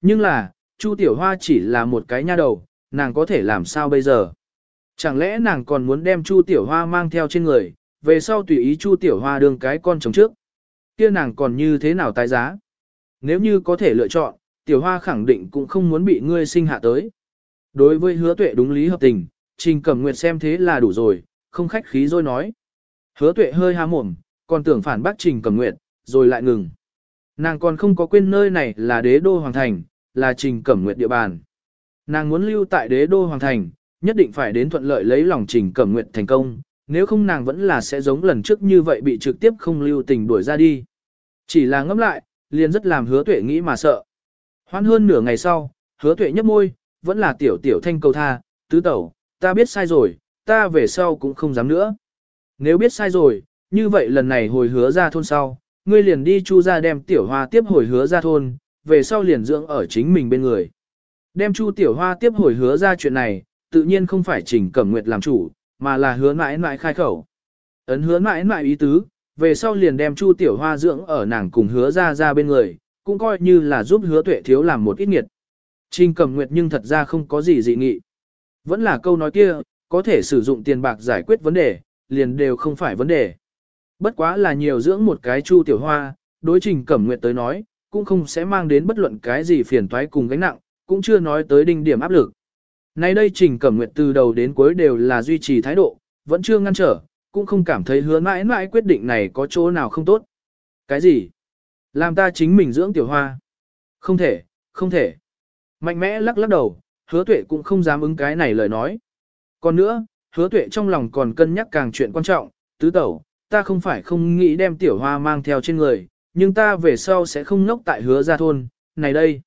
Nhưng là, Chu Tiểu Hoa chỉ là một cái nha đầu, nàng có thể làm sao bây giờ? Chẳng lẽ nàng còn muốn đem Chu Tiểu Hoa mang theo trên người, về sau tùy ý Chu Tiểu Hoa đương cái con chồng trước? Kia nàng còn như thế nào tái giá? Nếu như có thể lựa chọn, Tiểu Hoa khẳng định cũng không muốn bị ngươi sinh hạ tới. Đối với hứa tuệ đúng lý hợp tình, Trình Cẩm Nguyệt xem thế là đủ rồi, không khách khí rồi nói. Hứa tuệ hơi há mồm, còn tưởng phản bác Trình Cẩm Nguyệt, rồi lại ngừng. Nàng còn không có quên nơi này là đế đô hoàng thành, là Trình Cẩm Nguyệt địa bàn. Nàng muốn lưu tại đế đô hoàng thành, nhất định phải đến thuận lợi lấy lòng Trình Cẩm Nguyệt thành công, nếu không nàng vẫn là sẽ giống lần trước như vậy bị trực tiếp không lưu tình đuổi ra đi. Chỉ là ngẫm lại, liền rất làm hứa tuệ nghĩ mà sợ. Hoan hơn nửa ngày sau, hứa tuệ nhấp môi, vẫn là tiểu tiểu thanh cầu tha, tứ tẩu, ta biết sai rồi, ta về sau cũng không dám nữa. Nếu biết sai rồi, như vậy lần này hồi hứa ra thôn sau, ngươi liền đi chu ra đem tiểu hoa tiếp hồi hứa ra thôn, về sau liền dưỡng ở chính mình bên người. Đem chu tiểu hoa tiếp hồi hứa ra chuyện này, tự nhiên không phải trình cẩm nguyệt làm chủ, mà là hứa mãi mãi khai khẩu. Ấn hứa mãi mãi ý tứ, về sau liền đem chu tiểu hoa dưỡng ở nàng cùng hứa ra ra bên người, cũng coi như là giúp hứa tuệ thiếu làm một ít nghiệt. Trình cẩm nguyệt nhưng thật ra không có gì dị nghị. Vẫn là câu nói kia, có thể sử dụng tiền bạc giải quyết vấn đề, liền đều không phải vấn đề. Bất quá là nhiều dưỡng một cái chu tiểu hoa, đối trình cẩm nguyệt tới nói, cũng không sẽ mang đến bất luận cái gì phiền toái cùng gánh nặng, cũng chưa nói tới đinh điểm áp lực. Nay đây trình cẩm nguyệt từ đầu đến cuối đều là duy trì thái độ, vẫn chưa ngăn trở, cũng không cảm thấy hứa mãi mãi quyết định này có chỗ nào không tốt. Cái gì? Làm ta chính mình dưỡng tiểu hoa? Không thể, không thể. Mạnh mẽ lắc lắc đầu, hứa tuệ cũng không dám ứng cái này lời nói. Còn nữa, hứa tuệ trong lòng còn cân nhắc càng chuyện quan trọng, tứ tẩu, ta không phải không nghĩ đem tiểu hoa mang theo trên người, nhưng ta về sau sẽ không nốc tại hứa gia thôn, này đây.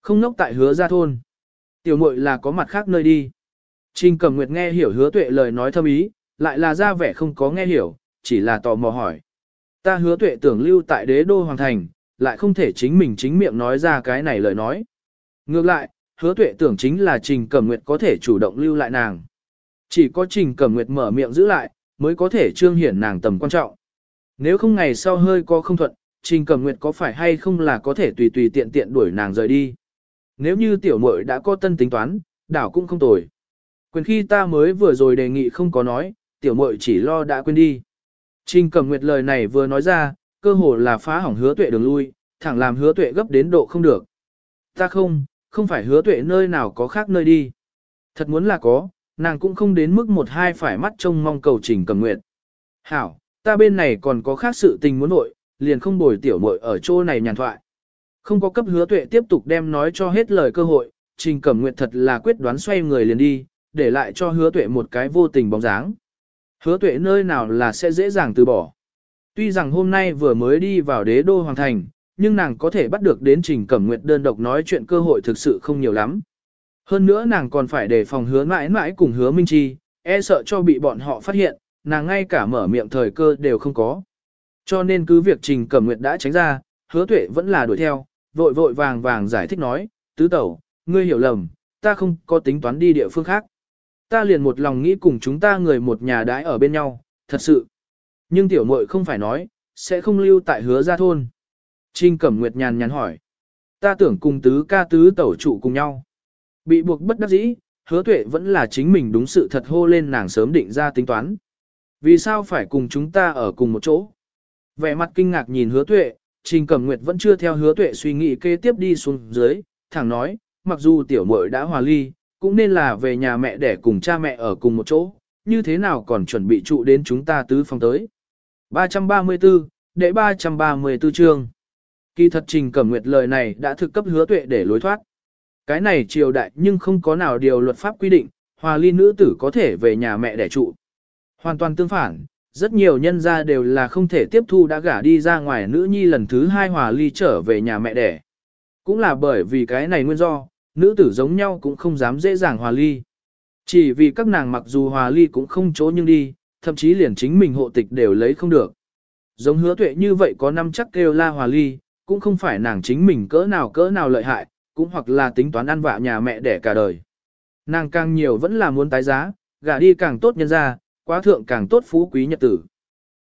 Không nốc tại hứa gia thôn. Tiểu muội là có mặt khác nơi đi. Trình Cẩm Nguyệt nghe hiểu hứa tuệ lời nói thâm ý, lại là ra vẻ không có nghe hiểu, chỉ là tò mò hỏi. Ta hứa tuệ tưởng lưu tại đế đô hoàng thành, lại không thể chính mình chính miệng nói ra cái này lời nói. Ngược lại, hứa tuệ tưởng chính là Trình Cẩm Nguyệt có thể chủ động lưu lại nàng. Chỉ có Trình Cẩm Nguyệt mở miệng giữ lại, mới có thể trương hiển nàng tầm quan trọng. Nếu không ngày sau hơi có không thuận, Trình Cẩm Nguyệt có phải hay không là có thể tùy tùy tiện tiện đuổi nàng rời đi. Nếu như tiểu muội đã có tân tính toán, đảo cũng không tồi. Quyền khi ta mới vừa rồi đề nghị không có nói, tiểu muội chỉ lo đã quên đi. Trình Cẩm Nguyệt lời này vừa nói ra, cơ hồ là phá hỏng hứa tuệ đường lui, thẳng làm hứa tuệ gấp đến độ không được. Ta không, không phải hứa tuệ nơi nào có khác nơi đi. Thật muốn là có, nàng cũng không đến mức một hai phải mắt trông mong cầu trình cầm nguyện. Hảo, ta bên này còn có khác sự tình muốn nội, liền không bồi tiểu muội ở chỗ này nhàn thoại. Không có cấp hứa tuệ tiếp tục đem nói cho hết lời cơ hội, trình cẩm nguyện thật là quyết đoán xoay người liền đi, để lại cho hứa tuệ một cái vô tình bóng dáng. Hứa tuệ nơi nào là sẽ dễ dàng từ bỏ. Tuy rằng hôm nay vừa mới đi vào đế đô hoàng thành, nhưng nàng có thể bắt được đến trình cẩm nguyệt đơn độc nói chuyện cơ hội thực sự không nhiều lắm. Hơn nữa nàng còn phải đề phòng hứa mãi mãi cùng hứa minh chi, e sợ cho bị bọn họ phát hiện, nàng ngay cả mở miệng thời cơ đều không có. Cho nên cứ việc trình cẩm nguyệt đã tránh ra, hứa tuệ vẫn là đuổi theo, vội vội vàng vàng giải thích nói, tứ tẩu, ngươi hiểu lầm, ta không có tính toán đi địa phương khác. Ta liền một lòng nghĩ cùng chúng ta người một nhà đãi ở bên nhau, thật sự. Nhưng tiểu muội không phải nói, sẽ không lưu tại hứa gia thôn. Trình Cẩm Nguyệt nhàn nhàn hỏi. Ta tưởng cùng tứ ca tứ tẩu trụ cùng nhau. Bị buộc bất đắc dĩ, hứa tuệ vẫn là chính mình đúng sự thật hô lên nàng sớm định ra tính toán. Vì sao phải cùng chúng ta ở cùng một chỗ? Vẻ mặt kinh ngạc nhìn hứa tuệ, Trình Cẩm Nguyệt vẫn chưa theo hứa tuệ suy nghĩ kế tiếp đi xuống dưới, thẳng nói, mặc dù tiểu muội đã hòa ly, cũng nên là về nhà mẹ để cùng cha mẹ ở cùng một chỗ, như thế nào còn chuẩn bị trụ đến chúng ta tứ phòng tới. 334, đệ 334 chương. Kỳ thật Trình Cẩm Nguyệt lời này đã thực cấp hứa tuệ để lối thoát. Cái này triều đại nhưng không có nào điều luật pháp quy định, hòa ly nữ tử có thể về nhà mẹ để trụ. Hoàn toàn tương phản, rất nhiều nhân gia đều là không thể tiếp thu đã gả đi ra ngoài nữ nhi lần thứ hai hòa ly trở về nhà mẹ đẻ. Cũng là bởi vì cái này nguyên do, nữ tử giống nhau cũng không dám dễ dàng hòa ly. Chỉ vì các nàng mặc dù hòa ly cũng không chỗ nhưng đi, thậm chí liền chính mình hộ tịch đều lấy không được. Giống hứa tuệ như vậy có năm chắc kêu la hòa ly, cũng không phải nàng chính mình cỡ nào cỡ nào lợi hại, cũng hoặc là tính toán ăn vạ nhà mẹ đẻ cả đời. Nàng càng nhiều vẫn là muốn tái giá, gả đi càng tốt nhân ra, quá thượng càng tốt phú quý nhật tử.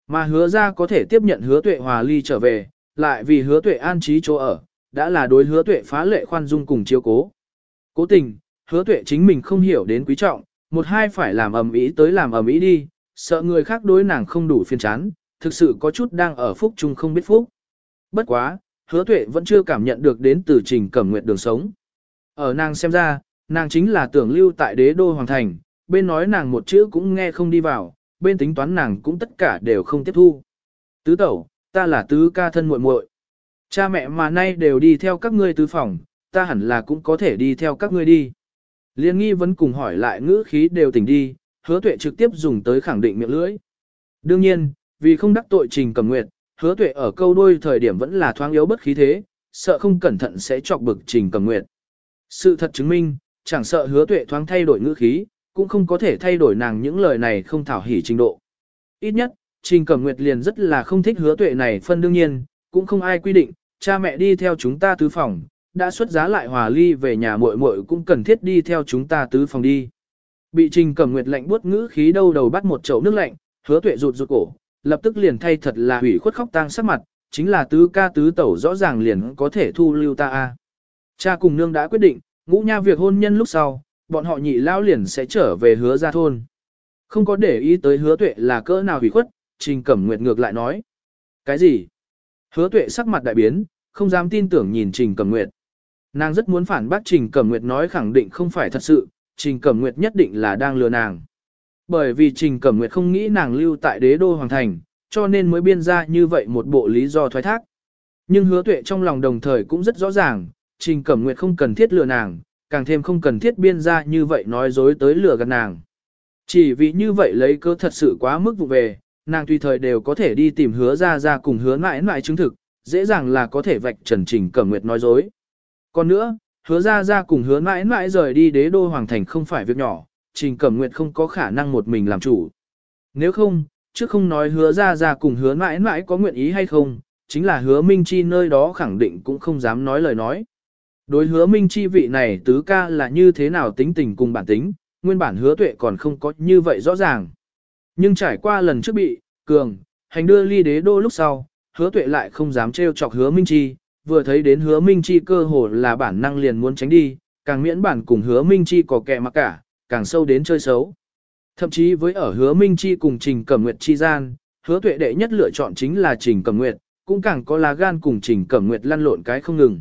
Mà hứa ra có thể tiếp nhận hứa tuệ hòa ly trở về, lại vì hứa tuệ an trí chỗ ở, đã là đối hứa tuệ phá lệ khoan dung cùng chiếu cố. Cố tình, hứa tuệ chính mình không hiểu đến quý trọng, một hai phải làm ầm ý tới làm ầm ý đi, sợ người khác đối nàng không đủ phiền chán, thực sự có chút đang ở phúc chung không biết phúc. Bất quá, hứa tuệ vẫn chưa cảm nhận được đến từ trình cẩm nguyện đường sống. Ở nàng xem ra, nàng chính là tưởng lưu tại đế đô hoàng thành, bên nói nàng một chữ cũng nghe không đi vào, bên tính toán nàng cũng tất cả đều không tiếp thu. Tứ tẩu, ta là tứ ca thân muội muội. Cha mẹ mà nay đều đi theo các ngươi tứ phòng, ta hẳn là cũng có thể đi theo các ngươi đi. Liên nghi vẫn cùng hỏi lại ngữ khí đều tỉnh đi, hứa tuệ trực tiếp dùng tới khẳng định miệng lưỡi. Đương nhiên, vì không đắc tội trình cầm nguyệt, hứa tuệ ở câu đôi thời điểm vẫn là thoáng yếu bất khí thế, sợ không cẩn thận sẽ chọc bực trình cầm nguyệt. Sự thật chứng minh, chẳng sợ hứa tuệ thoáng thay đổi ngữ khí, cũng không có thể thay đổi nàng những lời này không thảo hỉ trình độ. Ít nhất, trình cẩm nguyệt liền rất là không thích hứa tuệ này phân đương nhiên, cũng không ai quy định, cha mẹ đi theo chúng ta tứ phòng, đã xuất giá lại hòa ly về nhà muội muội cũng cần thiết đi theo chúng ta tứ phòng đi. Bị Trình Cẩm Nguyệt lạnh buốt ngữ khí đâu đầu bắt một chậu nước lạnh, hứa tuệ rụt rụt cổ, lập tức liền thay thật là hủy khuất khóc tang sắc mặt, chính là tứ ca tứ tẩu rõ ràng liền có thể thu lưu ta a. Cha cùng nương đã quyết định, ngũ nha việc hôn nhân lúc sau, bọn họ nhị lao liền sẽ trở về hứa ra thôn. Không có để ý tới hứa tuệ là cỡ nào hủy khuất, Trình Cẩm Nguyệt ngược lại nói. Cái gì? Hứa tuệ sắc mặt đại biến, không dám tin tưởng nhìn Trình Cẩm Nguyệt. Nàng rất muốn phản bác Trình Cẩm Nguyệt nói khẳng định không phải thật sự, Trình Cẩm Nguyệt nhất định là đang lừa nàng. Bởi vì Trình Cẩm Nguyệt không nghĩ nàng lưu tại đế đô hoàng thành, cho nên mới biên ra như vậy một bộ lý do thoái thác. Nhưng hứa tuệ trong lòng đồng thời cũng rất rõ ràng, Trình Cẩm Nguyệt không cần thiết lừa nàng, càng thêm không cần thiết biên ra như vậy nói dối tới lừa gạt nàng. Chỉ vì như vậy lấy cơ thật sự quá mức vụ về, nàng tùy thời đều có thể đi tìm hứa ra ra cùng hứa mãi mãi chứng thực, dễ dàng là có thể vạch trần Trình Cẩm Nguyệt nói dối. Còn nữa, hứa ra ra cùng hứa mãi mãi rời đi đế đô hoàng thành không phải việc nhỏ, Trình Cẩm Nguyệt không có khả năng một mình làm chủ. Nếu không, trước không nói hứa ra ra cùng hứa mãi mãi có nguyện ý hay không, chính là hứa Minh Chi nơi đó khẳng định cũng không dám nói lời nói. Đối hứa Minh Chi vị này tứ ca là như thế nào tính tình cùng bản tính, nguyên bản hứa tuệ còn không có như vậy rõ ràng. Nhưng trải qua lần trước bị, cường, hành đưa ly đế đô lúc sau, hứa tuệ lại không dám trêu chọc hứa Minh Chi, vừa thấy đến hứa Minh Chi cơ hồ là bản năng liền muốn tránh đi, càng miễn bản cùng hứa Minh Chi có kẻ mặc cả, càng sâu đến chơi xấu. Thậm chí với ở hứa Minh Chi cùng Trình Cẩm Nguyệt chi gian, hứa tuệ đệ nhất lựa chọn chính là Trình Cẩm Nguyệt, cũng càng có lá gan cùng Trình Cẩm Nguyệt lăn lộn cái không ngừng.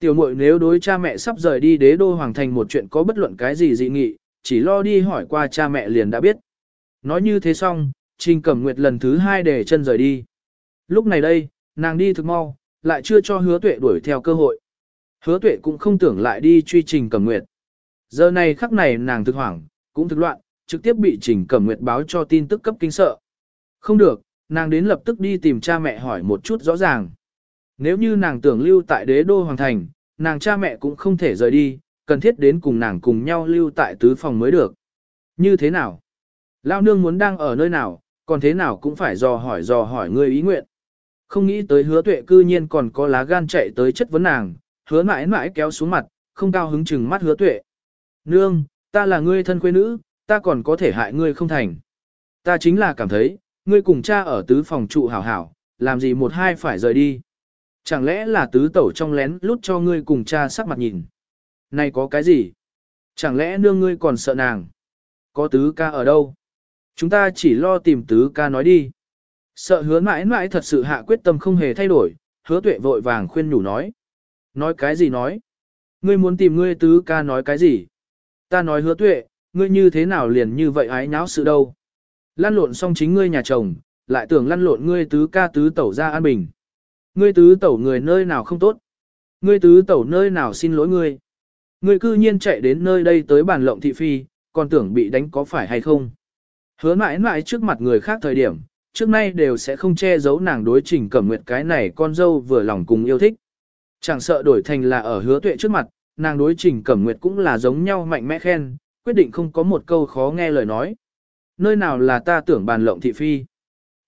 Tiểu muội nếu đối cha mẹ sắp rời đi đế đô hoàng thành một chuyện có bất luận cái gì dị nghị, chỉ lo đi hỏi qua cha mẹ liền đã biết. Nói như thế xong, Trình Cẩm Nguyệt lần thứ hai để chân rời đi. Lúc này đây, nàng đi thực mau, lại chưa cho hứa tuệ đuổi theo cơ hội. Hứa tuệ cũng không tưởng lại đi truy Trình Cẩm Nguyệt. Giờ này khắc này nàng thực hoảng, cũng thực loạn, trực tiếp bị Trình Cẩm Nguyệt báo cho tin tức cấp kinh sợ. Không được, nàng đến lập tức đi tìm cha mẹ hỏi một chút rõ ràng. Nếu như nàng tưởng lưu tại đế đô hoàng thành, nàng cha mẹ cũng không thể rời đi, cần thiết đến cùng nàng cùng nhau lưu tại tứ phòng mới được. Như thế nào? Lao nương muốn đang ở nơi nào, còn thế nào cũng phải dò hỏi dò hỏi người ý nguyện. Không nghĩ tới hứa tuệ cư nhiên còn có lá gan chạy tới chất vấn nàng, hứa mãi mãi kéo xuống mặt, không cao hứng chừng mắt hứa tuệ. Nương, ta là ngươi thân quê nữ, ta còn có thể hại ngươi không thành. Ta chính là cảm thấy, ngươi cùng cha ở tứ phòng trụ hảo hảo, làm gì một hai phải rời đi. Chẳng lẽ là tứ tẩu trong lén lút cho ngươi cùng cha sắc mặt nhìn. Này có cái gì? Chẳng lẽ nương ngươi còn sợ nàng? Có tứ ca ở đâu? Chúng ta chỉ lo tìm tứ ca nói đi. Sợ hứa mãi mãi thật sự hạ quyết tâm không hề thay đổi, hứa tuệ vội vàng khuyên nhủ nói. Nói cái gì nói? Ngươi muốn tìm ngươi tứ ca nói cái gì? Ta nói hứa tuệ, ngươi như thế nào liền như vậy ái nháo sự đâu? Lăn lộn xong chính ngươi nhà chồng, lại tưởng lăn lộn ngươi tứ ca tứ tẩu ra an bình. Ngươi tứ tẩu người nơi nào không tốt? Ngươi tứ tẩu nơi nào xin lỗi ngươi? Ngươi cư nhiên chạy đến nơi đây tới bàn lộng thị phi, còn tưởng bị đánh có phải hay không? Hứa mãi mãi trước mặt người khác thời điểm, trước nay đều sẽ không che giấu nàng đối trình cẩm nguyệt cái này con dâu vừa lòng cùng yêu thích. Chẳng sợ đổi thành là ở hứa tuệ trước mặt, nàng đối trình cẩm nguyệt cũng là giống nhau mạnh mẽ khen, quyết định không có một câu khó nghe lời nói. Nơi nào là ta tưởng bàn lộng thị phi.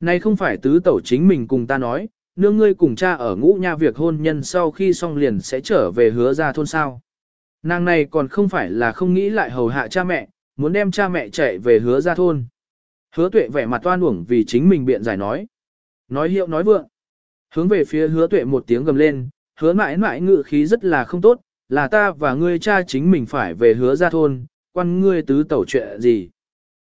Này không phải tứ tẩu chính mình cùng ta nói, nương ngươi cùng cha ở ngũ nha việc hôn nhân sau khi xong liền sẽ trở về hứa ra thôn sao. Nàng này còn không phải là không nghĩ lại hầu hạ cha mẹ, muốn đem cha mẹ chạy về hứa ra thôn. Hứa tuệ vẻ mặt toan uổng vì chính mình biện giải nói. Nói hiệu nói vượng. Hướng về phía hứa tuệ một tiếng gầm lên, Hứa mãi mãi ngự khí rất là không tốt, là ta và ngươi cha chính mình phải về hứa ra thôn, quan ngươi tứ tẩu chuyện gì.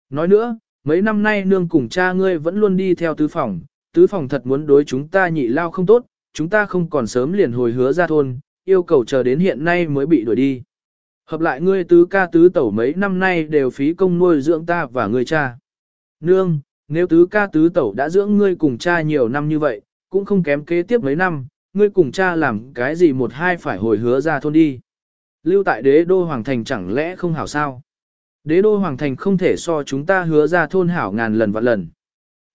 Nói nữa, mấy năm nay nương cùng cha ngươi vẫn luôn đi theo tứ phòng, tứ phòng thật muốn đối chúng ta nhị lao không tốt, chúng ta không còn sớm liền hồi hứa ra thôn, yêu cầu chờ đến hiện nay mới bị đuổi đi. Hợp lại ngươi tứ ca tứ tẩu mấy năm nay đều phí công nuôi dưỡng ta và ngươi cha. Nương, nếu tứ ca tứ tẩu đã dưỡng ngươi cùng cha nhiều năm như vậy, cũng không kém kế tiếp mấy năm, ngươi cùng cha làm cái gì một hai phải hồi hứa ra thôn đi. Lưu tại đế đô hoàng thành chẳng lẽ không hảo sao? Đế đô hoàng thành không thể so chúng ta hứa ra thôn hảo ngàn lần vạn lần.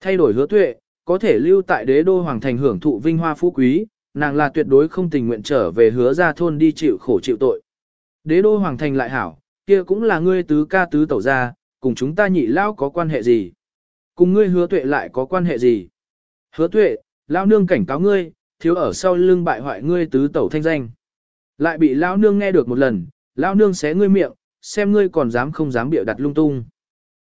Thay đổi hứa tuệ, có thể lưu tại đế đô hoàng thành hưởng thụ vinh hoa phú quý, nàng là tuyệt đối không tình nguyện trở về hứa ra thôn đi chịu khổ chịu tội. Đế đô hoàng thành lại hảo, kia cũng là ngươi tứ ca tứ tẩu ra, cùng chúng ta nhị lao có quan hệ gì? Cùng ngươi hứa tuệ lại có quan hệ gì? Hứa tuệ, lao nương cảnh cáo ngươi, thiếu ở sau lưng bại hoại ngươi tứ tẩu thanh danh. Lại bị lao nương nghe được một lần, lao nương xé ngươi miệng, xem ngươi còn dám không dám biểu đặt lung tung.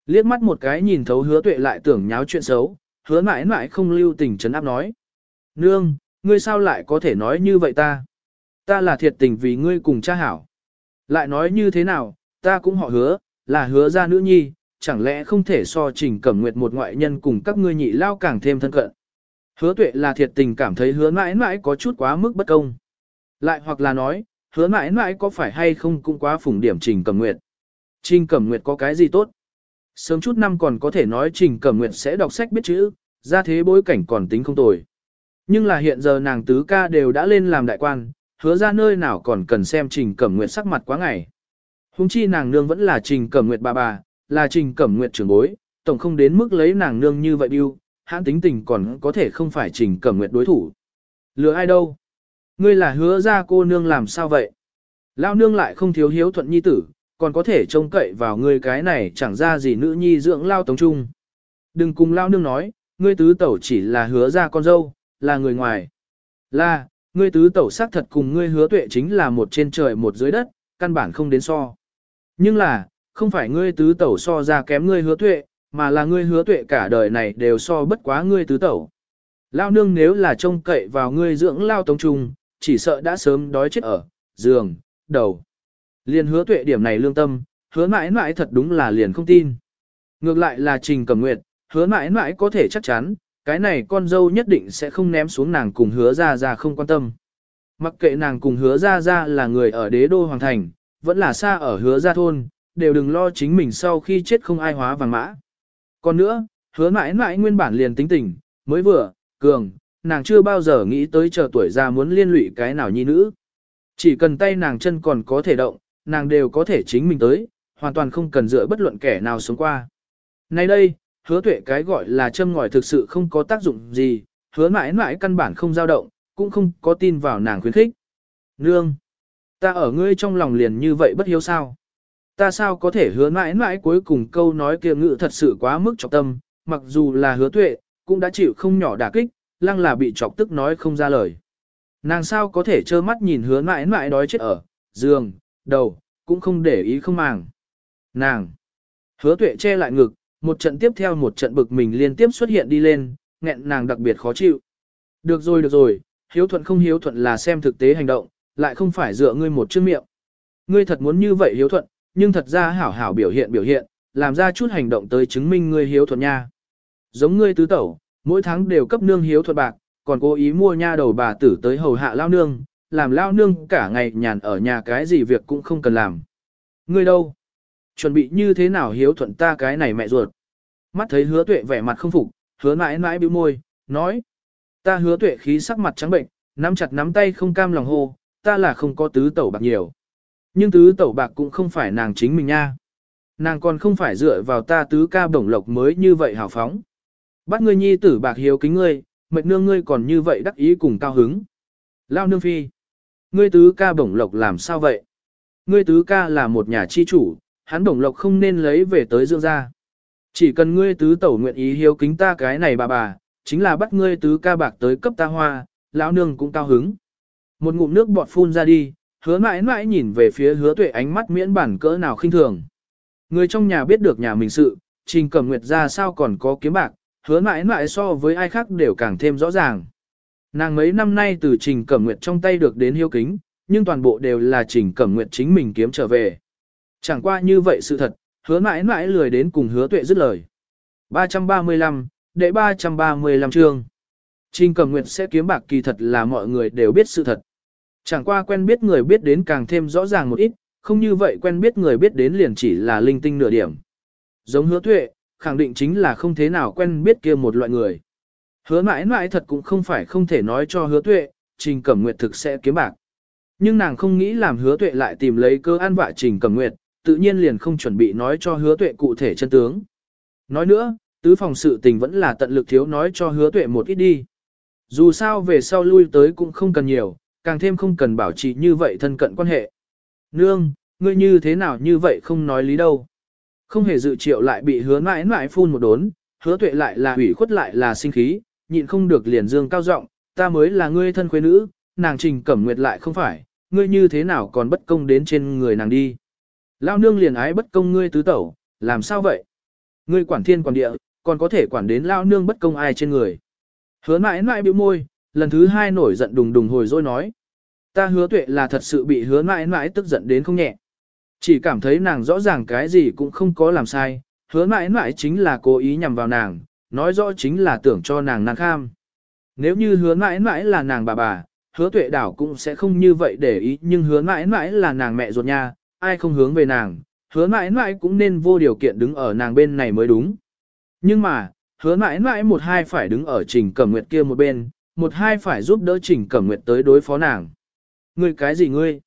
Liếc mắt một cái nhìn thấu hứa tuệ lại tưởng nháo chuyện xấu, hứa mãi mãi không lưu tình trấn áp nói. Nương, ngươi sao lại có thể nói như vậy ta? Ta là thiệt tình vì ngươi cùng cha hảo. Lại nói như thế nào, ta cũng họ hứa, là hứa ra nữ nhi, chẳng lẽ không thể so trình cẩm nguyệt một ngoại nhân cùng các ngươi nhị lao càng thêm thân cận. Hứa tuệ là thiệt tình cảm thấy hứa mãi mãi có chút quá mức bất công. Lại hoặc là nói, hứa mãi mãi có phải hay không cũng quá phủng điểm trình cẩm nguyệt. Trình cẩm nguyệt có cái gì tốt? Sớm chút năm còn có thể nói trình cẩm nguyệt sẽ đọc sách biết chữ, ra thế bối cảnh còn tính không tồi. Nhưng là hiện giờ nàng tứ ca đều đã lên làm đại quan, hứa ra nơi nào còn cần xem trình cẩm nguyệt sắc mặt quá ngày. Hùng chi nàng nương vẫn là trình cẩm nguyệt bà bà, là trình cẩm nguyệt trưởng bối, tổng không đến mức lấy nàng nương như vậy điêu, hãng tính tình còn có thể không phải trình cẩm nguyệt đối thủ. Lừa ai đâu? Ngươi là hứa ra cô nương làm sao vậy? Lao nương lại không thiếu hiếu thuận nhi tử, còn có thể trông cậy vào ngươi cái này chẳng ra gì nữ nhi dưỡng lao tống trung. Đừng cùng lao nương nói, ngươi tứ tẩu chỉ là hứa ra con dâu, là người ngoài. Là, ngươi tứ tẩu xác thật cùng ngươi hứa tuệ chính là một trên trời một dưới đất, căn bản không đến so. Nhưng là, không phải ngươi tứ tẩu so ra kém ngươi hứa tuệ, mà là ngươi hứa tuệ cả đời này đều so bất quá ngươi tứ tẩu. Lao nương nếu là trông cậy vào ngươi dưỡng lao tống trung, chỉ sợ đã sớm đói chết ở, giường, đầu. Liền hứa tuệ điểm này lương tâm, hứa mãi mãi thật đúng là liền không tin. Ngược lại là Trình Cẩm Nguyệt, hứa mãi mãi có thể chắc chắn, cái này con dâu nhất định sẽ không ném xuống nàng cùng hứa ra ra không quan tâm. Mặc kệ nàng cùng hứa ra ra là người ở đế đô hoàng thành, vẫn là xa ở hứa ra thôn, đều đừng lo chính mình sau khi chết không ai hóa vàng mã. Còn nữa, hứa mãi mãi nguyên bản liền tính tình, mới vừa, cường, nàng chưa bao giờ nghĩ tới chờ tuổi già muốn liên lụy cái nào nhi nữ. Chỉ cần tay nàng chân còn có thể động, nàng đều có thể chính mình tới, hoàn toàn không cần dựa bất luận kẻ nào sống qua. Nay đây, hứa tuệ cái gọi là châm ngòi thực sự không có tác dụng gì, hứa mãi mãi căn bản không dao động, cũng không có tin vào nàng khuyến khích. Nương! Ta ở ngươi trong lòng liền như vậy bất hiếu sao? Ta sao có thể hứa mãi mãi cuối cùng câu nói kia ngự thật sự quá mức trọng tâm, mặc dù là hứa tuệ, cũng đã chịu không nhỏ đả kích, lăng là bị chọc tức nói không ra lời. Nàng sao có thể trơ mắt nhìn hứa mãi mãi đói chết ở, giường, đầu, cũng không để ý không màng. Nàng! Hứa tuệ che lại ngực, một trận tiếp theo một trận bực mình liên tiếp xuất hiện đi lên, nghẹn nàng đặc biệt khó chịu. Được rồi được rồi, hiếu thuận không hiếu thuận là xem thực tế hành động, lại không phải dựa ngươi một chữ miệng. Ngươi thật muốn như vậy hiếu thuận, nhưng thật ra hảo hảo biểu hiện biểu hiện, làm ra chút hành động tới chứng minh ngươi hiếu thuận nha. Giống ngươi tứ tẩu, mỗi tháng đều cấp nương hiếu thuận bạc, còn cố ý mua nha đầu bà tử tới hầu hạ lao nương, làm lao nương cả ngày nhàn ở nhà cái gì việc cũng không cần làm. Ngươi đâu? Chuẩn bị như thế nào hiếu thuận ta cái này mẹ ruột? Mắt thấy hứa tuệ vẻ mặt không phục, hứa mãi mãi bĩu môi, nói. Ta hứa tuệ khí sắc mặt trắng bệnh, nắm chặt nắm tay không cam lòng hô, ta là không có tứ tẩu bạc nhiều. Nhưng tứ tẩu bạc cũng không phải nàng chính mình nha. Nàng còn không phải dựa vào ta tứ ca bổng lộc mới như vậy hào phóng. Bắt ngươi nhi tử bạc hiếu kính ngươi, mệt nương ngươi còn như vậy đắc ý cùng cao hứng. Lao nương phi. Ngươi tứ ca bổng lộc làm sao vậy? Ngươi tứ ca là một nhà chi chủ, hắn bổng lộc không nên lấy về tới dương gia. Chỉ cần ngươi tứ tẩu nguyện ý hiếu kính ta cái này bà bà, chính là bắt ngươi tứ ca bạc tới cấp ta hoa, lão nương cũng cao hứng. Một ngụm nước bọt phun ra đi, hứa mãi mãi nhìn về phía hứa tuệ ánh mắt miễn bản cỡ nào khinh thường. Người trong nhà biết được nhà mình sự, trình cầm nguyệt ra sao còn có kiếm bạc, hứa mãi mãi so với ai khác đều càng thêm rõ ràng. Nàng mấy năm nay từ Trình Cẩm Nguyệt trong tay được đến hiếu kính, nhưng toàn bộ đều là Trình Cẩm Nguyệt chính mình kiếm trở về. Chẳng qua như vậy sự thật, hứa mãi mãi lười đến cùng hứa tuệ dứt lời. 335, đệ 335 chương. Trình Cẩm Nguyệt sẽ kiếm bạc kỳ thật là mọi người đều biết sự thật. Chẳng qua quen biết người biết đến càng thêm rõ ràng một ít, không như vậy quen biết người biết đến liền chỉ là linh tinh nửa điểm. Giống hứa tuệ, khẳng định chính là không thế nào quen biết kia một loại người. Hứa mãi mãi thật cũng không phải không thể nói cho hứa tuệ, Trình Cẩm Nguyệt thực sẽ kiếm bạc. Nhưng nàng không nghĩ làm hứa tuệ lại tìm lấy cơ an vạ Trình Cẩm Nguyệt, tự nhiên liền không chuẩn bị nói cho hứa tuệ cụ thể chân tướng. Nói nữa, tứ phòng sự tình vẫn là tận lực thiếu nói cho hứa tuệ một ít đi. Dù sao về sau lui tới cũng không cần nhiều, càng thêm không cần bảo trì như vậy thân cận quan hệ. Nương, ngươi như thế nào như vậy không nói lý đâu. Không hề dự triệu lại bị hứa mãi mãi phun một đốn, hứa tuệ lại là hủy khuất lại là sinh khí, nhịn không được liền dương cao giọng, ta mới là ngươi thân khuê nữ, nàng trình cẩm nguyệt lại không phải, ngươi như thế nào còn bất công đến trên người nàng đi. Lao nương liền ái bất công ngươi tứ tẩu, làm sao vậy? Ngươi quản thiên quản địa, còn có thể quản đến lao nương bất công ai trên người. Hứa mãi mãi bĩu môi, lần thứ hai nổi giận đùng đùng hồi rồi nói. Ta hứa tuệ là thật sự bị hứa mãi mãi tức giận đến không nhẹ. Chỉ cảm thấy nàng rõ ràng cái gì cũng không có làm sai, hứa mãi mãi chính là cố ý nhằm vào nàng, nói rõ chính là tưởng cho nàng nàng kham. Nếu như hứa mãi mãi là nàng bà bà, hứa tuệ đảo cũng sẽ không như vậy để ý nhưng hứa mãi mãi là nàng mẹ ruột nha, ai không hướng về nàng, hứa mãi mãi cũng nên vô điều kiện đứng ở nàng bên này mới đúng. Nhưng mà, hứa mãi mãi một hai phải đứng ở trình cẩm nguyệt kia một bên, một hai phải giúp đỡ trình cẩm nguyệt tới đối phó nàng. Ngươi cái gì ngươi?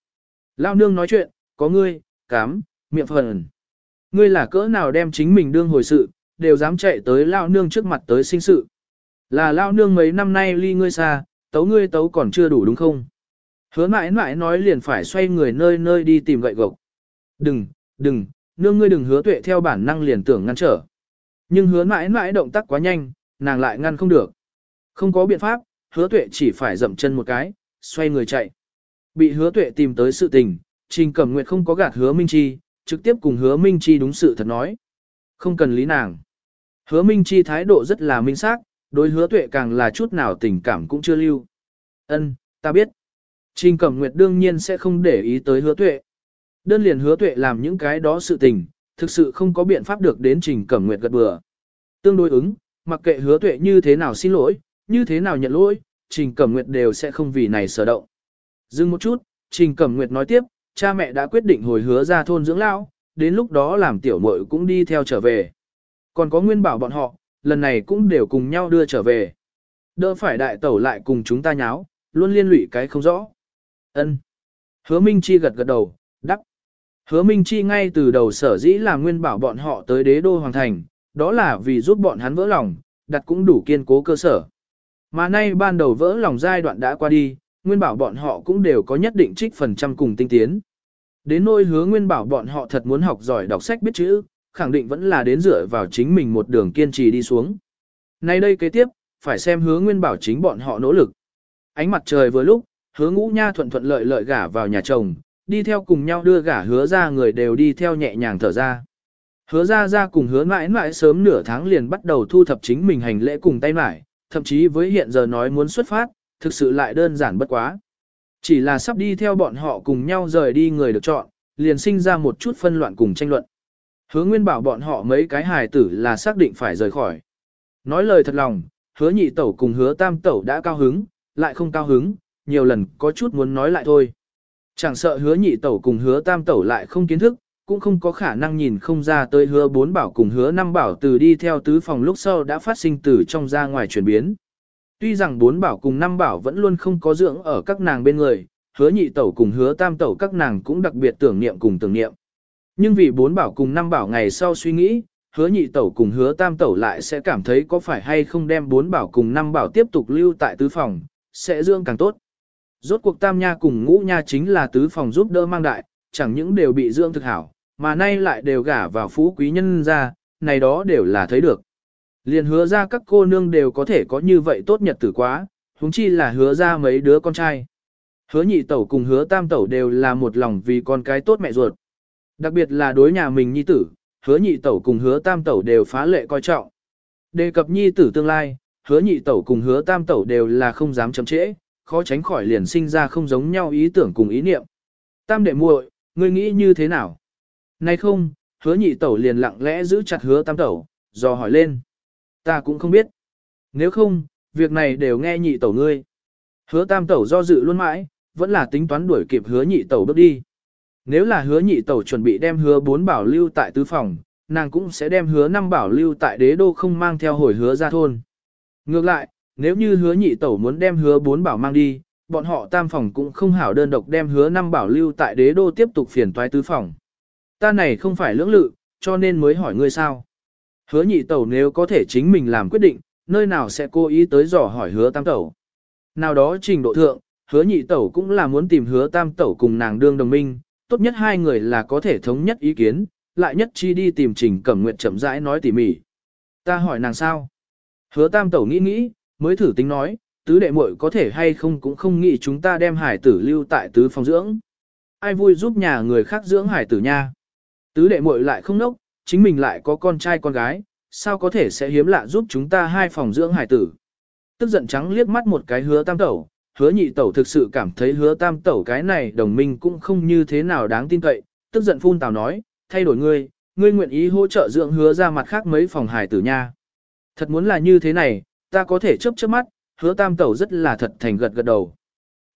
Lao nương nói chuyện, có ngươi, cám, miệng phần. Ngươi là cỡ nào đem chính mình đương hồi sự, đều dám chạy tới lao nương trước mặt tới sinh sự. Là lao nương mấy năm nay ly ngươi xa, tấu ngươi tấu còn chưa đủ đúng không? Hứa mãi mãi nói liền phải xoay người nơi nơi đi tìm gậy gộc. Đừng, đừng, nương ngươi đừng hứa tuệ theo bản năng liền tưởng ngăn trở. Nhưng hứa mãi mãi động tác quá nhanh, nàng lại ngăn không được. Không có biện pháp, hứa tuệ chỉ phải dậm chân một cái, xoay người chạy. Bị hứa tuệ tìm tới sự tình, Trình Cẩm Nguyệt không có gạt hứa Minh Chi, trực tiếp cùng hứa Minh Chi đúng sự thật nói. Không cần lý nàng. Hứa Minh Chi thái độ rất là minh xác, đối hứa tuệ càng là chút nào tình cảm cũng chưa lưu. Ân, ta biết. Trình Cẩm Nguyệt đương nhiên sẽ không để ý tới hứa tuệ. Đơn liền hứa tuệ làm những cái đó sự tình, thực sự không có biện pháp được đến Trình Cẩm Nguyệt gật bừa. Tương đối ứng, mặc kệ hứa tuệ như thế nào xin lỗi, như thế nào nhận lỗi, Trình Cẩm Nguyệt đều sẽ không vì này sở động. Dừng một chút, Trình Cẩm Nguyệt nói tiếp, cha mẹ đã quyết định hồi hứa ra thôn dưỡng lão, đến lúc đó làm tiểu muội cũng đi theo trở về. Còn có nguyên bảo bọn họ, lần này cũng đều cùng nhau đưa trở về. Đỡ phải đại tẩu lại cùng chúng ta nháo, luôn liên lụy cái không rõ. Ân. Hứa Minh Chi gật gật đầu, đắc. Hứa Minh Chi ngay từ đầu sở dĩ là nguyên bảo bọn họ tới đế đô hoàng thành, đó là vì giúp bọn hắn vỡ lòng, đặt cũng đủ kiên cố cơ sở. Mà nay ban đầu vỡ lòng giai đoạn đã qua đi, nguyên bảo bọn họ cũng đều có nhất định trích phần trăm cùng tinh tiến. Đến nôi hứa nguyên bảo bọn họ thật muốn học giỏi đọc sách biết chữ, khẳng định vẫn là đến dựa vào chính mình một đường kiên trì đi xuống. Nay đây kế tiếp, phải xem hứa nguyên bảo chính bọn họ nỗ lực. Ánh mặt trời vừa lúc, hứa ngũ nha thuận thuận lợi lợi gả vào nhà chồng, đi theo cùng nhau đưa gả hứa ra người đều đi theo nhẹ nhàng thở ra. Hứa ra ra cùng hứa mãi mãi sớm nửa tháng liền bắt đầu thu thập chính mình hành lễ cùng tay mãi, thậm chí với hiện giờ nói muốn xuất phát, thực sự lại đơn giản bất quá. Chỉ là sắp đi theo bọn họ cùng nhau rời đi người được chọn, liền sinh ra một chút phân loạn cùng tranh luận. Hứa Nguyên bảo bọn họ mấy cái hài tử là xác định phải rời khỏi. Nói lời thật lòng, hứa nhị tẩu cùng hứa tam tẩu đã cao hứng, lại không cao hứng, nhiều lần có chút muốn nói lại thôi. Chẳng sợ hứa nhị tẩu cùng hứa tam tẩu lại không kiến thức, cũng không có khả năng nhìn không ra tới hứa bốn bảo cùng hứa năm bảo từ đi theo tứ phòng lúc sau đã phát sinh từ trong ra ngoài chuyển biến. Tuy rằng bốn bảo cùng năm bảo vẫn luôn không có dưỡng ở các nàng bên người, hứa nhị tẩu cùng hứa tam tẩu các nàng cũng đặc biệt tưởng niệm cùng tưởng niệm. Nhưng vì bốn bảo cùng năm bảo ngày sau suy nghĩ, hứa nhị tẩu cùng hứa tam tẩu lại sẽ cảm thấy có phải hay không đem bốn bảo cùng năm bảo tiếp tục lưu tại tứ phòng, sẽ dương càng tốt. Rốt cuộc tam nha cùng ngũ nha chính là tứ phòng giúp đỡ mang đại, chẳng những đều bị dương thực hảo, mà nay lại đều gả vào phú quý nhân ra, này đó đều là thấy được. Liền hứa ra các cô nương đều có thể có như vậy tốt nhật tử quá, huống chi là hứa ra mấy đứa con trai. Hứa nhị tẩu cùng hứa tam tẩu đều là một lòng vì con cái tốt mẹ ruột. Đặc biệt là đối nhà mình nhi tử, hứa nhị tẩu cùng hứa tam tẩu đều phá lệ coi trọng. Đề cập nhi tử tương lai, hứa nhị tẩu cùng hứa tam tẩu đều là không dám chậm trễ, khó tránh khỏi liền sinh ra không giống nhau ý tưởng cùng ý niệm. Tam đệ muội, ngươi nghĩ như thế nào? nay không, hứa nhị tẩu liền lặng lẽ giữ chặt hứa tam tẩu, dò hỏi lên. Ta cũng không biết. Nếu không, việc này đều nghe nhị tẩu ngươi. Hứa tam tẩu do dự luôn mãi, vẫn là tính toán đuổi kịp hứa nhị tẩu bước đi. Nếu là hứa nhị tẩu chuẩn bị đem hứa bốn bảo lưu tại tứ phòng, nàng cũng sẽ đem hứa năm bảo lưu tại đế đô không mang theo hồi hứa ra thôn. Ngược lại, nếu như hứa nhị tẩu muốn đem hứa bốn bảo mang đi, bọn họ tam phòng cũng không hảo đơn độc đem hứa năm bảo lưu tại đế đô tiếp tục phiền toái tứ phòng. Ta này không phải lưỡng lự, cho nên mới hỏi ngươi sao. Hứa nhị tẩu nếu có thể chính mình làm quyết định, nơi nào sẽ cố ý tới dò hỏi hứa tam tẩu. Nào đó trình độ thượng, hứa nhị tẩu cũng là muốn tìm hứa tam tẩu cùng nàng đương đồng minh, tốt nhất hai người là có thể thống nhất ý kiến, lại nhất chi đi tìm trình cẩm nguyện chậm rãi nói tỉ mỉ. Ta hỏi nàng sao? Hứa tam tẩu nghĩ nghĩ, mới thử tính nói, tứ đệ muội có thể hay không cũng không nghĩ chúng ta đem hải tử lưu tại tứ phòng dưỡng. Ai vui giúp nhà người khác dưỡng hải tử nha. Tứ đệ muội lại không nốc, chính mình lại có con trai con gái, sao có thể sẽ hiếm lạ giúp chúng ta hai phòng dưỡng hải tử. Tức giận trắng liếc mắt một cái hứa tam tẩu, hứa nhị tẩu thực sự cảm thấy hứa tam tẩu cái này đồng minh cũng không như thế nào đáng tin cậy, tức giận phun tào nói, thay đổi ngươi, ngươi nguyện ý hỗ trợ dưỡng hứa ra mặt khác mấy phòng hải tử nha. Thật muốn là như thế này, ta có thể chớp chớp mắt, hứa tam tẩu rất là thật thành gật gật đầu.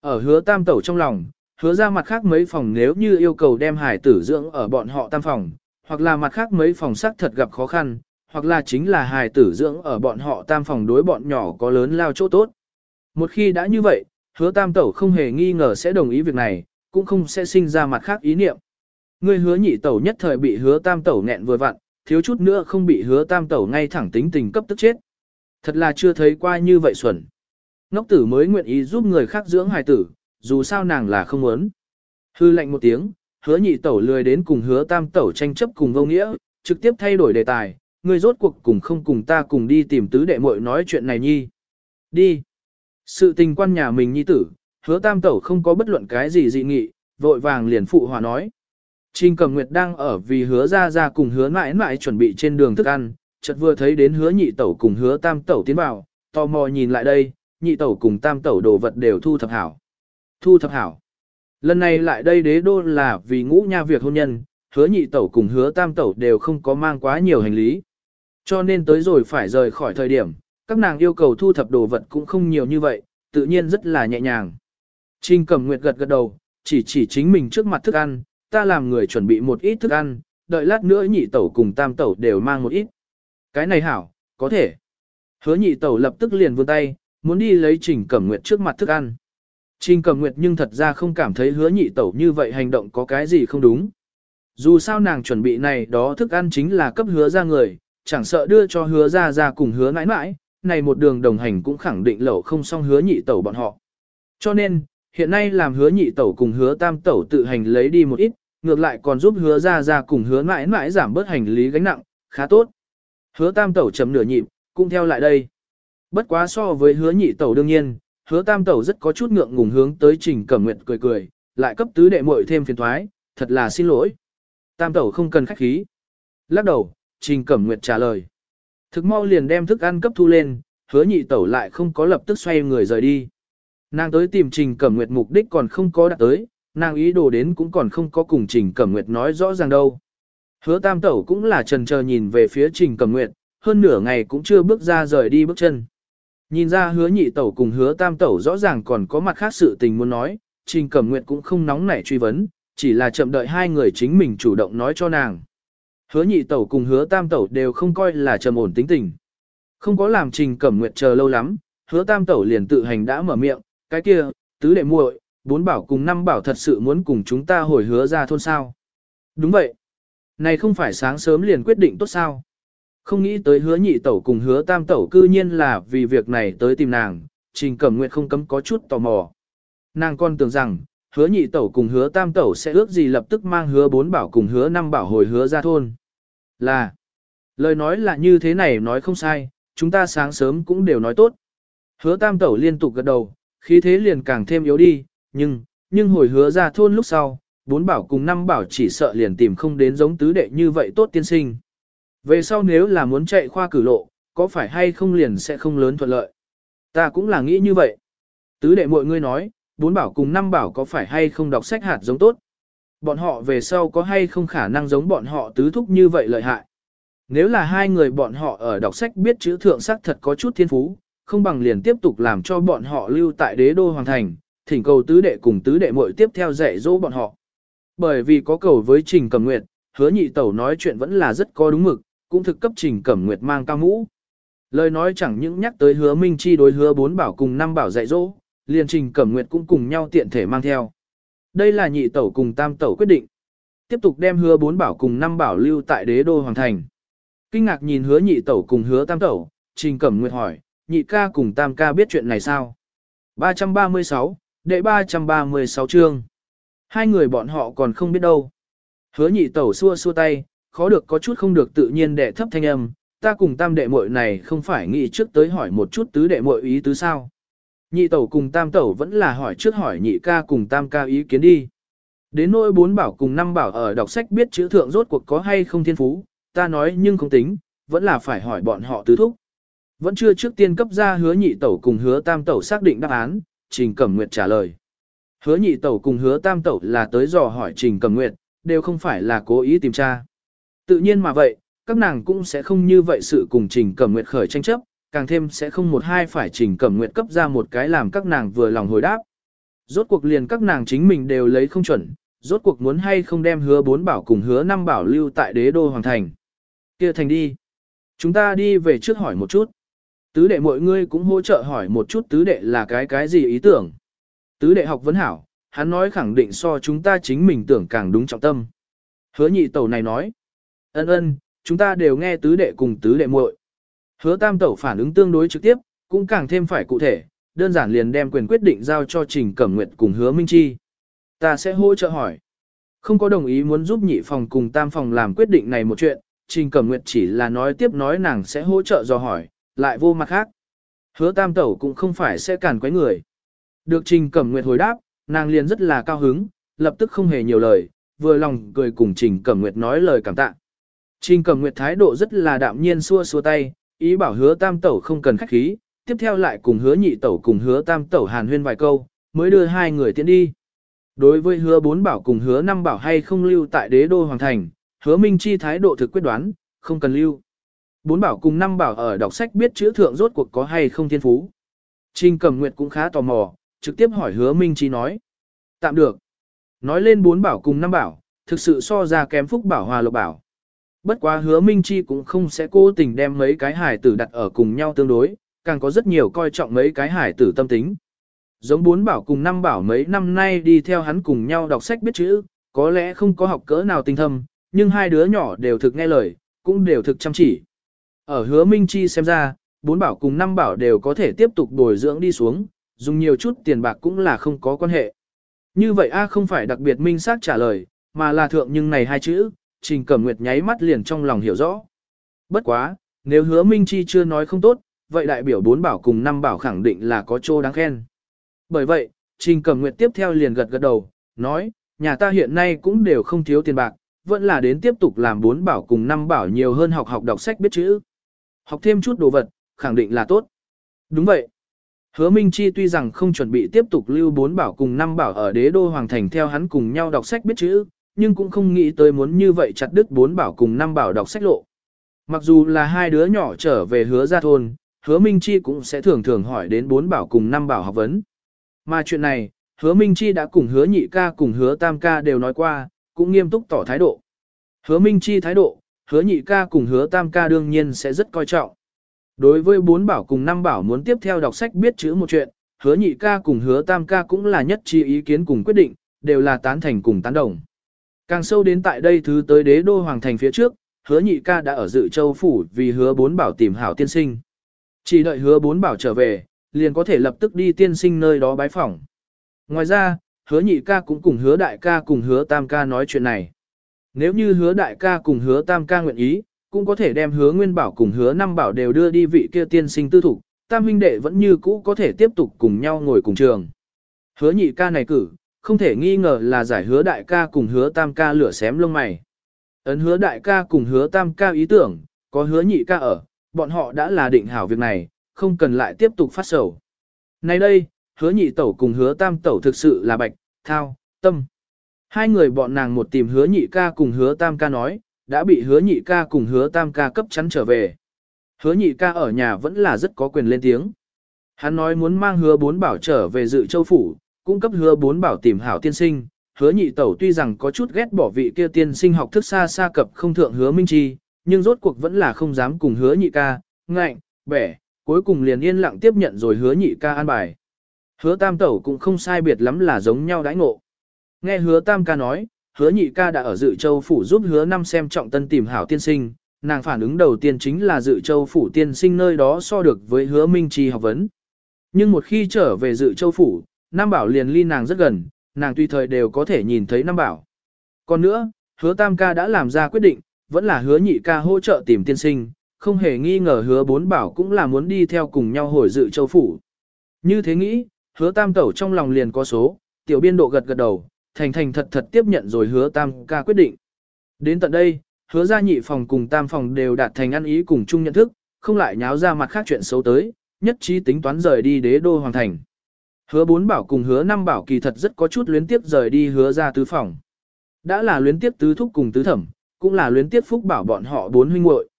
Ở hứa tam tẩu trong lòng, hứa ra mặt khác mấy phòng nếu như yêu cầu đem hải tử dưỡng ở bọn họ tam phòng, hoặc là mặt khác mấy phòng sắc thật gặp khó khăn, hoặc là chính là hài tử dưỡng ở bọn họ tam phòng đối bọn nhỏ có lớn lao chỗ tốt. Một khi đã như vậy, hứa tam tẩu không hề nghi ngờ sẽ đồng ý việc này, cũng không sẽ sinh ra mặt khác ý niệm. Người hứa nhị tẩu nhất thời bị hứa tam tẩu nghẹn vừa vặn, thiếu chút nữa không bị hứa tam tẩu ngay thẳng tính tình cấp tức chết. Thật là chưa thấy qua như vậy xuẩn. Ngốc tử mới nguyện ý giúp người khác dưỡng hài tử, dù sao nàng là không muốn. Hư lệnh một tiếng, hứa nhị tẩu lười đến cùng hứa tam tẩu tranh chấp cùng vô nghĩa, trực tiếp thay đổi đề tài, Người rốt cuộc cùng không cùng ta cùng đi tìm tứ đệ muội nói chuyện này nhi. Đi. Sự tình quan nhà mình nhi tử, hứa tam tẩu không có bất luận cái gì dị nghị, vội vàng liền phụ hòa nói. Trình cầm nguyệt đang ở vì hứa ra ra cùng hứa mãi mãi chuẩn bị trên đường thức ăn, chợt vừa thấy đến hứa nhị tẩu cùng hứa tam tẩu tiến vào, tò mò nhìn lại đây, nhị tẩu cùng tam tẩu đồ vật đều thu thập hảo. Thu thập hảo. Lần này lại đây đế đô là vì ngũ nha việc hôn nhân, hứa nhị tẩu cùng hứa tam tẩu đều không có mang quá nhiều hành lý. Cho nên tới rồi phải rời khỏi thời điểm, các nàng yêu cầu thu thập đồ vật cũng không nhiều như vậy, tự nhiên rất là nhẹ nhàng. Trình cầm nguyệt gật gật đầu, chỉ chỉ chính mình trước mặt thức ăn, ta làm người chuẩn bị một ít thức ăn, đợi lát nữa nhị tẩu cùng tam tẩu đều mang một ít. Cái này hảo, có thể. Hứa nhị tẩu lập tức liền vươn tay, muốn đi lấy trình cẩm nguyệt trước mặt thức ăn. Trình cẩm nguyệt nhưng thật ra không cảm thấy hứa nhị tẩu như vậy hành động có cái gì không đúng. Dù sao nàng chuẩn bị này đó thức ăn chính là cấp hứa ra người, chẳng sợ đưa cho hứa ra ra cùng hứa mãi mãi, này một đường đồng hành cũng khẳng định lẩu không xong hứa nhị tẩu bọn họ. Cho nên, hiện nay làm hứa nhị tẩu cùng hứa tam tẩu tự hành lấy đi một ít, ngược lại còn giúp hứa ra ra cùng hứa mãi mãi giảm bớt hành lý gánh nặng, khá tốt. Hứa tam tẩu chấm nửa nhịp, cũng theo lại đây. Bất quá so với hứa nhị tẩu đương nhiên, hứa tam tẩu rất có chút ngượng ngùng hướng tới trình cẩm nguyệt cười cười, lại cấp tứ đệ muội thêm phiền thoái, thật là xin lỗi. Tam tẩu không cần khách khí. Lắc đầu, Trình Cẩm Nguyệt trả lời. Thực mau liền đem thức ăn cấp thu lên, hứa nhị tẩu lại không có lập tức xoay người rời đi. Nàng tới tìm Trình Cẩm Nguyệt mục đích còn không có đạt tới, nàng ý đồ đến cũng còn không có cùng Trình Cẩm Nguyệt nói rõ ràng đâu. Hứa tam tẩu cũng là trần chờ nhìn về phía Trình Cẩm Nguyệt, hơn nửa ngày cũng chưa bước ra rời đi bước chân. Nhìn ra hứa nhị tẩu cùng hứa tam tẩu rõ ràng còn có mặt khác sự tình muốn nói, Trình Cẩm Nguyệt cũng không nóng nảy truy vấn, chỉ là chậm đợi hai người chính mình chủ động nói cho nàng. Hứa nhị tẩu cùng hứa tam tẩu đều không coi là trầm ổn tính tình. Không có làm trình cẩm nguyệt chờ lâu lắm, hứa tam tẩu liền tự hành đã mở miệng, cái kia, tứ đệ muội, bốn bảo cùng năm bảo thật sự muốn cùng chúng ta hồi hứa ra thôn sao. Đúng vậy. Này không phải sáng sớm liền quyết định tốt sao. Không nghĩ tới hứa nhị tẩu cùng hứa tam tẩu cư nhiên là vì việc này tới tìm nàng, trình cẩm nguyệt không cấm có chút tò mò. Nàng con tưởng rằng, hứa nhị tẩu cùng hứa tam tẩu sẽ ước gì lập tức mang hứa bốn bảo cùng hứa năm bảo hồi hứa ra thôn. Là, lời nói là như thế này nói không sai, chúng ta sáng sớm cũng đều nói tốt. Hứa tam tẩu liên tục gật đầu, khí thế liền càng thêm yếu đi, nhưng, nhưng hồi hứa ra thôn lúc sau, bốn bảo cùng năm bảo chỉ sợ liền tìm không đến giống tứ đệ như vậy tốt tiên sinh. Về sau nếu là muốn chạy khoa cử lộ, có phải hay không liền sẽ không lớn thuận lợi. Ta cũng là nghĩ như vậy. Tứ đệ mọi người nói, bốn bảo cùng năm bảo có phải hay không đọc sách hạt giống tốt. Bọn họ về sau có hay không khả năng giống bọn họ tứ thúc như vậy lợi hại. Nếu là hai người bọn họ ở đọc sách biết chữ thượng sắc thật có chút thiên phú, không bằng liền tiếp tục làm cho bọn họ lưu tại đế đô hoàng thành, thỉnh cầu tứ đệ cùng tứ đệ muội tiếp theo dạy dỗ bọn họ. Bởi vì có cầu với Trình Cẩm Nguyệt, hứa nhị tẩu nói chuyện vẫn là rất có đúng mực, cũng thực cấp Trình Cẩm Nguyệt mang cao mũ. Lời nói chẳng những nhắc tới hứa Minh Chi đối hứa bốn bảo cùng năm bảo dạy dỗ, liền Trình Cẩm Nguyệt cũng cùng nhau tiện thể mang theo. Đây là nhị tẩu cùng tam tẩu quyết định. Tiếp tục đem hứa bốn bảo cùng năm bảo lưu tại đế đô hoàng thành. Kinh ngạc nhìn hứa nhị tẩu cùng hứa tam tẩu, Trình Cẩm Nguyệt hỏi, nhị ca cùng tam ca biết chuyện này sao? 336, đệ 336 chương. Hai người bọn họ còn không biết đâu. Hứa nhị tẩu xua xua tay, khó được có chút không được tự nhiên đệ thấp thanh âm, ta cùng tam đệ muội này không phải nghĩ trước tới hỏi một chút tứ đệ muội ý tứ sao. Nhị tẩu cùng tam tẩu vẫn là hỏi trước hỏi nhị ca cùng tam ca ý kiến đi. Đến nỗi bốn bảo cùng năm bảo ở đọc sách biết chữ thượng rốt cuộc có hay không thiên phú, ta nói nhưng không tính, vẫn là phải hỏi bọn họ tứ thúc. Vẫn chưa trước tiên cấp ra hứa nhị tẩu cùng hứa tam tẩu xác định đáp án, Trình Cẩm Nguyệt trả lời. Hứa nhị tẩu cùng hứa tam tẩu là tới dò hỏi Trình Cẩm Nguyệt, đều không phải là cố ý tìm tra. Tự nhiên mà vậy, các nàng cũng sẽ không như vậy sự cùng Trình Cẩm Nguyệt khởi tranh chấp, càng thêm sẽ không một hai phải Trình Cẩm nguyện cấp ra một cái làm các nàng vừa lòng hồi đáp. Rốt cuộc liền các nàng chính mình đều lấy không chuẩn, rốt cuộc muốn hay không đem hứa bốn bảo cùng hứa năm bảo lưu tại đế đô hoàng thành. kia thành đi. Chúng ta đi về trước hỏi một chút. Tứ đệ mọi người cũng hỗ trợ hỏi một chút tứ đệ là cái cái gì ý tưởng. Tứ đệ học vấn hảo, hắn nói khẳng định so chúng ta chính mình tưởng càng đúng trọng tâm. Hứa nhị tẩu này nói. Ân ân, chúng ta đều nghe tứ đệ cùng tứ đệ muội. Hứa tam tẩu phản ứng tương đối trực tiếp, cũng càng thêm phải cụ thể, đơn giản liền đem quyền quyết định giao cho Trình Cẩm Nguyệt cùng hứa Minh Chi. Ta sẽ hỗ trợ hỏi. Không có đồng ý muốn giúp nhị phòng cùng tam phòng làm quyết định này một chuyện, Trình Cẩm Nguyệt chỉ là nói tiếp nói nàng sẽ hỗ trợ do hỏi, lại vô mặt khác. Hứa tam tẩu cũng không phải sẽ cản quấy người. Được Trình Cẩm Nguyệt hồi đáp, nàng liền rất là cao hứng, lập tức không hề nhiều lời, vừa lòng cười cùng Trình Cẩm Nguyệt nói lời cảm tạ. Trình Cẩm Nguyệt thái độ rất là đạm nhiên xua xua tay, ý bảo hứa tam tẩu không cần khách khí, tiếp theo lại cùng hứa nhị tẩu cùng hứa tam tẩu hàn huyên vài câu, mới đưa hai người tiến đi. Đối với hứa bốn bảo cùng hứa năm bảo hay không lưu tại đế đô hoàng thành, hứa minh chi thái độ thực quyết đoán, không cần lưu. Bốn bảo cùng năm bảo ở đọc sách biết chữ thượng rốt cuộc có hay không thiên phú. Trình Cẩm Nguyệt cũng khá tò mò, trực tiếp hỏi hứa minh chi nói. Tạm được. Nói lên bốn bảo cùng năm bảo, thực sự so ra kém phúc bảo hòa lộc bảo. Bất quá hứa minh chi cũng không sẽ cố tình đem mấy cái hải tử đặt ở cùng nhau tương đối, càng có rất nhiều coi trọng mấy cái hải tử tâm tính. Giống bốn bảo cùng năm bảo mấy năm nay đi theo hắn cùng nhau đọc sách biết chữ, có lẽ không có học cỡ nào tinh thâm, nhưng hai đứa nhỏ đều thực nghe lời, cũng đều thực chăm chỉ. Ở hứa Minh Chi xem ra, bốn bảo cùng năm bảo đều có thể tiếp tục bồi dưỡng đi xuống, dùng nhiều chút tiền bạc cũng là không có quan hệ. Như vậy A không phải đặc biệt minh xác trả lời, mà là thượng nhưng này hai chữ, Trình Cẩm Nguyệt nháy mắt liền trong lòng hiểu rõ. Bất quá, nếu hứa Minh Chi chưa nói không tốt, vậy đại biểu bốn bảo cùng năm bảo khẳng định là có chỗ đáng khen. Bởi vậy, Trình Cẩm Nguyệt tiếp theo liền gật gật đầu, nói, nhà ta hiện nay cũng đều không thiếu tiền bạc, vẫn là đến tiếp tục làm bốn bảo cùng năm bảo nhiều hơn học học đọc sách biết chữ. Học thêm chút đồ vật, khẳng định là tốt. Đúng vậy. Hứa Minh Chi tuy rằng không chuẩn bị tiếp tục lưu bốn bảo cùng năm bảo ở đế đô hoàng thành theo hắn cùng nhau đọc sách biết chữ, nhưng cũng không nghĩ tới muốn như vậy chặt đứt bốn bảo cùng năm bảo đọc sách lộ. Mặc dù là hai đứa nhỏ trở về hứa ra thôn, hứa Minh Chi cũng sẽ thường thường hỏi đến bốn bảo cùng năm bảo học vấn. Mà chuyện này, hứa Minh Chi đã cùng hứa nhị ca cùng hứa tam ca đều nói qua, cũng nghiêm túc tỏ thái độ. Hứa Minh Chi thái độ, hứa nhị ca cùng hứa tam ca đương nhiên sẽ rất coi trọng. Đối với bốn bảo cùng năm bảo muốn tiếp theo đọc sách biết chữ một chuyện, hứa nhị ca cùng hứa tam ca cũng là nhất chi ý kiến cùng quyết định, đều là tán thành cùng tán đồng. Càng sâu đến tại đây thứ tới đế đô hoàng thành phía trước, hứa nhị ca đã ở dự châu phủ vì hứa bốn bảo tìm hảo tiên sinh. Chỉ đợi hứa bốn bảo trở về, liền có thể lập tức đi tiên sinh nơi đó bái phỏng. Ngoài ra, hứa nhị ca cũng cùng hứa đại ca cùng hứa tam ca nói chuyện này. Nếu như hứa đại ca cùng hứa tam ca nguyện ý, cũng có thể đem hứa nguyên bảo cùng hứa năm bảo đều đưa đi vị kia tiên sinh tư thủ, tam huynh đệ vẫn như cũ có thể tiếp tục cùng nhau ngồi cùng trường. Hứa nhị ca này cử, không thể nghi ngờ là giải hứa đại ca cùng hứa tam ca lửa xém lông mày. Ấn hứa đại ca cùng hứa tam ca ý tưởng, có hứa nhị ca ở, bọn họ đã là định hảo việc này, không cần lại tiếp tục phát sầu. Nay đây, hứa nhị tẩu cùng hứa tam tẩu thực sự là bạch, thao, tâm. Hai người bọn nàng một tìm hứa nhị ca cùng hứa tam ca nói, đã bị hứa nhị ca cùng hứa tam ca cấp chắn trở về. Hứa nhị ca ở nhà vẫn là rất có quyền lên tiếng. Hắn nói muốn mang hứa bốn bảo trở về dự châu phủ, cung cấp hứa bốn bảo tìm hảo tiên sinh. Hứa nhị tẩu tuy rằng có chút ghét bỏ vị kia tiên sinh học thức xa xa cập không thượng hứa minh chi, nhưng rốt cuộc vẫn là không dám cùng hứa nhị ca, ngạnh, bẻ, cuối cùng liền yên lặng tiếp nhận rồi hứa nhị ca an bài. Hứa tam tẩu cũng không sai biệt lắm là giống nhau đãi ngộ. Nghe hứa tam ca nói, hứa nhị ca đã ở dự châu phủ giúp hứa năm xem trọng tân tìm hảo tiên sinh, nàng phản ứng đầu tiên chính là dự châu phủ tiên sinh nơi đó so được với hứa minh trì học vấn. Nhưng một khi trở về dự châu phủ, Nam Bảo liền ly nàng rất gần, nàng tùy thời đều có thể nhìn thấy Nam Bảo. Còn nữa, hứa tam ca đã làm ra quyết định, vẫn là hứa nhị ca hỗ trợ tìm tiên sinh, không hề nghi ngờ hứa bốn bảo cũng là muốn đi theo cùng nhau hồi dự châu phủ. Như thế nghĩ, hứa tam tẩu trong lòng liền có số, tiểu biên độ gật gật đầu, thành thành thật thật tiếp nhận rồi hứa tam ca quyết định. Đến tận đây, hứa ra nhị phòng cùng tam phòng đều đạt thành ăn ý cùng chung nhận thức, không lại nháo ra mặt khác chuyện xấu tới, nhất trí tính toán rời đi đế đô hoàng thành. Hứa bốn bảo cùng hứa năm bảo kỳ thật rất có chút luyến tiếp rời đi hứa ra tứ phòng. Đã là luyến tiếp tứ thúc cùng tứ thẩm, cũng là luyến tiếp phúc bảo bọn họ bốn huynh muội.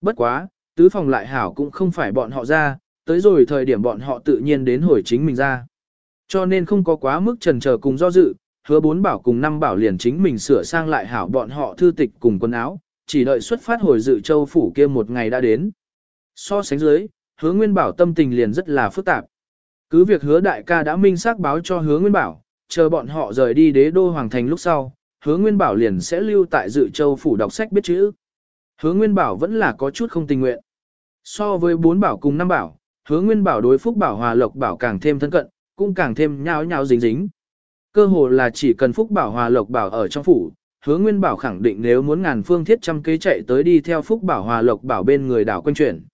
Bất quá, tứ phòng lại hảo cũng không phải bọn họ ra, tới rồi thời điểm bọn họ tự nhiên đến hồi chính mình ra. Cho nên không có quá mức trần chờ cùng do dự, hứa bốn bảo cùng năm bảo liền chính mình sửa sang lại hảo bọn họ thư tịch cùng quần áo, chỉ đợi xuất phát hồi dự châu phủ kia một ngày đã đến. So sánh dưới, hứa nguyên bảo tâm tình liền rất là phức tạp. Cứ việc hứa đại ca đã minh xác báo cho hứa nguyên bảo, chờ bọn họ rời đi đế đô hoàng thành lúc sau, hứa nguyên bảo liền sẽ lưu tại dự châu phủ đọc sách biết chữ. Hứa nguyên bảo vẫn là có chút không tình nguyện. So với bốn bảo cùng năm bảo, hứa nguyên bảo đối phúc bảo hòa lộc bảo càng thêm thân cận, cũng càng thêm nhao nhao dính dính. Cơ hồ là chỉ cần Phúc Bảo Hòa Lộc Bảo ở trong phủ, hứa Nguyên Bảo khẳng định nếu muốn ngàn phương thiết trăm kế chạy tới đi theo Phúc Bảo Hòa Lộc Bảo bên người đảo quanh chuyển.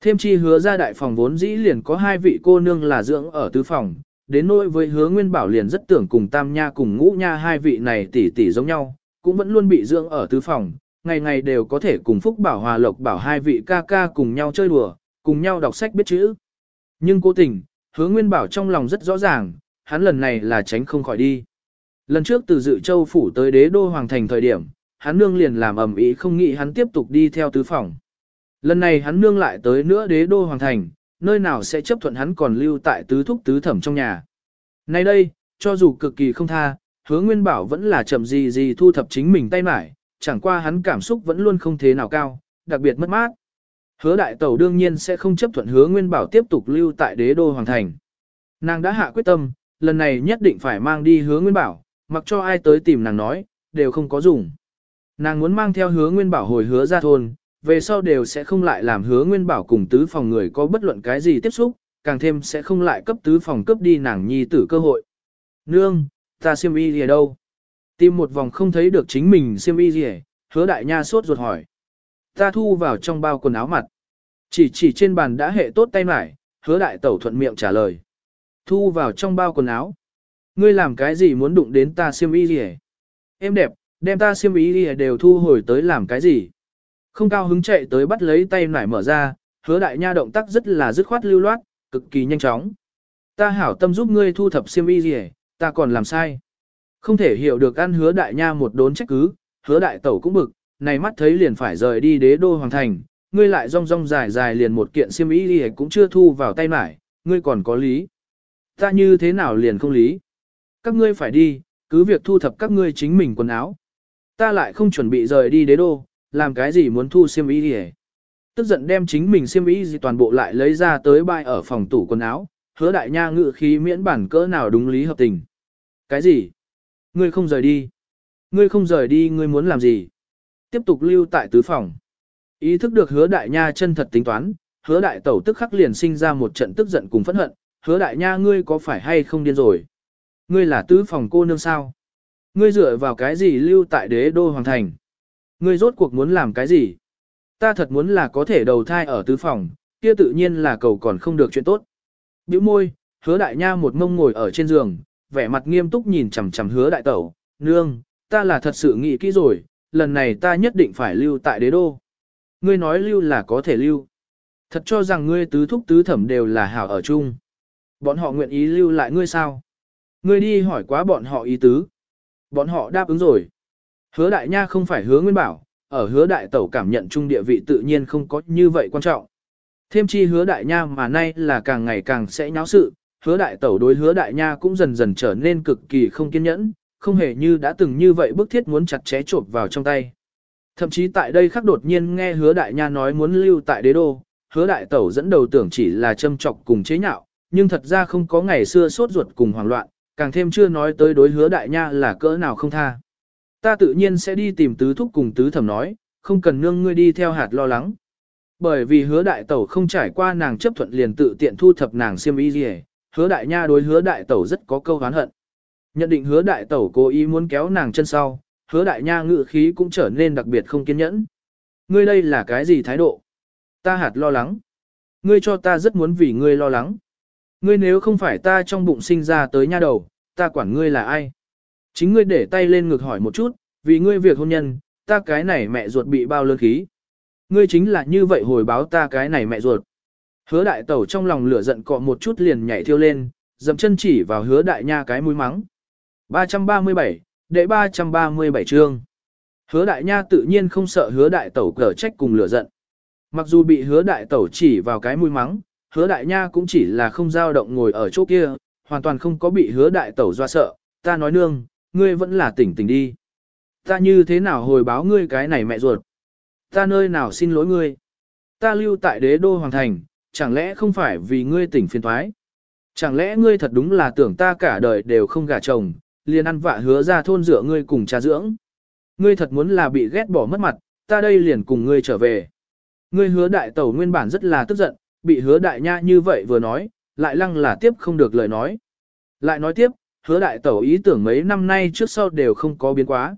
Thêm chi hứa ra đại phòng vốn dĩ liền có hai vị cô nương là dưỡng ở tứ phòng, đến nỗi với hứa Nguyên Bảo liền rất tưởng cùng Tam Nha cùng Ngũ Nha hai vị này tỷ tỷ giống nhau, cũng vẫn luôn bị dưỡng ở tứ phòng, ngày ngày đều có thể cùng Phúc Bảo Hòa Lộc Bảo hai vị ca ca cùng nhau chơi đùa, cùng nhau đọc sách biết chữ. Nhưng cố tình, hứa Nguyên Bảo trong lòng rất rõ ràng, hắn lần này là tránh không khỏi đi. Lần trước từ dự châu phủ tới đế đô hoàng thành thời điểm, hắn nương liền làm ầm ĩ không nghĩ hắn tiếp tục đi theo tứ phòng. Lần này hắn nương lại tới nữa đế đô hoàng thành, nơi nào sẽ chấp thuận hắn còn lưu tại tứ thúc tứ thẩm trong nhà. Nay đây, cho dù cực kỳ không tha, hứa nguyên bảo vẫn là chậm gì gì thu thập chính mình tay mải, chẳng qua hắn cảm xúc vẫn luôn không thế nào cao, đặc biệt mất mát. Hứa đại tẩu đương nhiên sẽ không chấp thuận hứa nguyên bảo tiếp tục lưu tại đế đô hoàng thành. Nàng đã hạ quyết tâm, lần này nhất định phải mang đi hứa nguyên bảo, mặc cho ai tới tìm nàng nói, đều không có dùng. Nàng muốn mang theo hứa nguyên bảo hồi hứa ra thôn, về sau đều sẽ không lại làm hứa nguyên bảo cùng tứ phòng người có bất luận cái gì tiếp xúc, càng thêm sẽ không lại cấp tứ phòng cấp đi nàng nhi tử cơ hội. Nương, ta siêm y gì ở đâu? Tìm một vòng không thấy được chính mình siêm y gì hứa đại nha sốt ruột hỏi. Ta thu vào trong bao quần áo mặt. Chỉ chỉ trên bàn đã hệ tốt tay mải, hứa đại tẩu thuận miệng trả lời. Thu vào trong bao quần áo. Ngươi làm cái gì muốn đụng đến ta siêm y gì Em đẹp, đem ta siêm y gì đều thu hồi tới làm cái gì. Không cao hứng chạy tới bắt lấy tay nải mở ra, hứa đại nha động tác rất là dứt khoát lưu loát, cực kỳ nhanh chóng. Ta hảo tâm giúp ngươi thu thập xiêm y gì ta còn làm sai. Không thể hiểu được ăn hứa đại nha một đốn trách cứ, hứa đại tẩu cũng bực, này mắt thấy liền phải rời đi đế đô hoàng thành, ngươi lại rong rong dài dài liền một kiện xiêm y gì cũng chưa thu vào tay nải, ngươi còn có lý. Ta như thế nào liền không lý. Các ngươi phải đi, cứ việc thu thập các ngươi chính mình quần áo. Ta lại không chuẩn bị rời đi đế đô, làm cái gì muốn thu xiêm y gì Tức giận đem chính mình xiêm y gì toàn bộ lại lấy ra tới bại ở phòng tủ quần áo, hứa đại nha ngự khí miễn bản cỡ nào đúng lý hợp tình. Cái gì? Ngươi không rời đi. Ngươi không rời đi ngươi muốn làm gì? Tiếp tục lưu tại tứ phòng. Ý thức được hứa đại nha chân thật tính toán, hứa đại tẩu tức khắc liền sinh ra một trận tức giận cùng phẫn hận, hứa đại nha ngươi có phải hay không điên rồi? Ngươi là tứ phòng cô nương sao? Ngươi dựa vào cái gì lưu tại đế đô hoàng thành? Ngươi rốt cuộc muốn làm cái gì? Ta thật muốn là có thể đầu thai ở tứ phòng, kia tự nhiên là cầu còn không được chuyện tốt. Biểu môi, hứa đại nha một mông ngồi ở trên giường, vẻ mặt nghiêm túc nhìn chằm chằm hứa đại tẩu, nương, ta là thật sự nghĩ kỹ rồi, lần này ta nhất định phải lưu tại đế đô. Ngươi nói lưu là có thể lưu. Thật cho rằng ngươi tứ thúc tứ thẩm đều là hảo ở chung. Bọn họ nguyện ý lưu lại ngươi sao? Ngươi đi hỏi quá bọn họ ý tứ. Bọn họ đáp ứng rồi. Hứa đại nha không phải hứa nguyên bảo, ở hứa đại tẩu cảm nhận chung địa vị tự nhiên không có như vậy quan trọng. Thêm chi hứa đại nha mà nay là càng ngày càng sẽ nháo sự, hứa đại tẩu đối hứa đại nha cũng dần dần trở nên cực kỳ không kiên nhẫn, không hề như đã từng như vậy bức thiết muốn chặt chẽ trộn vào trong tay. Thậm chí tại đây khắc đột nhiên nghe hứa đại nha nói muốn lưu tại đế đô, hứa đại tẩu dẫn đầu tưởng chỉ là châm chọc cùng chế nhạo, nhưng thật ra không có ngày xưa sốt ruột cùng hoảng loạn, càng thêm chưa nói tới đối hứa đại nha là cỡ nào không tha. Ta tự nhiên sẽ đi tìm tứ thúc cùng tứ thẩm nói, không cần nương ngươi đi theo hạt lo lắng. Bởi vì hứa đại tẩu không trải qua nàng chấp thuận liền tự tiện thu thập nàng xiêm y gì hứa đại nha đối hứa đại tẩu rất có câu hán hận. Nhận định hứa đại tẩu cố ý muốn kéo nàng chân sau, hứa đại nha ngự khí cũng trở nên đặc biệt không kiên nhẫn. Ngươi đây là cái gì thái độ? Ta hạt lo lắng. Ngươi cho ta rất muốn vì ngươi lo lắng. Ngươi nếu không phải ta trong bụng sinh ra tới nha đầu, ta quản ngươi là ai? Chính ngươi để tay lên ngực hỏi một chút, vì ngươi việc hôn nhân, ta cái này mẹ ruột bị bao lớn khí. Ngươi chính là như vậy hồi báo ta cái này mẹ ruột. Hứa đại tẩu trong lòng lửa giận cọ một chút liền nhảy thiêu lên, dậm chân chỉ vào hứa đại nha cái mũi mắng. 337, đệ 337 chương. Hứa đại nha tự nhiên không sợ hứa đại tẩu cờ trách cùng lửa giận. Mặc dù bị hứa đại tẩu chỉ vào cái mũi mắng, hứa đại nha cũng chỉ là không dao động ngồi ở chỗ kia, hoàn toàn không có bị hứa đại tẩu doa sợ. Ta nói nương, ngươi vẫn là tỉnh tỉnh đi. Ta như thế nào hồi báo ngươi cái này mẹ ruột? Ta nơi nào xin lỗi ngươi? Ta lưu tại đế đô hoàng thành, chẳng lẽ không phải vì ngươi tỉnh phiền thoái? Chẳng lẽ ngươi thật đúng là tưởng ta cả đời đều không gả chồng, liền ăn vạ hứa ra thôn dựa ngươi cùng cha dưỡng? Ngươi thật muốn là bị ghét bỏ mất mặt, ta đây liền cùng ngươi trở về. Ngươi hứa đại tẩu nguyên bản rất là tức giận, bị hứa đại nha như vậy vừa nói, lại lăng là tiếp không được lời nói. Lại nói tiếp, hứa đại tẩu ý tưởng mấy năm nay trước sau đều không có biến quá.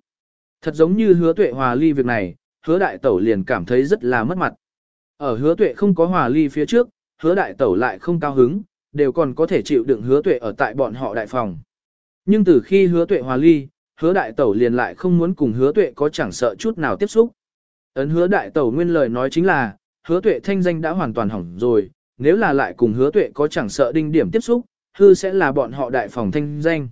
Thật giống như hứa tuệ hòa ly việc này, hứa đại tẩu liền cảm thấy rất là mất mặt. Ở hứa tuệ không có hòa ly phía trước, hứa đại tẩu lại không cao hứng, đều còn có thể chịu đựng hứa tuệ ở tại bọn họ đại phòng. Nhưng từ khi hứa tuệ hòa ly, hứa đại tẩu liền lại không muốn cùng hứa tuệ có chẳng sợ chút nào tiếp xúc. Ấn hứa đại tẩu nguyên lời nói chính là, hứa tuệ thanh danh đã hoàn toàn hỏng rồi, nếu là lại cùng hứa tuệ có chẳng sợ đinh điểm tiếp xúc, hư sẽ là bọn họ đại phòng thanh danh.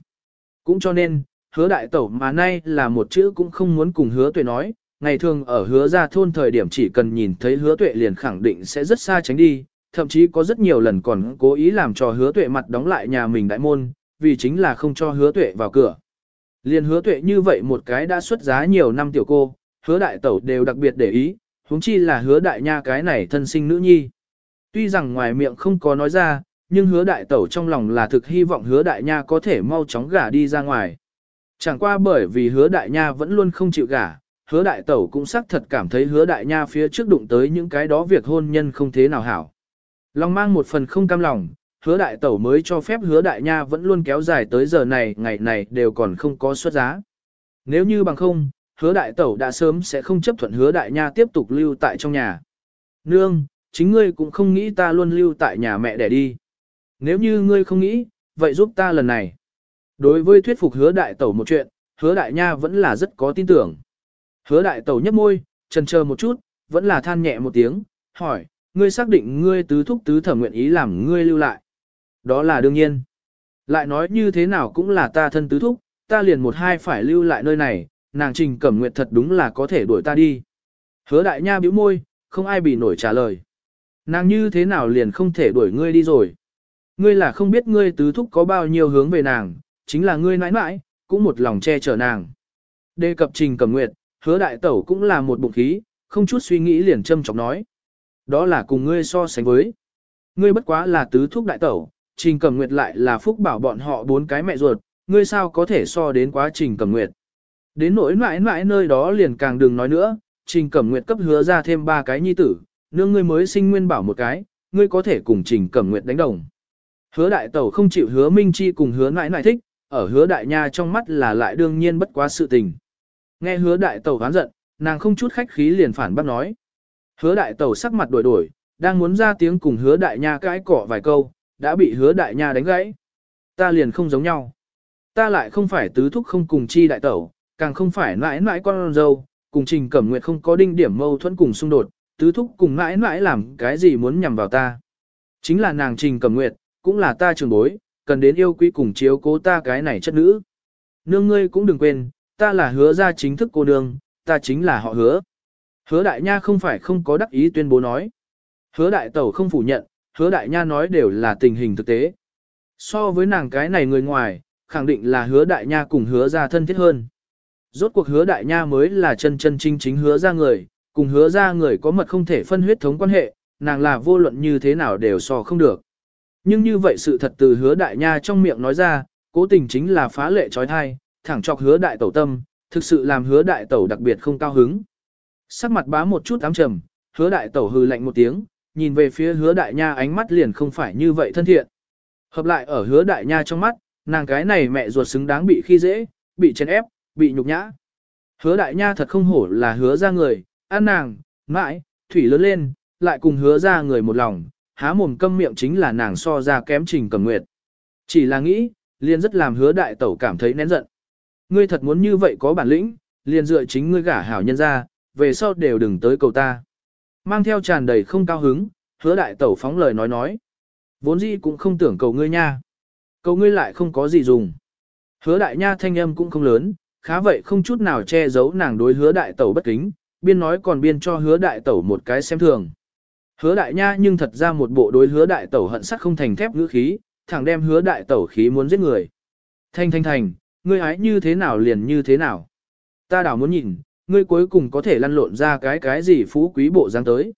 Cũng cho nên, hứa đại tẩu mà nay là một chữ cũng không muốn cùng hứa tuệ nói, ngày thường ở hứa ra thôn thời điểm chỉ cần nhìn thấy hứa tuệ liền khẳng định sẽ rất xa tránh đi, thậm chí có rất nhiều lần còn cố ý làm cho hứa tuệ mặt đóng lại nhà mình đại môn, vì chính là không cho hứa tuệ vào cửa. Liền hứa tuệ như vậy một cái đã xuất giá nhiều năm tiểu cô, hứa đại tẩu đều đặc biệt để ý, huống chi là hứa đại nha cái này thân sinh nữ nhi. Tuy rằng ngoài miệng không có nói ra, nhưng hứa đại tẩu trong lòng là thực hy vọng hứa đại nha có thể mau chóng gả đi ra ngoài. Chẳng qua bởi vì hứa đại nha vẫn luôn không chịu gả, hứa đại tẩu cũng xác thật cảm thấy hứa đại nha phía trước đụng tới những cái đó việc hôn nhân không thế nào hảo. Lòng mang một phần không cam lòng, hứa đại tẩu mới cho phép hứa đại nha vẫn luôn kéo dài tới giờ này ngày này đều còn không có xuất giá. Nếu như bằng không, hứa đại tẩu đã sớm sẽ không chấp thuận hứa đại nha tiếp tục lưu tại trong nhà. Nương, chính ngươi cũng không nghĩ ta luôn lưu tại nhà mẹ để đi. Nếu như ngươi không nghĩ, vậy giúp ta lần này. Đối với thuyết phục hứa đại tẩu một chuyện, hứa đại nha vẫn là rất có tin tưởng. Hứa đại tẩu nhấp môi, trần chờ một chút, vẫn là than nhẹ một tiếng, hỏi, ngươi xác định ngươi tứ thúc tứ thẩm nguyện ý làm ngươi lưu lại. Đó là đương nhiên. Lại nói như thế nào cũng là ta thân tứ thúc, ta liền một hai phải lưu lại nơi này, nàng trình cẩm nguyện thật đúng là có thể đuổi ta đi. Hứa đại nha bĩu môi, không ai bị nổi trả lời. Nàng như thế nào liền không thể đuổi ngươi đi rồi. Ngươi là không biết ngươi tứ thúc có bao nhiêu hướng về nàng, chính là ngươi nãi nãi, cũng một lòng che chở nàng. Đề cập trình cẩm nguyệt, hứa đại tẩu cũng là một bụng khí, không chút suy nghĩ liền châm chọc nói. Đó là cùng ngươi so sánh với. Ngươi bất quá là tứ thúc đại tẩu, trình cẩm nguyệt lại là phúc bảo bọn họ bốn cái mẹ ruột, ngươi sao có thể so đến quá trình cẩm nguyệt. Đến nỗi mãi mãi nơi đó liền càng đừng nói nữa, trình cẩm nguyệt cấp hứa ra thêm ba cái nhi tử, nương ngươi mới sinh nguyên bảo một cái, ngươi có thể cùng trình cẩm nguyệt đánh đồng. Hứa đại tẩu không chịu hứa minh chi cùng hứa nãi nãi thích, ở hứa đại nha trong mắt là lại đương nhiên bất quá sự tình. Nghe hứa đại tẩu hán giận, nàng không chút khách khí liền phản bác nói. Hứa đại tẩu sắc mặt đổi đổi, đang muốn ra tiếng cùng hứa đại nha cãi cọ vài câu, đã bị hứa đại nha đánh gãy. Ta liền không giống nhau. Ta lại không phải tứ thúc không cùng chi đại tẩu, càng không phải mãi mãi con dâu, cùng trình cẩm nguyệt không có đinh điểm mâu thuẫn cùng xung đột, tứ thúc cùng mãi mãi làm cái gì muốn nhằm vào ta. Chính là nàng trình Cẩm nguyệt, cũng là ta trường bối, cần đến yêu quý cùng chiếu cố ta cái này chất nữ. Nương ngươi cũng đừng quên, ta là hứa ra chính thức cô nương, ta chính là họ hứa. Hứa đại nha không phải không có đắc ý tuyên bố nói. Hứa đại tẩu không phủ nhận, hứa đại nha nói đều là tình hình thực tế. So với nàng cái này người ngoài, khẳng định là hứa đại nha cùng hứa ra thân thiết hơn. Rốt cuộc hứa đại nha mới là chân chân chính chính hứa ra người, cùng hứa ra người có mật không thể phân huyết thống quan hệ, nàng là vô luận như thế nào đều so không được. Nhưng như vậy sự thật từ hứa đại nha trong miệng nói ra, cố tình chính là phá lệ trói thai, thẳng chọc hứa đại tẩu tâm, thực sự làm hứa đại tẩu đặc biệt không cao hứng. Sắc mặt bá một chút ám trầm, hứa đại tẩu hư lạnh một tiếng, nhìn về phía hứa đại nha ánh mắt liền không phải như vậy thân thiện. Hợp lại ở hứa đại nha trong mắt, nàng cái này mẹ ruột xứng đáng bị khi dễ, bị chèn ép, bị nhục nhã. Hứa đại nha thật không hổ là hứa ra người, ăn nàng, mãi, thủy lớn lên, lại cùng hứa ra người một lòng, há mồm câm miệng chính là nàng so ra kém trình cầm nguyệt. Chỉ là nghĩ, liền rất làm hứa đại tẩu cảm thấy nén giận. Ngươi thật muốn như vậy có bản lĩnh, liền dựa chính ngươi gả hảo nhân ra, về sau đều đừng tới cầu ta. Mang theo tràn đầy không cao hứng, hứa đại tẩu phóng lời nói nói. Vốn gì cũng không tưởng cầu ngươi nha. Cầu ngươi lại không có gì dùng. Hứa đại nha thanh âm cũng không lớn, khá vậy không chút nào che giấu nàng đối hứa đại tẩu bất kính, biên nói còn biên cho hứa đại tẩu một cái xem thường. Hứa đại nha nhưng thật ra một bộ đối hứa đại tẩu hận sắc không thành thép ngữ khí, thẳng đem hứa đại tẩu khí muốn giết người. Thanh thanh thành, ngươi hái như thế nào liền như thế nào. Ta đảo muốn nhìn, ngươi cuối cùng có thể lăn lộn ra cái cái gì phú quý bộ dáng tới.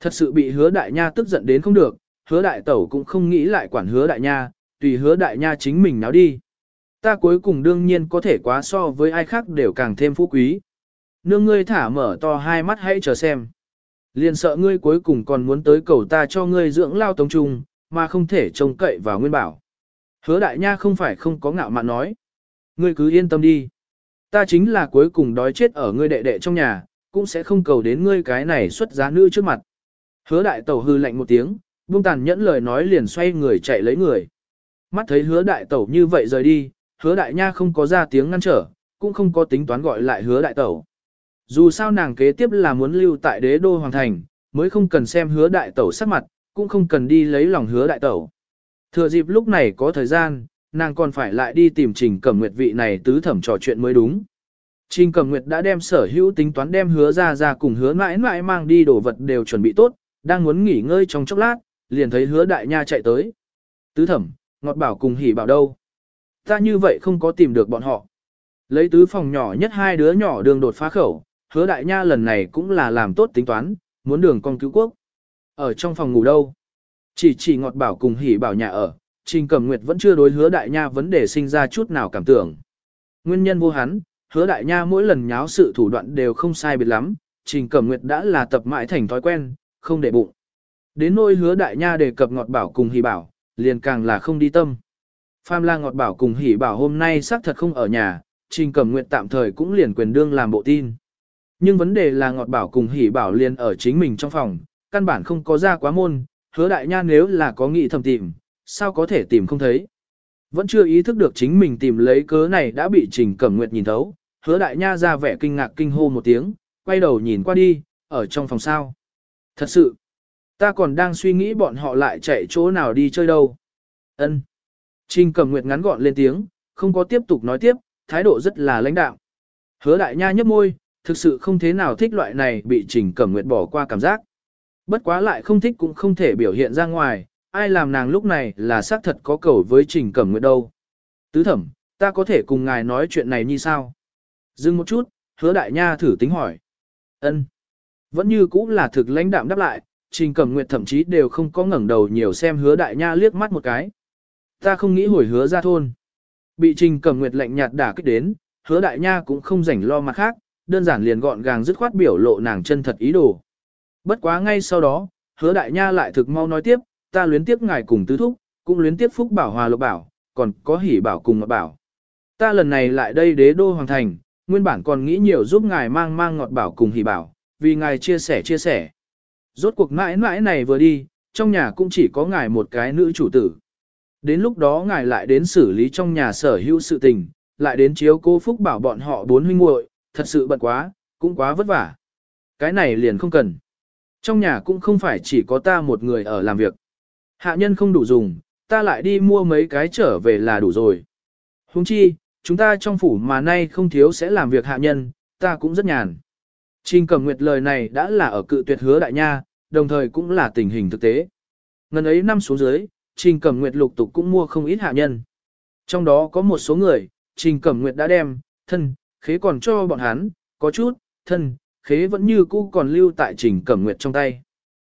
Thật sự bị hứa đại nha tức giận đến không được, hứa đại tẩu cũng không nghĩ lại quản hứa đại nha, tùy hứa đại nha chính mình náo đi. Ta cuối cùng đương nhiên có thể quá so với ai khác đều càng thêm phú quý. Nương ngươi thả mở to hai mắt hãy chờ xem. Liền sợ ngươi cuối cùng còn muốn tới cầu ta cho ngươi dưỡng lao tống trung, mà không thể trông cậy vào nguyên bảo. Hứa đại nha không phải không có ngạo mạn nói. Ngươi cứ yên tâm đi. Ta chính là cuối cùng đói chết ở ngươi đệ đệ trong nhà, cũng sẽ không cầu đến ngươi cái này xuất giá nữ trước mặt. Hứa đại tẩu hư lạnh một tiếng, buông tàn nhẫn lời nói liền xoay người chạy lấy người. Mắt thấy hứa đại tẩu như vậy rời đi, hứa đại nha không có ra tiếng ngăn trở, cũng không có tính toán gọi lại hứa đại tẩu. Dù sao nàng kế tiếp là muốn lưu tại đế đô hoàng thành, mới không cần xem hứa đại tẩu sắc mặt, cũng không cần đi lấy lòng hứa đại tẩu. Thừa dịp lúc này có thời gian, nàng còn phải lại đi tìm Trình Cẩm Nguyệt vị này tứ thẩm trò chuyện mới đúng. Trình Cẩm Nguyệt đã đem sở hữu tính toán đem hứa ra ra cùng hứa mãi mãi mang đi đồ vật đều chuẩn bị tốt, đang muốn nghỉ ngơi trong chốc lát, liền thấy hứa đại nha chạy tới. Tứ thẩm, ngọt bảo cùng hỉ bảo đâu. Ta như vậy không có tìm được bọn họ. Lấy tứ phòng nhỏ nhất hai đứa nhỏ đường đột phá khẩu, hứa đại nha lần này cũng là làm tốt tính toán, muốn đường con cứu quốc. Ở trong phòng ngủ đâu? Chỉ chỉ ngọt bảo cùng hỉ bảo nhà ở, Trình Cẩm Nguyệt vẫn chưa đối hứa đại nha vấn đề sinh ra chút nào cảm tưởng. Nguyên nhân vô hắn, hứa đại nha mỗi lần nháo sự thủ đoạn đều không sai biệt lắm, Trình Cẩm Nguyệt đã là tập mãi thành thói quen, không để bụng. Đến nỗi hứa đại nha đề cập ngọt bảo cùng hỉ bảo, liền càng là không đi tâm. Pham la ngọt bảo cùng hỉ bảo hôm nay xác thật không ở nhà, Trình Cẩm Nguyệt tạm thời cũng liền quyền đương làm bộ tin. Nhưng vấn đề là ngọt bảo cùng hỉ bảo liền ở chính mình trong phòng, căn bản không có ra quá môn, hứa đại nha nếu là có nghị thầm tìm, sao có thể tìm không thấy. Vẫn chưa ý thức được chính mình tìm lấy cớ này đã bị Trình Cẩm Nguyệt nhìn thấu, hứa đại nha ra vẻ kinh ngạc kinh hô một tiếng, quay đầu nhìn qua đi, ở trong phòng sao. Thật sự, ta còn đang suy nghĩ bọn họ lại chạy chỗ nào đi chơi đâu. Ân. Trình Cẩm Nguyệt ngắn gọn lên tiếng, không có tiếp tục nói tiếp, thái độ rất là lãnh đạo. Hứa đại nha nhấp môi, thực sự không thế nào thích loại này bị Trình Cẩm Nguyệt bỏ qua cảm giác. Bất quá lại không thích cũng không thể biểu hiện ra ngoài, ai làm nàng lúc này là xác thật có cầu với Trình Cẩm Nguyệt đâu. Tứ thẩm, ta có thể cùng ngài nói chuyện này như sao? Dừng một chút, hứa đại nha thử tính hỏi. ân Vẫn như cũ là thực lãnh đạm đáp lại, Trình Cẩm Nguyệt thậm chí đều không có ngẩng đầu nhiều xem hứa đại nha liếc mắt một cái. Ta không nghĩ hồi hứa ra thôn. Bị Trình Cẩm Nguyệt lạnh nhạt đả kích đến, hứa đại nha cũng không rảnh lo mặt khác, đơn giản liền gọn gàng dứt khoát biểu lộ nàng chân thật ý đồ. Bất quá ngay sau đó, hứa đại nha lại thực mau nói tiếp, ta luyến tiếp ngài cùng tứ thúc, cũng luyến tiếp phúc bảo hòa lộc bảo, còn có hỉ bảo cùng ngọt bảo. Ta lần này lại đây đế đô hoàng thành, nguyên bản còn nghĩ nhiều giúp ngài mang mang ngọt bảo cùng hỉ bảo, vì ngài chia sẻ chia sẻ. Rốt cuộc mãi mãi này vừa đi, trong nhà cũng chỉ có ngài một cái nữ chủ tử. Đến lúc đó ngài lại đến xử lý trong nhà sở hữu sự tình, lại đến chiếu cô phúc bảo bọn họ bốn huynh muội, thật sự bận quá, cũng quá vất vả. Cái này liền không cần. Trong nhà cũng không phải chỉ có ta một người ở làm việc. Hạ nhân không đủ dùng, ta lại đi mua mấy cái trở về là đủ rồi. Huống chi, chúng ta trong phủ mà nay không thiếu sẽ làm việc hạ nhân, ta cũng rất nhàn. Trình Cẩm Nguyệt lời này đã là ở cự tuyệt hứa đại nha, đồng thời cũng là tình hình thực tế. Ngần ấy năm xuống dưới, Trình Cẩm Nguyệt lục tục cũng mua không ít hạ nhân. Trong đó có một số người, Trình Cẩm Nguyệt đã đem, thân, khế còn cho bọn hắn, có chút, thân, khế vẫn như cũ còn lưu tại Trình Cẩm Nguyệt trong tay.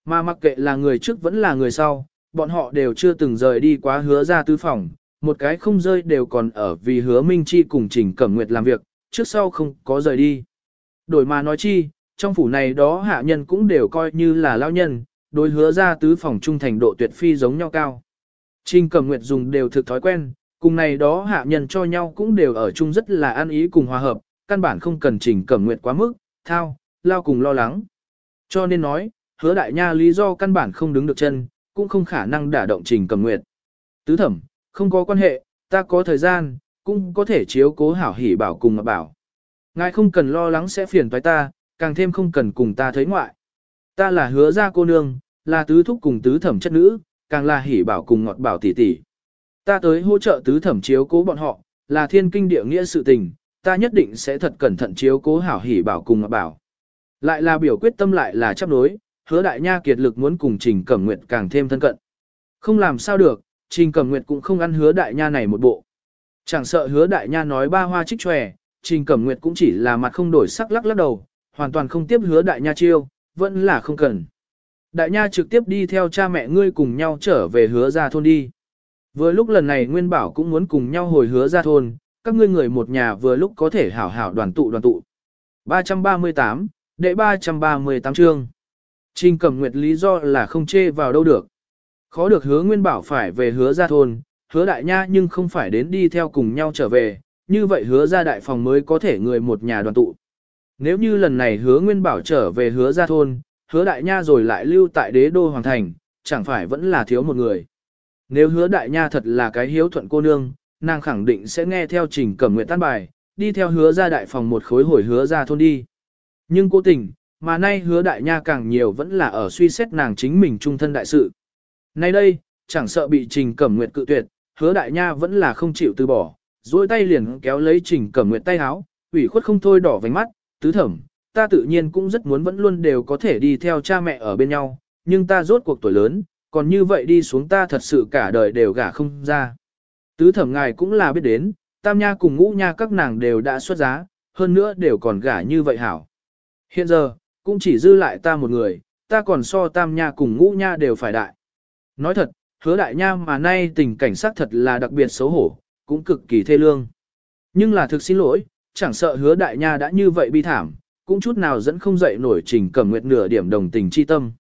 Mà mặc kệ là người trước vẫn là người sau, bọn họ đều chưa từng rời đi quá hứa ra tư phòng, một cái không rơi đều còn ở vì hứa Minh Chi cùng Trình Cẩm Nguyệt làm việc, trước sau không có rời đi. Đổi mà nói chi, trong phủ này đó hạ nhân cũng đều coi như là lao nhân, đối hứa ra tứ phòng trung thành độ tuyệt phi giống nhau cao. Trình Cẩm Nguyệt dùng đều thực thói quen, cùng này đó hạ nhân cho nhau cũng đều ở chung rất là an ý cùng hòa hợp, căn bản không cần Trình Cẩm nguyện quá mức, thao, lao cùng lo lắng. Cho nên nói, hứa đại nha lý do căn bản không đứng được chân, cũng không khả năng đả động Trình Cẩm Nguyệt. Tứ thẩm, không có quan hệ, ta có thời gian, cũng có thể chiếu cố hảo hỉ bảo cùng ngọc bảo. Ngài không cần lo lắng sẽ phiền toái ta, càng thêm không cần cùng ta thấy ngoại. Ta là hứa ra cô nương, là tứ thúc cùng tứ thẩm chất nữ, càng là hỉ bảo cùng ngọt bảo tỷ tỷ. Ta tới hỗ trợ tứ thẩm chiếu cố bọn họ, là thiên kinh địa nghĩa sự tình, ta nhất định sẽ thật cẩn thận chiếu cố hảo hỉ bảo cùng ngọt bảo. Lại là biểu quyết tâm lại là chấp đối, hứa đại nha kiệt lực muốn cùng Trình Cẩm Nguyệt càng thêm thân cận. Không làm sao được, Trình Cẩm Nguyệt cũng không ăn hứa đại nha này một bộ. Chẳng sợ hứa đại nha nói ba hoa trích tròe, Trình Cẩm Nguyệt cũng chỉ là mặt không đổi sắc lắc lắc đầu, hoàn toàn không tiếp hứa đại nha chiêu, vẫn là không cần. Đại nha trực tiếp đi theo cha mẹ ngươi cùng nhau trở về hứa ra thôn đi. Vừa lúc lần này Nguyên Bảo cũng muốn cùng nhau hồi hứa ra thôn, các ngươi người một nhà vừa lúc có thể hảo hảo đoàn tụ đoàn tụ. 338, đệ 338 chương. Trình Cẩm Nguyệt lý do là không chê vào đâu được. Khó được hứa Nguyên Bảo phải về hứa ra thôn, hứa đại nha nhưng không phải đến đi theo cùng nhau trở về, như vậy hứa ra đại phòng mới có thể người một nhà đoàn tụ. Nếu như lần này hứa Nguyên Bảo trở về hứa ra thôn, hứa đại nha rồi lại lưu tại đế đô hoàng thành, chẳng phải vẫn là thiếu một người. Nếu hứa đại nha thật là cái hiếu thuận cô nương, nàng khẳng định sẽ nghe theo trình cẩm nguyện tan bài, đi theo hứa ra đại phòng một khối hồi hứa ra thôn đi. Nhưng cố tình, mà nay hứa đại nha càng nhiều vẫn là ở suy xét nàng chính mình trung thân đại sự. Nay đây, chẳng sợ bị trình cẩm nguyện cự tuyệt, hứa đại nha vẫn là không chịu từ bỏ, duỗi tay liền kéo lấy trình cẩm nguyện tay áo, ủy khuất không thôi đỏ vành mắt, tứ thẩm, ta tự nhiên cũng rất muốn vẫn luôn đều có thể đi theo cha mẹ ở bên nhau, nhưng ta rốt cuộc tuổi lớn, còn như vậy đi xuống ta thật sự cả đời đều gả không ra. Tứ thẩm ngài cũng là biết đến, tam nha cùng ngũ nha các nàng đều đã xuất giá, hơn nữa đều còn gả như vậy hảo. Hiện giờ, cũng chỉ dư lại ta một người, ta còn so tam nha cùng ngũ nha đều phải đại. Nói thật, hứa đại nha mà nay tình cảnh sát thật là đặc biệt xấu hổ, cũng cực kỳ thê lương. Nhưng là thực xin lỗi, chẳng sợ hứa đại nha đã như vậy bi thảm, cũng chút nào dẫn không dậy nổi trình cẩm nguyệt nửa điểm đồng tình chi tâm.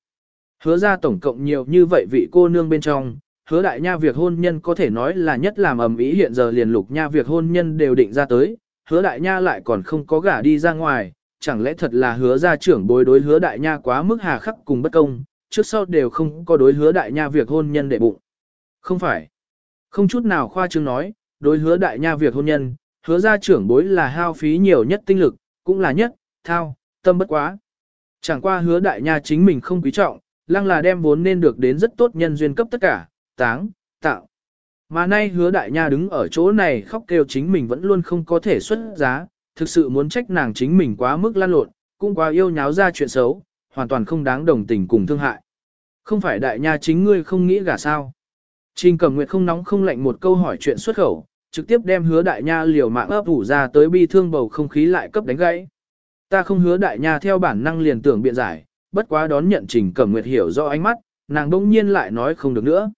Hứa ra tổng cộng nhiều như vậy vị cô nương bên trong, hứa đại nha việc hôn nhân có thể nói là nhất làm ầm ý hiện giờ liền lục nha việc hôn nhân đều định ra tới, hứa đại nha lại còn không có gả đi ra ngoài, chẳng lẽ thật là hứa ra trưởng bối đối hứa đại nha quá mức hà khắc cùng bất công, trước sau đều không có đối hứa đại nha việc hôn nhân để bụng. Không phải. Không chút nào khoa trương nói, đối hứa đại nha việc hôn nhân, hứa ra trưởng bối là hao phí nhiều nhất tinh lực, cũng là nhất, thao, tâm bất quá. Chẳng qua hứa đại nha chính mình không quý trọng, lăng là đem vốn nên được đến rất tốt nhân duyên cấp tất cả, táng, tạo. Mà nay hứa đại nha đứng ở chỗ này khóc kêu chính mình vẫn luôn không có thể xuất giá, thực sự muốn trách nàng chính mình quá mức lan lộn, cũng quá yêu nháo ra chuyện xấu, hoàn toàn không đáng đồng tình cùng thương hại. Không phải đại nha chính ngươi không nghĩ gả sao. Trình cầm Nguyệt không nóng không lạnh một câu hỏi chuyện xuất khẩu, trực tiếp đem hứa đại nha liều mạng ấp ủ ra tới bi thương bầu không khí lại cấp đánh gãy. Ta không hứa đại nha theo bản năng liền tưởng biện giải, bất quá đón nhận Trình Cẩm Nguyệt hiểu do ánh mắt, nàng đông nhiên lại nói không được nữa.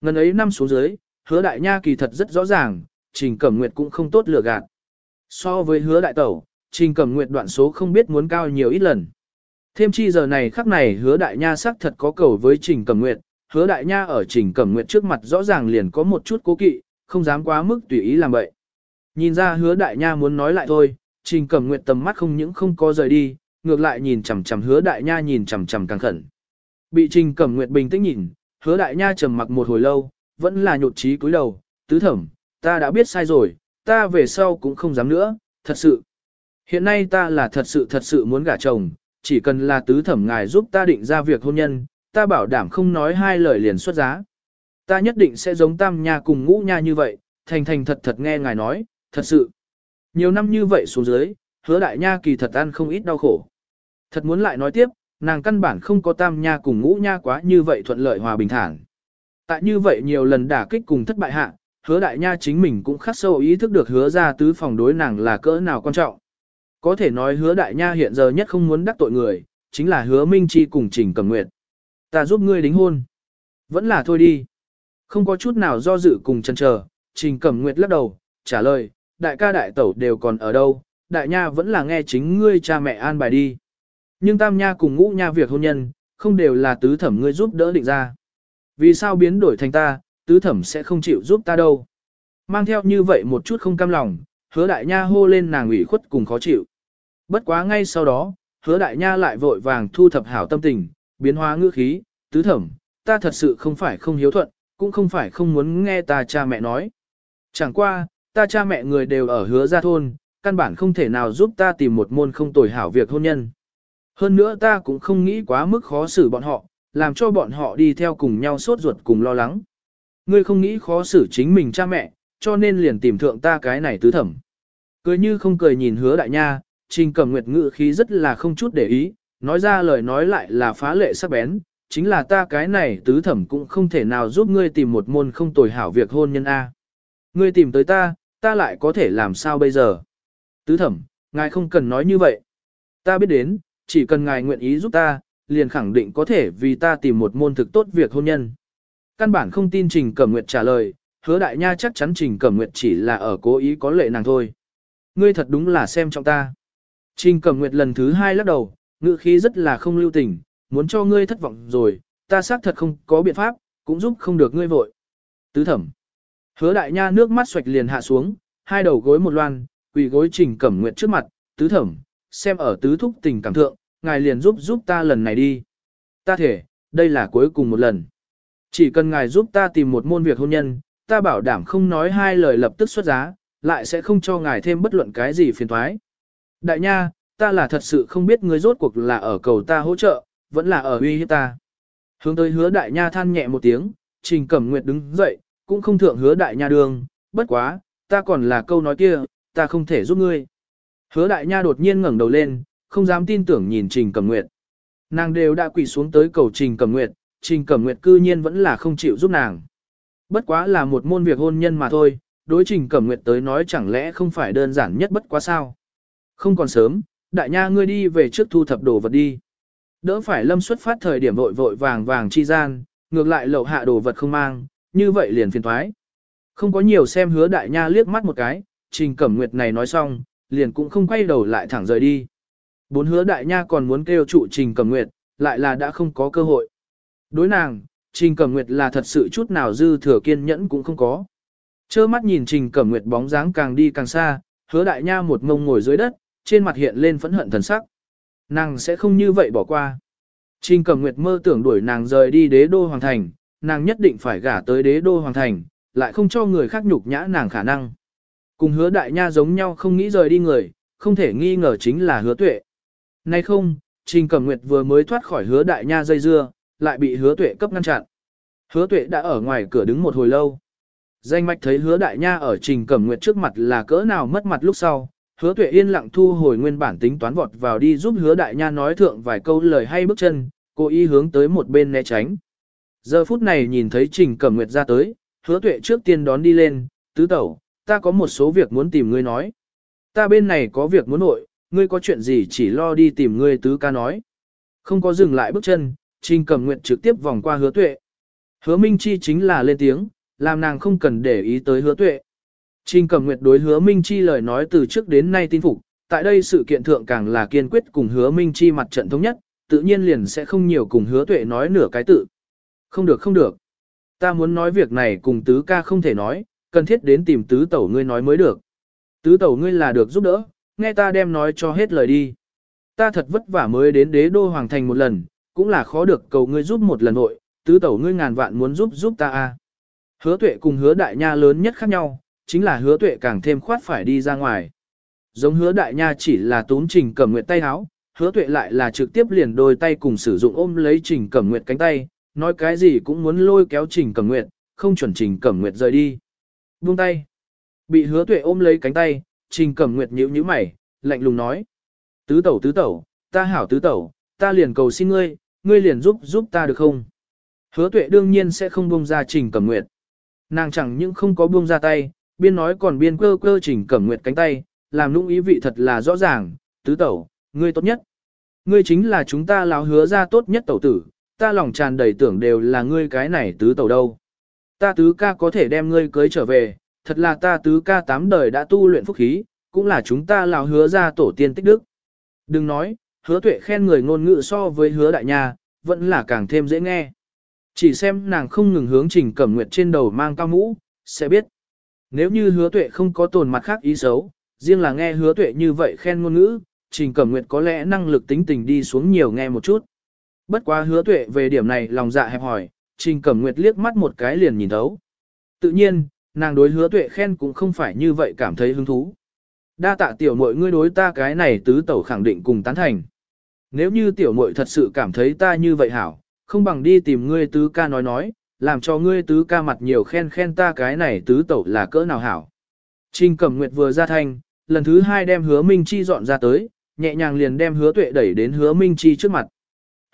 Ngần ấy năm xuống dưới, hứa đại nha kỳ thật rất rõ ràng, Trình Cẩm Nguyệt cũng không tốt lừa gạt. So với hứa đại tẩu, Trình Cẩm Nguyệt đoạn số không biết muốn cao nhiều ít lần. Thêm chi giờ này khắc này hứa đại nha sắc thật có cầu với Trình Cẩm Nguyệt, hứa đại nha ở Trình Cẩm Nguyệt trước mặt rõ ràng liền có một chút cố kỵ, không dám quá mức tùy ý làm vậy. Nhìn ra hứa đại nha muốn nói lại thôi, Trình Cẩm Nguyệt tầm mắt không những không có rời đi, ngược lại nhìn chằm chằm hứa đại nha nhìn chằm chằm càng khẩn. Bị Trình Cẩm Nguyệt bình tĩnh nhìn, hứa đại nha trầm mặc một hồi lâu, vẫn là nhột trí cúi đầu, tứ thẩm, ta đã biết sai rồi, ta về sau cũng không dám nữa, thật sự. Hiện nay ta là thật sự thật sự muốn gả chồng, chỉ cần là tứ thẩm ngài giúp ta định ra việc hôn nhân, ta bảo đảm không nói hai lời liền xuất giá. Ta nhất định sẽ giống tam nha cùng ngũ nha như vậy, thành thành thật thật nghe ngài nói, thật sự. Nhiều năm như vậy xuống dưới, hứa đại nha kỳ thật ăn không ít đau khổ. Thật muốn lại nói tiếp, nàng căn bản không có tam nha cùng ngũ nha quá như vậy thuận lợi hòa bình thản. Tại như vậy nhiều lần đả kích cùng thất bại hạ, hứa đại nha chính mình cũng khắc sâu ý thức được hứa ra tứ phòng đối nàng là cỡ nào quan trọng. Có thể nói hứa đại nha hiện giờ nhất không muốn đắc tội người, chính là hứa minh chi cùng trình cầm nguyệt. Ta giúp ngươi đính hôn. Vẫn là thôi đi. Không có chút nào do dự cùng chân chờ, trình cầm nguyệt lắc đầu, trả lời, đại ca đại tẩu đều còn ở đâu, đại nha vẫn là nghe chính ngươi cha mẹ an bài đi. Nhưng tam nha cùng ngũ nha việc hôn nhân, không đều là tứ thẩm ngươi giúp đỡ định ra. Vì sao biến đổi thành ta, tứ thẩm sẽ không chịu giúp ta đâu. Mang theo như vậy một chút không cam lòng, hứa đại nha hô lên nàng ủy khuất cùng khó chịu. Bất quá ngay sau đó, hứa đại nha lại vội vàng thu thập hảo tâm tình, biến hóa ngữ khí, tứ thẩm, ta thật sự không phải không hiếu thuận, cũng không phải không muốn nghe ta cha mẹ nói. Chẳng qua, ta cha mẹ người đều ở hứa gia thôn, căn bản không thể nào giúp ta tìm một môn không tồi hảo việc hôn nhân. Hơn nữa ta cũng không nghĩ quá mức khó xử bọn họ, làm cho bọn họ đi theo cùng nhau sốt ruột cùng lo lắng. Ngươi không nghĩ khó xử chính mình cha mẹ, cho nên liền tìm thượng ta cái này tứ thẩm. Cười như không cười nhìn hứa đại nha, trình cầm nguyệt ngự khí rất là không chút để ý, nói ra lời nói lại là phá lệ sắc bén, chính là ta cái này tứ thẩm cũng không thể nào giúp ngươi tìm một môn không tồi hảo việc hôn nhân A. Ngươi tìm tới ta, ta lại có thể làm sao bây giờ? Tứ thẩm, ngài không cần nói như vậy. Ta biết đến, chỉ cần ngài nguyện ý giúp ta, liền khẳng định có thể vì ta tìm một môn thực tốt việc hôn nhân. Căn bản không tin Trình Cẩm Nguyệt trả lời, hứa đại nha chắc chắn Trình Cẩm Nguyệt chỉ là ở cố ý có lệ nàng thôi. Ngươi thật đúng là xem trọng ta. Trình Cẩm Nguyệt lần thứ hai lắc đầu, ngữ khí rất là không lưu tình, muốn cho ngươi thất vọng rồi, ta xác thật không có biện pháp, cũng giúp không được ngươi vội. Tứ thẩm. Hứa đại nha nước mắt xoạch liền hạ xuống, hai đầu gối một loan, quỳ gối Trình Cẩm Nguyệt trước mặt, tứ thẩm, xem ở tứ thúc tình cảm thượng, ngài liền giúp giúp ta lần này đi. Ta thể, đây là cuối cùng một lần. Chỉ cần ngài giúp ta tìm một môn việc hôn nhân, ta bảo đảm không nói hai lời lập tức xuất giá, lại sẽ không cho ngài thêm bất luận cái gì phiền thoái. Đại nha, ta là thật sự không biết ngươi rốt cuộc là ở cầu ta hỗ trợ, vẫn là ở uy hiếp ta. Hướng tới hứa đại nha than nhẹ một tiếng, trình cẩm nguyệt đứng dậy, cũng không thượng hứa đại nha đường, bất quá, ta còn là câu nói kia, ta không thể giúp ngươi. Hứa đại nha đột nhiên ngẩng đầu lên, không dám tin tưởng nhìn trình cẩm nguyệt. Nàng đều đã quỳ xuống tới cầu trình cẩm nguyệt, trình cẩm nguyệt cư nhiên vẫn là không chịu giúp nàng. Bất quá là một môn việc hôn nhân mà thôi, đối trình cẩm nguyệt tới nói chẳng lẽ không phải đơn giản nhất bất quá sao. Không còn sớm, đại nha ngươi đi về trước thu thập đồ vật đi. Đỡ phải lâm xuất phát thời điểm vội vội vàng vàng chi gian, ngược lại lậu hạ đồ vật không mang, như vậy liền phiền thoái. Không có nhiều xem hứa đại nha liếc mắt một cái, trình cẩm nguyệt này nói xong, liền cũng không quay đầu lại thẳng rời đi. Bốn hứa đại nha còn muốn kêu trụ trình cẩm nguyệt, lại là đã không có cơ hội. Đối nàng, trình cẩm nguyệt là thật sự chút nào dư thừa kiên nhẫn cũng không có. Chơ mắt nhìn trình cẩm nguyệt bóng dáng càng đi càng xa, hứa đại nha một ngông ngồi dưới đất, trên mặt hiện lên phẫn hận thần sắc. Nàng sẽ không như vậy bỏ qua. Trình Cẩm Nguyệt mơ tưởng đuổi nàng rời đi đế đô hoàng thành, nàng nhất định phải gả tới đế đô hoàng thành, lại không cho người khác nhục nhã nàng khả năng. Cùng hứa đại nha giống nhau không nghĩ rời đi người, không thể nghi ngờ chính là hứa tuệ. Nay không, Trình Cẩm Nguyệt vừa mới thoát khỏi hứa đại nha dây dưa, lại bị hứa tuệ cấp ngăn chặn. Hứa tuệ đã ở ngoài cửa đứng một hồi lâu. Danh mạch thấy hứa đại nha ở Trình Cẩm Nguyệt trước mặt là cỡ nào mất mặt lúc sau, hứa tuệ yên lặng thu hồi nguyên bản tính toán vọt vào đi giúp hứa đại nha nói thượng vài câu lời hay bước chân, cố ý hướng tới một bên né tránh. Giờ phút này nhìn thấy Trình Cẩm Nguyệt ra tới, hứa tuệ trước tiên đón đi lên, tứ tẩu, ta có một số việc muốn tìm ngươi nói. Ta bên này có việc muốn nội, ngươi có chuyện gì chỉ lo đi tìm ngươi tứ ca nói. Không có dừng lại bước chân, Trình Cẩm Nguyệt trực tiếp vòng qua hứa tuệ. Hứa Minh Chi chính là lên tiếng, làm nàng không cần để ý tới hứa tuệ. Trình Cẩm Nguyệt đối hứa Minh Chi lời nói từ trước đến nay tin phục, tại đây sự kiện thượng càng là kiên quyết cùng hứa Minh Chi mặt trận thống nhất, tự nhiên liền sẽ không nhiều cùng hứa tuệ nói nửa cái tự. Không được không được. Ta muốn nói việc này cùng tứ ca không thể nói, cần thiết đến tìm tứ tẩu ngươi nói mới được. Tứ tẩu ngươi là được giúp đỡ, nghe ta đem nói cho hết lời đi. Ta thật vất vả mới đến đế đô hoàng thành một lần, cũng là khó được cầu ngươi giúp một lần nội, tứ tẩu ngươi ngàn vạn muốn giúp giúp ta a. Hứa tuệ cùng hứa đại nha lớn nhất khác nhau, chính là hứa tuệ càng thêm khoát phải đi ra ngoài. Giống hứa đại nha chỉ là tốn trình cầm nguyện tay háo, hứa tuệ lại là trực tiếp liền đôi tay cùng sử dụng ôm lấy Trình Cẩm Nguyệt cánh tay, nói cái gì cũng muốn lôi kéo Trình Cẩm Nguyệt, không chuẩn Trình Cẩm Nguyệt rời đi. Buông tay. Bị hứa tuệ ôm lấy cánh tay, Trình Cẩm Nguyệt nhíu nhíu mày, lạnh lùng nói. Tứ tẩu tứ tẩu, ta hảo tứ tẩu, ta liền cầu xin ngươi, ngươi liền giúp giúp ta được không? Hứa tuệ đương nhiên sẽ không buông ra Trình Cẩm Nguyệt. Nàng chẳng những không có buông ra tay, biên nói còn biên cơ cơ Trình Cẩm Nguyệt cánh tay, làm nũng ý vị thật là rõ ràng, tứ tẩu, ngươi tốt nhất. Ngươi chính là chúng ta lão hứa ra tốt nhất tẩu tử, ta lòng tràn đầy tưởng đều là ngươi cái này tứ tẩu đâu. Ta tứ ca có thể đem ngươi cưới trở về, thật là ta tứ ca tám đời đã tu luyện phúc khí, cũng là chúng ta lào hứa ra tổ tiên tích đức. Đừng nói, hứa tuệ khen người ngôn ngữ so với hứa đại nha, vẫn là càng thêm dễ nghe. Chỉ xem nàng không ngừng hướng trình cẩm nguyệt trên đầu mang cao mũ, sẽ biết. Nếu như hứa tuệ không có tồn mặt khác ý xấu, riêng là nghe hứa tuệ như vậy khen ngôn ngữ, trình cẩm nguyệt có lẽ năng lực tính tình đi xuống nhiều nghe một chút. Bất quá hứa tuệ về điểm này lòng dạ hẹp hỏi, trình cẩm nguyệt liếc mắt một cái liền nhìn thấu. Tự nhiên, nàng đối hứa tuệ khen cũng không phải như vậy cảm thấy hứng thú. Đa tạ tiểu muội ngươi đối ta cái này tứ tẩu khẳng định cùng tán thành. Nếu như tiểu muội thật sự cảm thấy ta như vậy hảo, không bằng đi tìm ngươi tứ ca nói nói, làm cho ngươi tứ ca mặt nhiều khen khen ta cái này tứ tẩu là cỡ nào hảo. Trình Cẩm Nguyệt vừa ra thanh, lần thứ hai đem hứa Minh Chi dọn ra tới, nhẹ nhàng liền đem hứa tuệ đẩy đến hứa Minh Chi trước mặt.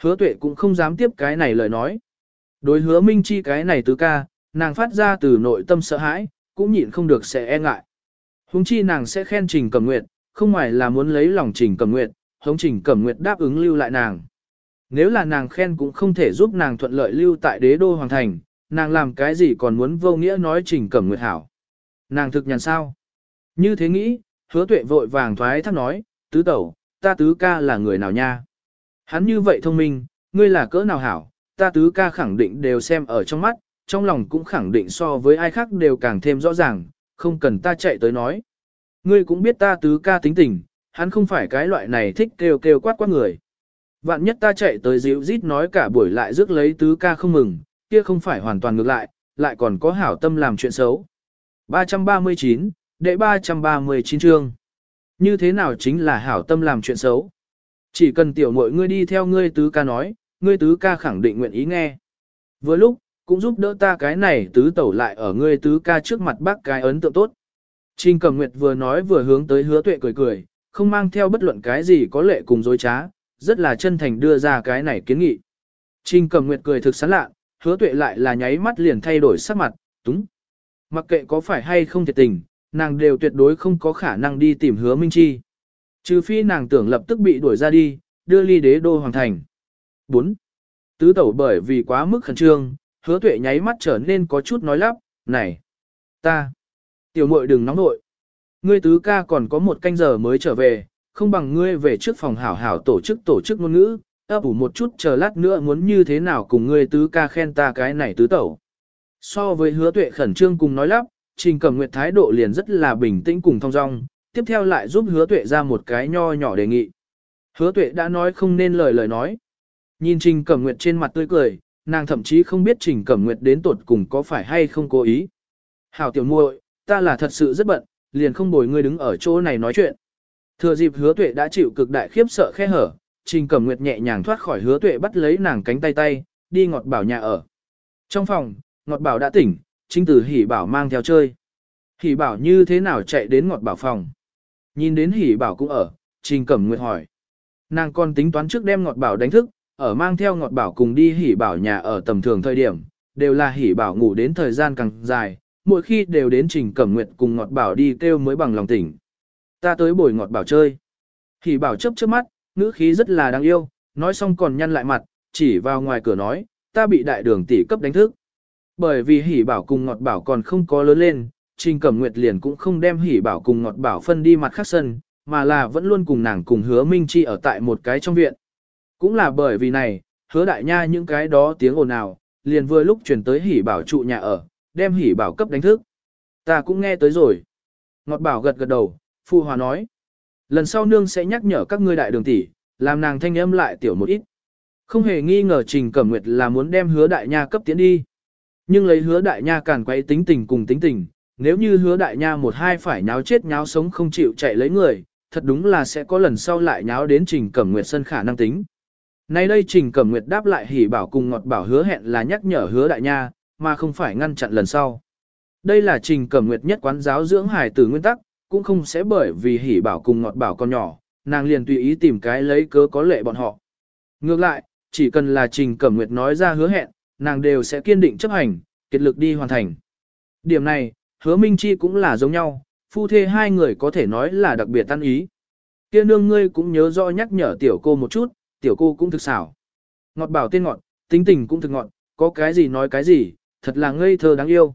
Hứa tuệ cũng không dám tiếp cái này lời nói. Đối hứa Minh Chi cái này tứ ca, nàng phát ra từ nội tâm sợ hãi, cũng nhịn không được sẽ e ngại. Húng chi nàng sẽ khen Trình Cẩm Nguyệt, không ngoài là muốn lấy lòng Trình Cẩm Nguyệt, hống Trình Cẩm Nguyệt đáp ứng lưu lại nàng. Nếu là nàng khen cũng không thể giúp nàng thuận lợi lưu tại đế đô hoàng thành, nàng làm cái gì còn muốn vô nghĩa nói Trình Cẩm Nguyệt hảo. Nàng thực nhàn sao? Như thế nghĩ, hứa tuệ vội vàng thoái thác nói, tứ tẩu, ta tứ ca là người nào nha? Hắn như vậy thông minh, ngươi là cỡ nào hảo, ta tứ ca khẳng định đều xem ở trong mắt, trong lòng cũng khẳng định so với ai khác đều càng thêm rõ ràng, không cần ta chạy tới nói. Ngươi cũng biết ta tứ ca tính tình, hắn không phải cái loại này thích kêu kêu quát quát người. Vạn nhất ta chạy tới dịu rít nói cả buổi lại rước lấy tứ ca không mừng, kia không phải hoàn toàn ngược lại, lại còn có hảo tâm làm chuyện xấu. 339, đệ 339 chương. Như thế nào chính là hảo tâm làm chuyện xấu? Chỉ cần tiểu muội ngươi đi theo ngươi tứ ca nói, ngươi tứ ca khẳng định nguyện ý nghe. Vừa lúc, cũng giúp đỡ ta cái này tứ tẩu lại ở ngươi tứ ca trước mặt bác cái ấn tượng tốt. Trình Cẩm Nguyệt vừa nói vừa hướng tới hứa tuệ cười cười, không mang theo bất luận cái gì có lệ cùng dối trá, rất là chân thành đưa ra cái này kiến nghị. Trình Cẩm Nguyệt cười thực sán lạ, hứa tuệ lại là nháy mắt liền thay đổi sắc mặt, túng. Mặc kệ có phải hay không thiệt tình, nàng đều tuyệt đối không có khả năng đi tìm hứa Minh Chi. Trừ phi nàng tưởng lập tức bị đuổi ra đi, đưa ly đế đô hoàng thành. 4. Tứ tẩu bởi vì quá mức khẩn trương, hứa tuệ nháy mắt trở nên có chút nói lắp, này, ta, tiểu muội đừng nóng nội. Ngươi tứ ca còn có một canh giờ mới trở về, không bằng ngươi về trước phòng hảo hảo tổ chức tổ chức ngôn ngữ, ấp ủ một chút chờ lát nữa muốn như thế nào cùng ngươi tứ ca khen ta cái này tứ tẩu. So với hứa tuệ khẩn trương cùng nói lắp, trình cầm nguyệt thái độ liền rất là bình tĩnh cùng thong dong, tiếp theo lại giúp hứa tuệ ra một cái nho nhỏ đề nghị. Hứa tuệ đã nói không nên lời lời nói. Nhìn trình Cẩm nguyệt trên mặt tươi cười, nàng thậm chí không biết trình Cẩm nguyệt đến tuột cùng có phải hay không cố ý. Hảo tiểu muội, ta là thật sự rất bận, liền không bồi ngươi đứng ở chỗ này nói chuyện. Thừa dịp hứa tuệ đã chịu cực đại khiếp sợ khe hở, trình Cẩm nguyệt nhẹ nhàng thoát khỏi hứa tuệ bắt lấy nàng cánh tay tay, đi ngọt bảo nhà ở. Trong phòng, ngọt bảo đã tỉnh, chính tử hỉ bảo mang theo chơi. Hỉ bảo như thế nào chạy đến ngọt bảo phòng. Nhìn đến hỉ bảo cũng ở, trình cẩm nguyệt hỏi. Nàng còn tính toán trước đem ngọt bảo đánh thức, ở mang theo ngọt bảo cùng đi hỉ bảo nhà ở tầm thường thời điểm, đều là hỉ bảo ngủ đến thời gian càng dài, mỗi khi đều đến trình cẩm nguyệt cùng ngọt bảo đi kêu mới bằng lòng tỉnh. Ta tới bồi ngọt bảo chơi. Hỉ bảo chớp chớp mắt, ngữ khí rất là đáng yêu, nói xong còn nhăn lại mặt, chỉ vào ngoài cửa nói, ta bị đại đường tỷ cấp đánh thức. Bởi vì hỉ bảo cùng ngọt bảo còn không có lớn lên, Trình Cẩm Nguyệt liền cũng không đem hỉ bảo cùng ngọt bảo phân đi mặt khác sân, mà là vẫn luôn cùng nàng cùng hứa Minh Chi ở tại một cái trong viện. Cũng là bởi vì này, hứa đại nha những cái đó tiếng ồn ào, liền vừa lúc chuyển tới hỉ bảo trụ nhà ở, đem hỉ bảo cấp đánh thức. Ta cũng nghe tới rồi. Ngọt bảo gật gật đầu, phu hòa nói. Lần sau nương sẽ nhắc nhở các ngươi đại đường tỷ, làm nàng thanh âm lại tiểu một ít. Không hề nghi ngờ Trình Cẩm Nguyệt là muốn đem hứa đại nha cấp tiến đi. Nhưng lấy hứa đại nha càn quấy tính tình cùng tính tình, nếu như hứa đại nha một hai phải nháo chết nháo sống không chịu chạy lấy người, thật đúng là sẽ có lần sau lại nháo đến Trình Cẩm Nguyệt sân khả năng tính. Nay đây Trình Cẩm Nguyệt đáp lại hỉ bảo cùng ngọt bảo hứa hẹn là nhắc nhở hứa đại nha, mà không phải ngăn chặn lần sau. Đây là Trình Cẩm Nguyệt nhất quán giáo dưỡng hài tử nguyên tắc, cũng không sẽ bởi vì hỉ bảo cùng ngọt bảo con nhỏ, nàng liền tùy ý tìm cái lấy cớ có lệ bọn họ. Ngược lại, chỉ cần là Trình Cẩm Nguyệt nói ra hứa hẹn, nàng đều sẽ kiên định chấp hành, kiệt lực đi hoàn thành. Điểm này, hứa Minh Chi cũng là giống nhau, phu thê hai người có thể nói là đặc biệt tan ý. Kia nương ngươi cũng nhớ rõ nhắc nhở tiểu cô một chút, tiểu cô cũng thực xảo. Ngọt bảo tên ngọt, tính tình cũng thực ngọt, có cái gì nói cái gì, thật là ngây thơ đáng yêu.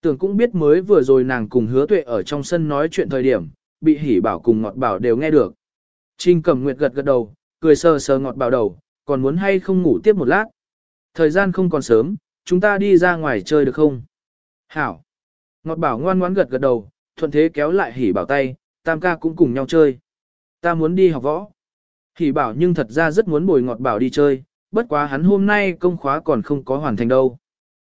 Tưởng cũng biết mới vừa rồi nàng cùng hứa tuệ ở trong sân nói chuyện thời điểm, bị hỉ bảo cùng ngọt bảo đều nghe được. Trình cầm nguyệt gật gật đầu, cười sờ sờ ngọt bảo đầu, còn muốn hay không ngủ tiếp một lát. Thời gian không còn sớm, chúng ta đi ra ngoài chơi được không? Hảo. Ngọt bảo ngoan ngoãn gật gật đầu, thuận thế kéo lại hỉ bảo tay, tam ca cũng cùng nhau chơi. Ta muốn đi học võ. Hỉ bảo nhưng thật ra rất muốn bồi ngọt bảo đi chơi, bất quá hắn hôm nay công khóa còn không có hoàn thành đâu.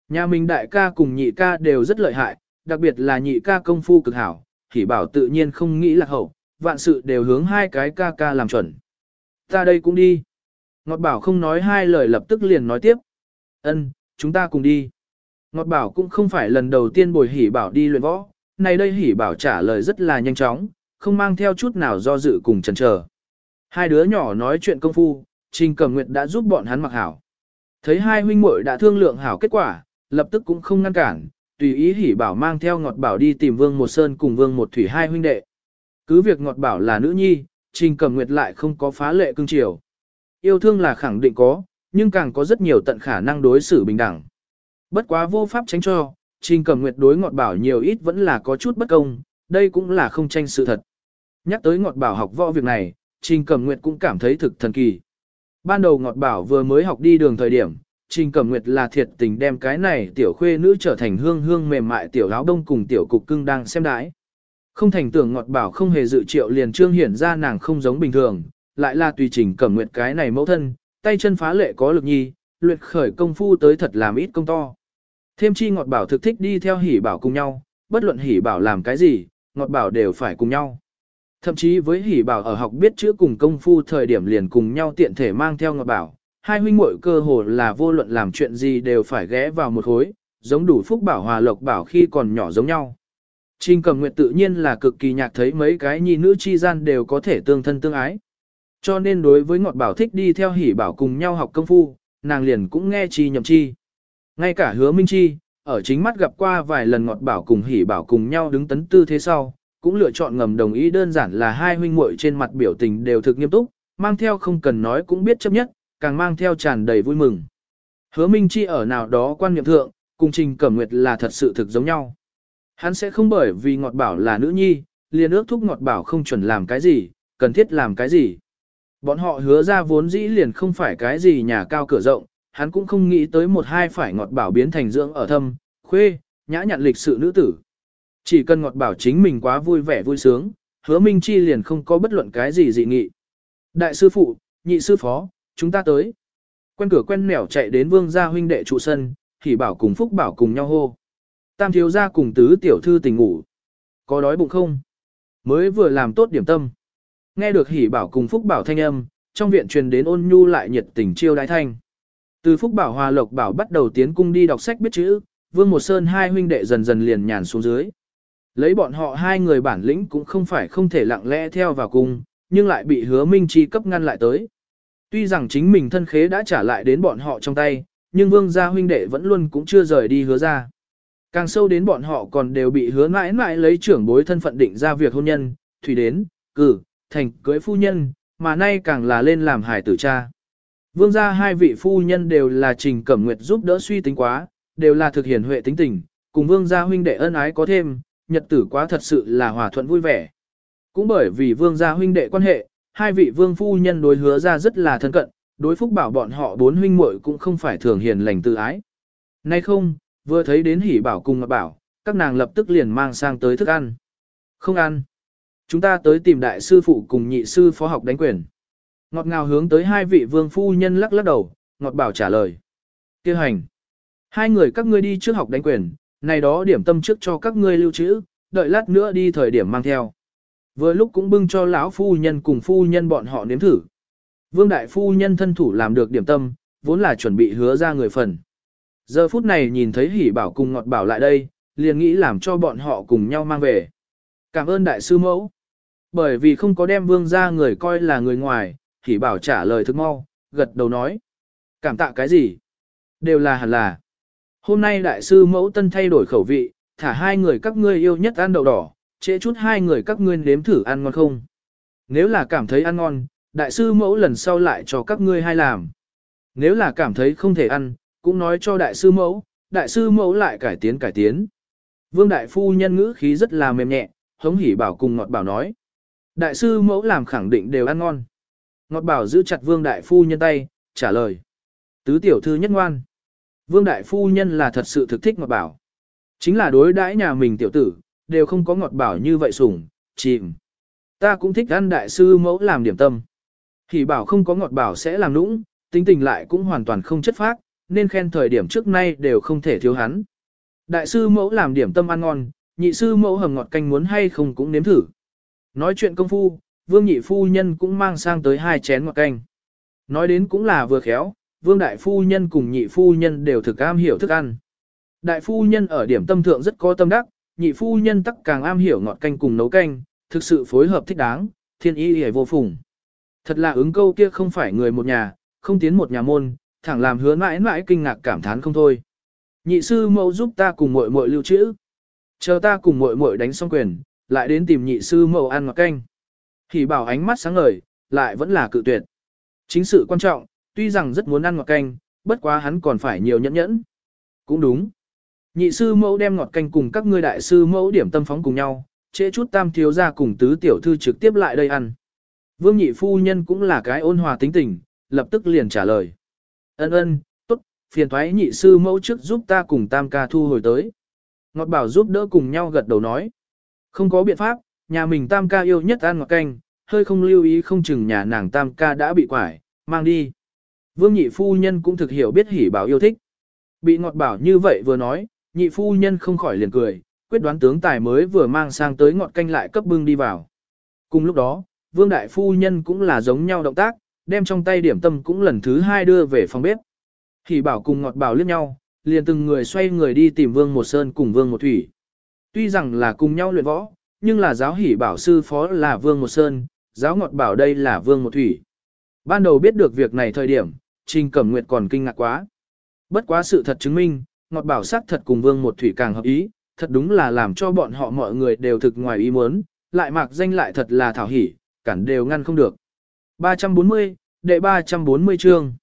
Nhà mình đại ca cùng nhị ca đều rất lợi hại, đặc biệt là nhị ca công phu cực hảo, hỉ bảo tự nhiên không nghĩ là hậu, vạn sự đều hướng hai cái ca ca làm chuẩn. Ta đây cũng đi. Ngọt bảo không nói hai lời lập tức liền nói tiếp. Ân, chúng ta cùng đi. Ngọt bảo cũng không phải lần đầu tiên bồi hỉ bảo đi luyện võ, này đây hỉ bảo trả lời rất là nhanh chóng, không mang theo chút nào do dự cùng chần chờ. Hai đứa nhỏ nói chuyện công phu, Trình Cẩm Nguyệt đã giúp bọn hắn mặc hảo. Thấy hai huynh muội đã thương lượng hảo kết quả, lập tức cũng không ngăn cản, tùy ý hỉ bảo mang theo ngọt bảo đi tìm Vương Một Sơn cùng Vương Một Thủy hai huynh đệ. Cứ việc ngọt bảo là nữ nhi, Trình Cẩm Nguyệt lại không có phá lệ cưng chiều. Yêu thương là khẳng định có, nhưng càng có rất nhiều tận khả năng đối xử bình đẳng. Bất quá vô pháp tránh cho, Trình Cẩm Nguyệt đối ngọt bảo nhiều ít vẫn là có chút bất công, đây cũng là không tranh sự thật. Nhắc tới ngọt bảo học võ việc này, Trình Cẩm Nguyệt cũng cảm thấy thực thần kỳ. Ban đầu ngọt bảo vừa mới học đi đường thời điểm, Trình Cẩm Nguyệt là thiệt tình đem cái này tiểu khuê nữ trở thành hương hương mềm mại tiểu áo đông cùng tiểu cục cưng đang xem đái. Không thành tưởng ngọt bảo không hề dự triệu liền trương hiển ra nàng không giống bình thường, lại là tùy Trình Cẩm Nguyệt cái này mẫu thân, tay chân phá lệ có lực nhi, luyện khởi công phu tới thật làm ít công to. Thêm chi ngọt bảo thực thích đi theo hỉ bảo cùng nhau, bất luận hỉ bảo làm cái gì, ngọt bảo đều phải cùng nhau. Thậm chí với hỉ bảo ở học biết chữ cùng công phu thời điểm liền cùng nhau tiện thể mang theo ngọc bảo, hai huynh muội cơ hồ là vô luận làm chuyện gì đều phải ghé vào một khối, giống đủ phúc bảo hòa lộc bảo khi còn nhỏ giống nhau. Trình cầm nguyệt tự nhiên là cực kỳ nhạc thấy mấy cái nhi nữ chi gian đều có thể tương thân tương ái. Cho nên đối với ngọt bảo thích đi theo hỉ bảo cùng nhau học công phu, nàng liền cũng nghe chi nhậm chi. Ngay cả hứa minh chi, ở chính mắt gặp qua vài lần ngọt bảo cùng hỉ bảo cùng nhau đứng tấn tư thế sau, cũng lựa chọn ngầm đồng ý đơn giản là hai huynh muội trên mặt biểu tình đều thực nghiêm túc, mang theo không cần nói cũng biết chấp nhất, càng mang theo tràn đầy vui mừng. Hứa Minh Chi ở nào đó quan niệm thượng, cùng Trình Cẩm Nguyệt là thật sự thực giống nhau. Hắn sẽ không bởi vì ngọt bảo là nữ nhi, liền ước thúc ngọt bảo không chuẩn làm cái gì, cần thiết làm cái gì. Bọn họ hứa ra vốn dĩ liền không phải cái gì nhà cao cửa rộng, hắn cũng không nghĩ tới một hai phải ngọt bảo biến thành dưỡng ở thâm, khuê, nhã nhặn lịch sự nữ tử. Chỉ cần ngọt bảo chính mình quá vui vẻ vui sướng, hứa Minh Chi liền không có bất luận cái gì dị nghị. Đại sư phụ, nhị sư phó, chúng ta tới. Quen cửa quen mẻo chạy đến vương gia huynh đệ trụ sân, thì bảo cùng phúc bảo cùng nhau hô. Tam thiếu gia cùng tứ tiểu thư tỉnh ngủ. Có đói bụng không? Mới vừa làm tốt điểm tâm. Nghe được hỉ bảo cùng phúc bảo thanh âm, trong viện truyền đến ôn nhu lại nhiệt tình chiêu đái thanh. Từ phúc bảo hòa lộc bảo bắt đầu tiến cung đi đọc sách biết chữ, vương một sơn hai huynh đệ dần dần liền nhàn xuống dưới. Lấy bọn họ hai người bản lĩnh cũng không phải không thể lặng lẽ theo vào cùng nhưng lại bị hứa minh chi cấp ngăn lại tới. Tuy rằng chính mình thân khế đã trả lại đến bọn họ trong tay, nhưng vương gia huynh đệ vẫn luôn cũng chưa rời đi hứa ra. Càng sâu đến bọn họ còn đều bị hứa mãi mãi lấy trưởng bối thân phận định ra việc hôn nhân, thủy đến, cử, thành, cưới phu nhân, mà nay càng là lên làm hải tử cha. Vương gia hai vị phu nhân đều là trình cẩm nguyệt giúp đỡ suy tính quá, đều là thực hiện huệ tính tình, cùng vương gia huynh đệ ân ái có thêm, nhật tử quá thật sự là hòa thuận vui vẻ. Cũng bởi vì vương gia huynh đệ quan hệ, hai vị vương phu nhân đối hứa ra rất là thân cận, đối phúc bảo bọn họ bốn huynh muội cũng không phải thường hiền lành tự ái. Nay không, vừa thấy đến hỉ bảo cùng ngọc bảo, các nàng lập tức liền mang sang tới thức ăn. Không ăn. Chúng ta tới tìm đại sư phụ cùng nhị sư phó học đánh quyền. Ngọt ngào hướng tới hai vị vương phu nhân lắc lắc đầu, ngọt bảo trả lời. Kêu hành. Hai người các ngươi đi trước học đánh quyền, này đó điểm tâm trước cho các ngươi lưu trữ, đợi lát nữa đi thời điểm mang theo. Vừa lúc cũng bưng cho lão phu nhân cùng phu nhân bọn họ nếm thử. Vương đại phu nhân thân thủ làm được điểm tâm, vốn là chuẩn bị hứa ra người phần. Giờ phút này nhìn thấy hỉ bảo cùng ngọt bảo lại đây, liền nghĩ làm cho bọn họ cùng nhau mang về. Cảm ơn đại sư mẫu. Bởi vì không có đem vương ra người coi là người ngoài, hỉ bảo trả lời thức mau, gật đầu nói. Cảm tạ cái gì? Đều là hẳn là. Hôm nay đại sư mẫu tân thay đổi khẩu vị, thả hai người các ngươi yêu nhất ăn đậu đỏ, trễ chút hai người các ngươi nếm thử ăn ngon không? Nếu là cảm thấy ăn ngon, đại sư mẫu lần sau lại cho các ngươi hai làm. Nếu là cảm thấy không thể ăn, cũng nói cho đại sư mẫu, đại sư mẫu lại cải tiến cải tiến. Vương đại phu nhân ngữ khí rất là mềm nhẹ, hống hỉ bảo cùng ngọt bảo nói. Đại sư mẫu làm khẳng định đều ăn ngon. Ngọt bảo giữ chặt vương đại phu nhân tay, trả lời. Tứ tiểu thư nhất ngoan. Vương đại phu nhân là thật sự thực thích ngọt bảo. Chính là đối đãi nhà mình tiểu tử, đều không có ngọt bảo như vậy sủng, chìm. Ta cũng thích ăn đại sư mẫu làm điểm tâm. thì bảo không có ngọt bảo sẽ làm nũng, tính tình lại cũng hoàn toàn không chất phác, nên khen thời điểm trước nay đều không thể thiếu hắn. Đại sư mẫu làm điểm tâm ăn ngon, nhị sư mẫu hầm ngọt canh muốn hay không cũng nếm thử. Nói chuyện công phu, vương nhị phu nhân cũng mang sang tới hai chén ngọt canh. Nói đến cũng là vừa khéo, vương đại phu nhân cùng nhị phu nhân đều thực am hiểu thức ăn. Đại phu nhân ở điểm tâm thượng rất có tâm đắc, nhị phu nhân tắc càng am hiểu ngọt canh cùng nấu canh, thực sự phối hợp thích đáng, thiên ý hề vô phùng. Thật là ứng câu kia không phải người một nhà, không tiến một nhà môn, thẳng làm hứa mãi mãi kinh ngạc cảm thán không thôi. Nhị sư mẫu giúp ta cùng muội muội lưu trữ. Chờ ta cùng muội muội đánh xong quyền, lại đến tìm nhị sư mẫu ăn ngọt canh. Thì bảo ánh mắt sáng ngời, lại vẫn là cự tuyệt. Chính sự quan trọng, tuy rằng rất muốn ăn ngọt canh, bất quá hắn còn phải nhiều nhẫn nhẫn. Cũng đúng. Nhị sư mẫu đem ngọt canh cùng các ngươi đại sư mẫu điểm tâm phóng cùng nhau, trễ chút tam thiếu ra cùng tứ tiểu thư trực tiếp lại đây ăn. Vương nhị phu nhân cũng là cái ôn hòa tính tình, lập tức liền trả lời. Ân ân, tốt, phiền thoái nhị sư mẫu trước giúp ta cùng tam ca thu hồi tới. Ngọt bảo giúp đỡ cùng nhau gật đầu nói. Không có biện pháp, nhà mình tam ca yêu nhất ăn ngọt canh, hơi không lưu ý không chừng nhà nàng tam ca đã bị quải, mang đi. Vương nhị phu nhân cũng thực hiểu biết hỉ bảo yêu thích. Bị ngọt bảo như vậy vừa nói, nhị phu nhân không khỏi liền cười, quyết đoán tướng tài mới vừa mang sang tới ngọt canh lại cấp bưng đi vào. Cùng lúc đó, vương đại phu nhân cũng là giống nhau động tác, đem trong tay điểm tâm cũng lần thứ hai đưa về phòng bếp. Hỉ bảo cùng ngọt bảo liếc nhau, liền từng người xoay người đi tìm vương một sơn cùng vương một thủy. Tuy rằng là cùng nhau luyện võ, nhưng là giáo hỉ bảo sư phó là vương một sơn, giáo ngọt bảo đây là vương một thủy. Ban đầu biết được việc này thời điểm, Trình Cẩm Nguyệt còn kinh ngạc quá. Bất quá sự thật chứng minh, ngọt bảo sắc thật cùng vương một thủy càng hợp ý, thật đúng là làm cho bọn họ mọi người đều thực ngoài ý muốn, lại mặc danh lại thật là thảo hỉ, cản đều ngăn không được. 340, đệ 340 chương.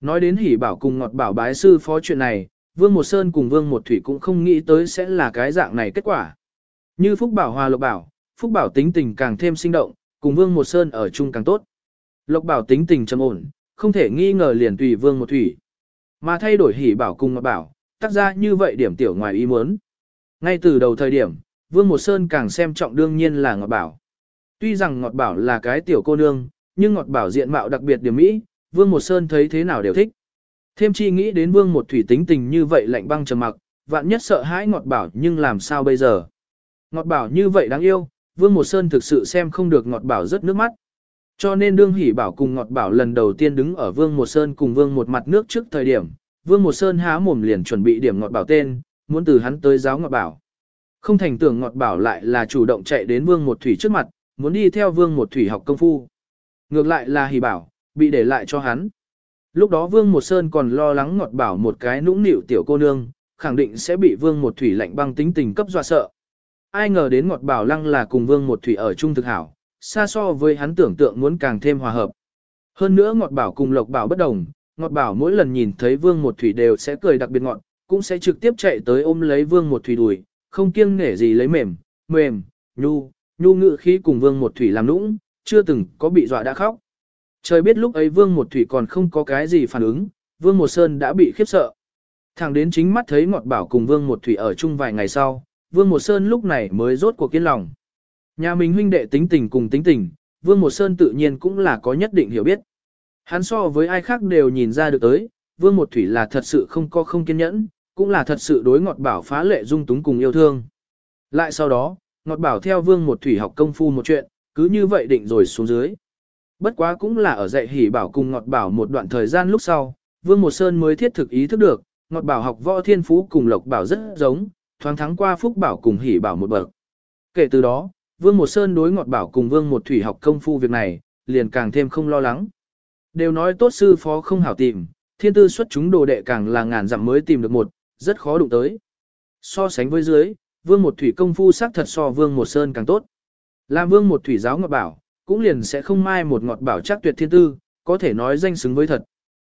Nói đến hỉ bảo cùng ngọt bảo bái sư phó chuyện này, Vương Một Sơn cùng Vương Một Thủy cũng không nghĩ tới sẽ là cái dạng này kết quả. Như Phúc Bảo Hòa Lộc Bảo, Phúc Bảo tính tình càng thêm sinh động, cùng Vương Một Sơn ở chung càng tốt. Lộc Bảo tính tình trầm ổn, không thể nghi ngờ liền tùy Vương Một Thủy. Mà thay đổi hỉ bảo cùng ngọt bảo, tác ra như vậy điểm tiểu ngoài ý muốn. Ngay từ đầu thời điểm, Vương Một Sơn càng xem trọng đương nhiên là ngọt bảo. Tuy rằng ngọt bảo là cái tiểu cô nương, nhưng ngọt bảo diện mạo đặc biệt điểm mỹ, Vương Một Sơn thấy thế nào đều thích. Thêm chi nghĩ đến Vương Một Thủy tính tình như vậy lạnh băng trầm mặc, vạn nhất sợ hãi ngọt bảo nhưng làm sao bây giờ. Ngọt bảo như vậy đáng yêu, Vương Một Sơn thực sự xem không được ngọt bảo rất nước mắt. Cho nên đương hỉ bảo cùng ngọt bảo lần đầu tiên đứng ở Vương Một Sơn cùng Vương Một mặt nước trước thời điểm, Vương Một Sơn há mồm liền chuẩn bị điểm ngọt bảo tên, muốn từ hắn tới giáo ngọt bảo. Không thành tưởng ngọt bảo lại là chủ động chạy đến Vương Một Thủy trước mặt, muốn đi theo Vương Một Thủy học công phu. Ngược lại là hỉ bảo, bị để lại cho hắn. Lúc đó Vương Một Sơn còn lo lắng ngọt bảo một cái nũng nịu tiểu cô nương, khẳng định sẽ bị Vương Một Thủy lạnh băng tính tình cấp dọa sợ. Ai ngờ đến ngọt bảo lăng là cùng Vương Một Thủy ở chung thực hảo, xa so với hắn tưởng tượng muốn càng thêm hòa hợp. Hơn nữa ngọt bảo cùng lộc bảo bất đồng, ngọt bảo mỗi lần nhìn thấy Vương Một Thủy đều sẽ cười đặc biệt ngọt, cũng sẽ trực tiếp chạy tới ôm lấy Vương Một Thủy đùi, không kiêng nể gì lấy mềm, mềm, nhu, nhu ngự khí cùng Vương Một Thủy làm nũng, chưa từng có bị dọa đã khóc. Trời biết lúc ấy Vương Một Thủy còn không có cái gì phản ứng, Vương Một Sơn đã bị khiếp sợ. Thẳng đến chính mắt thấy Ngọt Bảo cùng Vương Một Thủy ở chung vài ngày sau, Vương Một Sơn lúc này mới rốt cuộc kiên lòng. Nhà mình huynh đệ tính tình cùng tính tình, Vương Một Sơn tự nhiên cũng là có nhất định hiểu biết. Hắn so với ai khác đều nhìn ra được tới, Vương Một Thủy là thật sự không có không kiên nhẫn, cũng là thật sự đối Ngọt Bảo phá lệ dung túng cùng yêu thương. Lại sau đó, ngọt bảo theo vương một thủy học công phu một chuyện, cứ như vậy định rồi xuống dưới. Bất quá cũng là ở dạy hỉ bảo cùng ngọt bảo một đoạn thời gian lúc sau, vương một sơn mới thiết thực ý thức được, ngọt bảo học võ thiên phú cùng lộc bảo rất giống, thoáng thắng qua phúc bảo cùng hỉ bảo một bậc. Kể từ đó, vương một sơn đối ngọt bảo cùng vương một thủy học công phu việc này, liền càng thêm không lo lắng. Đều nói tốt sư phó không hảo tìm, thiên tư xuất chúng đồ đệ càng là ngàn dặm mới tìm được một, rất khó đụng tới. So sánh với dưới, vương một thủy công phu xác thật so vương một sơn càng tốt. Làm vương một thủy giáo ngọt bảo, cũng liền sẽ không mai một ngọt bảo chắc tuyệt thiên tư, có thể nói danh xứng với thật.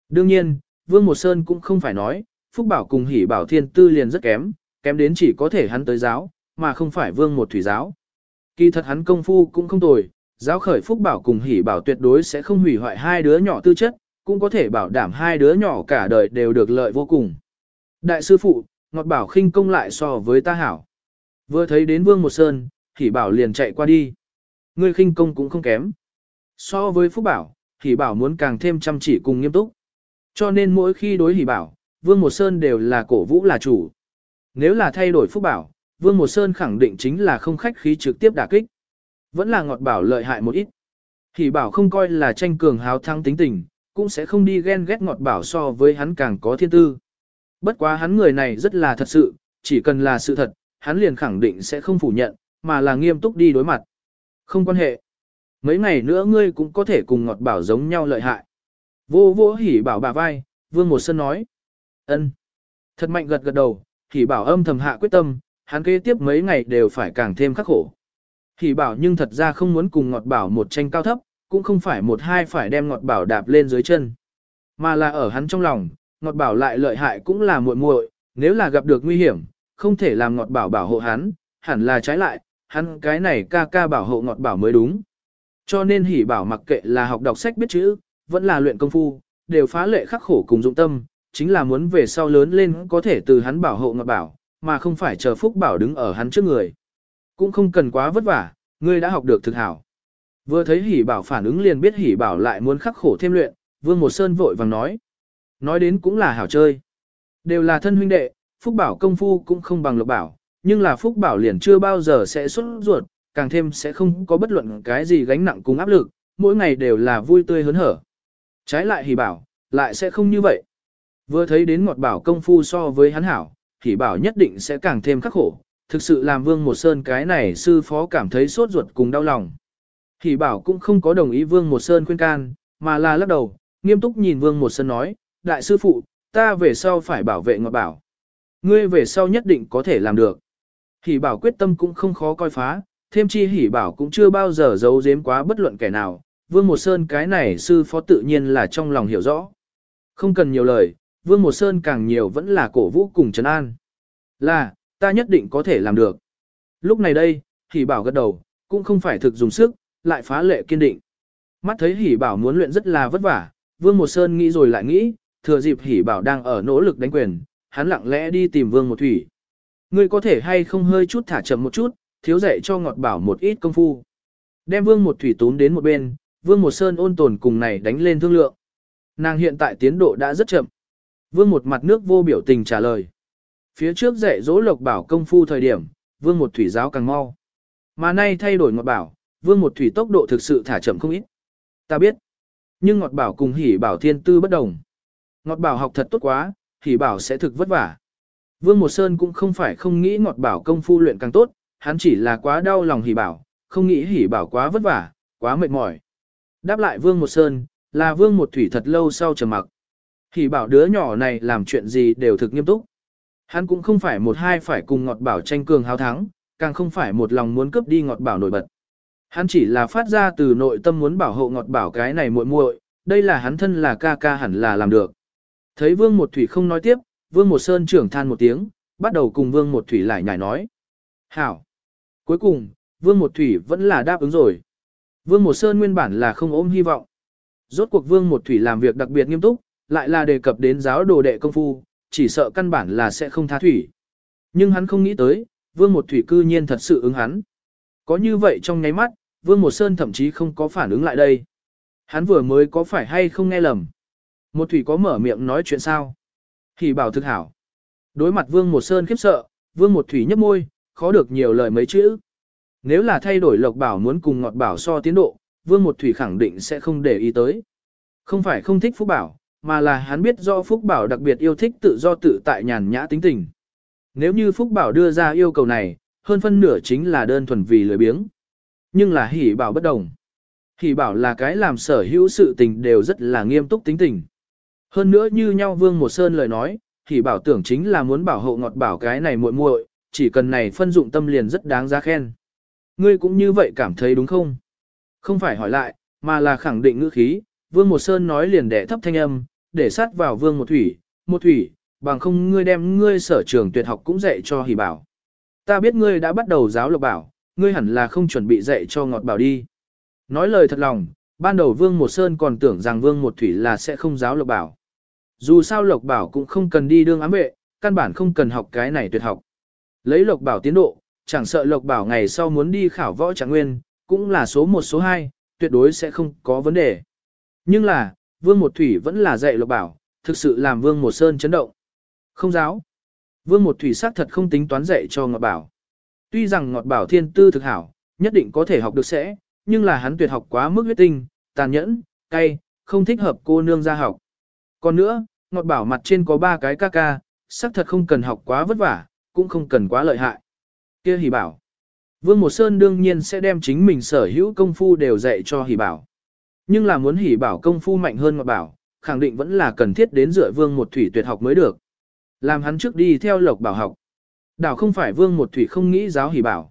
Đương nhiên, vương một sơn cũng không phải nói, phúc bảo cùng hỉ bảo thiên tư liền rất kém, kém đến chỉ có thể hắn tới giáo, mà không phải vương một thủy giáo. Kỳ thật hắn công phu cũng không tồi, giáo khởi phúc bảo cùng hỉ bảo tuyệt đối sẽ không hủy hoại hai đứa nhỏ tư chất, cũng có thể bảo đảm hai đứa nhỏ cả đời đều được lợi vô cùng. Đại sư phụ, Ngọt Bảo khinh công lại so với ta hảo. Vừa thấy đến Vương Một Sơn, Hỉ Bảo liền chạy qua đi. Ngươi khinh công cũng không kém. So với Phúc Bảo, Hỉ Bảo muốn càng thêm chăm chỉ cùng nghiêm túc. Cho nên mỗi khi đối Hỉ Bảo, Vương Một Sơn đều là cổ vũ là chủ. Nếu là thay đổi Phúc Bảo, Vương Một Sơn khẳng định chính là không khách khí trực tiếp đả kích. Vẫn là ngọt bảo lợi hại một ít. Hỉ bảo không coi là tranh cường háo thắng tính tình, cũng sẽ không đi ghen ghét ngọt bảo so với hắn càng có thiên tư. Bất quá hắn người này rất là thật sự, chỉ cần là sự thật, hắn liền khẳng định sẽ không phủ nhận, mà là nghiêm túc đi đối mặt. Không quan hệ. Mấy ngày nữa ngươi cũng có thể cùng ngọt bảo giống nhau lợi hại. Vô vô hỉ bảo bà vai, vương một Sơn nói. ân Thật mạnh gật gật đầu, hỉ bảo âm thầm hạ quyết tâm, hắn kế tiếp mấy ngày đều phải càng thêm khắc khổ. Hỉ bảo nhưng thật ra không muốn cùng ngọt bảo một tranh cao thấp, cũng không phải một hai phải đem ngọt bảo đạp lên dưới chân. Mà là ở hắn trong lòng, ngọt bảo lại lợi hại cũng là muội muội, nếu là gặp được nguy hiểm, không thể làm ngọt bảo bảo hộ hắn, hẳn là trái lại, hắn cái này ca ca bảo hộ ngọt bảo mới đúng. Cho nên hỉ bảo mặc kệ là học đọc sách biết chữ, vẫn là luyện công phu, đều phá lệ khắc khổ cùng dụng tâm, chính là muốn về sau lớn lên có thể từ hắn bảo hộ ngọt bảo, mà không phải chờ phúc bảo đứng ở hắn trước người. Cũng không cần quá vất vả, ngươi đã học được thực hảo. Vừa thấy hỉ bảo phản ứng liền biết hỉ bảo lại muốn khắc khổ thêm luyện, vương một sơn vội vàng nói. Nói đến cũng là hảo chơi. Đều là thân huynh đệ, phúc bảo công phu cũng không bằng lộc bảo, nhưng là phúc bảo liền chưa bao giờ sẽ xuất ruột, càng thêm sẽ không có bất luận cái gì gánh nặng cùng áp lực, mỗi ngày đều là vui tươi hớn hở. Trái lại hỉ bảo, lại sẽ không như vậy. Vừa thấy đến ngọt bảo công phu so với hắn hảo, hỉ bảo nhất định sẽ càng thêm khắc khổ, thực sự làm Vương Một Sơn cái này sư phó cảm thấy sốt ruột cùng đau lòng. Hỉ bảo cũng không có đồng ý Vương Một Sơn khuyên can, mà là lắc đầu, nghiêm túc nhìn Vương Một Sơn nói, đại sư phụ, ta về sau phải bảo vệ ngọt bảo. Ngươi về sau nhất định có thể làm được. Hỉ bảo quyết tâm cũng không khó coi phá, thêm chi Hỉ bảo cũng chưa bao giờ giấu giếm quá bất luận kẻ nào, Vương Một Sơn cái này sư phó tự nhiên là trong lòng hiểu rõ. Không cần nhiều lời, Vương Một Sơn càng nhiều vẫn là cổ vũ cùng trấn an. Là, ta nhất định có thể làm được. Lúc này đây, hỉ bảo gật đầu, cũng không phải thực dùng sức, lại phá lệ kiên định. Mắt thấy hỉ bảo muốn luyện rất là vất vả, Vương Một Sơn nghĩ rồi lại nghĩ, thừa dịp hỉ bảo đang ở nỗ lực đánh quyền, hắn lặng lẽ đi tìm Vương Một Thủy. Ngươi có thể hay không hơi chút thả chậm một chút, thiếu dạy cho ngọt bảo một ít công phu. Đem Vương Một Thủy tún đến một bên, Vương Một Sơn ôn tồn cùng này đánh lên thương lượng. Nàng hiện tại tiến độ đã rất chậm. Vương Một mặt nước vô biểu tình trả lời. Phía trước dạy dỗ lộc bảo công phu thời điểm, vương một thủy giáo càng mau. Mà nay thay đổi ngọt bảo, vương một thủy tốc độ thực sự thả chậm không ít. Ta biết. Nhưng ngọt bảo cùng hỉ bảo thiên tư bất đồng. Ngọt bảo học thật tốt quá, hỉ bảo sẽ thực vất vả. Vương một sơn cũng không phải không nghĩ ngọt bảo công phu luyện càng tốt, hắn chỉ là quá đau lòng hỉ bảo, không nghĩ hỉ bảo quá vất vả, quá mệt mỏi. Đáp lại vương một sơn, là vương một thủy thật lâu sau trầm mặc. Hỉ bảo đứa nhỏ này làm chuyện gì đều thực nghiêm túc. Hắn cũng không phải một hai phải cùng ngọt bảo tranh cường hào thắng, càng không phải một lòng muốn cướp đi ngọt bảo nổi bật. Hắn chỉ là phát ra từ nội tâm muốn bảo hộ ngọt bảo cái này muội muội, đây là hắn thân là ca ca hẳn là làm được. Thấy Vương Một Thủy không nói tiếp, Vương Một Sơn trưởng than một tiếng, bắt đầu cùng Vương Một Thủy lại nhảy nói. Hảo! Cuối cùng, Vương Một Thủy vẫn là đáp ứng rồi. Vương Một Sơn nguyên bản là không ôm hy vọng. Rốt cuộc Vương Một Thủy làm việc đặc biệt nghiêm túc, lại là đề cập đến giáo đồ đệ công phu, chỉ sợ căn bản là sẽ không tha thủy. Nhưng hắn không nghĩ tới, Vương Một Thủy cư nhiên thật sự ứng hắn. Có như vậy trong nháy mắt, Vương Một Sơn thậm chí không có phản ứng lại đây. Hắn vừa mới có phải hay không nghe lầm. Một Thủy có mở miệng nói chuyện sao? Thì bảo thực hảo. Đối mặt Vương Một Sơn khiếp sợ, Vương Một Thủy nhấp môi, khó được nhiều lời mấy chữ. Nếu là thay đổi lộc bảo muốn cùng ngọt bảo so tiến độ, vương một thủy khẳng định sẽ không để ý tới. Không phải không thích phúc bảo, mà là hắn biết do phúc bảo đặc biệt yêu thích tự do tự tại nhàn nhã tính tình. Nếu như phúc bảo đưa ra yêu cầu này, hơn phân nửa chính là đơn thuần vì lười biếng. Nhưng là hỉ bảo bất đồng. Hỉ bảo là cái làm sở hữu sự tình đều rất là nghiêm túc tính tình. Hơn nữa như nhau vương một sơn lời nói, hỉ bảo tưởng chính là muốn bảo hộ ngọt bảo cái này muội muội, chỉ cần này phân dụng tâm liền rất đáng giá khen. Ngươi cũng như vậy cảm thấy đúng không? Không phải hỏi lại, mà là khẳng định ngữ khí, vương một sơn nói liền đẻ thấp thanh âm, để sát vào vương một thủy, một thủy, bằng không ngươi đem ngươi sở trường tuyệt học cũng dạy cho hỉ bảo. Ta biết ngươi đã bắt đầu giáo lộc bảo, ngươi hẳn là không chuẩn bị dạy cho ngọt bảo đi. Nói lời thật lòng, ban đầu Vương Một Sơn còn tưởng rằng Vương Một Thủy là sẽ không giáo lộc bảo. Dù sao lộc bảo cũng không cần đi đương ám vệ, căn bản không cần học cái này tuyệt học. Lấy lộc bảo tiến độ, chẳng sợ lộc bảo ngày sau muốn đi khảo võ trạng nguyên, cũng là số 1 số 2, tuyệt đối sẽ không có vấn đề. Nhưng là, Vương Một Thủy vẫn là dạy lộc bảo, thực sự làm Vương Một Sơn chấn động. Không giáo. Vương Một Thủy xác thật không tính toán dạy cho Ngọt Bảo. Tuy rằng Ngọt Bảo thiên tư thực hảo, nhất định có thể học được sẽ, nhưng là hắn tuyệt học quá mức huyết tinh, tàn nhẫn, cay, không thích hợp cô nương ra học. Còn nữa, Ngọt Bảo mặt trên có ba cái ca ca, xác thật không cần học quá vất vả, cũng không cần quá lợi hại. Kia Hỉ Bảo. Vương Một Sơn đương nhiên sẽ đem chính mình sở hữu công phu đều dạy cho Hỉ Bảo. Nhưng là muốn Hỉ Bảo công phu mạnh hơn Ngọt Bảo, khẳng định vẫn là cần thiết đến dựa Vương Một Thủy tuyệt học mới được. Làm hắn trước đi theo lộc bảo học. Đảo không phải vương một thủy không nghĩ giáo hỉ bảo,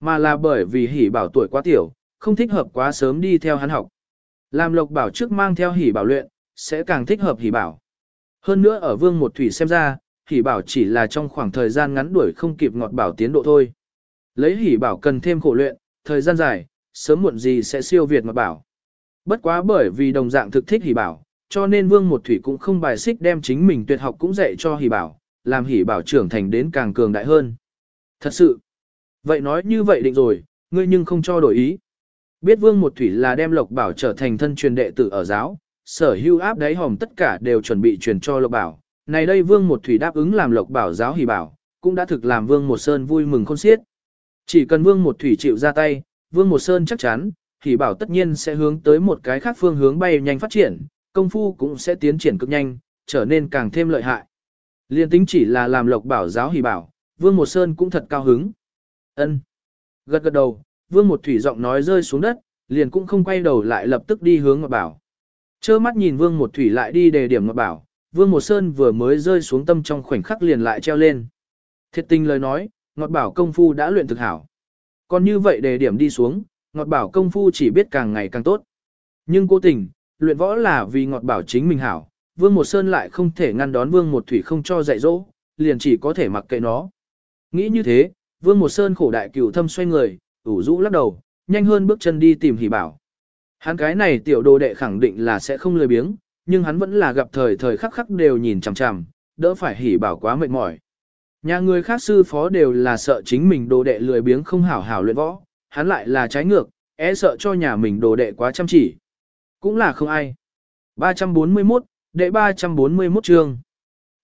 mà là bởi vì hỉ bảo tuổi quá tiểu, không thích hợp quá sớm đi theo hắn học. Làm lộc bảo trước mang theo hỉ bảo luyện, sẽ càng thích hợp hỉ bảo. Hơn nữa ở vương một thủy xem ra, hỉ bảo chỉ là trong khoảng thời gian ngắn đuổi không kịp ngọt bảo tiến độ thôi. Lấy hỉ bảo cần thêm khổ luyện, thời gian dài, sớm muộn gì sẽ siêu việt ngọt bảo. Bất quá bởi vì đồng dạng thực thích hỉ bảo, cho nên Vương Một Thủy cũng không bài xích đem chính mình tuyệt học cũng dạy cho Hỷ Bảo, làm Hỷ Bảo trưởng thành đến càng cường đại hơn. Thật sự. Vậy nói như vậy định rồi, ngươi nhưng không cho đổi ý. Biết Vương Một Thủy là đem Lộc Bảo trở thành thân truyền đệ tử ở giáo, sở hưu áp đáy hòm tất cả đều chuẩn bị truyền cho Lộc Bảo. Này đây Vương Một Thủy đáp ứng làm Lộc Bảo giáo Hỷ Bảo, cũng đã thực làm Vương Một Sơn vui mừng khôn xiết. Chỉ cần Vương Một Thủy chịu ra tay, Vương Một Sơn chắc chắn, Hỉ Bảo tất nhiên sẽ hướng tới một cái khác phương hướng bay nhanh phát triển, công phu cũng sẽ tiến triển cực nhanh, trở nên càng thêm lợi hại. Liên tính chỉ là làm lộc bảo giáo hỉ bảo, Vương Một Sơn cũng thật cao hứng. ân Gật gật đầu, Vương Một Thủy giọng nói rơi xuống đất, liền cũng không quay đầu lại lập tức đi hướng Ngọt Bảo. Chơ mắt nhìn Vương Một Thủy lại đi đề điểm Ngọt Bảo, Vương Một Sơn vừa mới rơi xuống tâm trong khoảnh khắc liền lại treo lên. Thiệt tình lời nói, Ngọt Bảo công phu đã luyện thực hảo. Còn như vậy đề điểm đi xuống, Ngọt Bảo công phu chỉ biết càng ngày càng tốt. Nhưng cố tình, luyện võ là vì ngọt bảo chính mình hảo, Vương Một Sơn lại không thể ngăn đón Vương Một Thủy không cho dạy dỗ, liền chỉ có thể mặc kệ nó. Nghĩ như thế, Vương Một Sơn khổ đại cửu thâm xoay người, ủ rũ lắc đầu, nhanh hơn bước chân đi tìm hỉ bảo. Hắn cái này tiểu đồ đệ khẳng định là sẽ không lười biếng, nhưng hắn vẫn là gặp thời thời khắc khắc đều nhìn chằm chằm, đỡ phải hỉ bảo quá mệt mỏi. Nhà người khác sư phó đều là sợ chính mình đồ đệ lười biếng không hảo hảo luyện võ, hắn lại là trái ngược, e sợ cho nhà mình đồ đệ quá chăm chỉ. Cũng là không ai. 341, đệ 341 chương.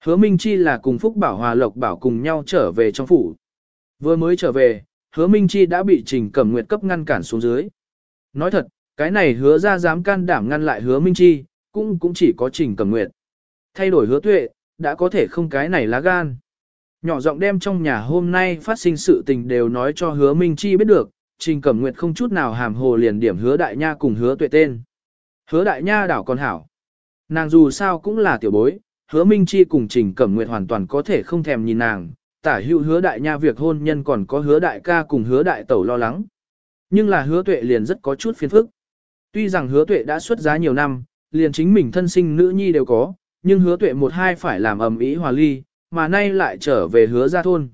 Hứa Minh Chi là cùng Phúc Bảo Hòa Lộc Bảo cùng nhau trở về trong phủ. Vừa mới trở về, hứa Minh Chi đã bị Trình Cẩm Nguyệt cấp ngăn cản xuống dưới. Nói thật, cái này hứa ra dám can đảm ngăn lại hứa Minh Chi, cũng cũng chỉ có Trình Cẩm Nguyệt. Thay đổi hứa tuệ, đã có thể không cái này lá gan. Nhỏ giọng đem trong nhà hôm nay phát sinh sự tình đều nói cho hứa Minh Chi biết được, Trình Cẩm Nguyệt không chút nào hàm hồ liền điểm hứa đại nha cùng hứa tuệ tên. Hứa đại nha đảo còn hảo. Nàng dù sao cũng là tiểu bối, hứa Minh Chi cùng Trình Cẩm Nguyệt hoàn toàn có thể không thèm nhìn nàng, tả hữu hứa đại nha việc hôn nhân còn có hứa đại ca cùng hứa đại tẩu lo lắng. Nhưng là hứa tuệ liền rất có chút phiền phức. Tuy rằng hứa tuệ đã xuất giá nhiều năm, liền chính mình thân sinh nữ nhi đều có, nhưng hứa tuệ một hai phải làm ầm ĩ hòa ly, mà nay lại trở về hứa ra thôn.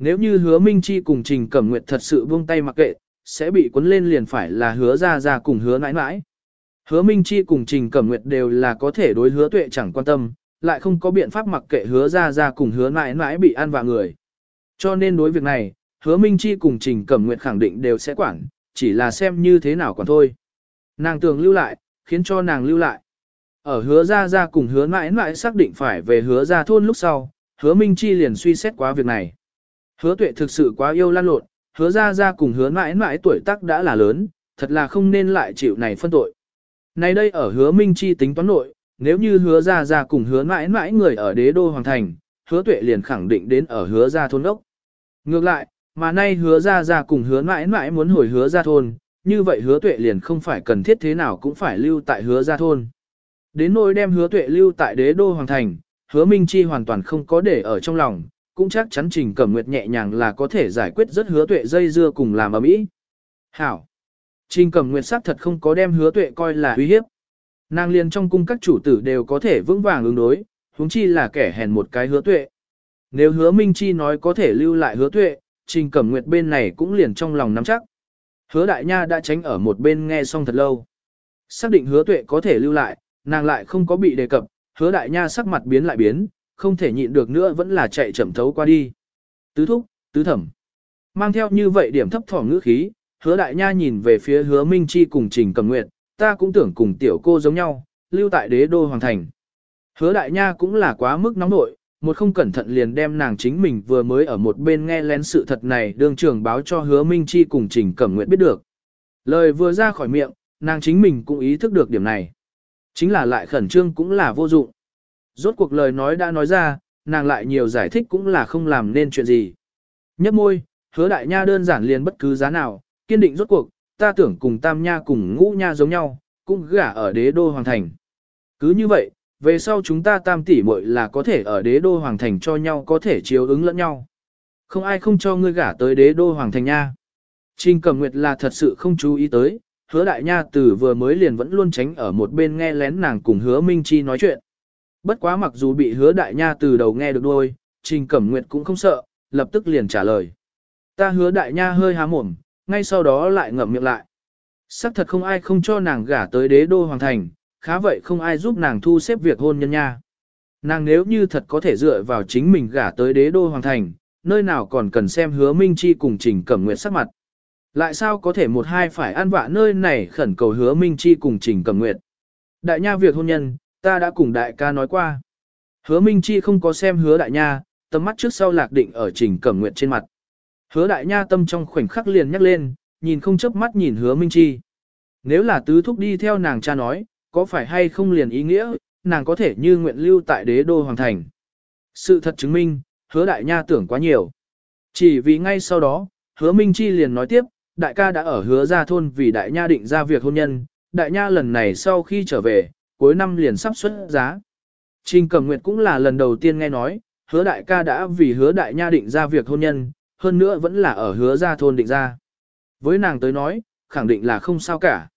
Nếu như hứa Minh Chi cùng Trình Cẩm Nguyệt thật sự buông tay mặc kệ, sẽ bị cuốn lên liền phải là hứa ra ra cùng hứa nãi nãi. Hứa Minh Chi cùng Trình Cẩm Nguyệt đều là có thể đối hứa tuệ chẳng quan tâm, lại không có biện pháp mặc kệ hứa ra ra cùng hứa Nãi Nãi bị ăn vạ người. Cho nên đối việc này, hứa Minh Chi cùng Trình Cẩm Nguyệt khẳng định đều sẽ quản, chỉ là xem như thế nào còn thôi. Nàng tưởng lưu lại, khiến cho nàng lưu lại. Ở hứa ra ra cùng hứa mãi mãi xác định phải về hứa ra thôn lúc sau, hứa Minh Chi liền suy xét quá việc này. Hứa tuệ thực sự quá yêu lan lộn, hứa ra ra cùng hứa mãi mãi tuổi tác đã là lớn, thật là không nên lại chịu này phân tội. Này đây ở hứa Minh Chi tính toán nội, nếu như hứa ra ra cùng hứa mãi mãi người ở đế đô hoàng thành, hứa tuệ liền khẳng định đến ở hứa ra thôn ốc. Ngược lại, mà nay hứa ra ra cùng hứa mãi mãi muốn hồi hứa ra thôn, như vậy hứa tuệ liền không phải cần thiết thế nào cũng phải lưu tại hứa ra thôn. Đến nỗi đem hứa tuệ lưu tại đế đô hoàng thành, hứa Minh Chi hoàn toàn không có để ở trong lòng, cũng chắc chắn Trình Cẩm Nguyệt nhẹ nhàng là có thể giải quyết rất hứa tuệ dây dưa cùng làm ở mỹ. Hảo! Trình Cẩm Nguyệt xác thật không có đem hứa tuệ coi là uy hiếp. Nàng liền trong cung các chủ tử đều có thể vững vàng ứng đối, huống chi là kẻ hèn một cái hứa tuệ. Nếu hứa Minh Chi nói có thể lưu lại hứa tuệ, Trình Cẩm Nguyệt bên này cũng liền trong lòng nắm chắc. Hứa đại nha đã tránh ở một bên nghe xong thật lâu. Xác định hứa tuệ có thể lưu lại, nàng lại không có bị đề cập, hứa đại nha sắc mặt biến lại biến, không thể nhịn được nữa vẫn là chạy chậm thấu qua đi. Tứ thúc, tứ thẩm. Mang theo như vậy điểm thấp thỏm ngữ khí, hứa đại nha nhìn về phía hứa Minh Chi cùng Trình Cầm Nguyệt, ta cũng tưởng cùng tiểu cô giống nhau, lưu tại đế đô hoàng thành. Hứa đại nha cũng là quá mức nóng nội, một không cẩn thận liền đem nàng chính mình vừa mới ở một bên nghe lén sự thật này đương trường báo cho hứa Minh Chi cùng Trình Cẩm Nguyệt biết được. Lời vừa ra khỏi miệng, nàng chính mình cũng ý thức được điểm này. Chính là lại khẩn trương cũng là vô dụng. Rốt cuộc lời nói đã nói ra, nàng lại nhiều giải thích cũng là không làm nên chuyện gì. Nhấp môi, hứa đại nha đơn giản liền bất cứ giá nào, kiên định rốt cuộc, ta tưởng cùng tam nha cùng ngũ nha giống nhau, cũng gả ở đế đô hoàng thành. Cứ như vậy, về sau chúng ta tam tỷ muội là có thể ở đế đô hoàng thành cho nhau có thể chiếu ứng lẫn nhau. Không ai không cho ngươi gả tới đế đô hoàng thành nha. Trình cầm nguyệt là thật sự không chú ý tới, hứa đại nha từ vừa mới liền vẫn luôn tránh ở một bên nghe lén nàng cùng hứa Minh Chi nói chuyện. Bất quá mặc dù bị hứa đại nha từ đầu nghe được đôi, Trình Cẩm Nguyệt cũng không sợ, lập tức liền trả lời. Ta hứa đại nha hơi há mồm, ngay sau đó lại ngậm miệng lại. Sắc thật không ai không cho nàng gả tới đế đô hoàng thành, khá vậy không ai giúp nàng thu xếp việc hôn nhân nha. Nàng nếu như thật có thể dựa vào chính mình gả tới đế đô hoàng thành, nơi nào còn cần xem hứa Minh Chi cùng Trình Cẩm Nguyệt sắc mặt. Lại sao có thể một hai phải ăn vạ nơi này khẩn cầu hứa Minh Chi cùng Trình Cẩm Nguyệt. Đại nha việc hôn nhân, ta đã cùng đại ca nói qua. Hứa Minh Chi không có xem hứa đại nha, tầm mắt trước sau lạc định ở Trình Cẩm nguyện trên mặt. Hứa đại nha tâm trong khoảnh khắc liền nhắc lên, nhìn không chớp mắt nhìn hứa Minh Chi. Nếu là tứ thúc đi theo nàng cha nói, có phải hay không liền ý nghĩa, nàng có thể như nguyện lưu tại đế đô hoàng thành. Sự thật chứng minh, hứa đại nha tưởng quá nhiều. Chỉ vì ngay sau đó, hứa Minh Chi liền nói tiếp, đại ca đã ở hứa ra thôn vì đại nha định ra việc hôn nhân, đại nha lần này sau khi trở về, cuối năm liền sắp xuất giá. Trình Cẩm Nguyệt cũng là lần đầu tiên nghe nói, hứa đại ca đã vì hứa đại nha định ra việc hôn nhân, hơn nữa vẫn là ở hứa ra thôn định ra. Với nàng tới nói, khẳng định là không sao cả.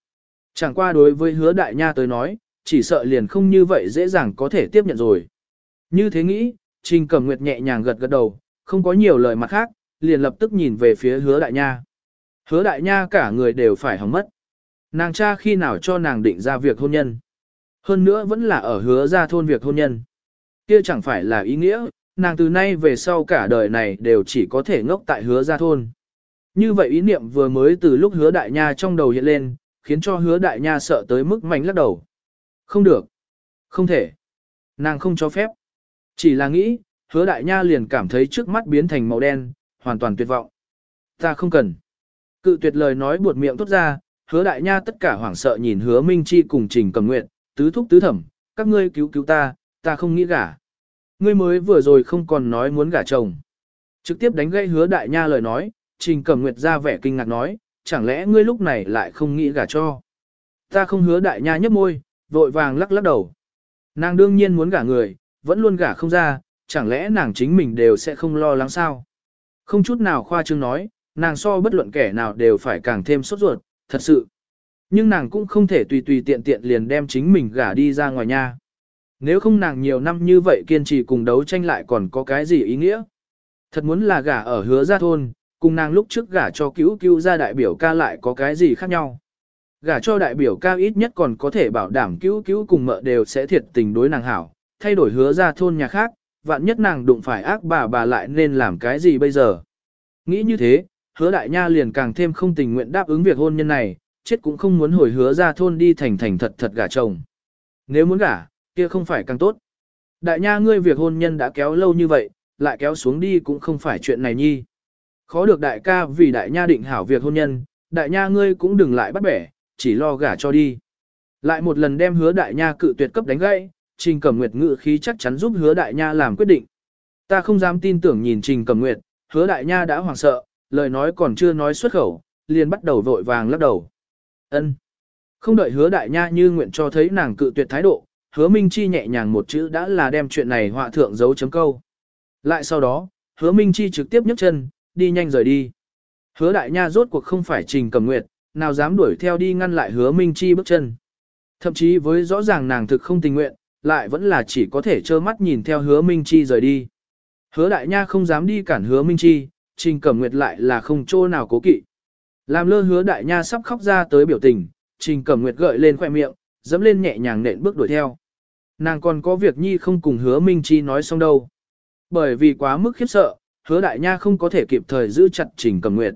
Chẳng qua đối với hứa đại nha tới nói, chỉ sợ liền không như vậy dễ dàng có thể tiếp nhận rồi. Như thế nghĩ, Trình Cẩm Nguyệt nhẹ nhàng gật gật đầu, không có nhiều lời mặt khác, liền lập tức nhìn về phía hứa đại nha. Hứa đại nha cả người đều phải hỏng mất. Nàng cha khi nào cho nàng định ra việc hôn nhân. Hơn nữa vẫn là ở hứa ra thôn việc hôn nhân. Kia chẳng phải là ý nghĩa, nàng từ nay về sau cả đời này đều chỉ có thể ngốc tại hứa ra thôn. Như vậy ý niệm vừa mới từ lúc hứa đại nha trong đầu hiện lên, khiến cho hứa đại nha sợ tới mức mạnh lắc đầu. Không được. Không thể. Nàng không cho phép. Chỉ là nghĩ, hứa đại nha liền cảm thấy trước mắt biến thành màu đen, hoàn toàn tuyệt vọng. Ta không cần. Cự tuyệt lời nói buột miệng tốt ra, hứa đại nha tất cả hoảng sợ nhìn hứa Minh Chi cùng trình cầm nguyện, tứ thúc tứ thẩm, các ngươi cứu cứu ta, ta không nghĩ gả. Ngươi mới vừa rồi không còn nói muốn gả chồng. Trực tiếp đánh gây hứa đại nha lời nói, trình cầm nguyệt ra vẻ kinh ngạc nói, chẳng lẽ ngươi lúc này lại không nghĩ gả cho. Ta không hứa đại nha nhấp môi, vội vàng lắc lắc đầu. Nàng đương nhiên muốn gả người, vẫn luôn gả không ra, chẳng lẽ nàng chính mình đều sẽ không lo lắng sao. Không chút nào khoa trương nói, nàng so bất luận kẻ nào đều phải càng thêm sốt ruột, thật sự. Nhưng nàng cũng không thể tùy tùy tiện tiện liền đem chính mình gả đi ra ngoài nha. Nếu không nàng nhiều năm như vậy kiên trì cùng đấu tranh lại còn có cái gì ý nghĩa. Thật muốn là gả ở hứa gia thôn, cùng nàng lúc trước gả cho cứu cứu ra đại biểu ca lại có cái gì khác nhau. Gả cho đại biểu ca ít nhất còn có thể bảo đảm cứu cứu cùng mợ đều sẽ thiệt tình đối nàng hảo, thay đổi hứa ra thôn nhà khác, vạn nhất nàng đụng phải ác bà bà lại nên làm cái gì bây giờ. Nghĩ như thế, hứa đại nha liền càng thêm không tình nguyện đáp ứng việc hôn nhân này, chết cũng không muốn hồi hứa ra thôn đi thành thành thật thật gả chồng. Nếu muốn gả, kia không phải càng tốt. Đại nha ngươi việc hôn nhân đã kéo lâu như vậy, lại kéo xuống đi cũng không phải chuyện này nhi. Khó được đại ca vì đại nha định hảo việc hôn nhân, đại nha ngươi cũng đừng lại bắt bẻ, chỉ lo gả cho đi. Lại một lần đem hứa đại nha cự tuyệt cấp đánh gãy, Trình Cẩm Nguyệt ngự khí chắc chắn giúp hứa đại nha làm quyết định. Ta không dám tin tưởng nhìn Trình Cẩm Nguyệt, hứa đại nha đã hoảng sợ, lời nói còn chưa nói xuất khẩu, liền bắt đầu vội vàng lắc đầu. Ân. Không đợi hứa đại nha như nguyện cho thấy nàng cự tuyệt thái độ, hứa Minh Chi nhẹ nhàng một chữ đã là đem chuyện này họa thượng dấu chấm câu. Lại sau đó, hứa Minh Chi trực tiếp nhấc chân, đi nhanh rời đi. Hứa đại nha rốt cuộc không phải trình cầm nguyệt, nào dám đuổi theo đi ngăn lại hứa Minh Chi bước chân. Thậm chí với rõ ràng nàng thực không tình nguyện, lại vẫn là chỉ có thể trơ mắt nhìn theo hứa Minh Chi rời đi. Hứa đại nha không dám đi cản hứa Minh Chi, trình cẩm nguyệt lại là không chỗ nào cố kỵ. Làm lơ hứa đại nha sắp khóc ra tới biểu tình, trình cẩm nguyệt gợi lên khoẻ miệng, dẫm lên nhẹ nhàng nện bước đuổi theo. Nàng còn có việc nhi không cùng hứa Minh Chi nói xong đâu. Bởi vì quá mức khiếp sợ, hứa đại nha không có thể kịp thời giữ chặt trình cẩm nguyệt.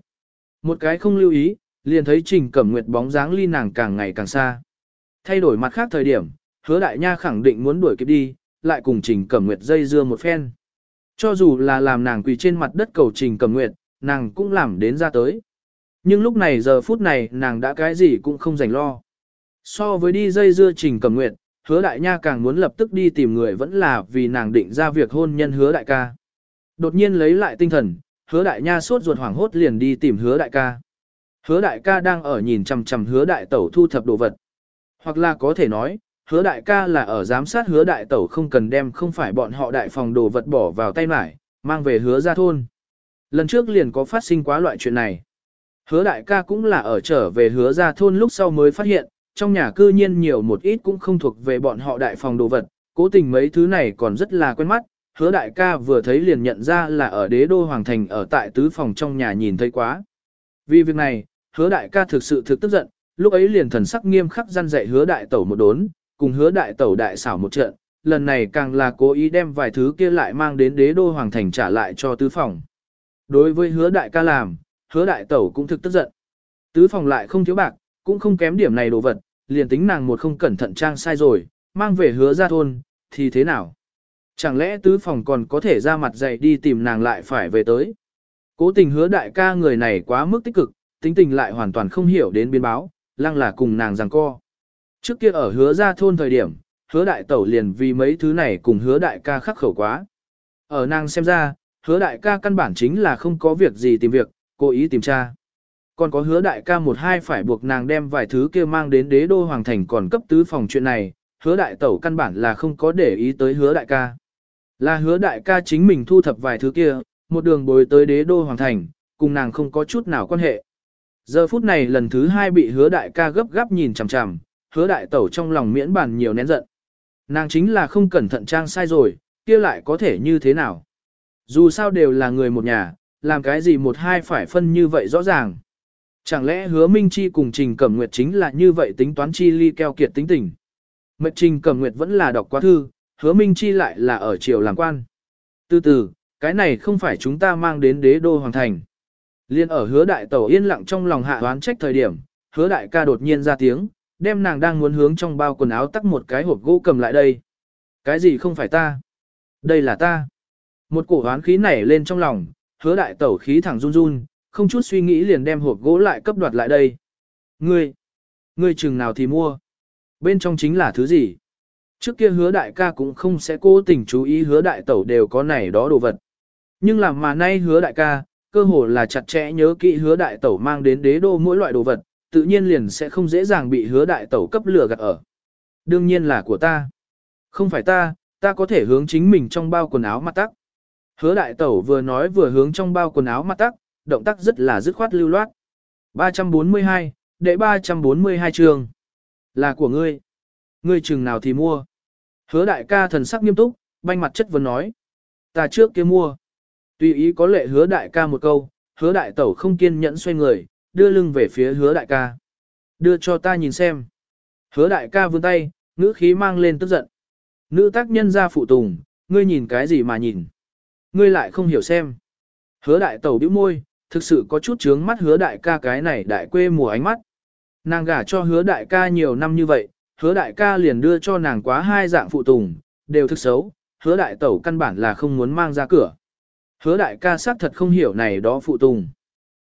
Một cái không lưu ý, liền thấy trình cẩm nguyệt bóng dáng ly nàng càng ngày càng xa. Thay đổi mặt khác thời điểm, hứa đại nha khẳng định muốn đuổi kịp đi, lại cùng trình cẩm nguyệt dây dưa một phen. Cho dù là làm nàng quỳ trên mặt đất cầu trình cẩm nguyệt, nàng cũng làm đến ra tới. Nhưng lúc này giờ phút này nàng đã cái gì cũng không dành lo. So với đi dây dưa trình cầm nguyện, hứa đại nha càng muốn lập tức đi tìm người vẫn là vì nàng định ra việc hôn nhân hứa đại ca. Đột nhiên lấy lại tinh thần, hứa đại nha sốt ruột hoảng hốt liền đi tìm hứa đại ca. Hứa đại ca đang ở nhìn chằm chằm hứa đại tẩu thu thập đồ vật. Hoặc là có thể nói, hứa đại ca là ở giám sát hứa đại tẩu không cần đem không phải bọn họ đại phòng đồ vật bỏ vào tay mải, mang về hứa ra thôn. Lần trước liền có phát sinh quá loại chuyện này. Hứa đại ca cũng là ở trở về hứa ra thôn lúc sau mới phát hiện, trong nhà cư nhiên nhiều một ít cũng không thuộc về bọn họ đại phòng đồ vật, cố tình mấy thứ này còn rất là quen mắt, hứa đại ca vừa thấy liền nhận ra là ở đế đô hoàng thành ở tại tứ phòng trong nhà nhìn thấy quá. Vì việc này, hứa đại ca thực sự thực tức giận, lúc ấy liền thần sắc nghiêm khắc gian dạy hứa đại tẩu một đốn, cùng hứa đại tẩu đại xảo một trận, lần này càng là cố ý đem vài thứ kia lại mang đến đế đô hoàng thành trả lại cho tứ phòng. Đối với hứa đại ca làm, hứa đại tẩu cũng thực tức giận. Tứ phòng lại không thiếu bạc, cũng không kém điểm này đồ vật, liền tính nàng một không cẩn thận trang sai rồi, mang về hứa ra thôn, thì thế nào? Chẳng lẽ tứ phòng còn có thể ra mặt dậy đi tìm nàng lại phải về tới? Cố tình hứa đại ca người này quá mức tích cực, tính tình lại hoàn toàn không hiểu đến biến báo, lăng là cùng nàng rằng co. Trước kia ở hứa ra thôn thời điểm, hứa đại tẩu liền vì mấy thứ này cùng hứa đại ca khắc khẩu quá. Ở nàng xem ra, hứa đại ca căn bản chính là không có việc gì tìm việc, cố ý tìm tra. Còn có hứa đại ca một hai phải buộc nàng đem vài thứ kia mang đến đế đô hoàng thành còn cấp tứ phòng chuyện này, hứa đại tẩu căn bản là không có để ý tới hứa đại ca. Là hứa đại ca chính mình thu thập vài thứ kia, một đường bồi tới đế đô hoàng thành, cùng nàng không có chút nào quan hệ. Giờ phút này lần thứ hai bị hứa đại ca gấp gáp nhìn chằm chằm, hứa đại tẩu trong lòng miễn bàn nhiều nén giận. Nàng chính là không cẩn thận trang sai rồi, kia lại có thể như thế nào. Dù sao đều là người một nhà, làm cái gì một hai phải phân như vậy rõ ràng. Chẳng lẽ hứa Minh Chi cùng Trình Cẩm Nguyệt chính là như vậy tính toán chi ly keo kiệt tính tình. Mệt Trình Cẩm Nguyệt vẫn là đọc quá thư, hứa Minh Chi lại là ở triều làm quan. Từ từ, cái này không phải chúng ta mang đến đế đô hoàng thành. Liên ở hứa đại tẩu yên lặng trong lòng hạ đoán trách thời điểm, hứa đại ca đột nhiên ra tiếng, đem nàng đang muốn hướng trong bao quần áo tắt một cái hộp gỗ cầm lại đây. Cái gì không phải ta? Đây là ta. Một cổ hoán khí nảy lên trong lòng, hứa đại tẩu khí thẳng run run, không chút suy nghĩ liền đem hộp gỗ lại cấp đoạt lại đây. Ngươi, ngươi chừng nào thì mua. Bên trong chính là thứ gì? Trước kia hứa đại ca cũng không sẽ cố tình chú ý hứa đại tẩu đều có này đó đồ vật. Nhưng làm mà nay hứa đại ca, cơ hồ là chặt chẽ nhớ kỹ hứa đại tẩu mang đến đế đô mỗi loại đồ vật, tự nhiên liền sẽ không dễ dàng bị hứa đại tẩu cấp lửa gạt ở. Đương nhiên là của ta. Không phải ta, ta có thể hướng chính mình trong bao quần áo mặt tắc. Hứa đại tẩu vừa nói vừa hướng trong bao quần áo mặt tắc, động tác rất là dứt khoát lưu loát. 342, đệ 342 trường. Là của ngươi. Ngươi chừng nào thì mua. Hứa đại ca thần sắc nghiêm túc, banh mặt chất vấn nói. Ta trước kia mua. Tùy ý có lệ hứa đại ca một câu, hứa đại tẩu không kiên nhẫn xoay người, đưa lưng về phía hứa đại ca. Đưa cho ta nhìn xem. Hứa đại ca vươn tay, ngữ khí mang lên tức giận. Nữ tác nhân ra phụ tùng, ngươi nhìn cái gì mà nhìn. Ngươi lại không hiểu xem. Hứa đại tẩu bĩu môi, thực sự có chút chướng mắt hứa đại ca cái này đại quê mùa ánh mắt. Nàng gả cho hứa đại ca nhiều năm như vậy, hứa đại ca liền đưa cho nàng quá hai dạng phụ tùng, đều thức xấu, hứa đại tẩu căn bản là không muốn mang ra cửa. Hứa đại ca xác thật không hiểu này đó phụ tùng.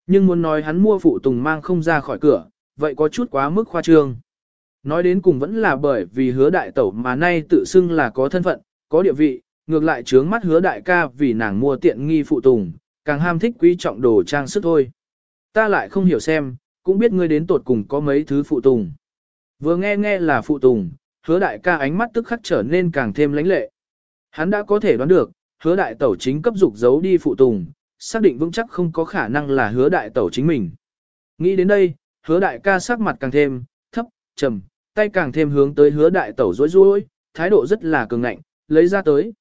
Nhưng muốn nói hắn mua phụ tùng mang không ra khỏi cửa, vậy có chút quá mức khoa trương. Nói đến cùng vẫn là bởi vì hứa đại tẩu mà nay tự xưng là có thân phận, có địa vị, ngược lại trướng mắt hứa đại ca vì nàng mua tiện nghi phụ tùng, càng ham thích quý trọng đồ trang sức thôi. Ta lại không hiểu xem, cũng biết ngươi đến tột cùng có mấy thứ phụ tùng. Vừa nghe nghe là phụ tùng, hứa đại ca ánh mắt tức khắc trở nên càng thêm lãnh lệ. Hắn đã có thể đoán được, hứa đại tẩu chính cấp dục giấu đi phụ tùng, xác định vững chắc không có khả năng là hứa đại tẩu chính mình. Nghĩ đến đây, hứa đại ca sắc mặt càng thêm, thấp, trầm, tay càng thêm hướng tới hứa đại tẩu rối rối, thái độ rất là cường ngạnh, lấy ra tới.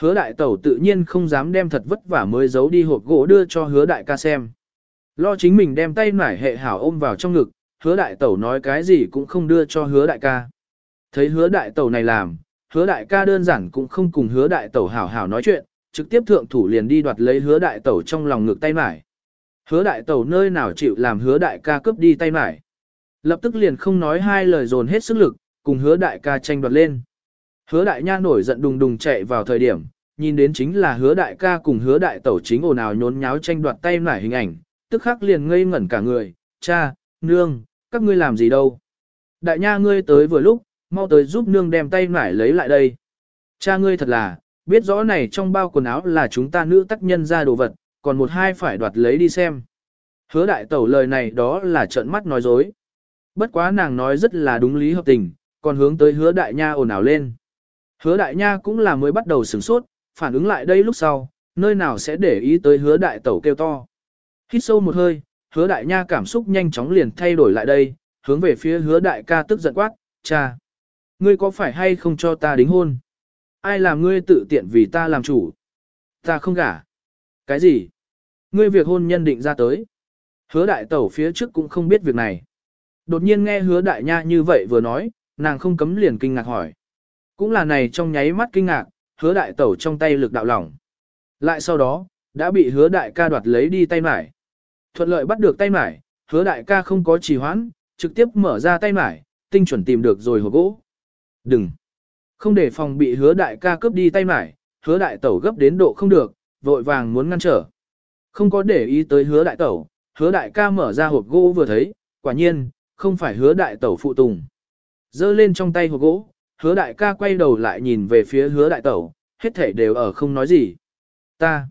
Hứa đại tẩu tự nhiên không dám đem thật vất vả mới giấu đi hộp gỗ đưa cho hứa đại ca xem. Lo chính mình đem tay nải hệ hảo ôm vào trong ngực, hứa đại tẩu nói cái gì cũng không đưa cho hứa đại ca. Thấy hứa đại tẩu này làm, hứa đại ca đơn giản cũng không cùng hứa đại tẩu hảo hảo nói chuyện, trực tiếp thượng thủ liền đi đoạt lấy hứa đại tẩu trong lòng ngực tay nải. Hứa đại tẩu nơi nào chịu làm hứa đại ca cướp đi tay nải. Lập tức liền không nói hai lời dồn hết sức lực, cùng hứa đại ca tranh đoạt lên. Hứa đại nha nổi giận đùng đùng chạy vào thời điểm, nhìn đến chính là hứa đại ca cùng hứa đại tẩu chính ồn ào nhốn nháo tranh đoạt tay nải hình ảnh, tức khắc liền ngây ngẩn cả người, cha, nương, các ngươi làm gì đâu. Đại nha ngươi tới vừa lúc, mau tới giúp nương đem tay nải lấy lại đây. Cha ngươi thật là, biết rõ này trong bao quần áo là chúng ta nữ tác nhân ra đồ vật, còn một hai phải đoạt lấy đi xem. Hứa đại tẩu lời này đó là trợn mắt nói dối. Bất quá nàng nói rất là đúng lý hợp tình, còn hướng tới hứa đại nha ồn ào lên. Hứa đại nha cũng là mới bắt đầu sửng sốt, phản ứng lại đây lúc sau, nơi nào sẽ để ý tới hứa đại tẩu kêu to. Hít sâu một hơi, hứa đại nha cảm xúc nhanh chóng liền thay đổi lại đây, hướng về phía hứa đại ca tức giận quát, cha. Ngươi có phải hay không cho ta đính hôn? Ai làm ngươi tự tiện vì ta làm chủ? Ta không gả. Cái gì? Ngươi việc hôn nhân định ra tới. Hứa đại tẩu phía trước cũng không biết việc này. Đột nhiên nghe hứa đại nha như vậy vừa nói, nàng không cấm liền kinh ngạc hỏi. Cũng là này trong nháy mắt kinh ngạc, hứa đại tẩu trong tay lực đạo lỏng. Lại sau đó, đã bị hứa đại ca đoạt lấy đi tay mải. Thuận lợi bắt được tay mải, hứa đại ca không có trì hoãn, trực tiếp mở ra tay mải, tinh chuẩn tìm được rồi hộp gỗ. Đừng! Không để phòng bị hứa đại ca cướp đi tay mải, hứa đại tẩu gấp đến độ không được, vội vàng muốn ngăn trở. Không có để ý tới hứa đại tẩu, hứa đại ca mở ra hộp gỗ vừa thấy, quả nhiên, không phải hứa đại tẩu phụ tùng. Dơ lên trong tay hộp gỗ, hứa đại ca quay đầu lại nhìn về phía hứa đại tẩu, hết thể đều ở không nói gì. Ta,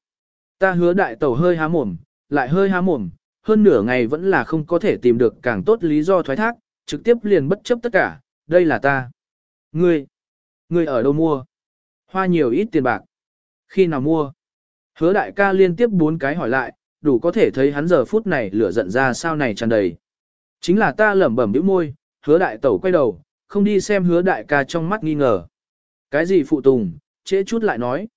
ta hứa đại tẩu hơi há mồm, lại hơi há mồm, hơn nửa ngày vẫn là không có thể tìm được càng tốt lý do thoái thác, trực tiếp liền bất chấp tất cả, đây là ta. Ngươi, ngươi ở đâu mua? Hoa nhiều ít tiền bạc. Khi nào mua? Hứa đại ca liên tiếp bốn cái hỏi lại, đủ có thể thấy hắn giờ phút này lửa giận ra sao này tràn đầy. Chính là ta lẩm bẩm bĩu môi, hứa đại tẩu quay đầu, không đi xem hứa đại ca trong mắt nghi ngờ. Cái gì phụ tùng, trễ chút lại nói.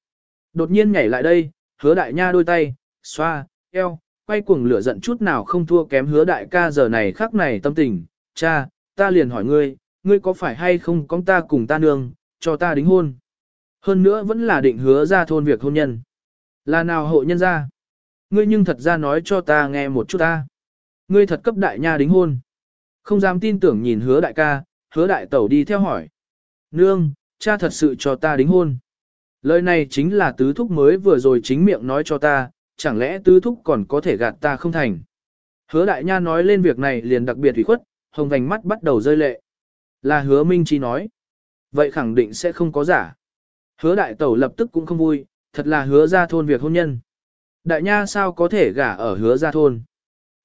Đột nhiên nhảy lại đây, hứa đại nha đôi tay, xoa, eo, quay cuồng lửa giận chút nào không thua kém hứa đại ca giờ này khắc này tâm tình. Cha, ta liền hỏi ngươi, ngươi có phải hay không con ta cùng ta nương, cho ta đính hôn. Hơn nữa vẫn là định hứa ra thôn việc hôn nhân. Là nào hộ nhân ra? Ngươi nhưng thật ra nói cho ta nghe một chút ta. Ngươi thật cấp đại nha đính hôn. Không dám tin tưởng nhìn hứa đại ca, hứa đại tẩu đi theo hỏi. Nương, cha thật sự cho ta đính hôn. Lời này chính là tứ thúc mới vừa rồi chính miệng nói cho ta, chẳng lẽ tứ thúc còn có thể gạt ta không thành. Hứa đại nha nói lên việc này liền đặc biệt ủy khuất, hồng vành mắt bắt đầu rơi lệ. Là hứa minh chi nói. Vậy khẳng định sẽ không có giả. Hứa đại tẩu lập tức cũng không vui, thật là hứa ra thôn việc hôn nhân. Đại nha sao có thể gả ở hứa ra thôn?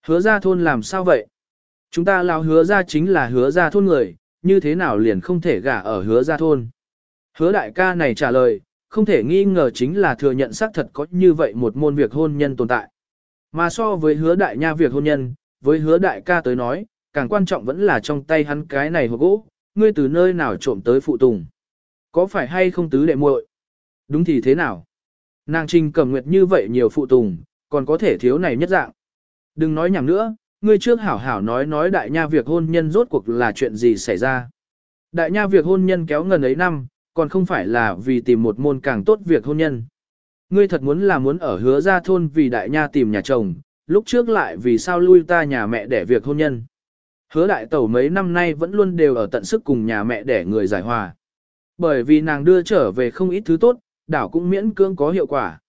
Hứa ra thôn làm sao vậy? Chúng ta lao hứa ra chính là hứa ra thôn người, như thế nào liền không thể gả ở hứa gia thôn? Hứa đại ca này trả lời, không thể nghi ngờ chính là thừa nhận xác thật có như vậy một môn việc hôn nhân tồn tại. Mà so với hứa đại nha việc hôn nhân, với hứa đại ca tới nói, càng quan trọng vẫn là trong tay hắn cái này hộp gỗ, ngươi từ nơi nào trộm tới phụ tùng. Có phải hay không tứ đệ muội? Đúng thì thế nào? Nàng trình cầm nguyệt như vậy nhiều phụ tùng, còn có thể thiếu này nhất dạng. Đừng nói nhảm nữa, ngươi trước hảo hảo nói nói đại nha việc hôn nhân rốt cuộc là chuyện gì xảy ra. Đại nha việc hôn nhân kéo ngần ấy năm, còn không phải là vì tìm một môn càng tốt việc hôn nhân. Ngươi thật muốn là muốn ở hứa ra thôn vì đại nha tìm nhà chồng, lúc trước lại vì sao lui ta nhà mẹ để việc hôn nhân. Hứa đại tẩu mấy năm nay vẫn luôn đều ở tận sức cùng nhà mẹ để người giải hòa. Bởi vì nàng đưa trở về không ít thứ tốt, đảo cũng miễn cưỡng có hiệu quả.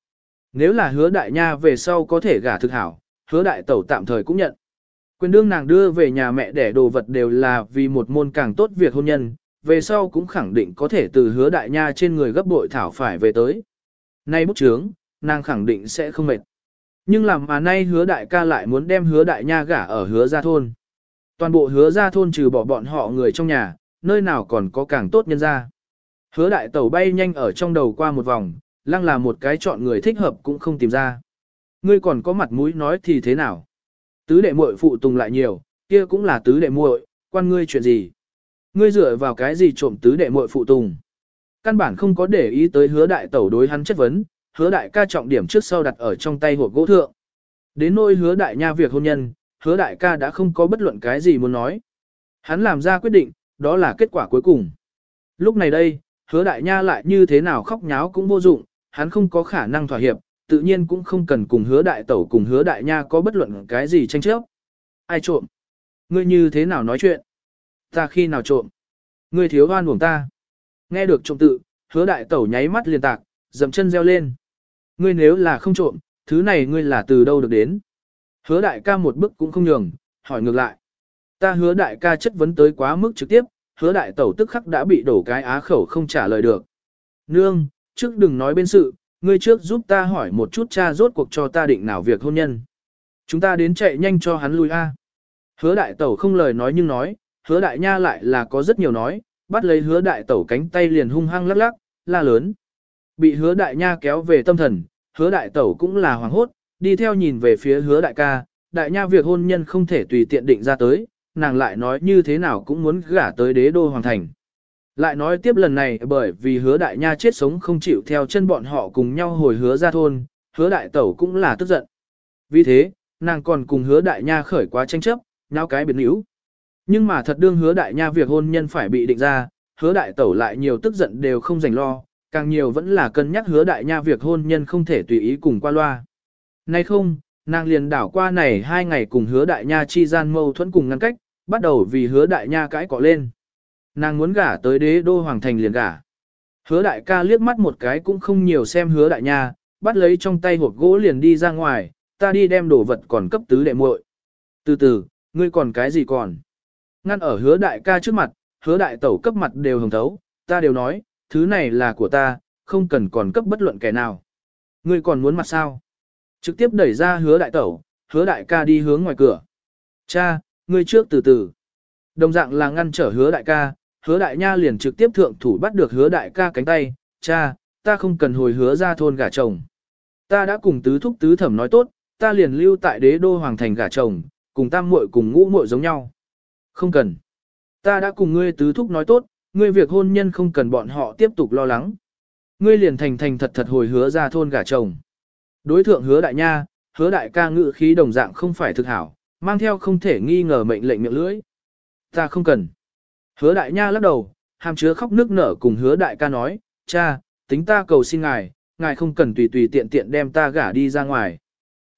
Nếu là hứa đại nha về sau có thể gả thực hảo, hứa đại tẩu tạm thời cũng nhận. Quyền đương nàng đưa về nhà mẹ để đồ vật đều là vì một môn càng tốt việc hôn nhân, về sau cũng khẳng định có thể từ hứa đại nha trên người gấp bội thảo phải về tới. Nay bút chướng, nàng khẳng định sẽ không mệt. Nhưng làm mà nay hứa đại ca lại muốn đem hứa đại nha gả ở hứa gia thôn. Toàn bộ hứa gia thôn trừ bỏ bọn họ người trong nhà, nơi nào còn có càng tốt nhân ra. Hứa đại tẩu bay nhanh ở trong đầu qua một vòng, lăng là một cái chọn người thích hợp cũng không tìm ra. Ngươi còn có mặt mũi nói thì thế nào? Tứ đệ muội phụ tùng lại nhiều, kia cũng là tứ đệ muội, quan ngươi chuyện gì? Ngươi dựa vào cái gì trộm tứ đệ muội phụ tùng? Căn bản không có để ý tới hứa đại tẩu đối hắn chất vấn, hứa đại ca trọng điểm trước sau đặt ở trong tay hộp gỗ thượng. Đến nỗi hứa đại nha việc hôn nhân, hứa đại ca đã không có bất luận cái gì muốn nói. Hắn làm ra quyết định, đó là kết quả cuối cùng. Lúc này đây, hứa đại nha lại như thế nào khóc nháo cũng vô dụng, hắn không có khả năng thỏa hiệp, tự nhiên cũng không cần cùng hứa đại tẩu cùng hứa đại nha có bất luận cái gì tranh chấp. Ai trộm? Ngươi như thế nào nói chuyện? Ta khi nào trộm? Ngươi thiếu oan uổng ta. Nghe được trộm tự, hứa đại tẩu nháy mắt liền tạc, dậm chân reo lên. Ngươi nếu là không trộm, thứ này ngươi là từ đâu được đến? Hứa đại ca một bước cũng không nhường, hỏi ngược lại. Ta hứa đại ca chất vấn tới quá mức trực tiếp, hứa đại tẩu tức khắc đã bị đổ cái á khẩu không trả lời được. Nương, trước đừng nói bên sự, ngươi trước giúp ta hỏi một chút cha rốt cuộc cho ta định nào việc hôn nhân. Chúng ta đến chạy nhanh cho hắn lui a. Hứa đại tẩu không lời nói nhưng nói, hứa đại nha lại là có rất nhiều nói, bắt lấy hứa đại tẩu cánh tay liền hung hăng lắc lắc, la lớn. Bị hứa đại nha kéo về tâm thần, hứa đại tẩu cũng là hoàng hốt, đi theo nhìn về phía hứa đại ca, đại nha việc hôn nhân không thể tùy tiện định ra tới, nàng lại nói như thế nào cũng muốn gả tới đế đô hoàng thành. Lại nói tiếp lần này bởi vì hứa đại nha chết sống không chịu theo chân bọn họ cùng nhau hồi hứa ra thôn, hứa đại tẩu cũng là tức giận. Vì thế, nàng còn cùng hứa đại nha khởi quá tranh chấp, nhau cái biến hữu Nhưng mà thật đương hứa đại nha việc hôn nhân phải bị định ra, hứa đại tẩu lại nhiều tức giận đều không dành lo, càng nhiều vẫn là cân nhắc hứa đại nha việc hôn nhân không thể tùy ý cùng qua loa. Nay không, nàng liền đảo qua này hai ngày cùng hứa đại nha chi gian mâu thuẫn cùng ngăn cách, bắt đầu vì hứa đại nha cãi cọ lên. Nàng muốn gả tới đế đô hoàng thành liền gả. Hứa đại ca liếc mắt một cái cũng không nhiều xem hứa đại nha, bắt lấy trong tay hộp gỗ liền đi ra ngoài, ta đi đem đồ vật còn cấp tứ đệ muội. Từ từ, ngươi còn cái gì còn? Ngăn ở hứa đại ca trước mặt, hứa đại tẩu cấp mặt đều hồng thấu, ta đều nói, thứ này là của ta, không cần còn cấp bất luận kẻ nào. Ngươi còn muốn mặt sao? Trực tiếp đẩy ra hứa đại tẩu, hứa đại ca đi hướng ngoài cửa. Cha, ngươi trước từ từ. Đồng dạng là ngăn trở hứa đại ca, hứa đại nha liền trực tiếp thượng thủ bắt được hứa đại ca cánh tay, cha, ta không cần hồi hứa ra thôn gả chồng. Ta đã cùng tứ thúc tứ thẩm nói tốt, ta liền lưu tại đế đô hoàng thành gả chồng, cùng tam muội cùng ngũ muội giống nhau. Không cần. Ta đã cùng ngươi tứ thúc nói tốt, ngươi việc hôn nhân không cần bọn họ tiếp tục lo lắng. Ngươi liền thành thành thật thật hồi hứa ra thôn gả chồng. Đối thượng hứa đại nha, hứa đại ca ngự khí đồng dạng không phải thực hảo, mang theo không thể nghi ngờ mệnh lệnh miệng lưỡi. Ta không cần. Hứa đại nha lắc đầu, hàm chứa khóc nước nở cùng hứa đại ca nói, cha, tính ta cầu xin ngài, ngài không cần tùy tùy tiện tiện đem ta gả đi ra ngoài.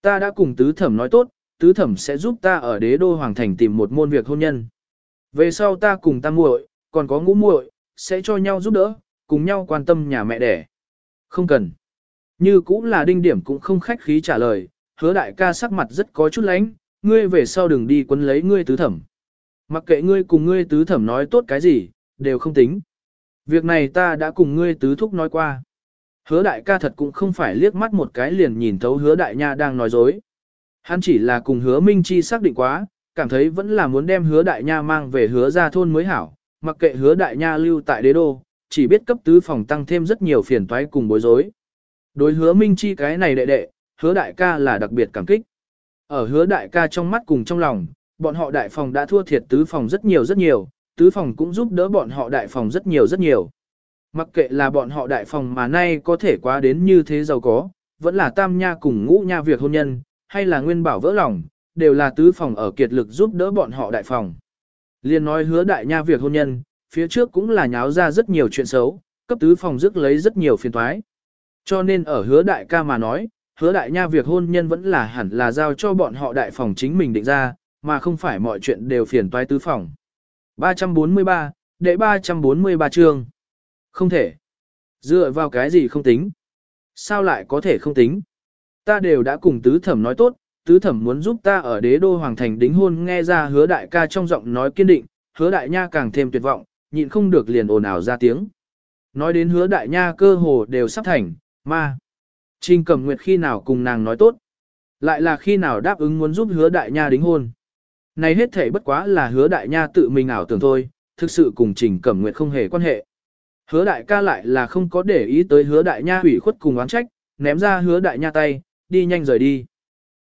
Ta đã cùng tứ thẩm nói tốt, tứ thẩm sẽ giúp ta ở đế đô hoàng thành tìm một môn việc hôn nhân. Về sau ta cùng ta muội, còn có ngũ muội, sẽ cho nhau giúp đỡ, cùng nhau quan tâm nhà mẹ đẻ. Không cần. Như cũng là đinh điểm cũng không khách khí trả lời, hứa đại ca sắc mặt rất có chút lánh, ngươi về sau đừng đi quấn lấy ngươi tứ thẩm. Mặc kệ ngươi cùng ngươi tứ thẩm nói tốt cái gì, đều không tính. Việc này ta đã cùng ngươi tứ thúc nói qua. Hứa đại ca thật cũng không phải liếc mắt một cái liền nhìn thấu hứa đại nha đang nói dối. Hắn chỉ là cùng hứa Minh Chi xác định quá, cảm thấy vẫn là muốn đem hứa đại nha mang về hứa ra thôn mới hảo, mặc kệ hứa đại nha lưu tại đế đô, chỉ biết cấp tứ phòng tăng thêm rất nhiều phiền toái cùng bối rối. Đối hứa Minh Chi cái này đệ đệ, hứa đại ca là đặc biệt cảm kích. Ở hứa đại ca trong mắt cùng trong lòng, bọn họ đại phòng đã thua thiệt tứ phòng rất nhiều rất nhiều, tứ phòng cũng giúp đỡ bọn họ đại phòng rất nhiều rất nhiều. Mặc kệ là bọn họ đại phòng mà nay có thể quá đến như thế giàu có, vẫn là tam nha cùng ngũ nha việc hôn nhân, hay là nguyên bảo vỡ lòng, đều là tứ phòng ở kiệt lực giúp đỡ bọn họ đại phòng. Liên nói hứa đại nha việc hôn nhân, phía trước cũng là nháo ra rất nhiều chuyện xấu, cấp tứ phòng rước lấy rất nhiều phiền toái. Cho nên ở hứa đại ca mà nói, hứa đại nha việc hôn nhân vẫn là hẳn là giao cho bọn họ đại phòng chính mình định ra, mà không phải mọi chuyện đều phiền toái tứ phòng. 343, đệ 343 chương. Không thể. Dựa vào cái gì không tính? Sao lại có thể không tính? Ta đều đã cùng tứ thẩm nói tốt, tứ thẩm muốn giúp ta ở đế đô hoàng thành đính hôn nghe ra hứa đại ca trong giọng nói kiên định, hứa đại nha càng thêm tuyệt vọng, nhịn không được liền ồn ào ra tiếng. Nói đến hứa đại nha cơ hồ đều sắp thành, ma. Trình Cẩm Nguyệt khi nào cùng nàng nói tốt, lại là khi nào đáp ứng muốn giúp hứa đại nha đính hôn. Này hết thể bất quá là hứa đại nha tự mình ảo tưởng thôi, thực sự cùng Trình Cẩm Nguyệt không hề quan hệ. Hứa đại ca lại là không có để ý tới hứa đại nha hủy khuất cùng oán trách, ném ra hứa đại nha tay, đi nhanh rời đi.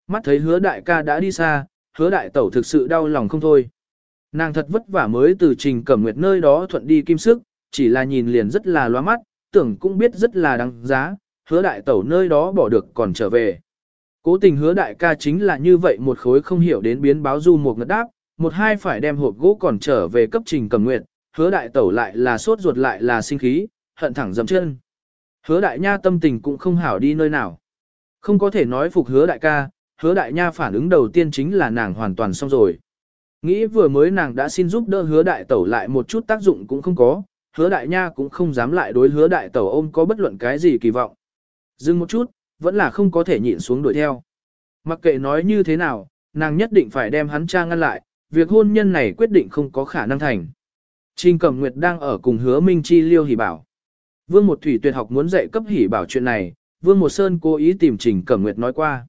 Mắt thấy hứa đại ca đã đi xa, hứa đại tẩu thực sự đau lòng không thôi. Nàng thật vất vả mới từ trình cẩm nguyệt nơi đó thuận đi kim sức, chỉ là nhìn liền rất là loa mắt, tưởng cũng biết rất là đáng giá, hứa đại tẩu nơi đó bỏ được còn trở về. Cố tình hứa đại ca chính là như vậy một khối không hiểu đến biến báo du một ngất đáp, một hai phải đem hộp gỗ còn trở về cấp trình cầm nguyện, hứa đại tẩu lại là sốt ruột lại là sinh khí, hận thẳng dầm chân. Hứa đại nha tâm tình cũng không hảo đi nơi nào. Không có thể nói phục hứa đại ca, hứa đại nha phản ứng đầu tiên chính là nàng hoàn toàn xong rồi. Nghĩ vừa mới nàng đã xin giúp đỡ hứa đại tẩu lại một chút tác dụng cũng không có, hứa đại nha cũng không dám lại đối hứa đại tẩu ôm có bất luận cái gì kỳ vọng. Dừng một chút, vẫn là không có thể nhịn xuống đuổi theo. Mặc kệ nói như thế nào, nàng nhất định phải đem hắn cha ngăn lại, việc hôn nhân này quyết định không có khả năng thành. Trình Cẩm Nguyệt đang ở cùng hứa Minh Chi liêu hỉ bảo. Vương Một Thủy tuyệt học muốn dạy cấp hỉ bảo chuyện này, Vương Một Sơn cố ý tìm Trình Cẩm Nguyệt nói qua.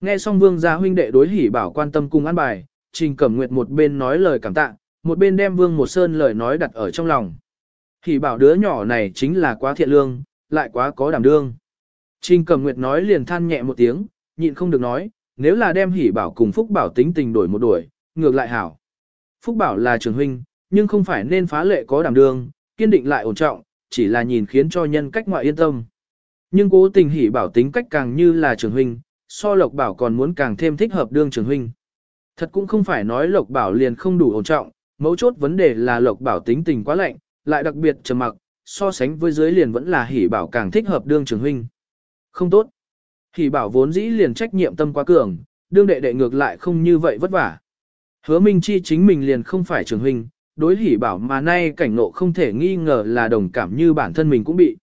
Nghe xong Vương gia huynh đệ đối hỉ bảo quan tâm cùng ăn bài, Trình Cẩm Nguyệt một bên nói lời cảm tạ, một bên đem Vương Một Sơn lời nói đặt ở trong lòng. Hỉ bảo đứa nhỏ này chính là quá thiện lương, lại quá có đảm đương. Trình Cẩm Nguyệt nói liền than nhẹ một tiếng, nhịn không được nói, nếu là đem hỉ bảo cùng Phúc Bảo tính tình đổi một đuổi, ngược lại hảo. Phúc Bảo là trường huynh, nhưng không phải nên phá lệ có đảm đương, kiên định lại ổn trọng, chỉ là nhìn khiến cho nhân cách ngoại yên tâm. Nhưng cố tình hỉ bảo tính cách càng như là trường huynh, so lộc bảo còn muốn càng thêm thích hợp đương trường huynh. Thật cũng không phải nói lộc bảo liền không đủ ổn trọng, mấu chốt vấn đề là lộc bảo tính tình quá lạnh, lại đặc biệt trầm mặc, so sánh với dưới liền vẫn là hỉ bảo càng thích hợp đương trường huynh. Không tốt. Hỉ bảo vốn dĩ liền trách nhiệm tâm quá cường, đương đệ đệ ngược lại không như vậy vất vả. Hứa Minh Chi chính mình liền không phải trường huynh, đối hỉ bảo mà nay cảnh nộ không thể nghi ngờ là đồng cảm như bản thân mình cũng bị.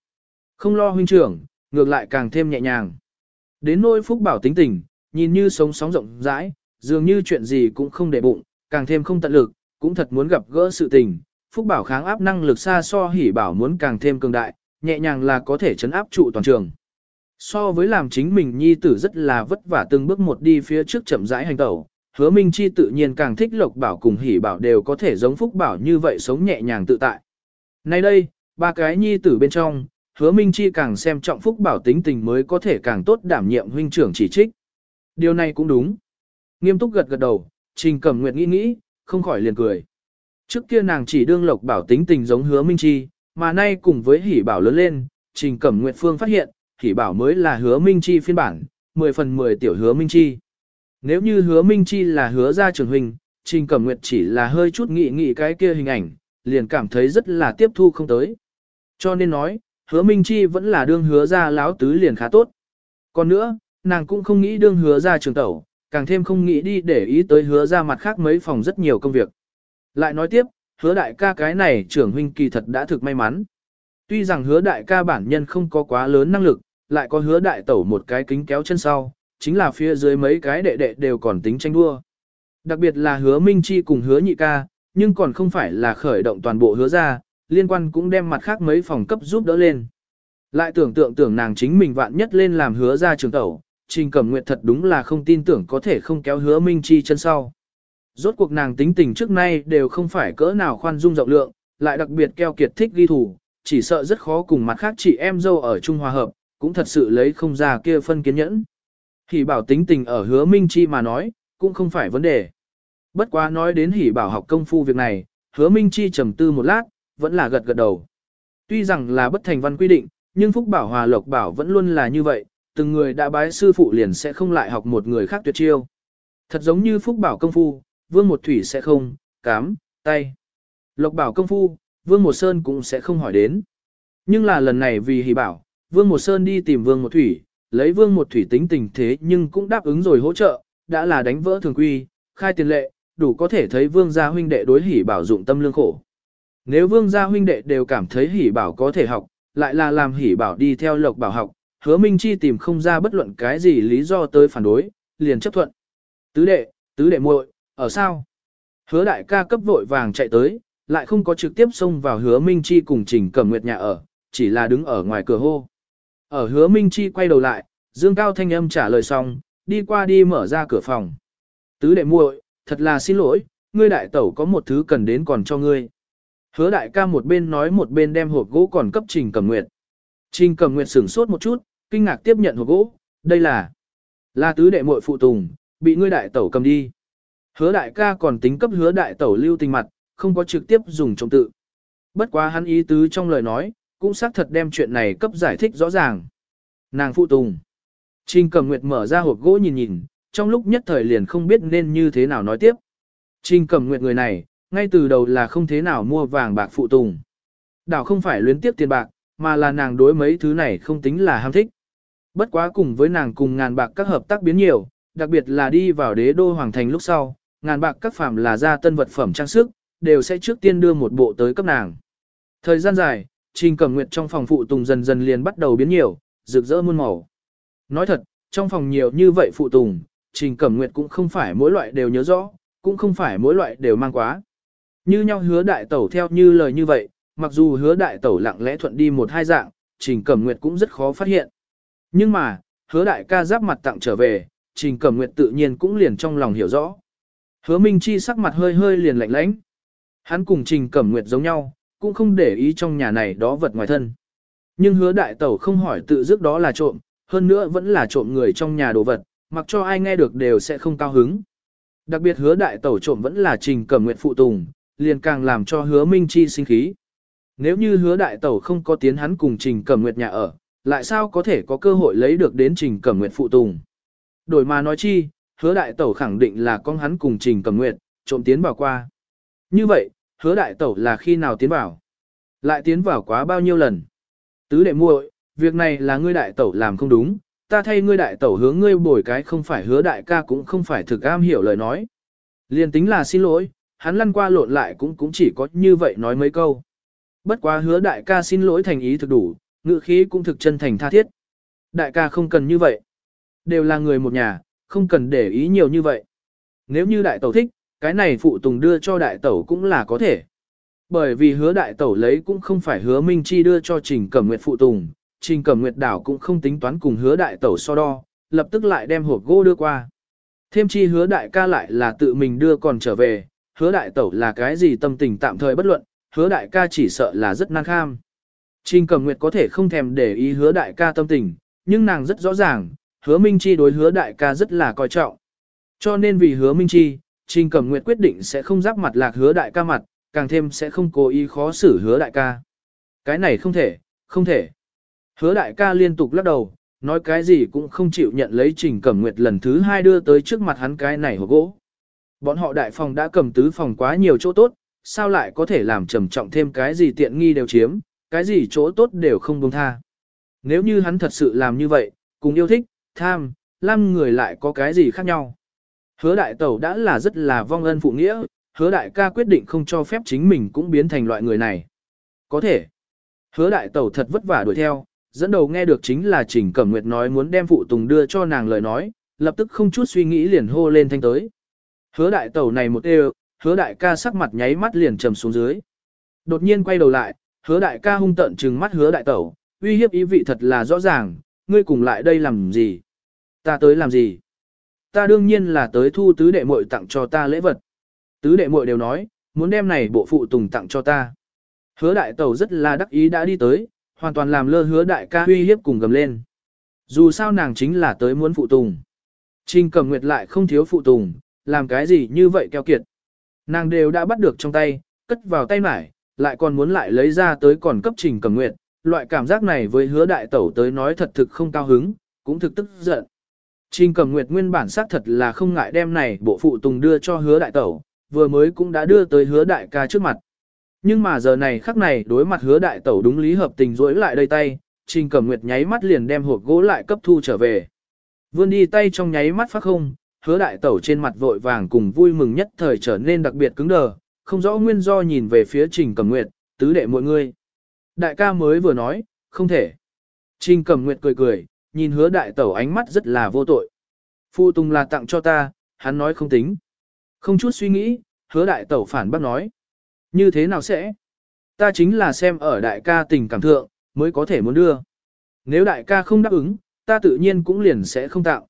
Không lo huynh trưởng, ngược lại càng thêm nhẹ nhàng. Đến nỗi phúc bảo tính tình, nhìn như sống sóng rộng rãi, dường như chuyện gì cũng không để bụng, càng thêm không tận lực, cũng thật muốn gặp gỡ sự tình. Phúc bảo kháng áp năng lực xa so hỉ bảo muốn càng thêm cường đại, nhẹ nhàng là có thể chấn áp trụ toàn trường. So với làm chính mình nhi tử rất là vất vả từng bước một đi phía trước chậm rãi hành tẩu, hứa minh chi tự nhiên càng thích lộc bảo cùng hỉ bảo đều có thể giống phúc bảo như vậy sống nhẹ nhàng tự tại. Nay đây, ba cái nhi tử bên trong, hứa minh chi càng xem trọng phúc bảo tính tình mới có thể càng tốt đảm nhiệm huynh trưởng chỉ trích. Điều này cũng đúng. Nghiêm túc gật gật đầu, trình cẩm nguyệt nghĩ nghĩ, không khỏi liền cười. Trước kia nàng chỉ đương lộc bảo tính tình giống hứa minh chi, mà nay cùng với hỉ bảo lớn lên, trình cẩm nguyệt phương phát hiện, hỉ bảo mới là hứa minh chi phiên bản, 10 phần 10 tiểu hứa minh chi. Nếu như hứa minh chi là hứa ra trường huynh, trình cẩm nguyệt chỉ là hơi chút nghị nghị cái kia hình ảnh, liền cảm thấy rất là tiếp thu không tới. Cho nên nói, hứa minh chi vẫn là đương hứa ra láo tứ liền khá tốt. Còn nữa, nàng cũng không nghĩ đương hứa ra trường tẩu, càng thêm không nghĩ đi để ý tới hứa ra mặt khác mấy phòng rất nhiều công việc. Lại nói tiếp, hứa đại ca cái này trưởng huynh kỳ thật đã thực may mắn. Tuy rằng hứa đại ca bản nhân không có quá lớn năng lực, lại có hứa đại tẩu một cái kính kéo chân sau, chính là phía dưới mấy cái đệ đệ đều còn tính tranh đua. Đặc biệt là hứa Minh Chi cùng hứa nhị ca, nhưng còn không phải là khởi động toàn bộ hứa ra, liên quan cũng đem mặt khác mấy phòng cấp giúp đỡ lên. Lại tưởng tượng tưởng nàng chính mình vạn nhất lên làm hứa ra trường tẩu, Trình Cẩm Nguyệt thật đúng là không tin tưởng có thể không kéo hứa Minh Chi chân sau. Rốt cuộc nàng tính tình trước nay đều không phải cỡ nào khoan dung rộng lượng, lại đặc biệt keo kiệt thích ghi thủ, chỉ sợ rất khó cùng mặt khác chị em dâu ở Trung Hòa Hợp, cũng thật sự lấy không ra kia phân kiến nhẫn. Hỷ bảo tính tình ở hứa Minh Chi mà nói, cũng không phải vấn đề. Bất quá nói đến hỷ bảo học công phu việc này, hứa Minh Chi trầm tư một lát, vẫn là gật gật đầu. Tuy rằng là bất thành văn quy định, nhưng Phúc Bảo Hòa Lộc Bảo vẫn luôn là như vậy, từng người đã bái sư phụ liền sẽ không lại học một người khác tuyệt chiêu. Thật giống như Phúc Bảo công phu, Vương Một Thủy sẽ không, cám, tay. Lộc Bảo công phu, Vương Một Sơn cũng sẽ không hỏi đến. Nhưng là lần này vì hỷ bảo, Vương Một Sơn đi tìm Vương Một Thủy, lấy Vương Một Thủy tính tình thế nhưng cũng đáp ứng rồi hỗ trợ, đã là đánh vỡ thường quy, khai tiền lệ, đủ có thể thấy Vương gia huynh đệ đối hỷ bảo dụng tâm lương khổ. Nếu Vương gia huynh đệ đều cảm thấy hỷ bảo có thể học, lại là làm hỷ bảo đi theo lộc bảo học, hứa Minh Chi tìm không ra bất luận cái gì lý do tới phản đối, liền chấp thuận. Tứ đệ, tứ đệ muội, ở sao? Hứa đại ca cấp vội vàng chạy tới, lại không có trực tiếp xông vào hứa Minh Chi cùng Trình Cẩm Nguyệt nhà ở, chỉ là đứng ở ngoài cửa hô. Ở hứa Minh Chi quay đầu lại, Dương Cao thanh âm trả lời xong, đi qua đi mở ra cửa phòng. Tứ đệ muội, thật là xin lỗi, ngươi đại tẩu có một thứ cần đến còn cho ngươi. Hứa đại ca một bên nói một bên đem hộp gỗ còn cấp Trình Cẩm Nguyệt. Trình Cẩm Nguyệt sửng sốt một chút, kinh ngạc tiếp nhận hộp gỗ, đây là là tứ đệ muội phụ tùng, bị ngươi đại tẩu cầm đi. Hứa đại ca còn tính cấp hứa đại tẩu lưu tình mặt, không có trực tiếp dùng trọng tự. Bất quá hắn ý tứ trong lời nói, cũng xác thật đem chuyện này cấp giải thích rõ ràng. Nàng phụ tùng. Trình Cẩm Nguyệt mở ra hộp gỗ nhìn nhìn, trong lúc nhất thời liền không biết nên như thế nào nói tiếp. Trình Cẩm Nguyệt người này, ngay từ đầu là không thế nào mua vàng bạc phụ tùng. Đảo không phải luyến tiếp tiền bạc, mà là nàng đối mấy thứ này không tính là ham thích. Bất quá cùng với nàng cùng ngàn bạc các hợp tác biến nhiều, đặc biệt là đi vào đế đô hoàng thành lúc sau, ngàn bạc các phạm là ra tân vật phẩm trang sức, đều sẽ trước tiên đưa một bộ tới cấp nàng. Thời gian dài, Trình Cẩm Nguyệt trong phòng phụ tùng dần dần liền bắt đầu biến nhiều, rực rỡ muôn màu. Nói thật, trong phòng nhiều như vậy phụ tùng, Trình Cẩm Nguyệt cũng không phải mỗi loại đều nhớ rõ, cũng không phải mỗi loại đều mang quá. Như nhau hứa đại tẩu theo như lời như vậy, mặc dù hứa đại tẩu lặng lẽ thuận đi một hai dạng, Trình Cẩm Nguyệt cũng rất khó phát hiện. Nhưng mà, hứa đại ca giáp mặt tặng trở về, Trình Cẩm Nguyệt tự nhiên cũng liền trong lòng hiểu rõ. Hứa Minh Chi sắc mặt hơi hơi liền lạnh lãnh. Hắn cùng Trình Cẩm Nguyệt giống nhau, cũng không để ý trong nhà này đó vật ngoài thân. Nhưng hứa đại tẩu không hỏi tự dứt đó là trộm, hơn nữa vẫn là trộm người trong nhà đồ vật, mặc cho ai nghe được đều sẽ không cao hứng. Đặc biệt hứa đại tẩu trộm vẫn là Trình Cẩm Nguyệt phụ tùng, liền càng làm cho hứa Minh Chi sinh khí. Nếu như hứa đại tẩu không có tiến hắn cùng Trình Cẩm Nguyệt nhà ở, lại sao có thể có cơ hội lấy được đến Trình Cẩm Nguyệt phụ tùng. Đổi mà nói chi, hứa đại tẩu khẳng định là con hắn cùng Trình Cẩm Nguyệt, trộm tiến vào qua. Như vậy, hứa đại tẩu là khi nào tiến vào? Lại tiến vào quá bao nhiêu lần? Tứ đệ muội, việc này là ngươi đại tẩu làm không đúng, ta thay ngươi đại tẩu hướng ngươi bồi cái không phải hứa đại ca cũng không phải thực am hiểu lời nói. Liên tính là xin lỗi, hắn lăn qua lộn lại cũng cũng chỉ có như vậy nói mấy câu. Bất quá hứa đại ca xin lỗi thành ý thực đủ, ngự khí cũng thực chân thành tha thiết. Đại ca không cần như vậy. Đều là người một nhà, không cần để ý nhiều như vậy. Nếu như đại tẩu thích, cái này phụ tùng đưa cho đại tẩu cũng là có thể. Bởi vì hứa đại tẩu lấy cũng không phải hứa Minh Chi đưa cho Trình Cẩm Nguyệt phụ tùng, Trình Cẩm Nguyệt đảo cũng không tính toán cùng hứa đại tẩu so đo, lập tức lại đem hộp gỗ đưa qua. Thêm chi hứa đại ca lại là tự mình đưa còn trở về, hứa đại tẩu là cái gì tâm tình tạm thời bất luận, hứa đại ca chỉ sợ là rất nan kham. Trình Cẩm Nguyệt có thể không thèm để ý hứa đại ca tâm tình, nhưng nàng rất rõ ràng, hứa Minh Chi đối hứa đại ca rất là coi trọng. Cho nên vì hứa Minh Chi, Trình Cẩm Nguyệt quyết định sẽ không giáp mặt lạc hứa đại ca mặt, càng thêm sẽ không cố ý khó xử hứa đại ca. Cái này không thể, không thể. Hứa đại ca liên tục lắc đầu, nói cái gì cũng không chịu nhận lấy Trình Cẩm Nguyệt lần thứ hai đưa tới trước mặt hắn cái này hộp gỗ. Bọn họ đại phòng đã cầm tứ phòng quá nhiều chỗ tốt, sao lại có thể làm trầm trọng thêm cái gì tiện nghi đều chiếm, cái gì chỗ tốt đều không buông tha. Nếu như hắn thật sự làm như vậy, cùng yêu thích, tham, lam người lại có cái gì khác nhau. Hứa đại tẩu đã là rất là vong ân phụ nghĩa, hứa đại ca quyết định không cho phép chính mình cũng biến thành loại người này. Có thể. Hứa đại tẩu thật vất vả đuổi theo, dẫn đầu nghe được chính là Trình Cẩm Nguyệt nói muốn đem phụ tùng đưa cho nàng lời nói, lập tức không chút suy nghĩ liền hô lên thanh tới. Hứa đại tẩu này một đều, hứa đại ca sắc mặt nháy mắt liền trầm xuống dưới. Đột nhiên quay đầu lại, hứa đại ca hung tận trừng mắt hứa đại tẩu, uy hiếp ý vị thật là rõ ràng, ngươi cùng lại đây làm gì? Ta tới làm gì? Ta đương nhiên là tới thu tứ đệ muội tặng cho ta lễ vật. Tứ đệ muội đều nói, muốn đem này bộ phụ tùng tặng cho ta. Hứa đại tẩu rất là đắc ý đã đi tới, hoàn toàn làm lơ hứa đại ca uy hiếp cùng gầm lên. Dù sao nàng chính là tới muốn phụ tùng. Trình cầm nguyệt lại không thiếu phụ tùng, làm cái gì như vậy keo kiệt. Nàng đều đã bắt được trong tay, cất vào tay mải, lại còn muốn lại lấy ra tới còn cấp trình cầm nguyệt. Loại cảm giác này với hứa đại tẩu tới nói thật thực không cao hứng, cũng thực tức giận. Trình Cẩm nguyệt nguyên bản xác thật là không ngại đem này bộ phụ tùng đưa cho hứa đại tẩu, vừa mới cũng đã đưa tới hứa đại ca trước mặt. Nhưng mà giờ này khắc này đối mặt hứa đại tẩu đúng lý hợp tình rỗi lại đây tay, Trình Cẩm Nguyệt nháy mắt liền đem hộp gỗ lại cấp thu trở về. Vươn đi tay trong nháy mắt phát không, hứa đại tẩu trên mặt vội vàng cùng vui mừng nhất thời trở nên đặc biệt cứng đờ, không rõ nguyên do nhìn về phía Trình Cẩm Nguyệt, tứ đệ mọi người. Đại ca mới vừa nói, không thể. Trình Cẩm Nguyệt cười cười, nhìn hứa đại tẩu ánh mắt rất là vô tội. Phụ tùng là tặng cho ta, hắn nói không tính. Không chút suy nghĩ, hứa đại tẩu phản bác nói. Như thế nào sẽ? Ta chính là xem ở đại ca tình cảm thượng, mới có thể muốn đưa. Nếu đại ca không đáp ứng, ta tự nhiên cũng liền sẽ không tạo.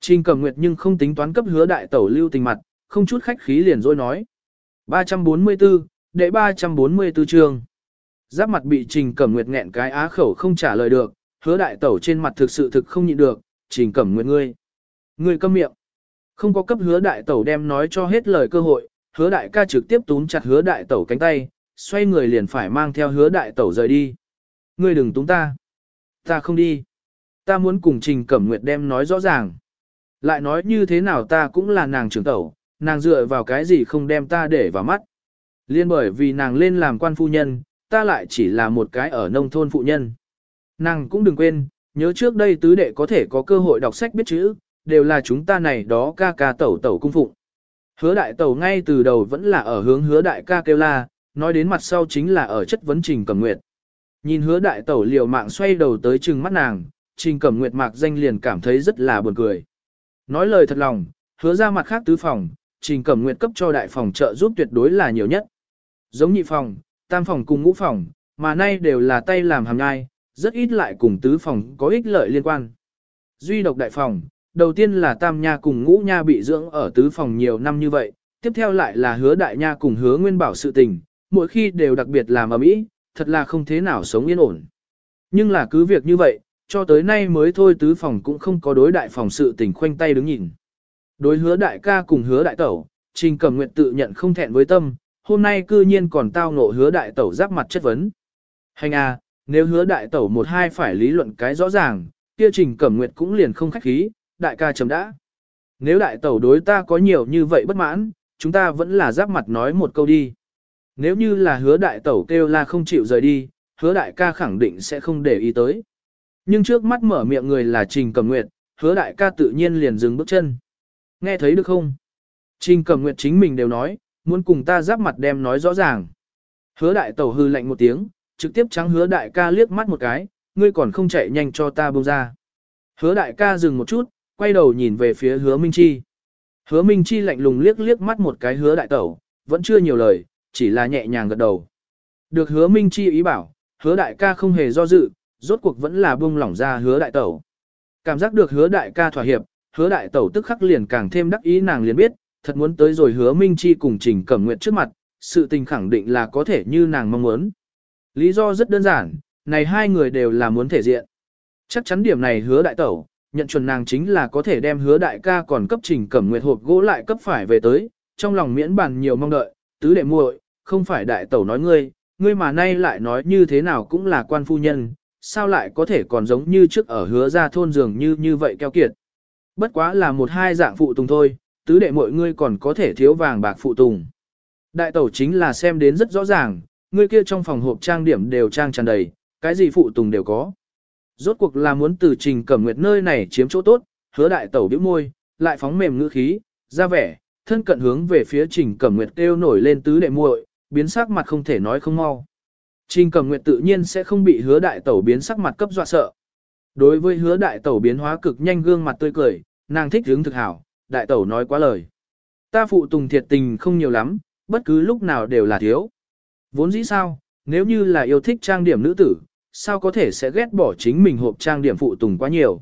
Trình cầm nguyệt nhưng không tính toán cấp hứa đại tẩu lưu tình mặt, không chút khách khí liền rồi nói. 344, đệ 344 chương. Giáp mặt bị Trình Cẩm Nguyệt nghẹn cái á khẩu không trả lời được, hứa đại tẩu trên mặt thực sự thực không nhịn được, Trình Cẩm Nguyệt ngươi. Ngươi câm miệng. Không có cấp hứa đại tẩu đem nói cho hết lời cơ hội, hứa đại ca trực tiếp túm chặt hứa đại tẩu cánh tay, xoay người liền phải mang theo hứa đại tẩu rời đi. Ngươi đừng túng ta. Ta không đi. Ta muốn cùng Trình Cẩm Nguyệt đem nói rõ ràng. Lại nói như thế nào ta cũng là nàng trưởng tẩu, nàng dựa vào cái gì không đem ta để vào mắt. Liên bởi vì nàng lên làm quan phu nhân, ta lại chỉ là một cái ở nông thôn phụ nhân. Nàng cũng đừng quên, nhớ trước đây tứ đệ có thể có cơ hội đọc sách biết chữ, đều là chúng ta này đó ca ca tẩu tẩu cung phụng. Hứa đại tẩu ngay từ đầu vẫn là ở hướng hứa đại ca kêu la, nói đến mặt sau chính là ở chất vấn trình cầm nguyệt. Nhìn hứa đại tẩu liều mạng xoay đầu tới trừng mắt nàng, trình cầm nguyệt mạc danh liền cảm thấy rất là buồn cười. Nói lời thật lòng, hứa ra mặt khác tứ phòng, trình cầm nguyệt cấp cho đại phòng trợ giúp tuyệt đối là nhiều nhất. Giống nhị phòng, tam phòng cùng ngũ phòng, mà nay đều là tay làm hàm nhai, rất ít lại cùng tứ phòng có ích lợi liên quan. Duy độc đại phòng, đầu tiên là tam nha cùng ngũ nha bị dưỡng ở tứ phòng nhiều năm như vậy, tiếp theo lại là hứa đại nha cùng hứa nguyên bảo sự tình, mỗi khi đều đặc biệt làm ở mỹ, thật là không thế nào sống yên ổn. Nhưng là cứ việc như vậy, cho tới nay mới thôi tứ phòng cũng không có đối đại phòng sự tình khoanh tay đứng nhìn. Đối hứa đại ca cùng hứa đại tẩu, trình cầm nguyện tự nhận không thẹn với tâm, hôm nay cư nhiên còn tao ngộ hứa đại tẩu giáp mặt chất vấn. Hành à, nếu hứa đại tẩu một hai phải lý luận cái rõ ràng, kia trình cẩm nguyệt cũng liền không khách khí, đại ca chấm đã. Nếu đại tẩu đối ta có nhiều như vậy bất mãn, chúng ta vẫn là giáp mặt nói một câu đi. Nếu như là hứa đại tẩu kêu là không chịu rời đi, hứa đại ca khẳng định sẽ không để ý tới. Nhưng trước mắt mở miệng người là Trình Cẩm Nguyệt, hứa đại ca tự nhiên liền dừng bước chân. Nghe thấy được không? Trình Cẩm Nguyệt chính mình đều nói, muốn cùng ta giáp mặt đem nói rõ ràng. Hứa đại tẩu hư lạnh một tiếng, trực tiếp trắng hứa đại ca liếc mắt một cái, ngươi còn không chạy nhanh cho ta buông ra. Hứa đại ca dừng một chút, quay đầu nhìn về phía hứa Minh Chi. Hứa Minh Chi lạnh lùng liếc liếc mắt một cái hứa đại tẩu, vẫn chưa nhiều lời, chỉ là nhẹ nhàng gật đầu. Được hứa Minh Chi ý bảo, hứa đại ca không hề do dự, rốt cuộc vẫn là buông lỏng ra hứa đại tẩu. Cảm giác được hứa đại ca thỏa hiệp, hứa đại tẩu tức khắc liền càng thêm đắc ý nàng liền biết, thật muốn tới rồi hứa Minh Chi cùng Trình Cẩm Nguyệt trước mặt, sự tình khẳng định là có thể như nàng mong muốn. Lý do rất đơn giản, này hai người đều là muốn thể diện. Chắc chắn điểm này hứa đại tẩu, nhận chuẩn nàng chính là có thể đem hứa đại ca còn cấp Trình Cẩm Nguyệt hộp gỗ lại cấp phải về tới, trong lòng miễn bàn nhiều mong đợi, tứ đệ muội, không phải đại tẩu nói ngươi, ngươi mà nay lại nói như thế nào cũng là quan phu nhân, sao lại có thể còn giống như trước ở hứa ra thôn dường như như vậy keo kiệt. Bất quá là một hai dạng phụ tùng thôi, tứ đệ muội ngươi còn có thể thiếu vàng bạc phụ tùng. Đại tẩu chính là xem đến rất rõ ràng, ngươi kia trong phòng hộp trang điểm đều trang tràn đầy, cái gì phụ tùng đều có. Rốt cuộc là muốn từ trình cẩm nguyệt nơi này chiếm chỗ tốt, hứa đại tẩu bĩu môi, lại phóng mềm ngữ khí, ra vẻ, thân cận hướng về phía trình cẩm nguyệt kêu nổi lên tứ đệ muội, biến sắc mặt không thể nói không mau. Trình cẩm nguyệt tự nhiên sẽ không bị hứa đại tẩu biến sắc mặt cấp dọa sợ. Đối với hứa đại tẩu biến hóa cực nhanh gương mặt tươi cười, nàng thích hướng thực hảo, đại tẩu nói quá lời. Ta phụ tùng thiệt tình không nhiều lắm, bất cứ lúc nào đều là thiếu. Vốn dĩ sao, nếu như là yêu thích trang điểm nữ tử, sao có thể sẽ ghét bỏ chính mình hộp trang điểm phụ tùng quá nhiều.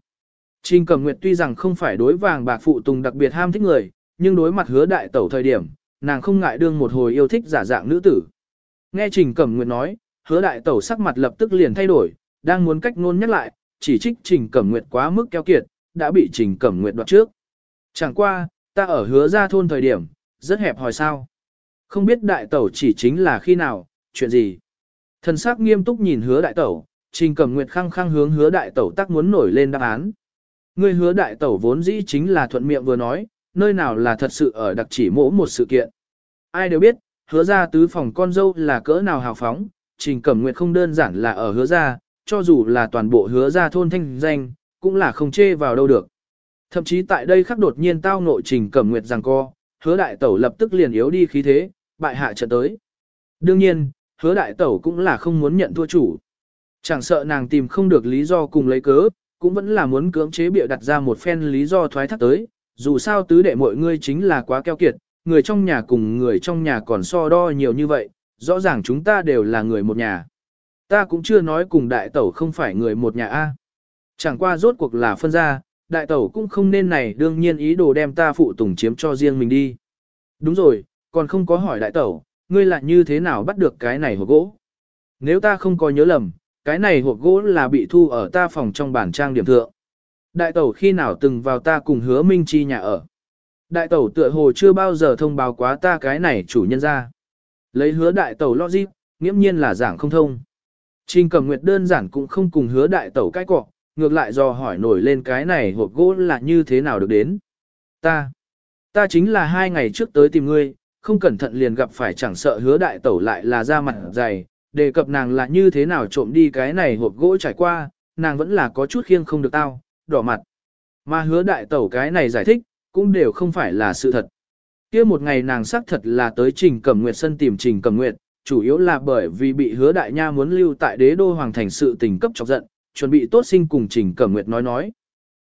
Trình Cẩm Nguyệt tuy rằng không phải đối vàng bạc phụ tùng đặc biệt ham thích người, nhưng đối mặt hứa đại tẩu thời điểm, nàng không ngại đương một hồi yêu thích giả dạng nữ tử. Nghe Trình Cẩm Nguyệt nói, hứa đại tẩu sắc mặt lập tức liền thay đổi, đang muốn cách ngôn nhắc lại, chỉ trích Trình Cẩm Nguyệt quá mức keo kiệt, đã bị Trình Cẩm Nguyệt đoạt trước. Chẳng qua, ta ở hứa ra thôn thời điểm, rất hẹp hòi sao. Không biết đại tẩu chỉ chính là khi nào, chuyện gì. Thần sắc nghiêm túc nhìn hứa đại tẩu, trình cầm nguyệt khăng khăng hướng hứa đại tẩu tắc muốn nổi lên đáp án. Người hứa đại tẩu vốn dĩ chính là thuận miệng vừa nói, nơi nào là thật sự ở đặc chỉ mỗ một sự kiện. Ai đều biết, hứa ra tứ phòng con dâu là cỡ nào hào phóng, trình cẩm nguyệt không đơn giản là ở hứa ra, cho dù là toàn bộ hứa ra thôn thanh danh, cũng là không chê vào đâu được. Thậm chí tại đây khắc đột nhiên tao nội trình cẩm nguyệt rằng co, hứa đại tẩu lập tức liền yếu đi khí thế, bại hạ trận tới. Đương nhiên, hứa đại tẩu cũng là không muốn nhận thua chủ. Chẳng sợ nàng tìm không được lý do cùng lấy cớ, cũng vẫn là muốn cưỡng chế bịa đặt ra một phen lý do thoái thác tới, dù sao tứ đệ mọi ngươi chính là quá keo kiệt, người trong nhà cùng người trong nhà còn so đo nhiều như vậy, rõ ràng chúng ta đều là người một nhà. Ta cũng chưa nói cùng đại tẩu không phải người một nhà A. Chẳng qua rốt cuộc là phân ra, đại tẩu cũng không nên này đương nhiên ý đồ đem ta phụ tùng chiếm cho riêng mình đi. Đúng rồi, còn không có hỏi đại tẩu, ngươi lại như thế nào bắt được cái này hộp gỗ. Nếu ta không có nhớ lầm, cái này hộp gỗ là bị thu ở ta phòng trong bản trang điểm thượng. Đại tẩu khi nào từng vào ta cùng hứa Minh Chi nhà ở. Đại tẩu tựa hồ chưa bao giờ thông báo quá ta cái này chủ nhân ra. Lấy hứa đại tẩu logic, nghiễm nhiên là giảng không thông. Trình cầm nguyệt đơn giản cũng không cùng hứa đại tẩu cái cọ, ngược lại do hỏi nổi lên cái này hộp gỗ là như thế nào được đến. Ta, ta chính là hai ngày trước tới tìm ngươi, không cẩn thận liền gặp phải chẳng sợ hứa đại tẩu lại là ra mặt dày, đề cập nàng là như thế nào trộm đi cái này hộp gỗ trải qua, nàng vẫn là có chút khiêng không được tao, đỏ mặt. Mà hứa đại tẩu cái này giải thích, cũng đều không phải là sự thật. kia một ngày nàng xác thật là tới Trình Cẩm Nguyệt sân tìm Trình Cẩm Nguyệt, chủ yếu là bởi vì bị hứa đại nha muốn lưu tại đế đô hoàng thành sự tình cấp chọc giận, chuẩn bị tốt sinh cùng Trình Cẩm Nguyệt nói nói.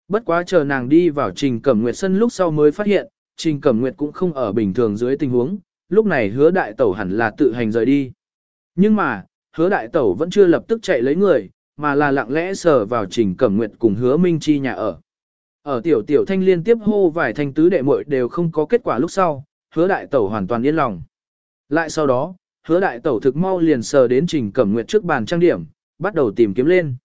Bất quá chờ nàng đi vào Trình Cẩm Nguyệt sân lúc sau mới phát hiện, Trình Cẩm Nguyệt cũng không ở bình thường dưới tình huống, lúc này hứa đại tẩu hẳn là tự hành rời đi. Nhưng mà, hứa đại tẩu vẫn chưa lập tức chạy lấy người, mà là lặng lẽ sờ vào Trình Cẩm Nguyệt cùng hứa Minh Chi nhà ở. Ở tiểu tiểu thanh liên tiếp hô vài thanh tứ đệ muội đều không có kết quả lúc sau, hứa đại tẩu hoàn toàn yên lòng. Lại sau đó, hứa đại tẩu thực mau liền sờ đến Trình Cẩm Nguyệt trước bàn trang điểm, bắt đầu tìm kiếm lên.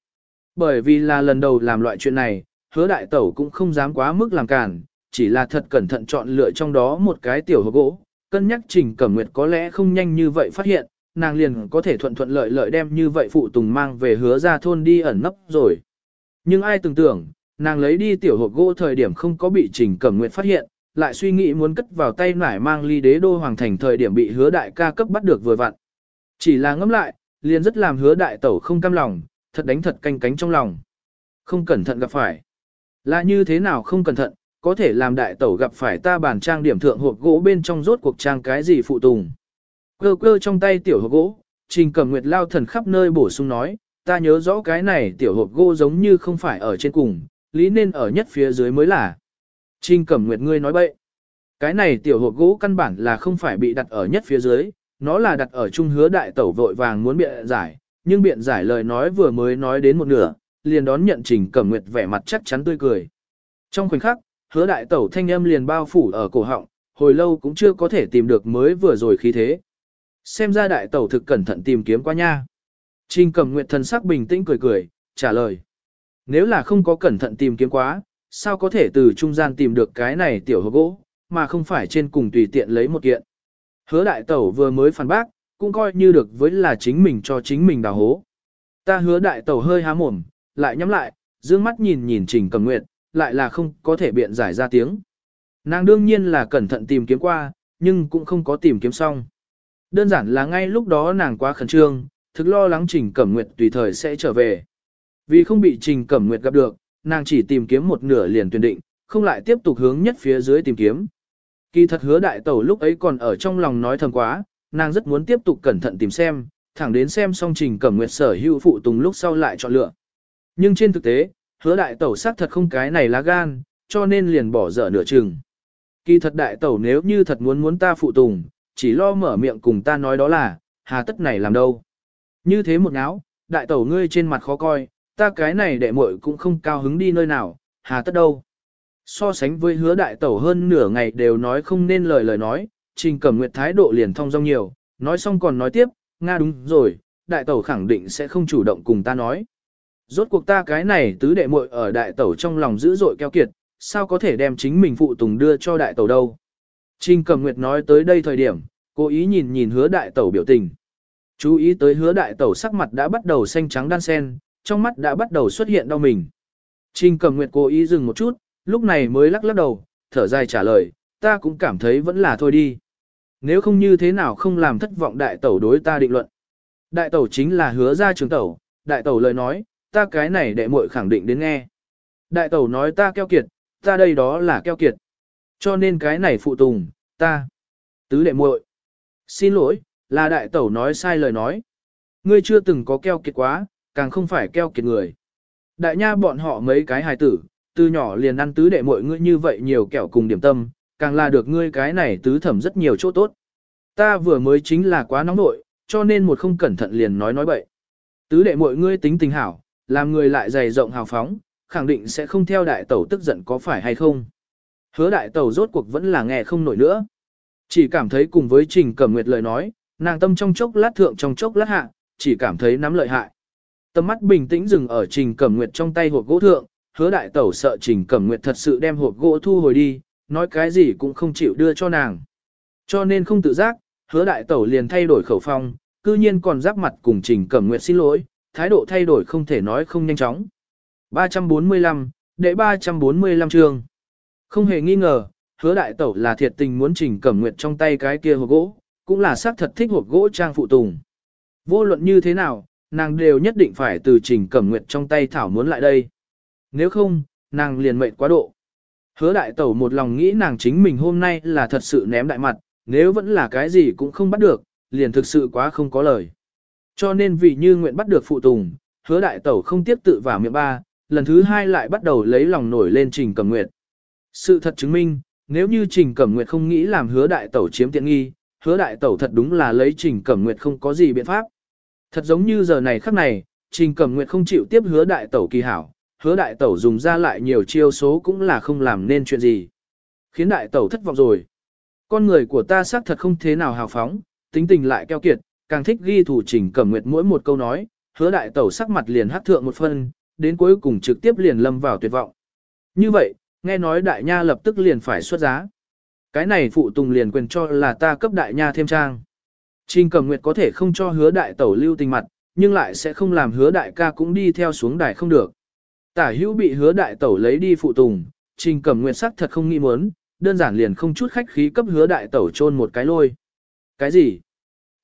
Bởi vì là lần đầu làm loại chuyện này, hứa đại tẩu cũng không dám quá mức làm cản, chỉ là thật cẩn thận chọn lựa trong đó một cái tiểu hộp gỗ, cân nhắc Trình Cẩm Nguyệt có lẽ không nhanh như vậy phát hiện, nàng liền có thể thuận thuận lợi lợi đem như vậy phụ tùng mang về hứa ra thôn đi ẩn nấp rồi. Nhưng ai tưởng tưởng, nàng lấy đi tiểu hộp gỗ thời điểm không có bị Trình Cẩm Nguyệt phát hiện, lại suy nghĩ muốn cất vào tay nải mang ly đế đô hoàng thành thời điểm bị hứa đại ca cấp bắt được vừa vặn. Chỉ là ngẫm lại, liền rất làm hứa đại tẩu không cam lòng, thật đánh thật canh cánh trong lòng. Không cẩn thận gặp phải. Là như thế nào không cẩn thận, có thể làm đại tẩu gặp phải ta bản trang điểm thượng hộp gỗ bên trong rốt cuộc trang cái gì phụ tùng. Cơ cơ trong tay tiểu hộp gỗ, trình cầm nguyệt lao thần khắp nơi bổ sung nói, ta nhớ rõ cái này tiểu hộp gỗ giống như không phải ở trên cùng, lý nên ở nhất phía dưới mới là. Trình cẩm nguyệt ngươi nói bậy. Cái này tiểu hộp gỗ căn bản là không phải bị đặt ở nhất phía dưới, nó là đặt ở trung hứa đại tẩu vội vàng muốn bịa giải, nhưng biện giải lời nói vừa mới nói đến một nửa, liền đón nhận trình cẩm nguyệt vẻ mặt chắc chắn tươi cười. Trong khoảnh khắc, hứa đại tẩu thanh âm liền bao phủ ở cổ họng, hồi lâu cũng chưa có thể tìm được mới vừa rồi khí thế. Xem ra đại tẩu thực cẩn thận tìm kiếm qua nha. Trình cẩm nguyệt thần sắc bình tĩnh cười cười, trả lời. Nếu là không có cẩn thận tìm kiếm quá, sao có thể từ trung gian tìm được cái này tiểu hộp gỗ, mà không phải trên cùng tùy tiện lấy một kiện. Hứa đại tẩu vừa mới phản bác, cũng coi như được với là chính mình cho chính mình đào hố. Ta hứa đại tẩu hơi há mồm, lại nhắm lại, dương mắt nhìn nhìn trình cầm nguyệt, lại là không có thể biện giải ra tiếng. Nàng đương nhiên là cẩn thận tìm kiếm qua, nhưng cũng không có tìm kiếm xong. Đơn giản là ngay lúc đó nàng quá khẩn trương, thực lo lắng Trình Cẩm Nguyệt tùy thời sẽ trở về. Vì không bị Trình Cẩm Nguyệt gặp được, nàng chỉ tìm kiếm một nửa liền tuyển định, không lại tiếp tục hướng nhất phía dưới tìm kiếm. Kỳ thật hứa đại tẩu lúc ấy còn ở trong lòng nói thầm quá, nàng rất muốn tiếp tục cẩn thận tìm xem, thẳng đến xem xong Trình Cẩm Nguyệt sở hữu phụ tùng lúc sau lại chọn lựa. Nhưng trên thực tế, hứa đại tẩu xác thật không cái này lá gan, cho nên liền bỏ dở nửa chừng. Kỳ thật đại tẩu nếu như thật muốn muốn ta phụ tùng, chỉ lo mở miệng cùng ta nói đó là, hà tất này làm đâu. Như thế một áo, đại tẩu ngươi trên mặt khó coi, ta cái này đệ muội cũng không cao hứng đi nơi nào, hà tất đâu. So sánh với hứa đại tẩu hơn nửa ngày đều nói không nên lời lời nói, trình cẩm nguyệt thái độ liền thông dong nhiều, nói xong còn nói tiếp, Nga đúng rồi, đại tẩu khẳng định sẽ không chủ động cùng ta nói. Rốt cuộc ta cái này tứ đệ muội ở đại tẩu trong lòng dữ dội keo kiệt, sao có thể đem chính mình phụ tùng đưa cho đại tẩu đâu. Trình Cẩm Nguyệt nói tới đây thời điểm, cố ý nhìn nhìn hứa đại tẩu biểu tình. Chú ý tới hứa đại tẩu sắc mặt đã bắt đầu xanh trắng đan sen, trong mắt đã bắt đầu xuất hiện đau mình. Trình Cẩm Nguyệt cố ý dừng một chút, lúc này mới lắc lắc đầu, thở dài trả lời, ta cũng cảm thấy vẫn là thôi đi. Nếu không như thế nào không làm thất vọng đại tẩu đối ta định luận. Đại tẩu chính là hứa ra trường tẩu, đại tẩu lời nói, ta cái này đệ muội khẳng định đến nghe. Đại tẩu nói ta keo kiệt, ta đây đó là keo kiệt. Cho nên cái này phụ tùng, ta. Tứ đệ muội. Xin lỗi, là đại tẩu nói sai lời nói. Ngươi chưa từng có keo kiệt quá, càng không phải keo kiệt người. Đại nha bọn họ mấy cái hài tử, từ nhỏ liền ăn tứ đệ muội ngươi như vậy nhiều kẹo cùng điểm tâm, càng là được ngươi cái này tứ thẩm rất nhiều chỗ tốt. Ta vừa mới chính là quá nóng nội, cho nên một không cẩn thận liền nói nói bậy. Tứ đệ mọi ngươi tính tình hảo, làm người lại dày rộng hào phóng, khẳng định sẽ không theo đại tẩu tức giận có phải hay không. Hứa đại tẩu rốt cuộc vẫn là nghe không nổi nữa. Chỉ cảm thấy cùng với Trình Cẩm Nguyệt lời nói, nàng tâm trong chốc lát thượng trong chốc lát hạ, chỉ cảm thấy nắm lợi hại. Tâm mắt bình tĩnh dừng ở Trình Cẩm Nguyệt trong tay hộp gỗ thượng, hứa đại tẩu sợ Trình Cẩm Nguyệt thật sự đem hộp gỗ thu hồi đi, nói cái gì cũng không chịu đưa cho nàng. Cho nên không tự giác, hứa đại tẩu liền thay đổi khẩu phong, cư nhiên còn giáp mặt cùng Trình Cẩm Nguyệt xin lỗi, thái độ thay đổi không thể nói không nhanh chóng. 345, đệ 345 chương. Không hề nghi ngờ, hứa đại tẩu là thiệt tình muốn Trình Cẩm Nguyệt trong tay cái kia hộp gỗ, cũng là xác thật thích hộp gỗ trang phụ tùng. Vô luận như thế nào, nàng đều nhất định phải từ Trình Cẩm Nguyệt trong tay thảo muốn lại đây. Nếu không, nàng liền mệnh quá độ. Hứa đại tẩu một lòng nghĩ nàng chính mình hôm nay là thật sự ném đại mặt, nếu vẫn là cái gì cũng không bắt được, liền thực sự quá không có lời. Cho nên vì như nguyện bắt được phụ tùng, hứa đại tẩu không tiếp tự vào miệng ba, lần thứ hai lại bắt đầu lấy lòng nổi lên Trình Cẩm Nguyệt. Sự thật chứng minh, nếu như Trình Cẩm Nguyệt không nghĩ làm hứa đại tẩu chiếm tiện nghi, hứa đại tẩu thật đúng là lấy Trình Cẩm Nguyệt không có gì biện pháp. Thật giống như giờ này khắc này, Trình Cẩm Nguyệt không chịu tiếp hứa đại tẩu kỳ hảo, hứa đại tẩu dùng ra lại nhiều chiêu số cũng là không làm nên chuyện gì. Khiến đại tẩu thất vọng rồi. Con người của ta xác thật không thế nào hào phóng, tính tình lại keo kiệt, càng thích ghi thủ Trình Cẩm Nguyệt mỗi một câu nói, hứa đại tẩu sắc mặt liền hát thượng một phân, đến cuối cùng trực tiếp liền lâm vào tuyệt vọng. Như vậy, nghe nói đại nha lập tức liền phải xuất giá. Cái này phụ tùng liền quyền cho là ta cấp đại nha thêm trang. Trình Cẩm Nguyệt có thể không cho hứa đại tẩu lưu tình mặt, nhưng lại sẽ không làm hứa đại ca cũng đi theo xuống đài không được. Tả hữu bị hứa đại tẩu lấy đi phụ tùng, Trình Cẩm Nguyệt sắc thật không nghĩ muốn, đơn giản liền không chút khách khí cấp hứa đại tẩu chôn một cái lôi. Cái gì?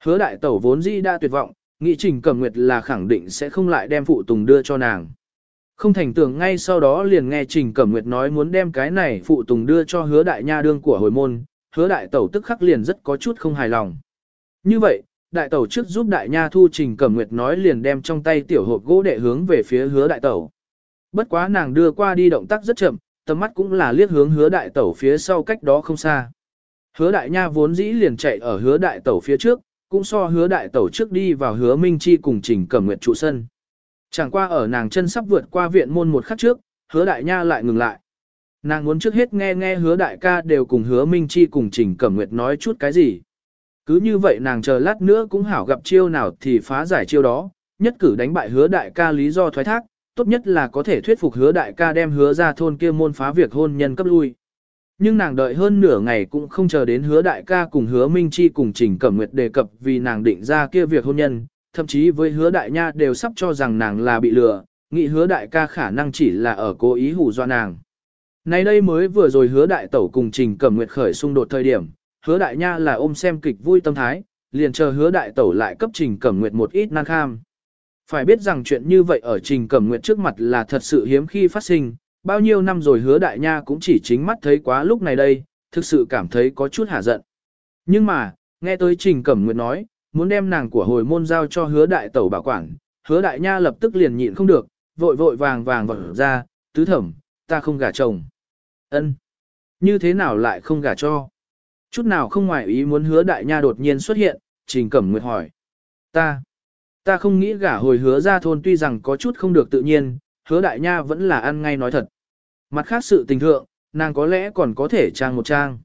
Hứa đại tẩu vốn dĩ đã tuyệt vọng, nghĩ Trình Cẩm Nguyệt là khẳng định sẽ không lại đem phụ tùng đưa cho nàng. Không thành tưởng ngay sau đó liền nghe Trình Cẩm Nguyệt nói muốn đem cái này phụ tùng đưa cho hứa đại nha đương của hồi môn, hứa đại tẩu tức khắc liền rất có chút không hài lòng. Như vậy, đại tẩu trước giúp đại nha thu Trình Cẩm Nguyệt nói liền đem trong tay tiểu hộp gỗ đệ hướng về phía hứa đại tẩu. Bất quá nàng đưa qua đi động tác rất chậm, tầm mắt cũng là liếc hướng hứa đại tẩu phía sau cách đó không xa. Hứa đại nha vốn dĩ liền chạy ở hứa đại tẩu phía trước, cũng so hứa đại tẩu trước đi vào hứa minh chi cùng trình cẩm nguyện trụ sân. Chẳng qua ở nàng chân sắp vượt qua viện môn một khắc trước, hứa đại nha lại ngừng lại. Nàng muốn trước hết nghe nghe hứa đại ca đều cùng hứa minh chi cùng trình cẩm nguyệt nói chút cái gì. Cứ như vậy nàng chờ lát nữa cũng hảo gặp chiêu nào thì phá giải chiêu đó, nhất cử đánh bại hứa đại ca lý do thoái thác, tốt nhất là có thể thuyết phục hứa đại ca đem hứa ra thôn kia môn phá việc hôn nhân cấp lui. Nhưng nàng đợi hơn nửa ngày cũng không chờ đến hứa đại ca cùng hứa Minh Chi cùng Trình Cẩm Nguyệt đề cập vì nàng định ra kia việc hôn nhân, thậm chí với hứa đại nha đều sắp cho rằng nàng là bị lừa, nghĩ hứa đại ca khả năng chỉ là ở cố ý hù dọa nàng. Nay đây mới vừa rồi hứa đại tẩu cùng Trình Cẩm Nguyệt khởi xung đột thời điểm, hứa đại nha là ôm xem kịch vui tâm thái, liền chờ hứa đại tẩu lại cấp Trình Cẩm Nguyệt một ít năng kham. Phải biết rằng chuyện như vậy ở Trình Cẩm Nguyệt trước mặt là thật sự hiếm khi phát sinh, bao nhiêu năm rồi hứa đại nha cũng chỉ chính mắt thấy quá lúc này đây, thực sự cảm thấy có chút hả giận. Nhưng mà, nghe tới Trình Cẩm Nguyệt nói, muốn đem nàng của hồi môn giao cho hứa đại tẩu bảo quản, hứa đại nha lập tức liền nhịn không được, vội vội vàng vàng vỡ ra, tứ thẩm, ta không gả chồng. ân Như thế nào lại không gả cho? Chút nào không ngoài ý muốn hứa đại nha đột nhiên xuất hiện, Trình Cẩm Nguyệt hỏi. Ta, ta không nghĩ gả hồi hứa ra thôn tuy rằng có chút không được tự nhiên, hứa đại nha vẫn là ăn ngay nói thật. Mặt khác sự tình thượng, nàng có lẽ còn có thể trang một trang.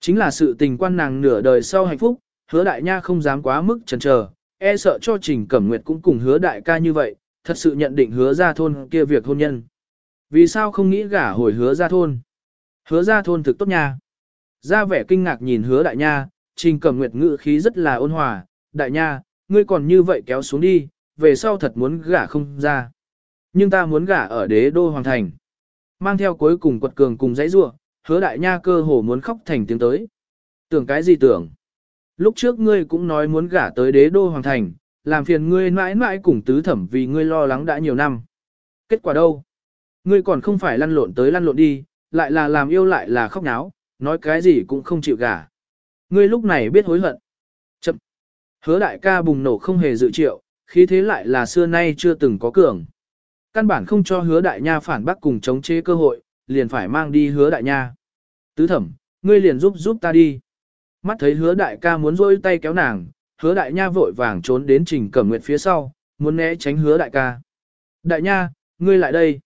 Chính là sự tình quan nàng nửa đời sau hạnh phúc, hứa đại nha không dám quá mức chần chờ, e sợ cho trình cẩm nguyệt cũng cùng hứa đại ca như vậy, thật sự nhận định hứa ra thôn kia việc hôn nhân. Vì sao không nghĩ gả hồi hứa ra thôn? Hứa ra thôn thực tốt nha. Ra vẻ kinh ngạc nhìn hứa đại nha, trình cẩm nguyệt ngự khí rất là ôn hòa, đại nha, ngươi còn như vậy kéo xuống đi, về sau thật muốn gả không ra. Nhưng ta muốn gả ở đế đô hoàng thành. Mang theo cuối cùng quật cường cùng dãy rua, hứa đại nha cơ hồ muốn khóc thành tiếng tới. Tưởng cái gì tưởng? Lúc trước ngươi cũng nói muốn gả tới đế đô hoàng thành, làm phiền ngươi mãi mãi cùng tứ thẩm vì ngươi lo lắng đã nhiều năm. Kết quả đâu? Ngươi còn không phải lăn lộn tới lăn lộn đi, lại là làm yêu lại là khóc náo, nói cái gì cũng không chịu gả. Ngươi lúc này biết hối hận. Hứa đại ca bùng nổ không hề dự triệu, khí thế lại là xưa nay chưa từng có cường. căn bản không cho hứa đại nha phản bác cùng chống chế cơ hội, liền phải mang đi hứa đại nha. Tứ thẩm, ngươi liền giúp giúp ta đi. Mắt thấy hứa đại ca muốn rôi tay kéo nàng, hứa đại nha vội vàng trốn đến trình cẩm nguyệt phía sau, muốn né tránh hứa đại ca. Đại nha, ngươi lại đây.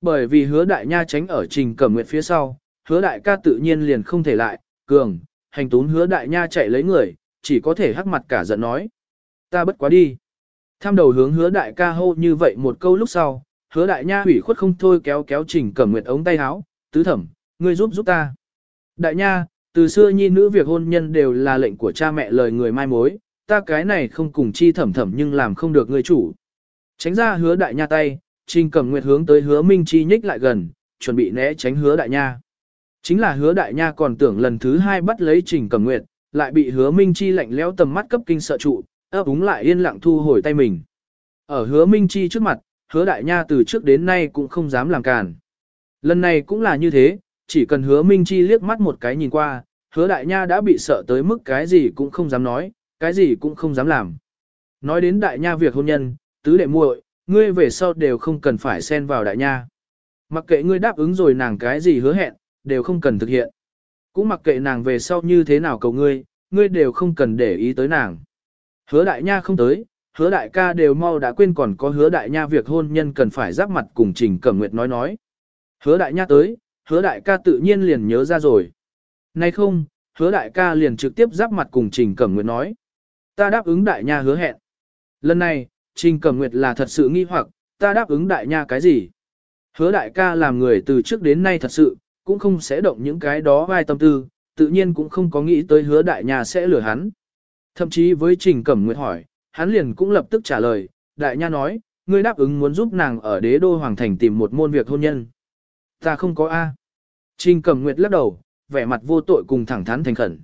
Bởi vì hứa đại nha tránh ở trình cẩm nguyệt phía sau, hứa đại ca tự nhiên liền không thể lại, cường, hành tún hứa đại nha chạy lấy người, chỉ có thể hắc mặt cả giận nói. Ta bất quá đi. Tham đầu hướng hứa đại ca hô như vậy một câu lúc sau, hứa đại nha hủy khuất không thôi kéo kéo trình cẩm nguyệt ống tay áo, tứ thẩm, ngươi giúp giúp ta. Đại nha, từ xưa nhi nữ việc hôn nhân đều là lệnh của cha mẹ lời người mai mối, ta cái này không cùng chi thẩm thẩm nhưng làm không được ngươi chủ. Tránh ra hứa đại nha tay, trình cẩm nguyệt hướng tới hứa minh chi nhích lại gần, chuẩn bị né tránh hứa đại nha. Chính là hứa đại nha còn tưởng lần thứ hai bắt lấy trình cẩm nguyệt, lại bị hứa minh chi lạnh lẽo tầm mắt cấp kinh sợ trụ, ấp úng lại yên lặng thu hồi tay mình. Ở hứa minh chi trước mặt, hứa đại nha từ trước đến nay cũng không dám làm càn. Lần này cũng là như thế, chỉ cần hứa minh chi liếc mắt một cái nhìn qua, hứa đại nha đã bị sợ tới mức cái gì cũng không dám nói, cái gì cũng không dám làm. Nói đến đại nha việc hôn nhân, tứ đệ muội, ngươi về sau đều không cần phải xen vào đại nha. Mặc kệ ngươi đáp ứng rồi nàng cái gì hứa hẹn, đều không cần thực hiện. Cũng mặc kệ nàng về sau như thế nào cầu ngươi, ngươi đều không cần để ý tới nàng. Hứa đại nha không tới, hứa đại ca đều mau đã quên còn có hứa đại nha việc hôn nhân cần phải giáp mặt cùng Trình Cẩm Nguyệt nói nói. Hứa đại nha tới, hứa đại ca tự nhiên liền nhớ ra rồi. Nay không, hứa đại ca liền trực tiếp giáp mặt cùng Trình Cẩm Nguyệt nói. Ta đáp ứng đại nha hứa hẹn. Lần này, Trình Cẩm Nguyệt là thật sự nghi hoặc, ta đáp ứng đại nha cái gì? Hứa đại ca làm người từ trước đến nay thật sự, cũng không sẽ động những cái đó vai tâm tư, tự nhiên cũng không có nghĩ tới hứa đại nha sẽ lừa hắn. Thậm chí với Trình Cẩm Nguyệt hỏi, hắn liền cũng lập tức trả lời, đại nha nói, ngươi đáp ứng muốn giúp nàng ở đế đô hoàng thành tìm một môn việc hôn nhân. Ta không có A. Trình Cẩm Nguyệt lắc đầu, vẻ mặt vô tội cùng thẳng thắn thành khẩn.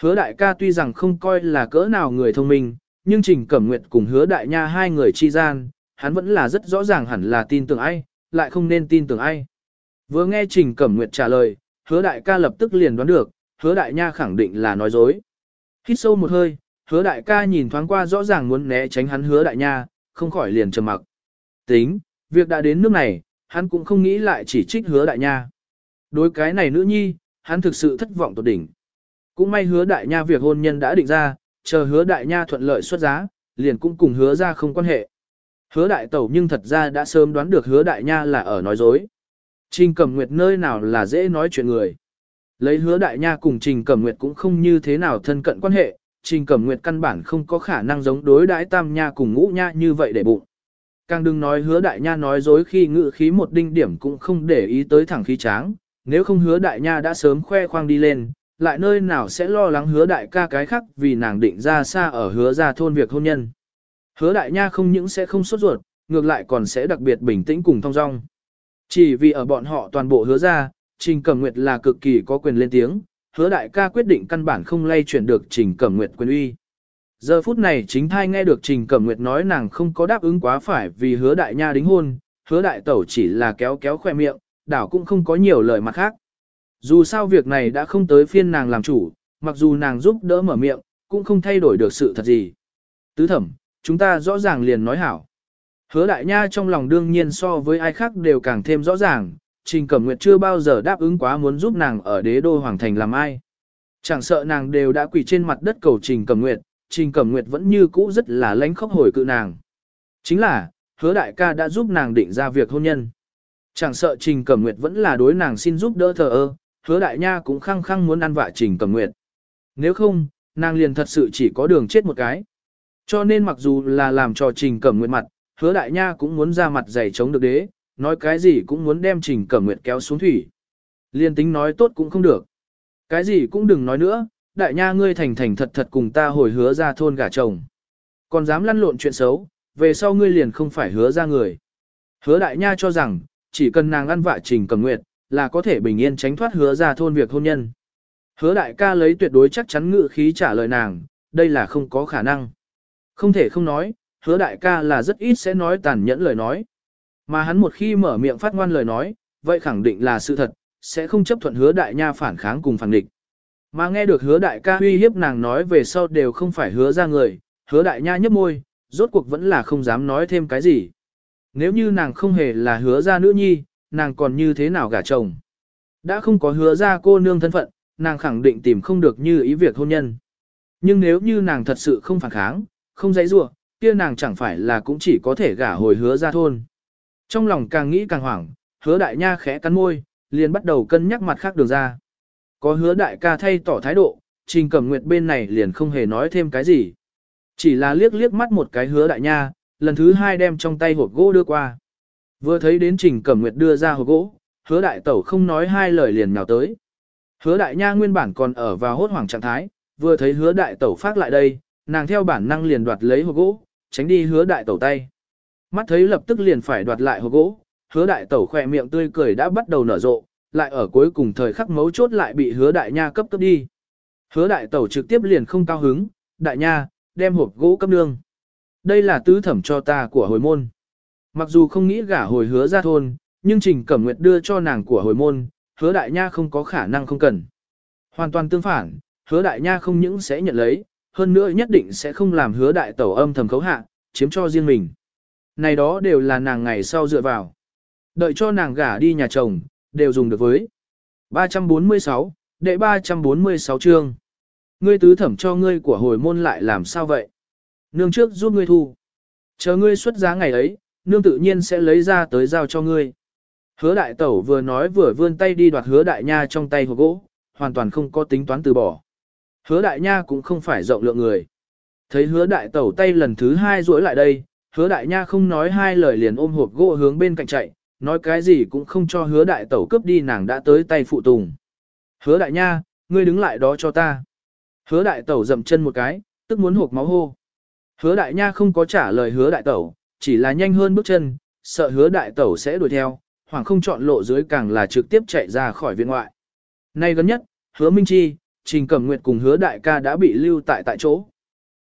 Hứa đại ca tuy rằng không coi là cỡ nào người thông minh, nhưng Trình Cẩm Nguyệt cùng hứa đại nha hai người chi gian, hắn vẫn là rất rõ ràng hẳn là tin tưởng ai, lại không nên tin tưởng ai. Vừa nghe Trình Cẩm Nguyệt trả lời, hứa đại ca lập tức liền đoán được, hứa đại nha khẳng định là nói dối. Hít sâu một hơi, hứa đại ca nhìn thoáng qua rõ ràng muốn né tránh hắn hứa đại nha, không khỏi liền trầm mặc. Tính, việc đã đến nước này, hắn cũng không nghĩ lại chỉ trích hứa đại nha. Đối cái này nữ nhi, hắn thực sự thất vọng tột đỉnh. Cũng may hứa đại nha việc hôn nhân đã định ra, chờ hứa đại nha thuận lợi xuất giá, liền cũng cùng hứa ra không quan hệ. Hứa đại tẩu nhưng thật ra đã sớm đoán được hứa đại nha là ở nói dối. Trình Cẩm Nguyệt nơi nào là dễ nói chuyện người. Lấy hứa đại nha cùng Trình Cẩm Nguyệt cũng không như thế nào thân cận quan hệ, Trình Cẩm Nguyệt căn bản không có khả năng giống đối đãi tam nha cùng ngũ nha như vậy để bụng. Càng đừng nói hứa đại nha nói dối khi ngự khí một đinh điểm cũng không để ý tới thẳng khí tráng, nếu không hứa đại nha đã sớm khoe khoang đi lên, lại nơi nào sẽ lo lắng hứa đại ca cái khác vì nàng định ra xa ở hứa ra thôn việc hôn nhân. Hứa đại nha không những sẽ không sốt ruột, ngược lại còn sẽ đặc biệt bình tĩnh cùng thong dong. Chỉ vì ở bọn họ toàn bộ hứa ra, Trình Cẩm Nguyệt là cực kỳ có quyền lên tiếng, hứa đại ca quyết định căn bản không lay chuyển được Trình Cẩm Nguyệt quyền uy. Giờ phút này chính thai nghe được Trình Cẩm Nguyệt nói nàng không có đáp ứng quá phải vì hứa đại nha đính hôn, hứa đại tẩu chỉ là kéo kéo khoe miệng, đảo cũng không có nhiều lời mặt khác. Dù sao việc này đã không tới phiên nàng làm chủ, mặc dù nàng giúp đỡ mở miệng, cũng không thay đổi được sự thật gì. Tứ thẩm, chúng ta rõ ràng liền nói hảo. Hứa đại nha trong lòng đương nhiên so với ai khác đều càng thêm rõ ràng, Trình Cẩm Nguyệt chưa bao giờ đáp ứng quá muốn giúp nàng ở đế đô hoàng thành làm ai. Chẳng sợ nàng đều đã quỳ trên mặt đất cầu Trình Cẩm Nguyệt, Trình Cẩm Nguyệt vẫn như cũ rất là lánh khóc hồi cự nàng. Chính là, hứa đại ca đã giúp nàng định ra việc hôn nhân. Chẳng sợ Trình Cẩm Nguyệt vẫn là đối nàng xin giúp đỡ thờ ơ, hứa đại nha cũng khăng khăng muốn ăn vạ Trình Cẩm Nguyệt. Nếu không, nàng liền thật sự chỉ có đường chết một cái. Cho nên mặc dù là làm cho Trình Cẩm Nguyệt mặt, hứa đại nha cũng muốn ra mặt giày chống được đế, nói cái gì cũng muốn đem Trình Cẩm Nguyệt kéo xuống thủy. Liên tính nói tốt cũng không được. Cái gì cũng đừng nói nữa, đại nha ngươi thành thành thật thật cùng ta hồi hứa ra thôn gả chồng. Còn dám lăn lộn chuyện xấu, về sau ngươi liền không phải hứa ra người. Hứa đại nha cho rằng, chỉ cần nàng ăn vạ Trình Cẩm Nguyệt, là có thể bình yên tránh thoát hứa ra thôn việc hôn nhân. Hứa đại ca lấy tuyệt đối chắc chắn ngự khí trả lời nàng, đây là không có khả năng. Không thể không nói, hứa đại ca là rất ít sẽ nói tàn nhẫn lời nói. Mà hắn một khi mở miệng phát ngoan lời nói, vậy khẳng định là sự thật, sẽ không chấp thuận hứa đại nha phản kháng cùng phản địch. Mà nghe được hứa đại ca uy hiếp nàng nói về sau đều không phải hứa ra người, hứa đại nha nhấp môi, rốt cuộc vẫn là không dám nói thêm cái gì. nếu như nàng không hề là hứa ra nữ nhi, nàng còn như thế nào gả chồng. Đã không có hứa ra cô nương thân phận, nàng khẳng định tìm không được như ý việc hôn nhân. Nhưng nếu như nàng thật sự không phản kháng, không dãy rua, kia nàng chẳng phải là cũng chỉ có thể gả hồi hứa ra thôn. Trong lòng càng nghĩ càng hoảng, hứa đại nha khẽ cắn môi, liền bắt đầu cân nhắc mặt khác đường ra. Có hứa đại ca thay tỏ thái độ, trình cẩm nguyệt bên này liền không hề nói thêm cái gì. Chỉ là liếc liếc mắt một cái hứa đại nha, lần thứ hai đem trong tay hộp gỗ đưa qua. Vừa thấy đến trình cẩm nguyệt đưa ra hộp gỗ, hứa đại tẩu không nói hai lời liền nhào tới. Hứa đại nha nguyên bản còn ở vào hốt hoảng trạng thái, vừa thấy hứa đại tẩu phát lại đây, nàng theo bản năng liền đoạt lấy hộp gỗ, tránh đi hứa đại tẩu tay. Mắt thấy lập tức liền phải đoạt lại hộp gỗ, hứa đại tẩu khỏe miệng tươi cười đã bắt đầu nở rộ, lại ở cuối cùng thời khắc mấu chốt lại bị hứa đại nha cấp cấp đi. Hứa đại tẩu trực tiếp liền không cao hứng, đại nha, đem hộp gỗ cấp nương. Đây là tứ thẩm cho ta của hồi môn. Mặc dù không nghĩ gả hồi hứa ra thôn, nhưng Trình Cẩm Nguyệt đưa cho nàng của hồi môn, hứa đại nha không có khả năng không cần. Hoàn toàn tương phản, hứa đại nha không những sẽ nhận lấy, hơn nữa nhất định sẽ không làm hứa đại tẩu âm thầm khấu hạ, chiếm cho riêng mình. Này đó đều là nàng ngày sau dựa vào. Đợi cho nàng gả đi nhà chồng, đều dùng được với. 346, đệ 346 chương. Ngươi tứ thẩm cho ngươi của hồi môn lại làm sao vậy? Nương trước giúp ngươi thu. Chờ ngươi xuất giá ngày ấy, nương tự nhiên sẽ lấy ra tới giao cho ngươi. Hứa đại tẩu vừa nói vừa vươn tay đi đoạt hứa đại nha trong tay hộp gỗ, hoàn toàn không có tính toán từ bỏ. Hứa đại nha cũng không phải rộng lượng người. Thấy hứa đại tẩu tay lần thứ hai rối lại đây, hứa đại nha không nói hai lời liền ôm hộp gỗ hướng bên cạnh chạy, nói cái gì cũng không cho hứa đại tẩu cướp đi nàng đã tới tay phụ tùng. Hứa đại nha, ngươi đứng lại đó cho ta. Hứa đại tẩu dậm chân một cái, tức muốn hộp máu hô. Hứa đại nha không có trả lời hứa đại tẩu, chỉ là nhanh hơn bước chân, sợ hứa đại tẩu sẽ đuổi theo, hoàng không chọn lộ dưới càng là trực tiếp chạy ra khỏi viện ngoại. Nay gần nhất, hứa Minh Chi, Trình Cẩm Nguyệt cùng hứa đại ca đã bị lưu tại tại chỗ.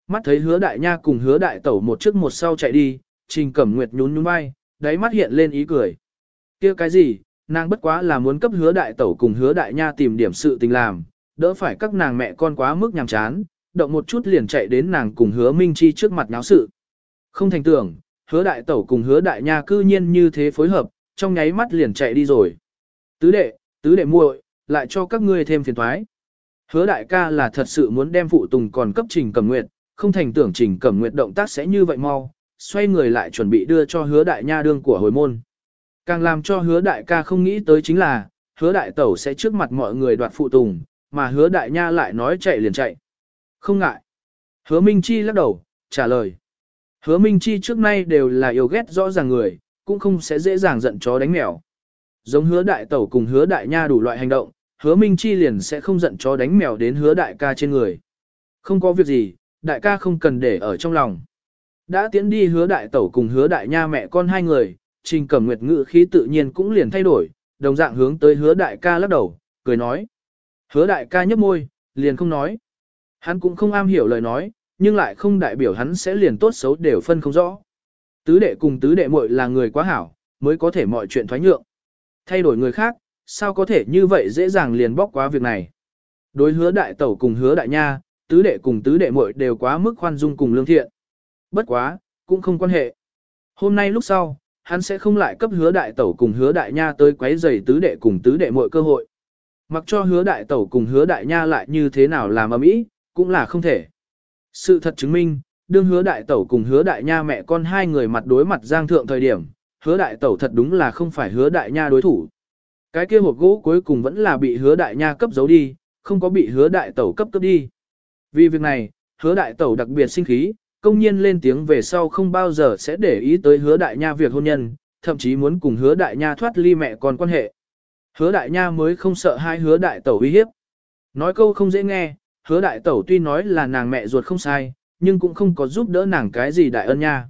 Mắt thấy hứa đại nha cùng hứa đại tẩu một trước một sau chạy đi, Trình Cẩm Nguyệt nhún nhún vai, đáy mắt hiện lên ý cười. kia cái gì, nàng bất quá là muốn cấp hứa đại tẩu cùng hứa đại nha tìm điểm sự tình làm, đỡ phải các nàng mẹ con quá mức nhàm chán, động một chút liền chạy đến nàng cùng hứa Minh Chi trước mặt náo sự. Không thành tưởng, hứa đại tẩu cùng hứa đại nha cư nhiên như thế phối hợp, trong nháy mắt liền chạy đi rồi. Tứ đệ, tứ đệ muội, lại cho các ngươi thêm phiền toái. Hứa đại ca là thật sự muốn đem phụ tùng còn cấp trình cẩm nguyệt, không thành tưởng trình cẩm nguyệt động tác sẽ như vậy mau, xoay người lại chuẩn bị đưa cho hứa đại nha đương của hồi môn. Càng làm cho hứa đại ca không nghĩ tới chính là, hứa đại tẩu sẽ trước mặt mọi người đoạt phụ tùng, mà hứa đại nha lại nói chạy liền chạy. Không ngại. Hứa Minh Chi lắc đầu, trả lời. Hứa Minh Chi trước nay đều là yêu ghét rõ ràng người, cũng không sẽ dễ dàng giận chó đánh mèo. Giống hứa đại tẩu cùng hứa đại nha đủ loại hành động, hứa Minh Chi liền sẽ không giận chó đánh mèo đến hứa đại ca trên người. Không có việc gì, đại ca không cần để ở trong lòng. Đã tiến đi hứa đại tẩu cùng hứa đại nha mẹ con hai người, trình cẩm nguyệt ngữ khí tự nhiên cũng liền thay đổi, đồng dạng hướng tới hứa đại ca lắc đầu, cười nói. Hứa đại ca nhấp môi, liền không nói. Hắn cũng không am hiểu lời nói, nhưng lại không đại biểu hắn sẽ liền tốt xấu đều phân không rõ. Tứ đệ cùng tứ đệ muội là người quá hảo, mới có thể mọi chuyện thoái nhượng. Thay đổi người khác, sao có thể như vậy dễ dàng liền bóc quá việc này. Đối hứa đại tẩu cùng hứa đại nha, tứ đệ cùng tứ đệ muội đều quá mức khoan dung cùng lương thiện. Bất quá, cũng không quan hệ. Hôm nay lúc sau, hắn sẽ không lại cấp hứa đại tẩu cùng hứa đại nha tới quấy giày tứ đệ cùng tứ đệ muội cơ hội. Mặc cho hứa đại tẩu cùng hứa đại nha lại như thế nào làm ầm ĩ, cũng là không thể. Sự thật chứng minh, đương hứa đại tẩu cùng hứa đại nha mẹ con hai người mặt đối mặt giang thượng thời điểm, hứa đại tẩu thật đúng là không phải hứa đại nha đối thủ. Cái kia hộp gỗ cuối cùng vẫn là bị hứa đại nha cấp giấu đi, không có bị hứa đại tẩu cấp cấp đi. Vì việc này, hứa đại tẩu đặc biệt sinh khí, công nhiên lên tiếng về sau không bao giờ sẽ để ý tới hứa đại nha việc hôn nhân, thậm chí muốn cùng hứa đại nha thoát ly mẹ con quan hệ. Hứa đại nha mới không sợ hai hứa đại tẩu uy hiếp. Nói câu không dễ nghe, hứa đại tẩu tuy nói là nàng mẹ ruột không sai, nhưng cũng không có giúp đỡ nàng cái gì đại ân nha.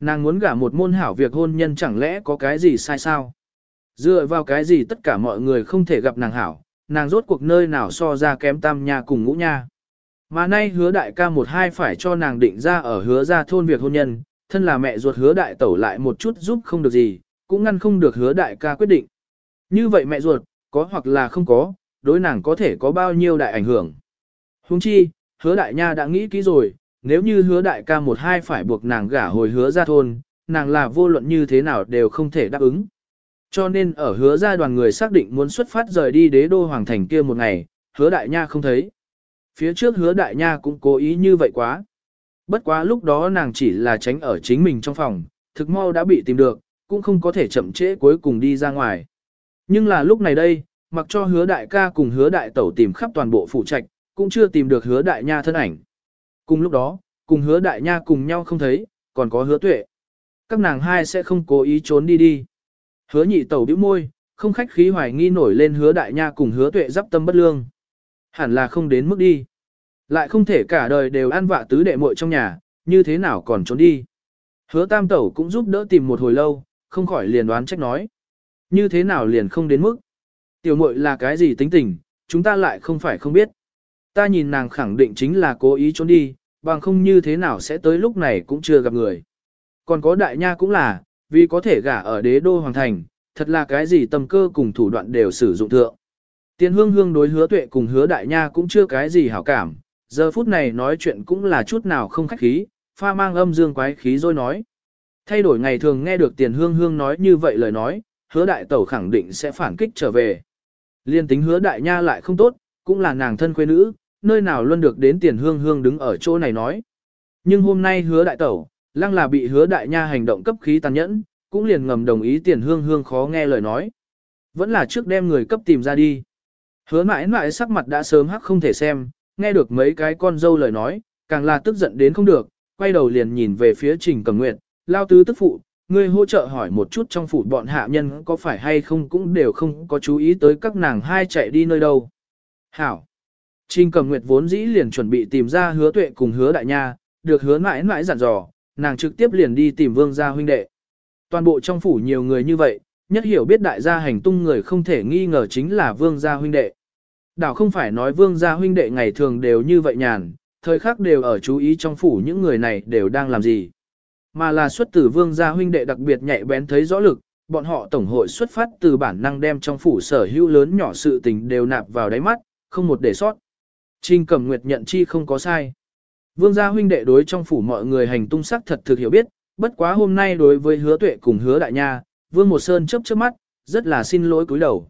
Nàng muốn gả một môn hảo việc hôn nhân chẳng lẽ có cái gì sai sao? Dựa vào cái gì tất cả mọi người không thể gặp nàng hảo, nàng rốt cuộc nơi nào so ra kém tam nha cùng ngũ nha. Mà nay hứa đại ca một hai phải cho nàng định ra ở hứa ra thôn việc hôn nhân, thân là mẹ ruột hứa đại tẩu lại một chút giúp không được gì, cũng ngăn không được hứa đại ca quyết định. Như vậy mẹ ruột, có hoặc là không có, đối nàng có thể có bao nhiêu đại ảnh hưởng. Huống chi, hứa đại nha đã nghĩ kỹ rồi, nếu như hứa đại ca một hai phải buộc nàng gả hồi hứa ra thôn, nàng là vô luận như thế nào đều không thể đáp ứng. Cho nên ở hứa ra đoàn người xác định muốn xuất phát rời đi đế đô hoàng thành kia một ngày, hứa đại nha không thấy. Phía trước hứa đại nha cũng cố ý như vậy quá. Bất quá lúc đó nàng chỉ là tránh ở chính mình trong phòng, thực mau đã bị tìm được, cũng không có thể chậm trễ cuối cùng đi ra ngoài. Nhưng là lúc này đây, mặc cho hứa đại ca cùng hứa đại tẩu tìm khắp toàn bộ phủ trạch, cũng chưa tìm được hứa đại nha thân ảnh. Cùng lúc đó, cùng hứa đại nha cùng nhau không thấy, còn có hứa tuệ. Các nàng hai sẽ không cố ý trốn đi đi. Hứa nhị tẩu bĩu môi, không khách khí hoài nghi nổi lên hứa đại nha cùng hứa tuệ giáp tâm bất lương. Hẳn là không đến mức đi. Lại không thể cả đời đều ăn vạ tứ đệ muội trong nhà, như thế nào còn trốn đi. Hứa tam tẩu cũng giúp đỡ tìm một hồi lâu, không khỏi liền đoán trách nói. Như thế nào liền không đến mức. Tiểu muội là cái gì tính tình, chúng ta lại không phải không biết. Ta nhìn nàng khẳng định chính là cố ý trốn đi, bằng không như thế nào sẽ tới lúc này cũng chưa gặp người. Còn có đại nha cũng là, vì có thể gả ở đế đô hoàng thành, thật là cái gì tâm cơ cùng thủ đoạn đều sử dụng thượng. Tiền hương hương đối hứa tuệ cùng hứa đại nha cũng chưa cái gì hảo cảm, giờ phút này nói chuyện cũng là chút nào không khách khí, pha mang âm dương quái khí rồi nói. Thay đổi ngày thường nghe được tiền hương hương nói như vậy lời nói, hứa đại tẩu khẳng định sẽ phản kích trở về. Liên tính hứa đại nha lại không tốt, cũng là nàng thân quê nữ, nơi nào luôn được đến tiền hương hương đứng ở chỗ này nói. Nhưng hôm nay hứa đại tẩu, lăng là bị hứa đại nha hành động cấp khí tàn nhẫn, cũng liền ngầm đồng ý tiền hương hương khó nghe lời nói. Vẫn là trước đem người cấp tìm ra đi. Hứa mãi mãi sắc mặt đã sớm hắc không thể xem, nghe được mấy cái con dâu lời nói, càng là tức giận đến không được, quay đầu liền nhìn về phía trình cầm nguyện, lao tứ tức phụ, ngươi hỗ trợ hỏi một chút trong phủ bọn hạ nhân có phải hay không cũng đều không có chú ý tới các nàng hai chạy đi nơi đâu. Hảo! Trình cầm nguyệt vốn dĩ liền chuẩn bị tìm ra hứa tuệ cùng hứa đại nha, được hứa mãi mãi dặn dò, nàng trực tiếp liền đi tìm vương gia huynh đệ. Toàn bộ trong phủ nhiều người như vậy, nhất hiểu biết đại gia hành tung người không thể nghi ngờ chính là vương gia huynh đệ. Đảo không phải nói vương gia huynh đệ ngày thường đều như vậy nhàn, thời khắc đều ở chú ý trong phủ những người này đều đang làm gì. Mà là xuất từ vương gia huynh đệ đặc biệt nhạy bén thấy rõ lực, bọn họ tổng hội xuất phát từ bản năng đem trong phủ sở hữu lớn nhỏ sự tình đều nạp vào đáy mắt, không một để sót. Trình Cẩm Nguyệt nhận chi không có sai. Vương gia huynh đệ đối trong phủ mọi người hành tung sắc thật thực hiểu biết, bất quá hôm nay đối với hứa tuệ cùng hứa đại nha, Vương Một Sơn chấp chớp mắt, rất là xin lỗi cúi đầu.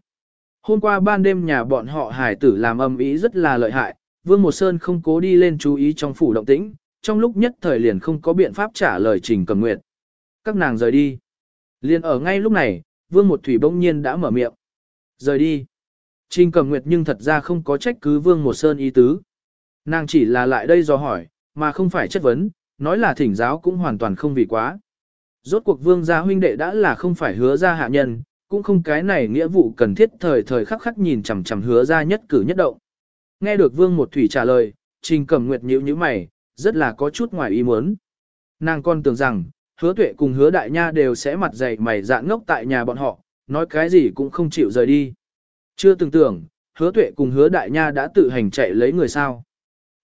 Hôm qua ban đêm nhà bọn họ hải tử làm âm ý rất là lợi hại, Vương Một Sơn không cố đi lên chú ý trong phủ động tĩnh, trong lúc nhất thời liền không có biện pháp trả lời Trình Cầm Nguyệt. Các nàng rời đi. Liền ở ngay lúc này, Vương Một Thủy bỗng nhiên đã mở miệng. Rời đi. Trình Cầm Nguyệt nhưng thật ra không có trách cứ Vương Một Sơn ý tứ. Nàng chỉ là lại đây do hỏi, mà không phải chất vấn, nói là thỉnh giáo cũng hoàn toàn không vì quá. Rốt cuộc Vương gia huynh đệ đã là không phải hứa ra hạ nhân, cũng không cái này nghĩa vụ cần thiết thời thời khắc khắc nhìn chằm chằm hứa ra nhất cử nhất động. Nghe được Vương Một Thủy trả lời, Trình Cẩm Nguyệt nhíu như mày, rất là có chút ngoài ý muốn. Nàng con tưởng rằng, hứa tuệ cùng hứa đại nha đều sẽ mặt dày mày dạn ngốc tại nhà bọn họ, nói cái gì cũng không chịu rời đi. Chưa từng tưởng, hứa tuệ cùng hứa đại nha đã tự hành chạy lấy người sao.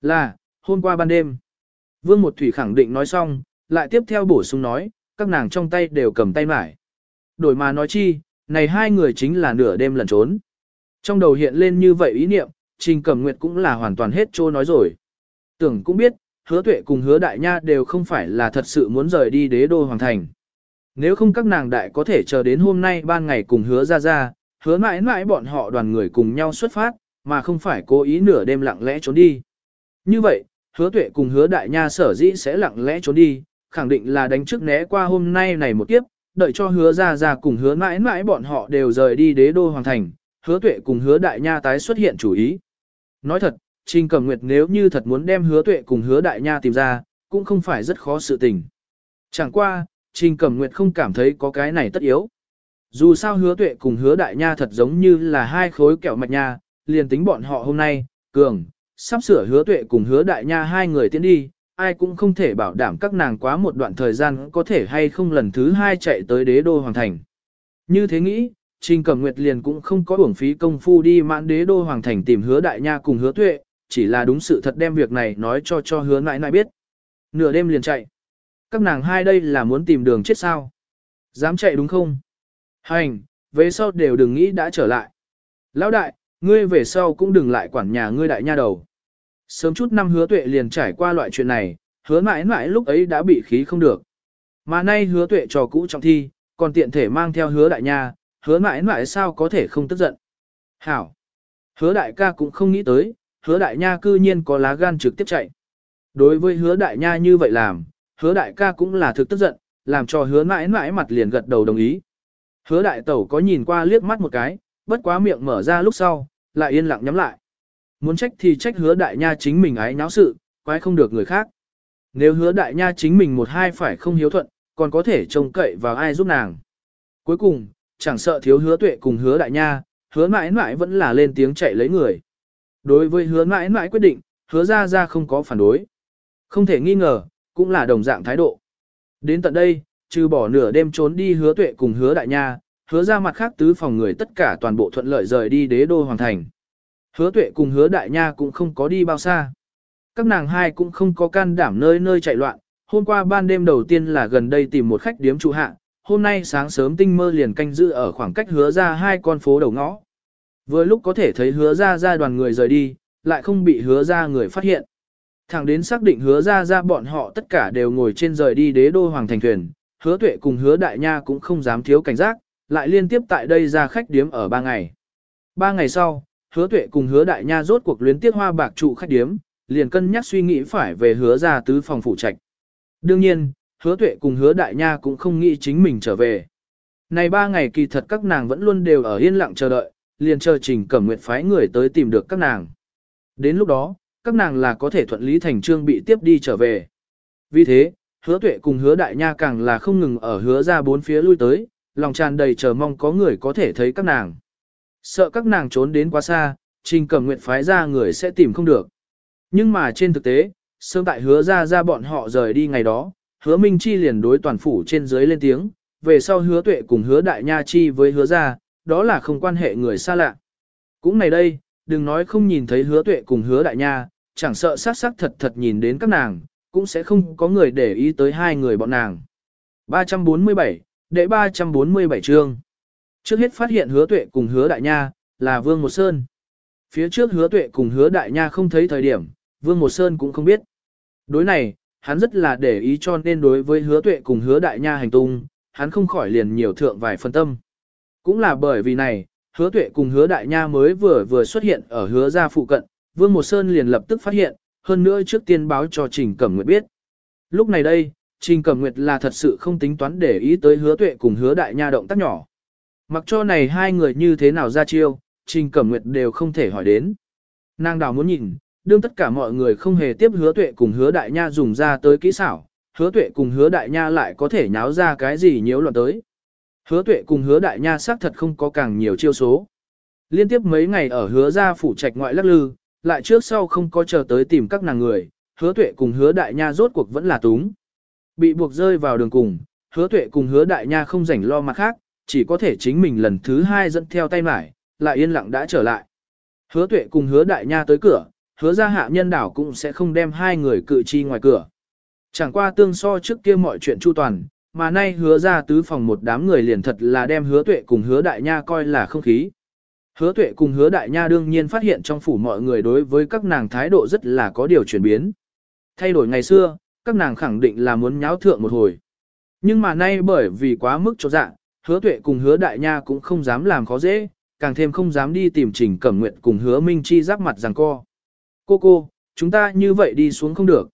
Là, hôm qua ban đêm. Vương Một Thủy khẳng định nói xong, lại tiếp theo bổ sung nói, các nàng trong tay đều cầm tay mải. Đổi mà nói chi, này hai người chính là nửa đêm lẩn trốn. Trong đầu hiện lên như vậy ý niệm, Trình Cẩm Nguyệt cũng là hoàn toàn hết trô nói rồi. Tưởng cũng biết, hứa tuệ cùng hứa đại nha đều không phải là thật sự muốn rời đi đế đô hoàng thành. Nếu không các nàng đại có thể chờ đến hôm nay ban ngày cùng hứa ra ra, hứa mãi mãi bọn họ đoàn người cùng nhau xuất phát, mà không phải cố ý nửa đêm lặng lẽ trốn đi. Như vậy, hứa tuệ cùng hứa đại nha sở dĩ sẽ lặng lẽ trốn đi, khẳng định là đánh trước né qua hôm nay này một kiếp, đợi cho hứa ra ra cùng hứa mãi mãi bọn họ đều rời đi đế đô hoàng thành, hứa tuệ cùng hứa đại nha tái xuất hiện chủ ý. Nói thật, Trình Cẩm Nguyệt nếu như thật muốn đem hứa tuệ cùng hứa đại nha tìm ra, cũng không phải rất khó sự tình. Chẳng qua, Trình Cẩm Nguyệt không cảm thấy có cái này tất yếu. Dù sao hứa tuệ cùng hứa đại nha thật giống như là hai khối kẹo mạch nha, liền tính bọn họ hôm nay, cường, sắp sửa hứa tuệ cùng hứa đại nha hai người tiến đi, ai cũng không thể bảo đảm các nàng quá một đoạn thời gian có thể hay không lần thứ hai chạy tới đế đô hoàng thành. Như thế nghĩ, Trình Cẩm Nguyệt liền cũng không có uổng phí công phu đi mãn đế đô hoàng thành tìm hứa đại nha cùng hứa tuệ, chỉ là đúng sự thật đem việc này nói cho cho hứa nãi nãi biết. Nửa đêm liền chạy. Các nàng hai đây là muốn tìm đường chết sao? Dám chạy đúng không? Hành, về sau đều đừng nghĩ đã trở lại. Lão đại, ngươi về sau cũng đừng lại quản nhà ngươi đại nha đầu. Sớm chút năm hứa tuệ liền trải qua loại chuyện này, hứa mãi mãi lúc ấy đã bị khí không được. Mà nay hứa tuệ trò cũ trọng thi, còn tiện thể mang theo hứa đại nha, hứa mãi mãi sao có thể không tức giận. Hảo! Hứa đại ca cũng không nghĩ tới, hứa đại nha cư nhiên có lá gan trực tiếp chạy. Đối với hứa đại nha như vậy làm, hứa đại ca cũng là thực tức giận, làm cho hứa mãi mãi mặt liền gật đầu đồng ý. Hứa đại tẩu có nhìn qua liếc mắt một cái, bất quá miệng mở ra lúc sau, lại yên lặng nhắm lại. Muốn trách thì trách hứa đại nha chính mình ái nháo sự, quái không được người khác. Nếu hứa đại nha chính mình một hai phải không hiếu thuận, còn có thể trông cậy vào ai giúp nàng. Cuối cùng, chẳng sợ thiếu hứa tuệ cùng hứa đại nha, hứa mãi mãi vẫn là lên tiếng chạy lấy người. Đối với hứa mãi mãi quyết định, hứa ra ra không có phản đối. Không thể nghi ngờ, cũng là đồng dạng thái độ. Đến tận đây, trừ bỏ nửa đêm trốn đi hứa tuệ cùng hứa đại nha, hứa ra mặt khác tứ phòng người tất cả toàn bộ thuận lợi rời đi đế đô hoàng thành. Hứa tuệ cùng hứa đại nha cũng không có đi bao xa. Các nàng hai cũng không có can đảm nơi nơi chạy loạn, hôm qua ban đêm đầu tiên là gần đây tìm một khách điếm trụ hạ, hôm nay sáng sớm tinh mơ liền canh giữ ở khoảng cách hứa ra hai con phố đầu ngõ. Vừa lúc có thể thấy hứa ra ra đoàn người rời đi, lại không bị hứa ra người phát hiện. Thẳng đến xác định hứa ra ra bọn họ tất cả đều ngồi trên rời đi đế đô hoàng thành thuyền, hứa tuệ cùng hứa đại nha cũng không dám thiếu cảnh giác, lại liên tiếp tại đây ra khách điếm ở ba ngày. Ba ngày sau, hứa tuệ cùng hứa đại nha rốt cuộc luyến tiếc hoa bạc trụ khách điếm, liền cân nhắc suy nghĩ phải về hứa ra tứ phòng phụ trạch. Đương nhiên, hứa tuệ cùng hứa đại nha cũng không nghĩ chính mình trở về. Này ba ngày kỳ thật các nàng vẫn luôn đều ở yên lặng chờ đợi, liền chờ trình cẩm nguyện phái người tới tìm được các nàng. Đến lúc đó, các nàng là có thể thuận lý thành trương bị tiếp đi trở về. Vì thế, hứa tuệ cùng hứa đại nha càng là không ngừng ở hứa ra bốn phía lui tới, lòng tràn đầy chờ mong có người có thể thấy các nàng. Sợ các nàng trốn đến quá xa, trình cẩm nguyện phái ra người sẽ tìm không được. Nhưng mà trên thực tế, sớm tại hứa ra ra bọn họ rời đi ngày đó, hứa Minh Chi liền đối toàn phủ trên dưới lên tiếng, về sau hứa tuệ cùng hứa đại nha chi với hứa ra, đó là không quan hệ người xa lạ. Cũng này đây, đừng nói không nhìn thấy hứa tuệ cùng hứa đại nha, chẳng sợ sát sắc thật thật nhìn đến các nàng, cũng sẽ không có người để ý tới hai người bọn nàng. 347, đệ 347 chương. Trước hết phát hiện hứa tuệ cùng hứa đại nha, là Vương Một Sơn. Phía trước hứa tuệ cùng hứa đại nha không thấy thời điểm, Vương Một Sơn cũng không biết. Đối này, hắn rất là để ý cho nên đối với hứa tuệ cùng hứa đại nha hành tung, hắn không khỏi liền nhiều thượng vài phân tâm. Cũng là bởi vì này, hứa tuệ cùng hứa đại nha mới vừa vừa xuất hiện ở hứa gia phụ cận, Vương Một Sơn liền lập tức phát hiện, hơn nữa trước tiên báo cho Trình Cẩm Nguyệt biết. Lúc này đây, Trình Cẩm Nguyệt là thật sự không tính toán để ý tới hứa tuệ cùng hứa đại nha động tác nhỏ. Mặc cho này hai người như thế nào ra chiêu, Trình Cẩm Nguyệt đều không thể hỏi đến. Nàng đào muốn nhìn, đương tất cả mọi người không hề tiếp hứa tuệ cùng hứa đại nha dùng ra tới kỹ xảo, hứa tuệ cùng hứa đại nha lại có thể nháo ra cái gì nhiễu loạn tới. Hứa tuệ cùng hứa đại nha xác thật không có càng nhiều chiêu số. Liên tiếp mấy ngày ở hứa ra phủ trạch ngoại lắc lư, lại trước sau không có chờ tới tìm các nàng người, hứa tuệ cùng hứa đại nha rốt cuộc vẫn là túng. Bị buộc rơi vào đường cùng, hứa tuệ cùng hứa đại nha không rảnh lo mặt khác, chỉ có thể chính mình lần thứ hai dẫn theo tay mải, lại yên lặng đã trở lại. Hứa tuệ cùng hứa đại nha tới cửa, hứa ra hạ nhân đảo cũng sẽ không đem hai người cự chi ngoài cửa. Chẳng qua tương so trước kia mọi chuyện chu toàn, mà nay hứa ra tứ phòng một đám người liền thật là đem hứa tuệ cùng hứa đại nha coi là không khí. Hứa tuệ cùng hứa đại nha đương nhiên phát hiện trong phủ mọi người đối với các nàng thái độ rất là có điều chuyển biến. Thay đổi ngày xưa, các nàng khẳng định là muốn nháo thượng một hồi. Nhưng mà nay bởi vì quá mức cho dạ, hứa tuệ cùng hứa đại nha cũng không dám làm khó dễ, càng thêm không dám đi tìm trình cẩm nguyện cùng hứa minh chi giáp mặt rằng co. Cô cô, chúng ta như vậy đi xuống không được.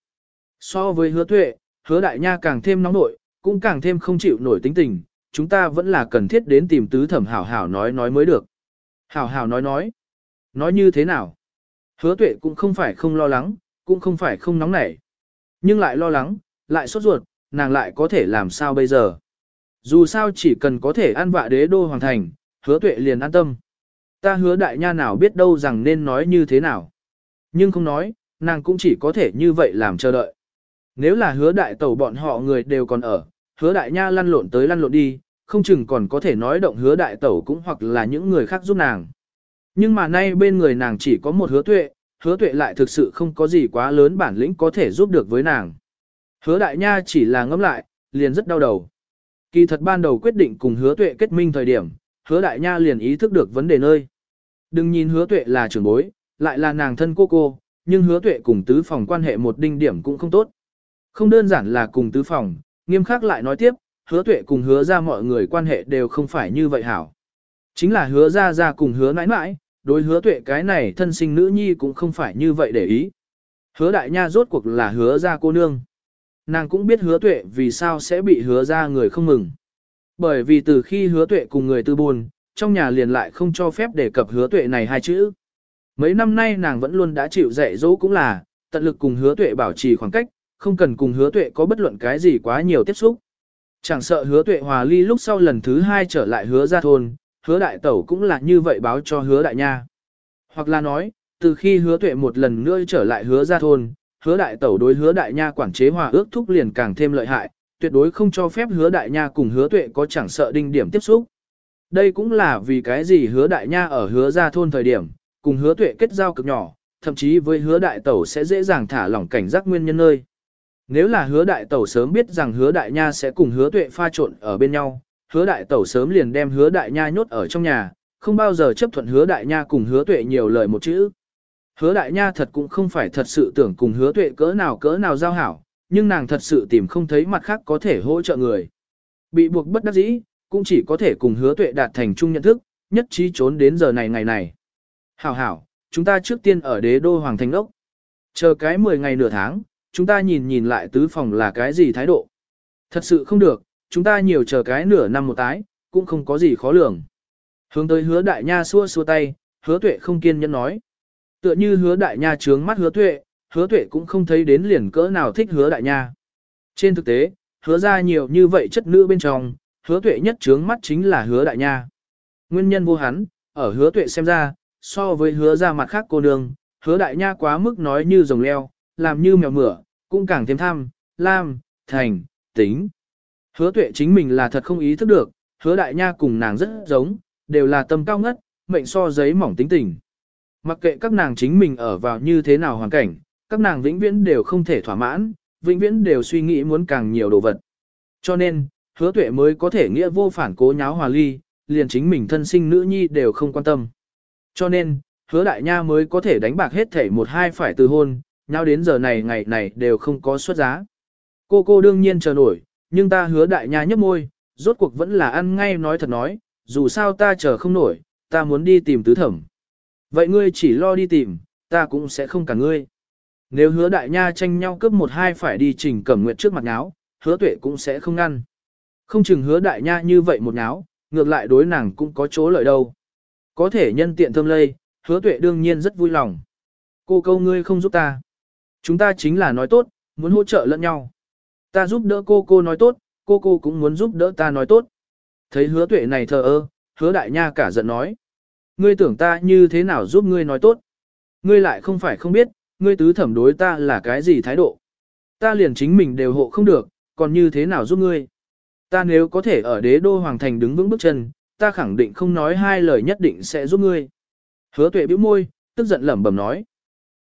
So với hứa tuệ, hứa đại nha càng thêm nóng nội, cũng càng thêm không chịu nổi tính tình, chúng ta vẫn là cần thiết đến tìm tứ thẩm hảo hảo nói nói mới được. Hảo hảo nói nói. Nói như thế nào? Hứa tuệ cũng không phải không lo lắng, cũng không phải không nóng nảy. Nhưng lại lo lắng, lại sốt ruột, nàng lại có thể làm sao bây giờ? Dù sao chỉ cần có thể ăn vạ đế đô hoàng thành, hứa tuệ liền an tâm. Ta hứa đại nha nào biết đâu rằng nên nói như thế nào. Nhưng không nói, nàng cũng chỉ có thể như vậy làm chờ đợi. Nếu là hứa đại tẩu bọn họ người đều còn ở, hứa đại nha lăn lộn tới lăn lộn đi, không chừng còn có thể nói động hứa đại tẩu cũng hoặc là những người khác giúp nàng. Nhưng mà nay bên người nàng chỉ có một hứa tuệ, hứa tuệ lại thực sự không có gì quá lớn bản lĩnh có thể giúp được với nàng. Hứa đại nha chỉ là ngẫm lại, liền rất đau đầu. Kỳ thật ban đầu quyết định cùng hứa tuệ kết minh thời điểm, hứa đại nha liền ý thức được vấn đề nơi. Đừng nhìn hứa tuệ là trưởng bối, lại là nàng thân cô cô, nhưng hứa tuệ cùng tứ phòng quan hệ một đinh điểm cũng không tốt. Không đơn giản là cùng tứ phòng, Nghiêm khắc lại nói tiếp, hứa tuệ cùng hứa ra mọi người quan hệ đều không phải như vậy hảo. Chính là hứa ra ra cùng hứa nãi nãi, đối hứa tuệ cái này thân sinh nữ nhi cũng không phải như vậy để ý. Hứa đại nha rốt cuộc là hứa ra cô nương. Nàng cũng biết hứa tuệ vì sao sẽ bị hứa ra người không mừng. Bởi vì từ khi hứa tuệ cùng người tư buồn, trong nhà liền lại không cho phép đề cập hứa tuệ này hai chữ. Mấy năm nay nàng vẫn luôn đã chịu dạy dỗ cũng là, tận lực cùng hứa tuệ bảo trì khoảng cách, không cần cùng hứa tuệ có bất luận cái gì quá nhiều tiếp xúc. Chẳng sợ hứa tuệ hòa ly lúc sau lần thứ hai trở lại hứa ra thôn, hứa đại tẩu cũng là như vậy báo cho hứa đại nha. Hoặc là nói, từ khi hứa tuệ một lần nữa trở lại hứa ra thôn, hứa đại tẩu đối hứa đại nha quản chế hòa ước thúc liền càng thêm lợi hại, tuyệt đối không cho phép hứa đại nha cùng hứa tuệ có chẳng sợ đinh điểm tiếp xúc. Đây cũng là vì cái gì hứa đại nha ở hứa ra thôn thời điểm, cùng hứa tuệ kết giao cực nhỏ, thậm chí với hứa đại tẩu sẽ dễ dàng thả lỏng cảnh giác nguyên nhân nơi. Nếu là hứa đại tẩu sớm biết rằng hứa đại nha sẽ cùng hứa tuệ pha trộn ở bên nhau, hứa đại tẩu sớm liền đem hứa đại nha nhốt ở trong nhà, không bao giờ chấp thuận hứa đại nha cùng hứa tuệ nhiều lời một chữ. Hứa đại nha thật cũng không phải thật sự tưởng cùng hứa tuệ cỡ nào cỡ nào giao hảo, nhưng nàng thật sự tìm không thấy mặt khác có thể hỗ trợ người. Bị buộc bất đắc dĩ, cũng chỉ có thể cùng hứa tuệ đạt thành chung nhận thức, nhất trí trốn đến giờ này ngày này. Hảo hảo, chúng ta trước tiên ở đế đô Hoàng Thành Đốc. Chờ cái 10 ngày nửa tháng, chúng ta nhìn nhìn lại tứ phòng là cái gì thái độ. Thật sự không được, chúng ta nhiều chờ cái nửa năm một tái, cũng không có gì khó lường. Hướng tới hứa đại nha xua xua tay, hứa tuệ không kiên nhẫn nói. Tựa như hứa đại nha trướng mắt hứa tuệ, hứa tuệ cũng không thấy đến liền cỡ nào thích hứa đại nha. Trên thực tế, hứa ra nhiều như vậy chất nữ bên trong, hứa tuệ nhất trướng mắt chính là hứa đại nha. Nguyên nhân vô hắn, ở hứa tuệ xem ra, so với hứa ra mặt khác cô nương, hứa đại nha quá mức nói như rồng leo, làm như mèo mửa, cũng càng thêm tham, lam, thành, tính. Hứa tuệ chính mình là thật không ý thức được, hứa đại nha cùng nàng rất giống, đều là tâm cao ngất, mệnh so giấy mỏng tính tình. Mặc kệ các nàng chính mình ở vào như thế nào hoàn cảnh, các nàng vĩnh viễn đều không thể thỏa mãn, vĩnh viễn đều suy nghĩ muốn càng nhiều đồ vật. Cho nên, hứa tuệ mới có thể nghĩa vô phản cố nháo hòa ly, liền chính mình thân sinh nữ nhi đều không quan tâm. Cho nên, hứa đại nha mới có thể đánh bạc hết thể một hai phải từ hôn, nhau đến giờ này ngày này đều không có xuất giá. Cô cô đương nhiên chờ nổi, nhưng ta hứa đại nha nhấp môi, rốt cuộc vẫn là ăn ngay nói thật nói, dù sao ta chờ không nổi, ta muốn đi tìm tứ thẩm. Vậy ngươi chỉ lo đi tìm, ta cũng sẽ không cả ngươi. Nếu hứa đại nha tranh nhau cướp một hai phải đi trình cẩm nguyện trước mặt áo, hứa tuệ cũng sẽ không ngăn. Không chừng hứa đại nha như vậy một áo, ngược lại đối nàng cũng có chỗ lợi đâu. Có thể nhân tiện thơm lây, hứa tuệ đương nhiên rất vui lòng. Cô câu ngươi không giúp ta. Chúng ta chính là nói tốt, muốn hỗ trợ lẫn nhau. Ta giúp đỡ cô cô nói tốt, cô cô cũng muốn giúp đỡ ta nói tốt. Thấy hứa tuệ này thờ ơ, hứa đại nha cả giận nói. Ngươi tưởng ta như thế nào giúp ngươi nói tốt. Ngươi lại không phải không biết, ngươi tứ thẩm đối ta là cái gì thái độ. Ta liền chính mình đều hộ không được, còn như thế nào giúp ngươi. Ta nếu có thể ở đế đô hoàng thành đứng vững bước chân, ta khẳng định không nói hai lời nhất định sẽ giúp ngươi. Hứa tuệ bĩu môi, tức giận lẩm bẩm nói.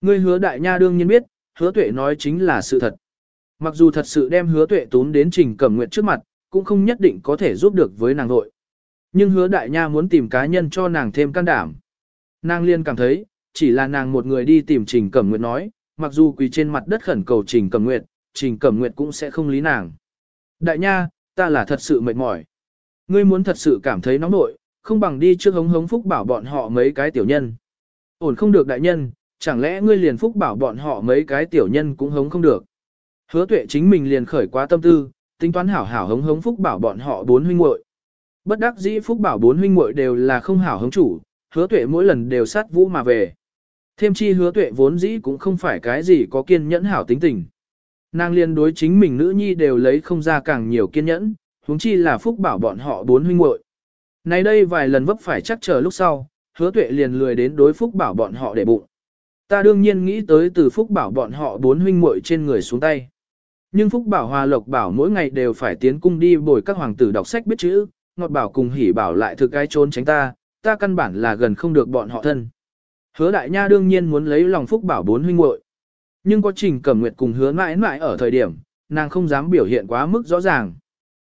Ngươi hứa đại nha đương nhiên biết, hứa tuệ nói chính là sự thật. Mặc dù thật sự đem hứa tuệ tún đến trình cẩm nguyện trước mặt, cũng không nhất định có thể giúp được với nàng nội. Nhưng hứa đại nha muốn tìm cá nhân cho nàng thêm can đảm. Nàng liên cảm thấy, chỉ là nàng một người đi tìm trình cẩm nguyện nói, mặc dù quỳ trên mặt đất khẩn cầu trình cẩm nguyện, trình cẩm nguyện cũng sẽ không lý nàng. Đại nha, ta là thật sự mệt mỏi. Ngươi muốn thật sự cảm thấy nóng nội, không bằng đi trước hống hống phúc bảo bọn họ mấy cái tiểu nhân. Ổn không được đại nhân, chẳng lẽ ngươi liền phúc bảo bọn họ mấy cái tiểu nhân cũng hống không được. Hứa tuệ chính mình liền khởi quá tâm tư, tính toán hảo hảo hống hống phúc bảo bọn họ bốn huynh muội. Bất đắc dĩ phúc bảo bốn huynh muội đều là không hảo hống chủ, hứa tuệ mỗi lần đều sát vũ mà về. Thêm chi hứa tuệ vốn dĩ cũng không phải cái gì có kiên nhẫn hảo tính tình. Nàng liên đối chính mình nữ nhi đều lấy không ra càng nhiều kiên nhẫn, huống chi là phúc bảo bọn họ bốn huynh muội. Này đây vài lần vấp phải chắc chờ lúc sau, hứa tuệ liền lười đến đối phúc bảo bọn họ để bụng. Ta đương nhiên nghĩ tới từ phúc bảo bọn họ bốn huynh muội trên người xuống tay. Nhưng phúc bảo hòa lộc bảo mỗi ngày đều phải tiến cung đi bồi các hoàng tử đọc sách biết chữ, ngọt bảo cùng hỉ bảo lại thực cái trốn tránh ta, ta căn bản là gần không được bọn họ thân. Hứa đại nha đương nhiên muốn lấy lòng phúc bảo bốn huynh muội Nhưng có trình cẩm nguyệt cùng hứa mãi mãi ở thời điểm, nàng không dám biểu hiện quá mức rõ ràng.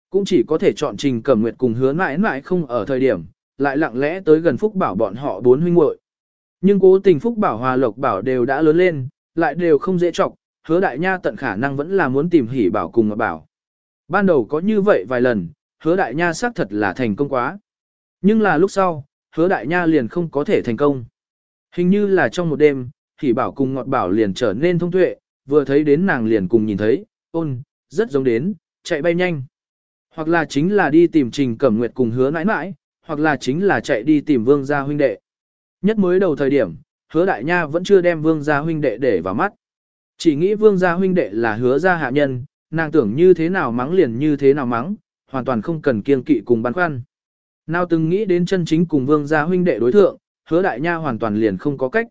Cũng chỉ có thể chọn trình cẩm nguyệt cùng hứa mãi mãi không ở thời điểm, lại lặng lẽ tới gần phúc bảo bọn họ bốn huynh muội Nhưng cố tình phúc bảo hòa lộc bảo đều đã lớn lên, lại đều không dễ chọc, hứa đại nha tận khả năng vẫn là muốn tìm hỉ bảo cùng ngọt bảo. Ban đầu có như vậy vài lần, hứa đại nha xác thật là thành công quá. Nhưng là lúc sau, hứa đại nha liền không có thể thành công. Hình như là trong một đêm, hỉ bảo cùng ngọt bảo liền trở nên thông tuệ, vừa thấy đến nàng liền cùng nhìn thấy, ôn, rất giống đến, chạy bay nhanh. Hoặc là chính là đi tìm trình cẩm nguyệt cùng hứa nãi nãi, hoặc là chính là chạy đi tìm vương gia huynh đệ. Nhất mới đầu thời điểm, hứa đại nha vẫn chưa đem vương gia huynh đệ để vào mắt. Chỉ nghĩ vương gia huynh đệ là hứa gia hạ nhân, nàng tưởng như thế nào mắng liền như thế nào mắng, hoàn toàn không cần kiên kỵ cùng băn khoăn. Nào từng nghĩ đến chân chính cùng vương gia huynh đệ đối thượng, hứa đại nha hoàn toàn liền không có cách.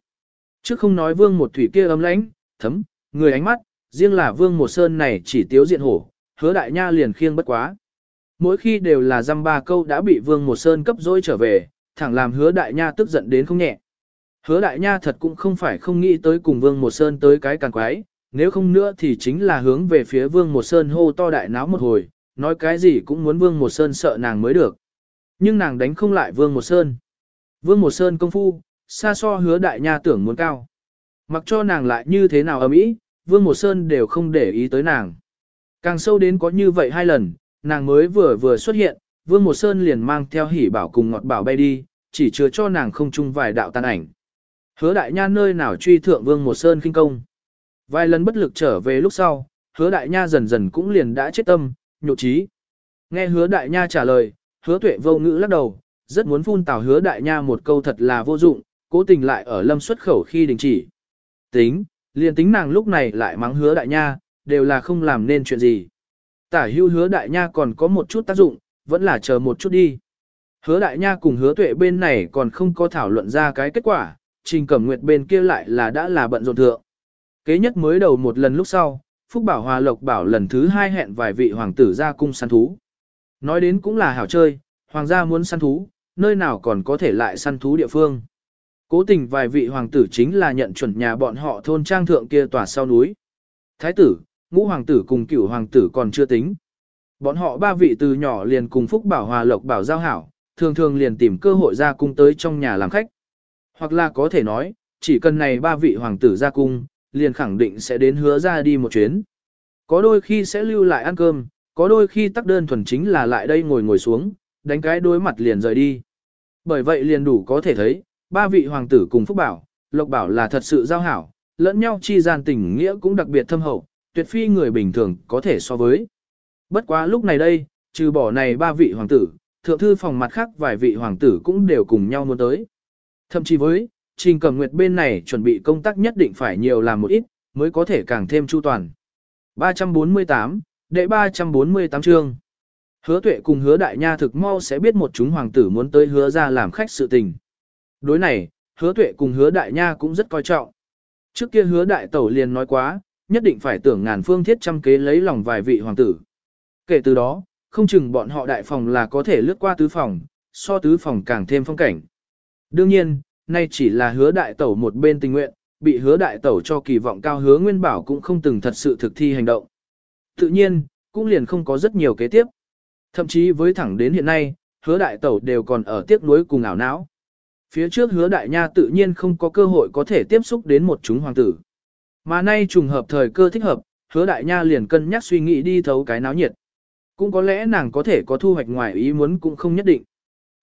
Trước không nói vương một thủy kia ấm lãnh, thấm, người ánh mắt, riêng là vương một sơn này chỉ tiếu diện hổ, hứa đại nha liền khiêng bất quá. Mỗi khi đều là dăm ba câu đã bị vương một sơn cấp dối trở về, thẳng làm hứa đại nha tức giận đến không nhẹ. Hứa đại nha thật cũng không phải không nghĩ tới cùng vương một sơn tới cái càng quái, nếu không nữa thì chính là hướng về phía vương một sơn hô to đại náo một hồi, nói cái gì cũng muốn vương một sơn sợ nàng mới được. Nhưng nàng đánh không lại vương một sơn. Vương một sơn công phu, xa so hứa đại nha tưởng muốn cao. Mặc cho nàng lại như thế nào ở mỹ, vương một sơn đều không để ý tới nàng. Càng sâu đến có như vậy hai lần, nàng mới vừa vừa xuất hiện, vương một sơn liền mang theo hỉ bảo cùng ngọt bảo bay đi, chỉ chứa cho nàng không chung vài đạo tan ảnh. Hứa đại nha nơi nào truy thượng vương một sơn kinh công. Vài lần bất lực trở về lúc sau, hứa đại nha dần dần cũng liền đã chết tâm, nhộ trí. Nghe hứa đại nha trả lời, hứa tuệ vô ngữ lắc đầu, rất muốn phun tào hứa đại nha một câu thật là vô dụng, cố tình lại ở lâm xuất khẩu khi đình chỉ. Tính, liền tính nàng lúc này lại mắng hứa đại nha, đều là không làm nên chuyện gì. Tả hưu hứa đại nha còn có một chút tác dụng, vẫn là chờ một chút đi. Hứa đại nha cùng hứa tuệ bên này còn không có thảo luận ra cái kết quả, trình cẩm nguyệt bên kia lại là đã là bận rộn thượng. Kế nhất mới đầu một lần lúc sau, Phúc Bảo Hòa Lộc Bảo lần thứ hai hẹn vài vị hoàng tử ra cung săn thú. Nói đến cũng là hảo chơi, hoàng gia muốn săn thú, nơi nào còn có thể lại săn thú địa phương. Cố tình vài vị hoàng tử chính là nhận chuẩn nhà bọn họ thôn trang thượng kia tòa sau núi. Thái tử, ngũ hoàng tử cùng cửu hoàng tử còn chưa tính. Bọn họ ba vị từ nhỏ liền cùng Phúc Bảo Hòa Lộc Bảo giao hảo, thường thường liền tìm cơ hội ra cung tới trong nhà làm khách. Hoặc là có thể nói, chỉ cần này ba vị hoàng tử ra cung, liền khẳng định sẽ đến hứa ra đi một chuyến. Có đôi khi sẽ lưu lại ăn cơm, có đôi khi tắc đơn thuần chính là lại đây ngồi ngồi xuống, đánh cái đối mặt liền rời đi. Bởi vậy liền đủ có thể thấy, ba vị hoàng tử cùng Phúc Bảo, Lộc Bảo là thật sự giao hảo, lẫn nhau chi gian tình nghĩa cũng đặc biệt thâm hậu, tuyệt phi người bình thường có thể so với. Bất quá lúc này đây, trừ bỏ này ba vị hoàng tử, thượng thư phòng mặt khác vài vị hoàng tử cũng đều cùng nhau muốn tới. Thậm chí với, Trình Cẩm Nguyệt bên này chuẩn bị công tác nhất định phải nhiều làm một ít, mới có thể càng thêm chu toàn. 348, đệ 348 chương. Hứa tuệ cùng hứa đại nha thực mau sẽ biết một chúng hoàng tử muốn tới hứa ra làm khách sự tình. Đối này, hứa tuệ cùng hứa đại nha cũng rất coi trọng. Trước kia hứa đại tẩu liền nói quá, nhất định phải tưởng ngàn phương thiết trăm kế lấy lòng vài vị hoàng tử. Kể từ đó, không chừng bọn họ đại phòng là có thể lướt qua tứ phòng, so tứ phòng càng thêm phong cảnh. Đương nhiên, nay chỉ là hứa đại tẩu một bên tình nguyện, bị hứa đại tẩu cho kỳ vọng cao hứa nguyên bảo cũng không từng thật sự thực thi hành động. Tự nhiên, cũng liền không có rất nhiều kế tiếp. Thậm chí với thẳng đến hiện nay, hứa đại tẩu đều còn ở tiếc nuối cùng ảo não. Phía trước hứa đại nha tự nhiên không có cơ hội có thể tiếp xúc đến một chúng hoàng tử. Mà nay trùng hợp thời cơ thích hợp, hứa đại nha liền cân nhắc suy nghĩ đi thấu cái náo nhiệt. Cũng có lẽ nàng có thể có thu hoạch ngoài ý muốn cũng không nhất định.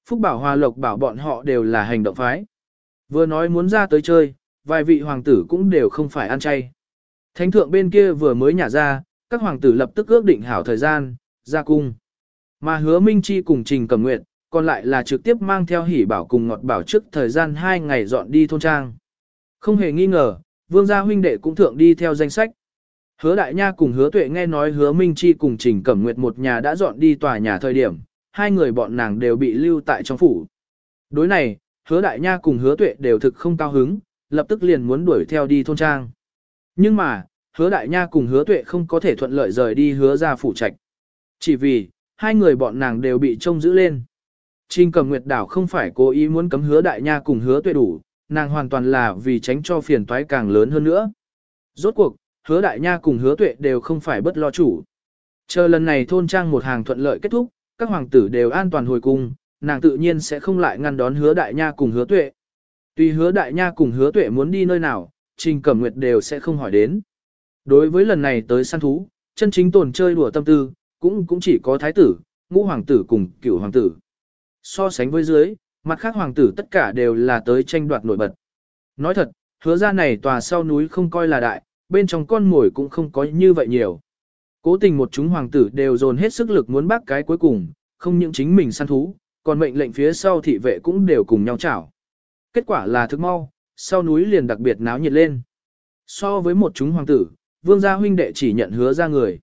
Phúc Bảo Hòa Lộc bảo bọn họ đều là hành động phái. Vừa nói muốn ra tới chơi, vài vị hoàng tử cũng đều không phải ăn chay. Thánh thượng bên kia vừa mới nhả ra, các hoàng tử lập tức ước định hảo thời gian, ra cung. Mà hứa Minh Chi cùng Trình Cẩm Nguyệt, còn lại là trực tiếp mang theo hỉ bảo cùng ngọt bảo trước thời gian 2 ngày dọn đi thôn trang. Không hề nghi ngờ, vương gia huynh đệ cũng thượng đi theo danh sách. Hứa Đại Nha cùng Hứa Tuệ nghe nói Hứa Minh Chi cùng Trình Cẩm Nguyệt một nhà đã dọn đi tòa nhà thời điểm, hai người bọn nàng đều bị lưu tại trong phủ. Đối này, Hứa Đại Nha cùng Hứa Tuệ đều thực không cao hứng, lập tức liền muốn đuổi theo đi thôn trang. Nhưng mà, Hứa Đại Nha cùng Hứa Tuệ không có thể thuận lợi rời đi Hứa ra phủ trạch. Chỉ vì, hai người bọn nàng đều bị trông giữ lên. Trình Cầm Nguyệt đảo không phải cố ý muốn cấm Hứa Đại Nha cùng Hứa Tuệ đủ, nàng hoàn toàn là vì tránh cho phiền toái càng lớn hơn nữa. Rốt cuộc, hứa đại nha cùng hứa tuệ đều không phải bất lo chủ. Chờ lần này thôn trang một hàng thuận lợi kết thúc, các hoàng tử đều an toàn hồi cung, nàng tự nhiên sẽ không lại ngăn đón hứa đại nha cùng hứa tuệ. Tuy hứa đại nha cùng hứa tuệ muốn đi nơi nào, trình cẩm nguyệt đều sẽ không hỏi đến. Đối với lần này tới săn thú, chân chính tồn chơi đùa tâm tư, cũng cũng chỉ có thái tử, ngũ hoàng tử cùng cửu hoàng tử. So sánh với dưới, mặt khác hoàng tử tất cả đều là tới tranh đoạt nổi bật. Nói thật, hứa ra này tòa sau núi không coi là đại, bên trong con mồi cũng không có như vậy nhiều. Cố tình một chúng hoàng tử đều dồn hết sức lực muốn bắt cái cuối cùng, không những chính mình săn thú, còn mệnh lệnh phía sau thị vệ cũng đều cùng nhau chảo. Kết quả là thức mau, sau núi liền đặc biệt náo nhiệt lên. So với một chúng hoàng tử, vương gia huynh đệ chỉ nhận hứa ra người.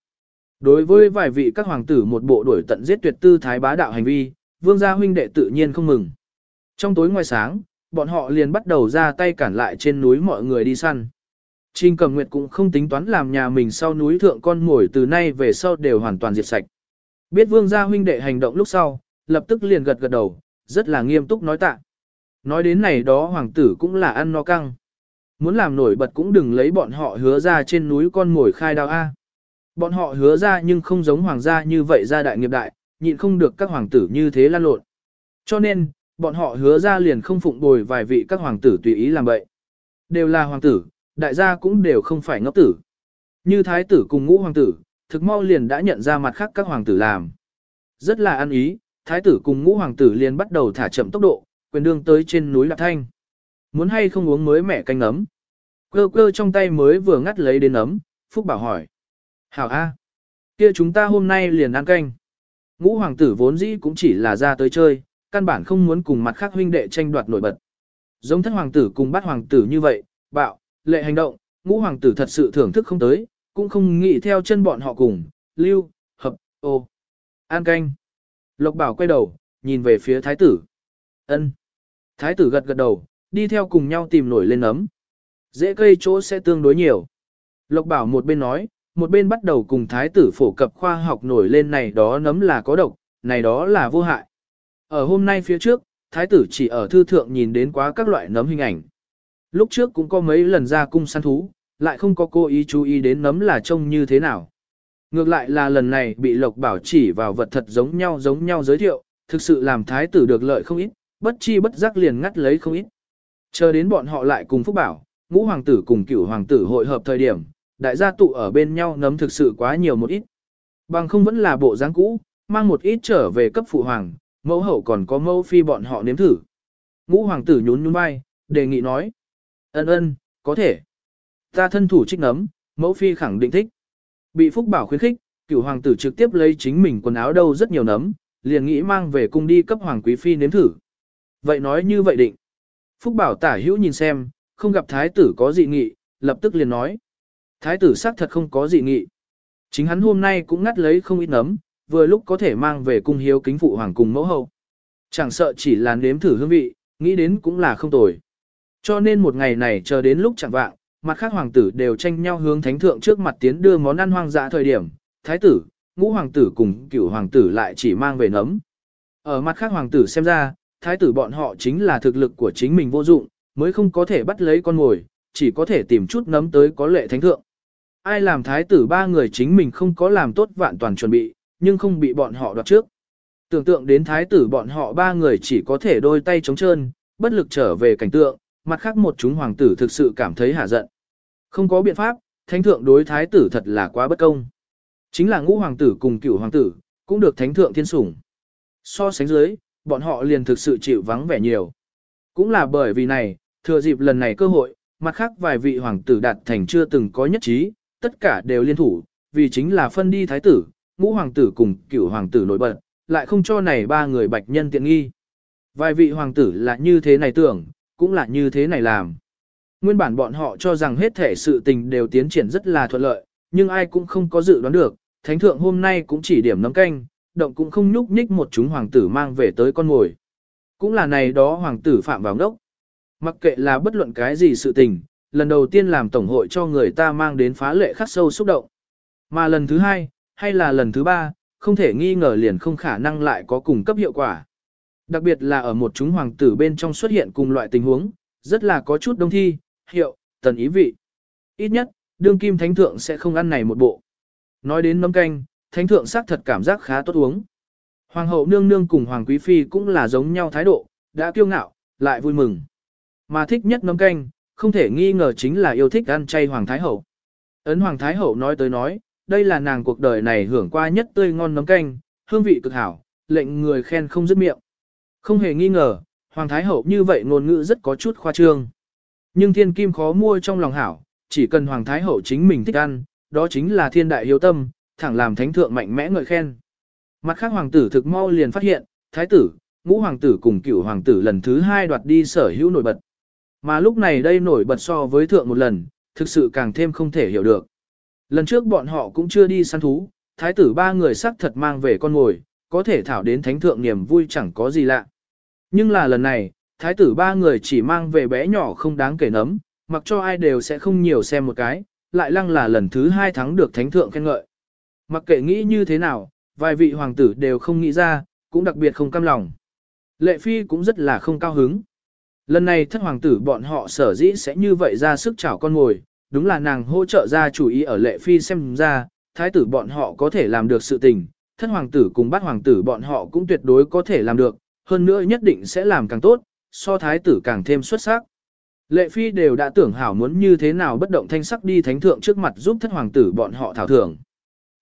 Đối với vài vị các hoàng tử một bộ đuổi tận giết tuyệt tư thái bá đạo hành vi, vương gia huynh đệ tự nhiên không mừng. Trong tối ngoài sáng, bọn họ liền bắt đầu ra tay cản lại trên núi mọi người đi săn. Trình cầm nguyệt cũng không tính toán làm nhà mình sau núi thượng con ngồi từ nay về sau đều hoàn toàn diệt sạch. Biết vương gia huynh đệ hành động lúc sau, lập tức liền gật gật đầu, rất là nghiêm túc nói tạ. Nói đến này đó hoàng tử cũng là ăn no căng. Muốn làm nổi bật cũng đừng lấy bọn họ hứa ra trên núi con ngồi khai đao A. Bọn họ hứa ra nhưng không giống hoàng gia như vậy ra đại nghiệp đại, nhịn không được các hoàng tử như thế lan lộn. Cho nên, bọn họ hứa ra liền không phụng bồi vài vị các hoàng tử tùy ý làm vậy. Đều là hoàng tử, đại gia cũng đều không phải ngốc tử. Như thái tử cùng ngũ hoàng tử, thực mau liền đã nhận ra mặt khác các hoàng tử làm. Rất là ăn ý, thái tử cùng ngũ hoàng tử liền bắt đầu thả chậm tốc độ, quyền đương tới trên núi Lạc Thanh. Muốn hay không uống mới mẹ canh ấm. Cơ cơ trong tay mới vừa ngắt lấy đến ấm, Phúc bảo hỏi. Hảo A. kia chúng ta hôm nay liền ăn canh. Ngũ hoàng tử vốn dĩ cũng chỉ là ra tới chơi, căn bản không muốn cùng mặt khác huynh đệ tranh đoạt nổi bật. Giống thất hoàng tử cùng bát hoàng tử như vậy, bạo, lệ hành động, ngũ hoàng tử thật sự thưởng thức không tới, cũng không nghĩ theo chân bọn họ cùng, lưu, hợp, ô. An canh. Lộc bảo quay đầu, nhìn về phía thái tử. ân Thái tử gật gật đầu, đi theo cùng nhau tìm nổi lên ấm. Dễ cây chỗ sẽ tương đối nhiều. Lộc bảo một bên nói, một bên bắt đầu cùng thái tử phổ cập khoa học nổi lên này đó nấm là có độc, này đó là vô hại. Ở hôm nay phía trước, thái tử chỉ ở thư thượng nhìn đến quá các loại nấm hình ảnh. Lúc trước cũng có mấy lần ra cung săn thú, lại không có cố ý chú ý đến nấm là trông như thế nào. Ngược lại là lần này bị Lộc Bảo chỉ vào vật thật giống nhau giống nhau giới thiệu, thực sự làm thái tử được lợi không ít, bất chi bất giác liền ngắt lấy không ít. Chờ đến bọn họ lại cùng Phúc Bảo, ngũ hoàng tử cùng cửu hoàng tử hội hợp thời điểm, đại gia tụ ở bên nhau nấm thực sự quá nhiều một ít. Bằng không vẫn là bộ dáng cũ, mang một ít trở về cấp phụ hoàng, mẫu hậu còn có mẫu phi bọn họ nếm thử. Ngũ hoàng tử nhún nhún vai, đề nghị nói. Ân ân, có thể. Ta thân thủ trích nấm, mẫu phi khẳng định thích. Bị Phúc Bảo khuyến khích, cửu hoàng tử trực tiếp lấy chính mình quần áo đâu rất nhiều nấm, liền nghĩ mang về cung đi cấp hoàng quý phi nếm thử. Vậy nói như vậy định. Phúc Bảo tả hữu nhìn xem, không gặp thái tử có dị nghị, lập tức liền nói. Thái tử xác thật không có dị nghị. Chính hắn hôm nay cũng ngắt lấy không ít nấm, vừa lúc có thể mang về cung hiếu kính phụ hoàng cùng mẫu hậu. Chẳng sợ chỉ là nếm thử hương vị, nghĩ đến cũng là không tồi. Cho nên một ngày này chờ đến lúc chẳng vạng, mặt khác hoàng tử đều tranh nhau hướng thánh thượng trước mặt tiến đưa món ăn hoang dã thời điểm, thái tử, ngũ hoàng tử cùng cửu hoàng tử lại chỉ mang về nấm. Ở mặt khác hoàng tử xem ra, thái tử bọn họ chính là thực lực của chính mình vô dụng, mới không có thể bắt lấy con ngồi, chỉ có thể tìm chút nấm tới có lệ thánh thượng. Ai làm thái tử ba người chính mình không có làm tốt vạn toàn chuẩn bị, nhưng không bị bọn họ đoạt trước. Tưởng tượng đến thái tử bọn họ ba người chỉ có thể đôi tay trống trơn, bất lực trở về cảnh tượng, mặt khác một chúng hoàng tử thực sự cảm thấy hả giận. Không có biện pháp, thánh thượng đối thái tử thật là quá bất công. Chính là ngũ hoàng tử cùng cửu hoàng tử, cũng được thánh thượng thiên sủng. So sánh dưới, bọn họ liền thực sự chịu vắng vẻ nhiều. Cũng là bởi vì này, thừa dịp lần này cơ hội, mặt khác vài vị hoàng tử đạt thành chưa từng có nhất trí, tất cả đều liên thủ, vì chính là phân đi thái tử, ngũ hoàng tử cùng cửu hoàng tử nổi bật, lại không cho này ba người bạch nhân tiện nghi. Vài vị hoàng tử là như thế này tưởng, cũng là như thế này làm. Nguyên bản bọn họ cho rằng hết thể sự tình đều tiến triển rất là thuận lợi, nhưng ai cũng không có dự đoán được, thánh thượng hôm nay cũng chỉ điểm nấm canh, động cũng không nhúc nhích một chúng hoàng tử mang về tới con ngồi. Cũng là này đó hoàng tử phạm vào ngốc. Mặc kệ là bất luận cái gì sự tình, lần đầu tiên làm tổng hội cho người ta mang đến phá lệ khắc sâu xúc động. Mà lần thứ hai, hay là lần thứ ba, không thể nghi ngờ liền không khả năng lại có cùng cấp hiệu quả. Đặc biệt là ở một chúng hoàng tử bên trong xuất hiện cùng loại tình huống, rất là có chút đông thi, hiệu, tần ý vị. Ít nhất, đương kim thánh thượng sẽ không ăn này một bộ. Nói đến nấm canh, thánh thượng xác thật cảm giác khá tốt uống. Hoàng hậu nương nương cùng hoàng quý phi cũng là giống nhau thái độ, đã kiêu ngạo, lại vui mừng. Mà thích nhất nấm canh, không thể nghi ngờ chính là yêu thích ăn chay hoàng thái hậu. Ấn hoàng thái hậu nói tới nói, đây là nàng cuộc đời này hưởng qua nhất tươi ngon nấm canh, hương vị cực hảo, lệnh người khen không dứt miệng. Không hề nghi ngờ, Hoàng Thái Hậu như vậy ngôn ngữ rất có chút khoa trương. Nhưng thiên kim khó mua trong lòng hảo, chỉ cần Hoàng Thái Hậu chính mình thích ăn, đó chính là thiên đại hiếu tâm, thẳng làm thánh thượng mạnh mẽ ngợi khen. Mặt khác hoàng tử thực mau liền phát hiện, thái tử, ngũ hoàng tử cùng cửu hoàng tử lần thứ hai đoạt đi sở hữu nổi bật. Mà lúc này đây nổi bật so với thượng một lần, thực sự càng thêm không thể hiểu được. Lần trước bọn họ cũng chưa đi săn thú, thái tử ba người xác thật mang về con ngồi, có thể thảo đến thánh thượng niềm vui chẳng có gì lạ. Nhưng là lần này, thái tử ba người chỉ mang về bé nhỏ không đáng kể nấm, mặc cho ai đều sẽ không nhiều xem một cái, lại lăng là lần thứ hai thắng được thánh thượng khen ngợi. Mặc kệ nghĩ như thế nào, vài vị hoàng tử đều không nghĩ ra, cũng đặc biệt không cam lòng. Lệ phi cũng rất là không cao hứng. Lần này thất hoàng tử bọn họ sở dĩ sẽ như vậy ra sức chảo con ngồi, đúng là nàng hỗ trợ ra chủ ý ở lệ phi xem ra, thái tử bọn họ có thể làm được sự tình, thất hoàng tử cùng bát hoàng tử bọn họ cũng tuyệt đối có thể làm được, hơn nữa nhất định sẽ làm càng tốt, so thái tử càng thêm xuất sắc. Lệ phi đều đã tưởng hảo muốn như thế nào bất động thanh sắc đi thánh thượng trước mặt giúp thất hoàng tử bọn họ thảo thưởng.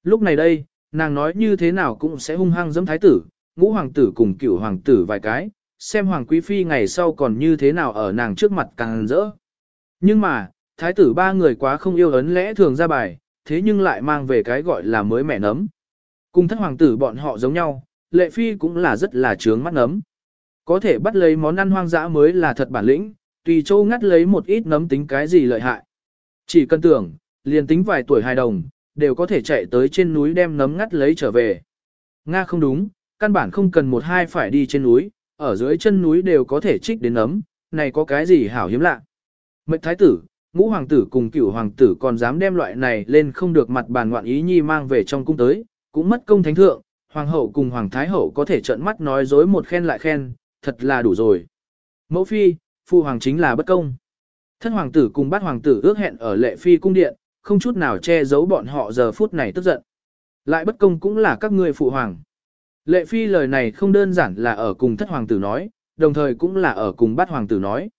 Lúc này đây, nàng nói như thế nào cũng sẽ hung hăng giẫm thái tử, ngũ hoàng tử cùng cửu hoàng tử vài cái, xem hoàng quý phi ngày sau còn như thế nào ở nàng trước mặt càng rỡ. Nhưng mà, thái tử ba người quá không yêu ấn lẽ thường ra bài, thế nhưng lại mang về cái gọi là mới mẻ nấm. Cùng thất hoàng tử bọn họ giống nhau, lệ phi cũng là rất là trướng mắt nấm. Có thể bắt lấy món ăn hoang dã mới là thật bản lĩnh, tùy châu ngắt lấy một ít nấm tính cái gì lợi hại. Chỉ cần tưởng, liền tính vài tuổi hài đồng, đều có thể chạy tới trên núi đem nấm ngắt lấy trở về. Nga không đúng, căn bản không cần một hai phải đi trên núi, ở dưới chân núi đều có thể trích đến nấm, này có cái gì hảo hiếm lạ. Mệnh thái tử, ngũ hoàng tử cùng cửu hoàng tử còn dám đem loại này lên không được mặt bàn ngoạn ý nhi mang về trong cung tới, cũng mất công thánh thượng, hoàng hậu cùng hoàng thái hậu có thể trợn mắt nói dối một khen lại khen, thật là đủ rồi. Mẫu phi, phu hoàng chính là bất công. Thân hoàng tử cùng bát hoàng tử ước hẹn ở lệ phi cung điện, không chút nào che giấu bọn họ giờ phút này tức giận. Lại bất công cũng là các ngươi phụ hoàng. Lệ phi lời này không đơn giản là ở cùng thất hoàng tử nói, đồng thời cũng là ở cùng bát hoàng tử nói.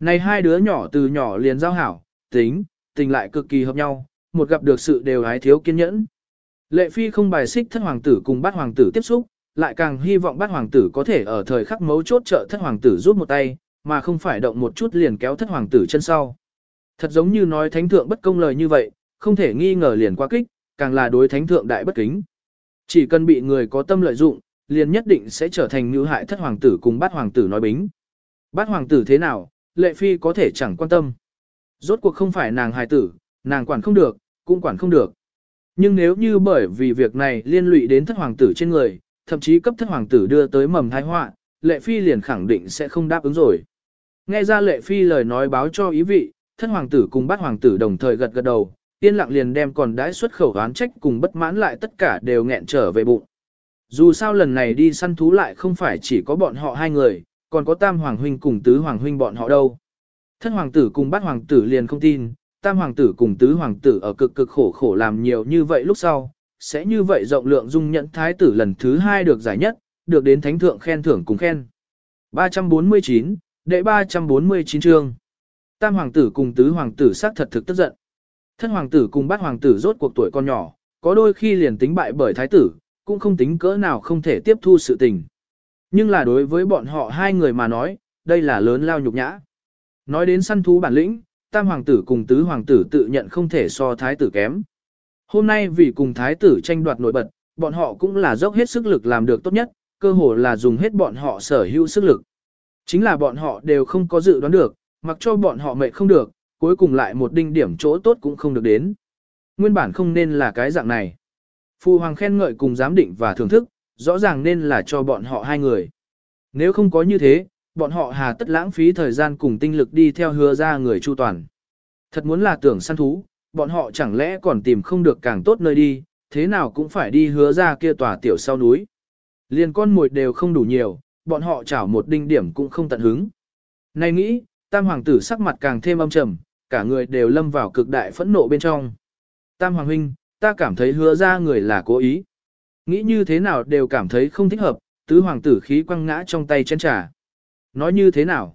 Này hai đứa nhỏ từ nhỏ liền giao hảo, tính, tình lại cực kỳ hợp nhau, một gặp được sự đều hái thiếu kiên nhẫn. Lệ phi không bài xích thất hoàng tử cùng bát hoàng tử tiếp xúc, lại càng hy vọng bát hoàng tử có thể ở thời khắc mấu chốt trợ thất hoàng tử giúp một tay, mà không phải động một chút liền kéo thất hoàng tử chân sau. Thật giống như nói thánh thượng bất công lời như vậy, không thể nghi ngờ liền quá kích, càng là đối thánh thượng đại bất kính. Chỉ cần bị người có tâm lợi dụng, liền nhất định sẽ trở thành như hại thất hoàng tử cùng bát hoàng tử nói bính. Bát hoàng tử thế nào, lệ phi có thể chẳng quan tâm. Rốt cuộc không phải nàng hài tử, nàng quản không được, cũng quản không được. Nhưng nếu như bởi vì việc này liên lụy đến thất hoàng tử trên người, thậm chí cấp thất hoàng tử đưa tới mầm thái họa, lệ phi liền khẳng định sẽ không đáp ứng rồi. Nghe ra lệ phi lời nói báo cho ý vị, thất hoàng tử cùng bát hoàng tử đồng thời gật gật đầu, yên lặng liền đem còn đãi xuất khẩu oán trách cùng bất mãn lại tất cả đều nghẹn trở về bụng. Dù sao lần này đi săn thú lại không phải chỉ có bọn họ hai người, còn có tam hoàng huynh cùng tứ hoàng huynh bọn họ đâu. Thất hoàng tử cùng bát hoàng tử liền không tin, tam hoàng tử cùng tứ hoàng tử ở cực cực khổ khổ làm nhiều như vậy lúc sau, sẽ như vậy rộng lượng dung nhận thái tử lần thứ hai được giải nhất, được đến thánh thượng khen thưởng cùng khen. 349, đệ 349 chương. Tam hoàng tử cùng tứ hoàng tử xác thật thực tức giận. Thân hoàng tử cùng bát hoàng tử rốt cuộc tuổi con nhỏ, có đôi khi liền tính bại bởi thái tử, cũng không tính cỡ nào không thể tiếp thu sự tình. Nhưng là đối với bọn họ hai người mà nói, đây là lớn lao nhục nhã. Nói đến săn thú bản lĩnh, tam hoàng tử cùng tứ hoàng tử tự nhận không thể so thái tử kém. Hôm nay vì cùng thái tử tranh đoạt nổi bật, bọn họ cũng là dốc hết sức lực làm được tốt nhất, cơ hồ là dùng hết bọn họ sở hữu sức lực. Chính là bọn họ đều không có dự đoán được, mặc cho bọn họ mệt không được, cuối cùng lại một đinh điểm chỗ tốt cũng không được đến. Nguyên bản không nên là cái dạng này. Phu hoàng khen ngợi cùng giám định và thưởng thức, rõ ràng nên là cho bọn họ hai người. Nếu không có như thế, bọn họ hà tất lãng phí thời gian cùng tinh lực đi theo hứa ra người chu toàn. Thật muốn là tưởng săn thú, bọn họ chẳng lẽ còn tìm không được càng tốt nơi đi, thế nào cũng phải đi hứa ra kia tòa tiểu sau núi. Liền con mồi đều không đủ nhiều, bọn họ chảo một đinh điểm cũng không tận hứng. Này nghĩ, tam hoàng tử sắc mặt càng thêm âm trầm, cả người đều lâm vào cực đại phẫn nộ bên trong. Tam hoàng huynh, ta cảm thấy hứa ra người là cố ý. Nghĩ như thế nào đều cảm thấy không thích hợp, tứ hoàng tử khí quăng ngã trong tay chén trà. Nói như thế nào?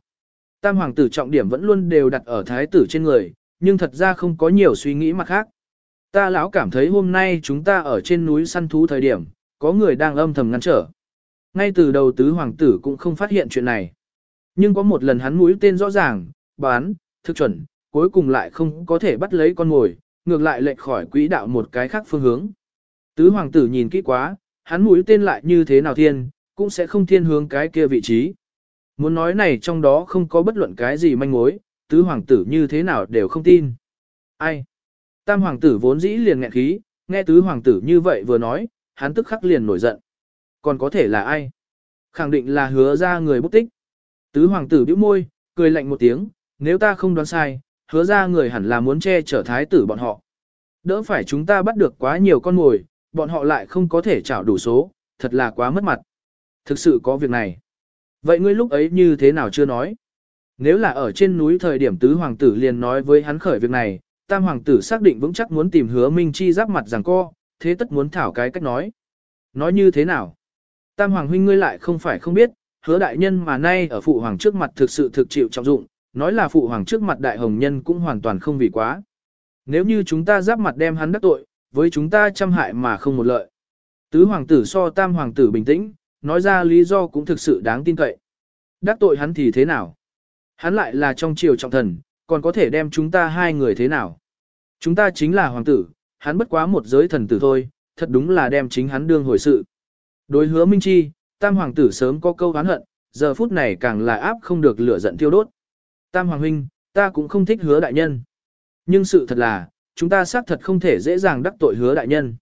Tam hoàng tử trọng điểm vẫn luôn đều đặt ở thái tử trên người, nhưng thật ra không có nhiều suy nghĩ mặt khác. Ta lão cảm thấy hôm nay chúng ta ở trên núi săn thú thời điểm, có người đang âm thầm ngăn trở. Ngay từ đầu tứ hoàng tử cũng không phát hiện chuyện này. Nhưng có một lần hắn mũi tên rõ ràng, bán, thực chuẩn, cuối cùng lại không có thể bắt lấy con mồi, ngược lại lệch khỏi quỹ đạo một cái khác phương hướng. Tứ hoàng tử nhìn kỹ quá, hắn mũi tên lại như thế nào thiên, cũng sẽ không thiên hướng cái kia vị trí. Muốn nói này trong đó không có bất luận cái gì manh mối, tứ hoàng tử như thế nào đều không tin. Ai? Tam hoàng tử vốn dĩ liền nghẹn khí, nghe tứ hoàng tử như vậy vừa nói, hắn tức khắc liền nổi giận. Còn có thể là ai? Khẳng định là hứa ra người bút tích. Tứ hoàng tử bĩu môi, cười lạnh một tiếng, nếu ta không đoán sai, hứa ra người hẳn là muốn che chở thái tử bọn họ. Đỡ phải chúng ta bắt được quá nhiều con mồi, bọn họ lại không có thể trả đủ số, thật là quá mất mặt. Thực sự có việc này. Vậy ngươi lúc ấy như thế nào chưa nói? Nếu là ở trên núi thời điểm tứ hoàng tử liền nói với hắn khởi việc này, tam hoàng tử xác định vững chắc muốn tìm hứa minh chi giáp mặt rằng co, thế tất muốn thảo cái cách nói. Nói như thế nào? Tam hoàng huynh ngươi lại không phải không biết, hứa đại nhân mà nay ở phụ hoàng trước mặt thực sự thực chịu trọng dụng, nói là phụ hoàng trước mặt đại hồng nhân cũng hoàn toàn không vì quá. Nếu như chúng ta giáp mặt đem hắn đắc tội, với chúng ta trăm hại mà không một lợi. Tứ hoàng tử so tam hoàng tử bình tĩnh, nói ra lý do cũng thực sự đáng tin cậy. Đắc tội hắn thì thế nào? Hắn lại là trong triều trọng thần, còn có thể đem chúng ta hai người thế nào? Chúng ta chính là hoàng tử, hắn bất quá một giới thần tử thôi, thật đúng là đem chính hắn đương hồi sự. Đối hứa Minh Chi, tam hoàng tử sớm có câu oán hận, giờ phút này càng là áp không được lửa giận tiêu đốt. Tam hoàng huynh, ta cũng không thích hứa đại nhân. Nhưng sự thật là, chúng ta xác thật không thể dễ dàng đắc tội hứa đại nhân.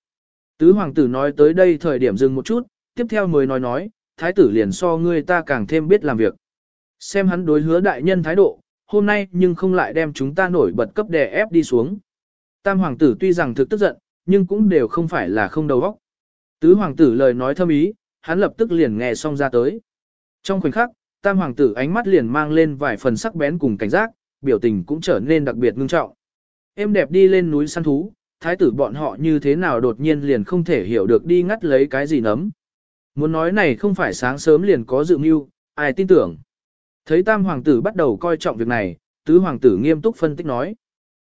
Tứ hoàng tử nói tới đây thời điểm dừng một chút, tiếp theo mới nói nói, thái tử liền so ngươi ta càng thêm biết làm việc. Xem hắn đối hứa đại nhân thái độ, hôm nay nhưng không lại đem chúng ta nổi bật cấp đè ép đi xuống. Tam hoàng tử tuy rằng thực tức giận, nhưng cũng đều không phải là không đầu óc. Tứ hoàng tử lời nói thâm ý, hắn lập tức liền nghe xong ra tới. Trong khoảnh khắc, tam hoàng tử ánh mắt liền mang lên vài phần sắc bén cùng cảnh giác, biểu tình cũng trở nên đặc biệt ngưng trọng. Em đẹp đi lên núi săn thú, thái tử bọn họ như thế nào đột nhiên liền không thể hiểu được đi ngắt lấy cái gì nấm. Muốn nói này không phải sáng sớm liền có dự mưu, ai tin tưởng. Thấy tam hoàng tử bắt đầu coi trọng việc này, tứ hoàng tử nghiêm túc phân tích nói.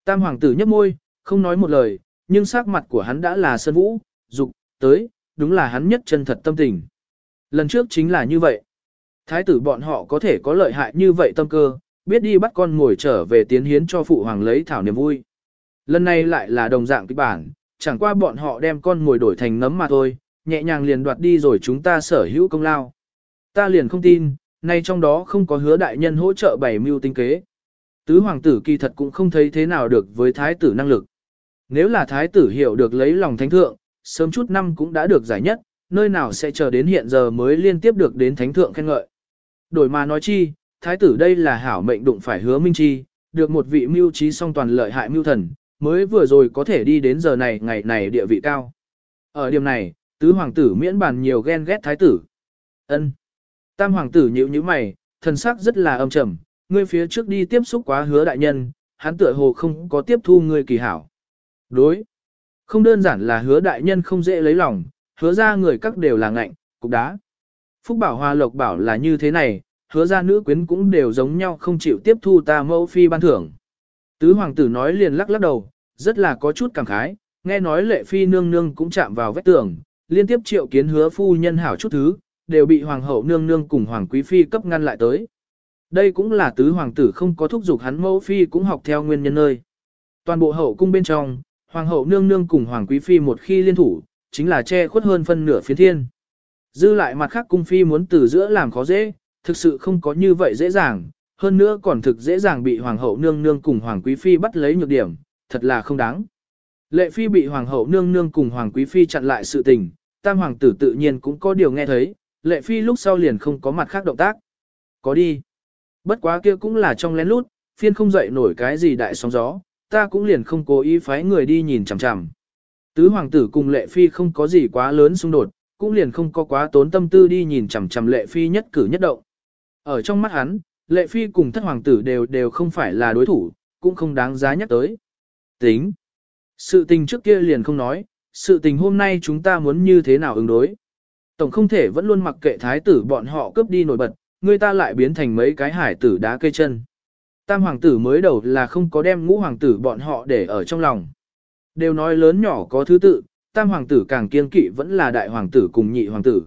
Tam hoàng tử nhấp môi, không nói một lời, nhưng sắc mặt của hắn đã là sơn vũ, dục, tới, đúng là hắn nhất chân thật tâm tình. Lần trước chính là như vậy. Thái tử bọn họ có thể có lợi hại như vậy tâm cơ, biết đi bắt con ngồi trở về tiến hiến cho phụ hoàng lấy thảo niềm vui. Lần này lại là đồng dạng kịch bản, chẳng qua bọn họ đem con ngồi đổi thành nấm mà thôi, nhẹ nhàng liền đoạt đi rồi chúng ta sở hữu công lao. Ta liền không tin, nay trong đó không có hứa đại nhân hỗ trợ bảy mưu tinh kế. Tứ hoàng tử kỳ thật cũng không thấy thế nào được với thái tử năng lực. Nếu là thái tử hiểu được lấy lòng thánh thượng, sớm chút năm cũng đã được giải nhất, nơi nào sẽ chờ đến hiện giờ mới liên tiếp được đến thánh thượng khen ngợi. Đổi mà nói chi, thái tử đây là hảo mệnh đụng phải hứa minh chi, được một vị mưu trí song toàn lợi hại mưu thần, mới vừa rồi có thể đi đến giờ này ngày này địa vị cao. Ở điểm này, tứ hoàng tử miễn bàn nhiều ghen ghét thái tử. ân Tam hoàng tử nhíu nhíu mày, thần sắc rất là âm trầm, ngươi phía trước đi tiếp xúc quá hứa đại nhân, hắn tựa hồ không có tiếp thu ngươi kỳ hảo. Đối. Không đơn giản là hứa đại nhân không dễ lấy lòng, hứa ra người các đều là ngạnh, cục đá. Phúc bảo hoa lộc bảo là như thế này, hứa ra nữ quyến cũng đều giống nhau không chịu tiếp thu ta mẫu phi ban thưởng. Tứ hoàng tử nói liền lắc lắc đầu, rất là có chút cảm khái, nghe nói lệ phi nương nương cũng chạm vào vết tường, liên tiếp triệu kiến hứa phu nhân hảo chút thứ, đều bị hoàng hậu nương nương cùng hoàng quý phi cấp ngăn lại tới. Đây cũng là tứ hoàng tử không có thúc giục hắn mẫu phi cũng học theo nguyên nhân nơi. Toàn bộ hậu cung bên trong, hoàng hậu nương nương cùng hoàng quý phi một khi liên thủ, chính là che khuất hơn phân nửa phiến thiên. Dư lại mặt khác cung phi muốn từ giữa làm khó dễ, thực sự không có như vậy dễ dàng, hơn nữa còn thực dễ dàng bị hoàng hậu nương nương cùng hoàng quý phi bắt lấy nhược điểm, thật là không đáng. Lệ phi bị hoàng hậu nương nương cùng hoàng quý phi chặn lại sự tình, tam hoàng tử tự nhiên cũng có điều nghe thấy, lệ phi lúc sau liền không có mặt khác động tác. Có đi. Bất quá kia cũng là trong lén lút, phiên không dậy nổi cái gì đại sóng gió, ta cũng liền không cố ý phái người đi nhìn chằm chằm. Tứ hoàng tử cùng lệ phi không có gì quá lớn xung đột, cũng liền không có quá tốn tâm tư đi nhìn chằm chằm lệ phi nhất cử nhất động. Ở trong mắt hắn, lệ phi cùng thất hoàng tử đều đều không phải là đối thủ, cũng không đáng giá nhắc tới. Tính. Sự tình trước kia liền không nói, sự tình hôm nay chúng ta muốn như thế nào ứng đối. Tổng không thể vẫn luôn mặc kệ thái tử bọn họ cướp đi nổi bật, người ta lại biến thành mấy cái hải tử đá cây chân. Tam hoàng tử mới đầu là không có đem ngũ hoàng tử bọn họ để ở trong lòng. Đều nói lớn nhỏ có thứ tự, tam hoàng tử càng kiên kỵ vẫn là đại hoàng tử cùng nhị hoàng tử.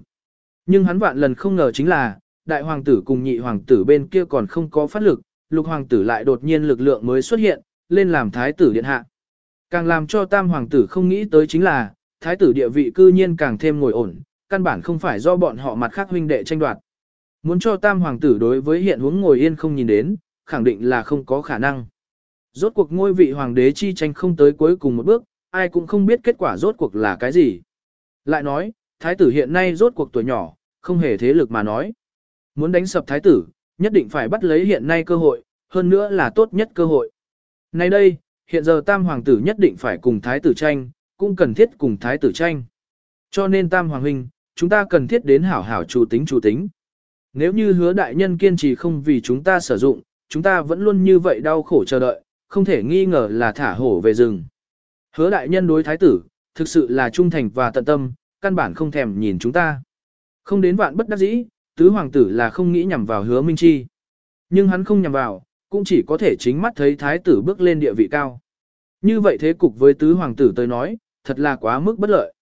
Nhưng hắn vạn lần không ngờ chính là, đại hoàng tử cùng nhị hoàng tử bên kia còn không có phát lực, lục hoàng tử lại đột nhiên lực lượng mới xuất hiện, lên làm thái tử điện hạ. Càng làm cho tam hoàng tử không nghĩ tới chính là, thái tử địa vị cư nhiên càng thêm ngồi ổn, căn bản không phải do bọn họ mặt khác huynh đệ tranh đoạt. Muốn cho tam hoàng tử đối với hiện huống ngồi yên không nhìn đến, khẳng định là không có khả năng. Rốt cuộc ngôi vị hoàng đế chi tranh không tới cuối cùng một bước, ai cũng không biết kết quả rốt cuộc là cái gì. Lại nói, thái tử hiện nay rốt cuộc tuổi nhỏ, không hề thế lực mà nói. Muốn đánh sập thái tử, nhất định phải bắt lấy hiện nay cơ hội, hơn nữa là tốt nhất cơ hội. Nay đây, hiện giờ tam hoàng tử nhất định phải cùng thái tử tranh, cũng cần thiết cùng thái tử tranh. Cho nên tam hoàng huynh, chúng ta cần thiết đến hảo hảo chủ tính chủ tính. Nếu như hứa đại nhân kiên trì không vì chúng ta sử dụng, chúng ta vẫn luôn như vậy đau khổ chờ đợi, không thể nghi ngờ là thả hổ về rừng. Hứa đại nhân đối thái tử, thực sự là trung thành và tận tâm, căn bản không thèm nhìn chúng ta. Không đến vạn bất đắc dĩ, tứ hoàng tử là không nghĩ nhằm vào hứa minh chi. Nhưng hắn không nhằm vào, cũng chỉ có thể chính mắt thấy thái tử bước lên địa vị cao. Như vậy thế cục với tứ hoàng tử tới nói, thật là quá mức bất lợi.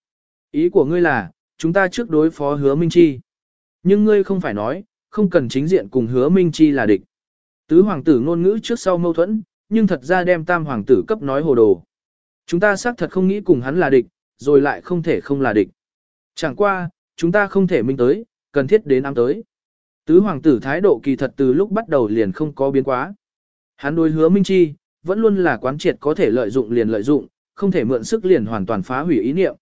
Ý của ngươi là, chúng ta trước đối phó hứa minh chi. Nhưng ngươi không phải nói, không cần chính diện cùng hứa minh chi là địch. Tứ hoàng tử ngôn ngữ trước sau mâu thuẫn, nhưng thật ra đem tam hoàng tử cấp nói hồ đồ. Chúng ta xác thật không nghĩ cùng hắn là địch, rồi lại không thể không là địch. Chẳng qua, chúng ta không thể minh tới, cần thiết đến ám tới. Tứ hoàng tử thái độ kỳ thật từ lúc bắt đầu liền không có biến quá. Hắn đối hứa Minh Chi, vẫn luôn là quán triệt có thể lợi dụng liền lợi dụng, không thể mượn sức liền hoàn toàn phá hủy ý niệm.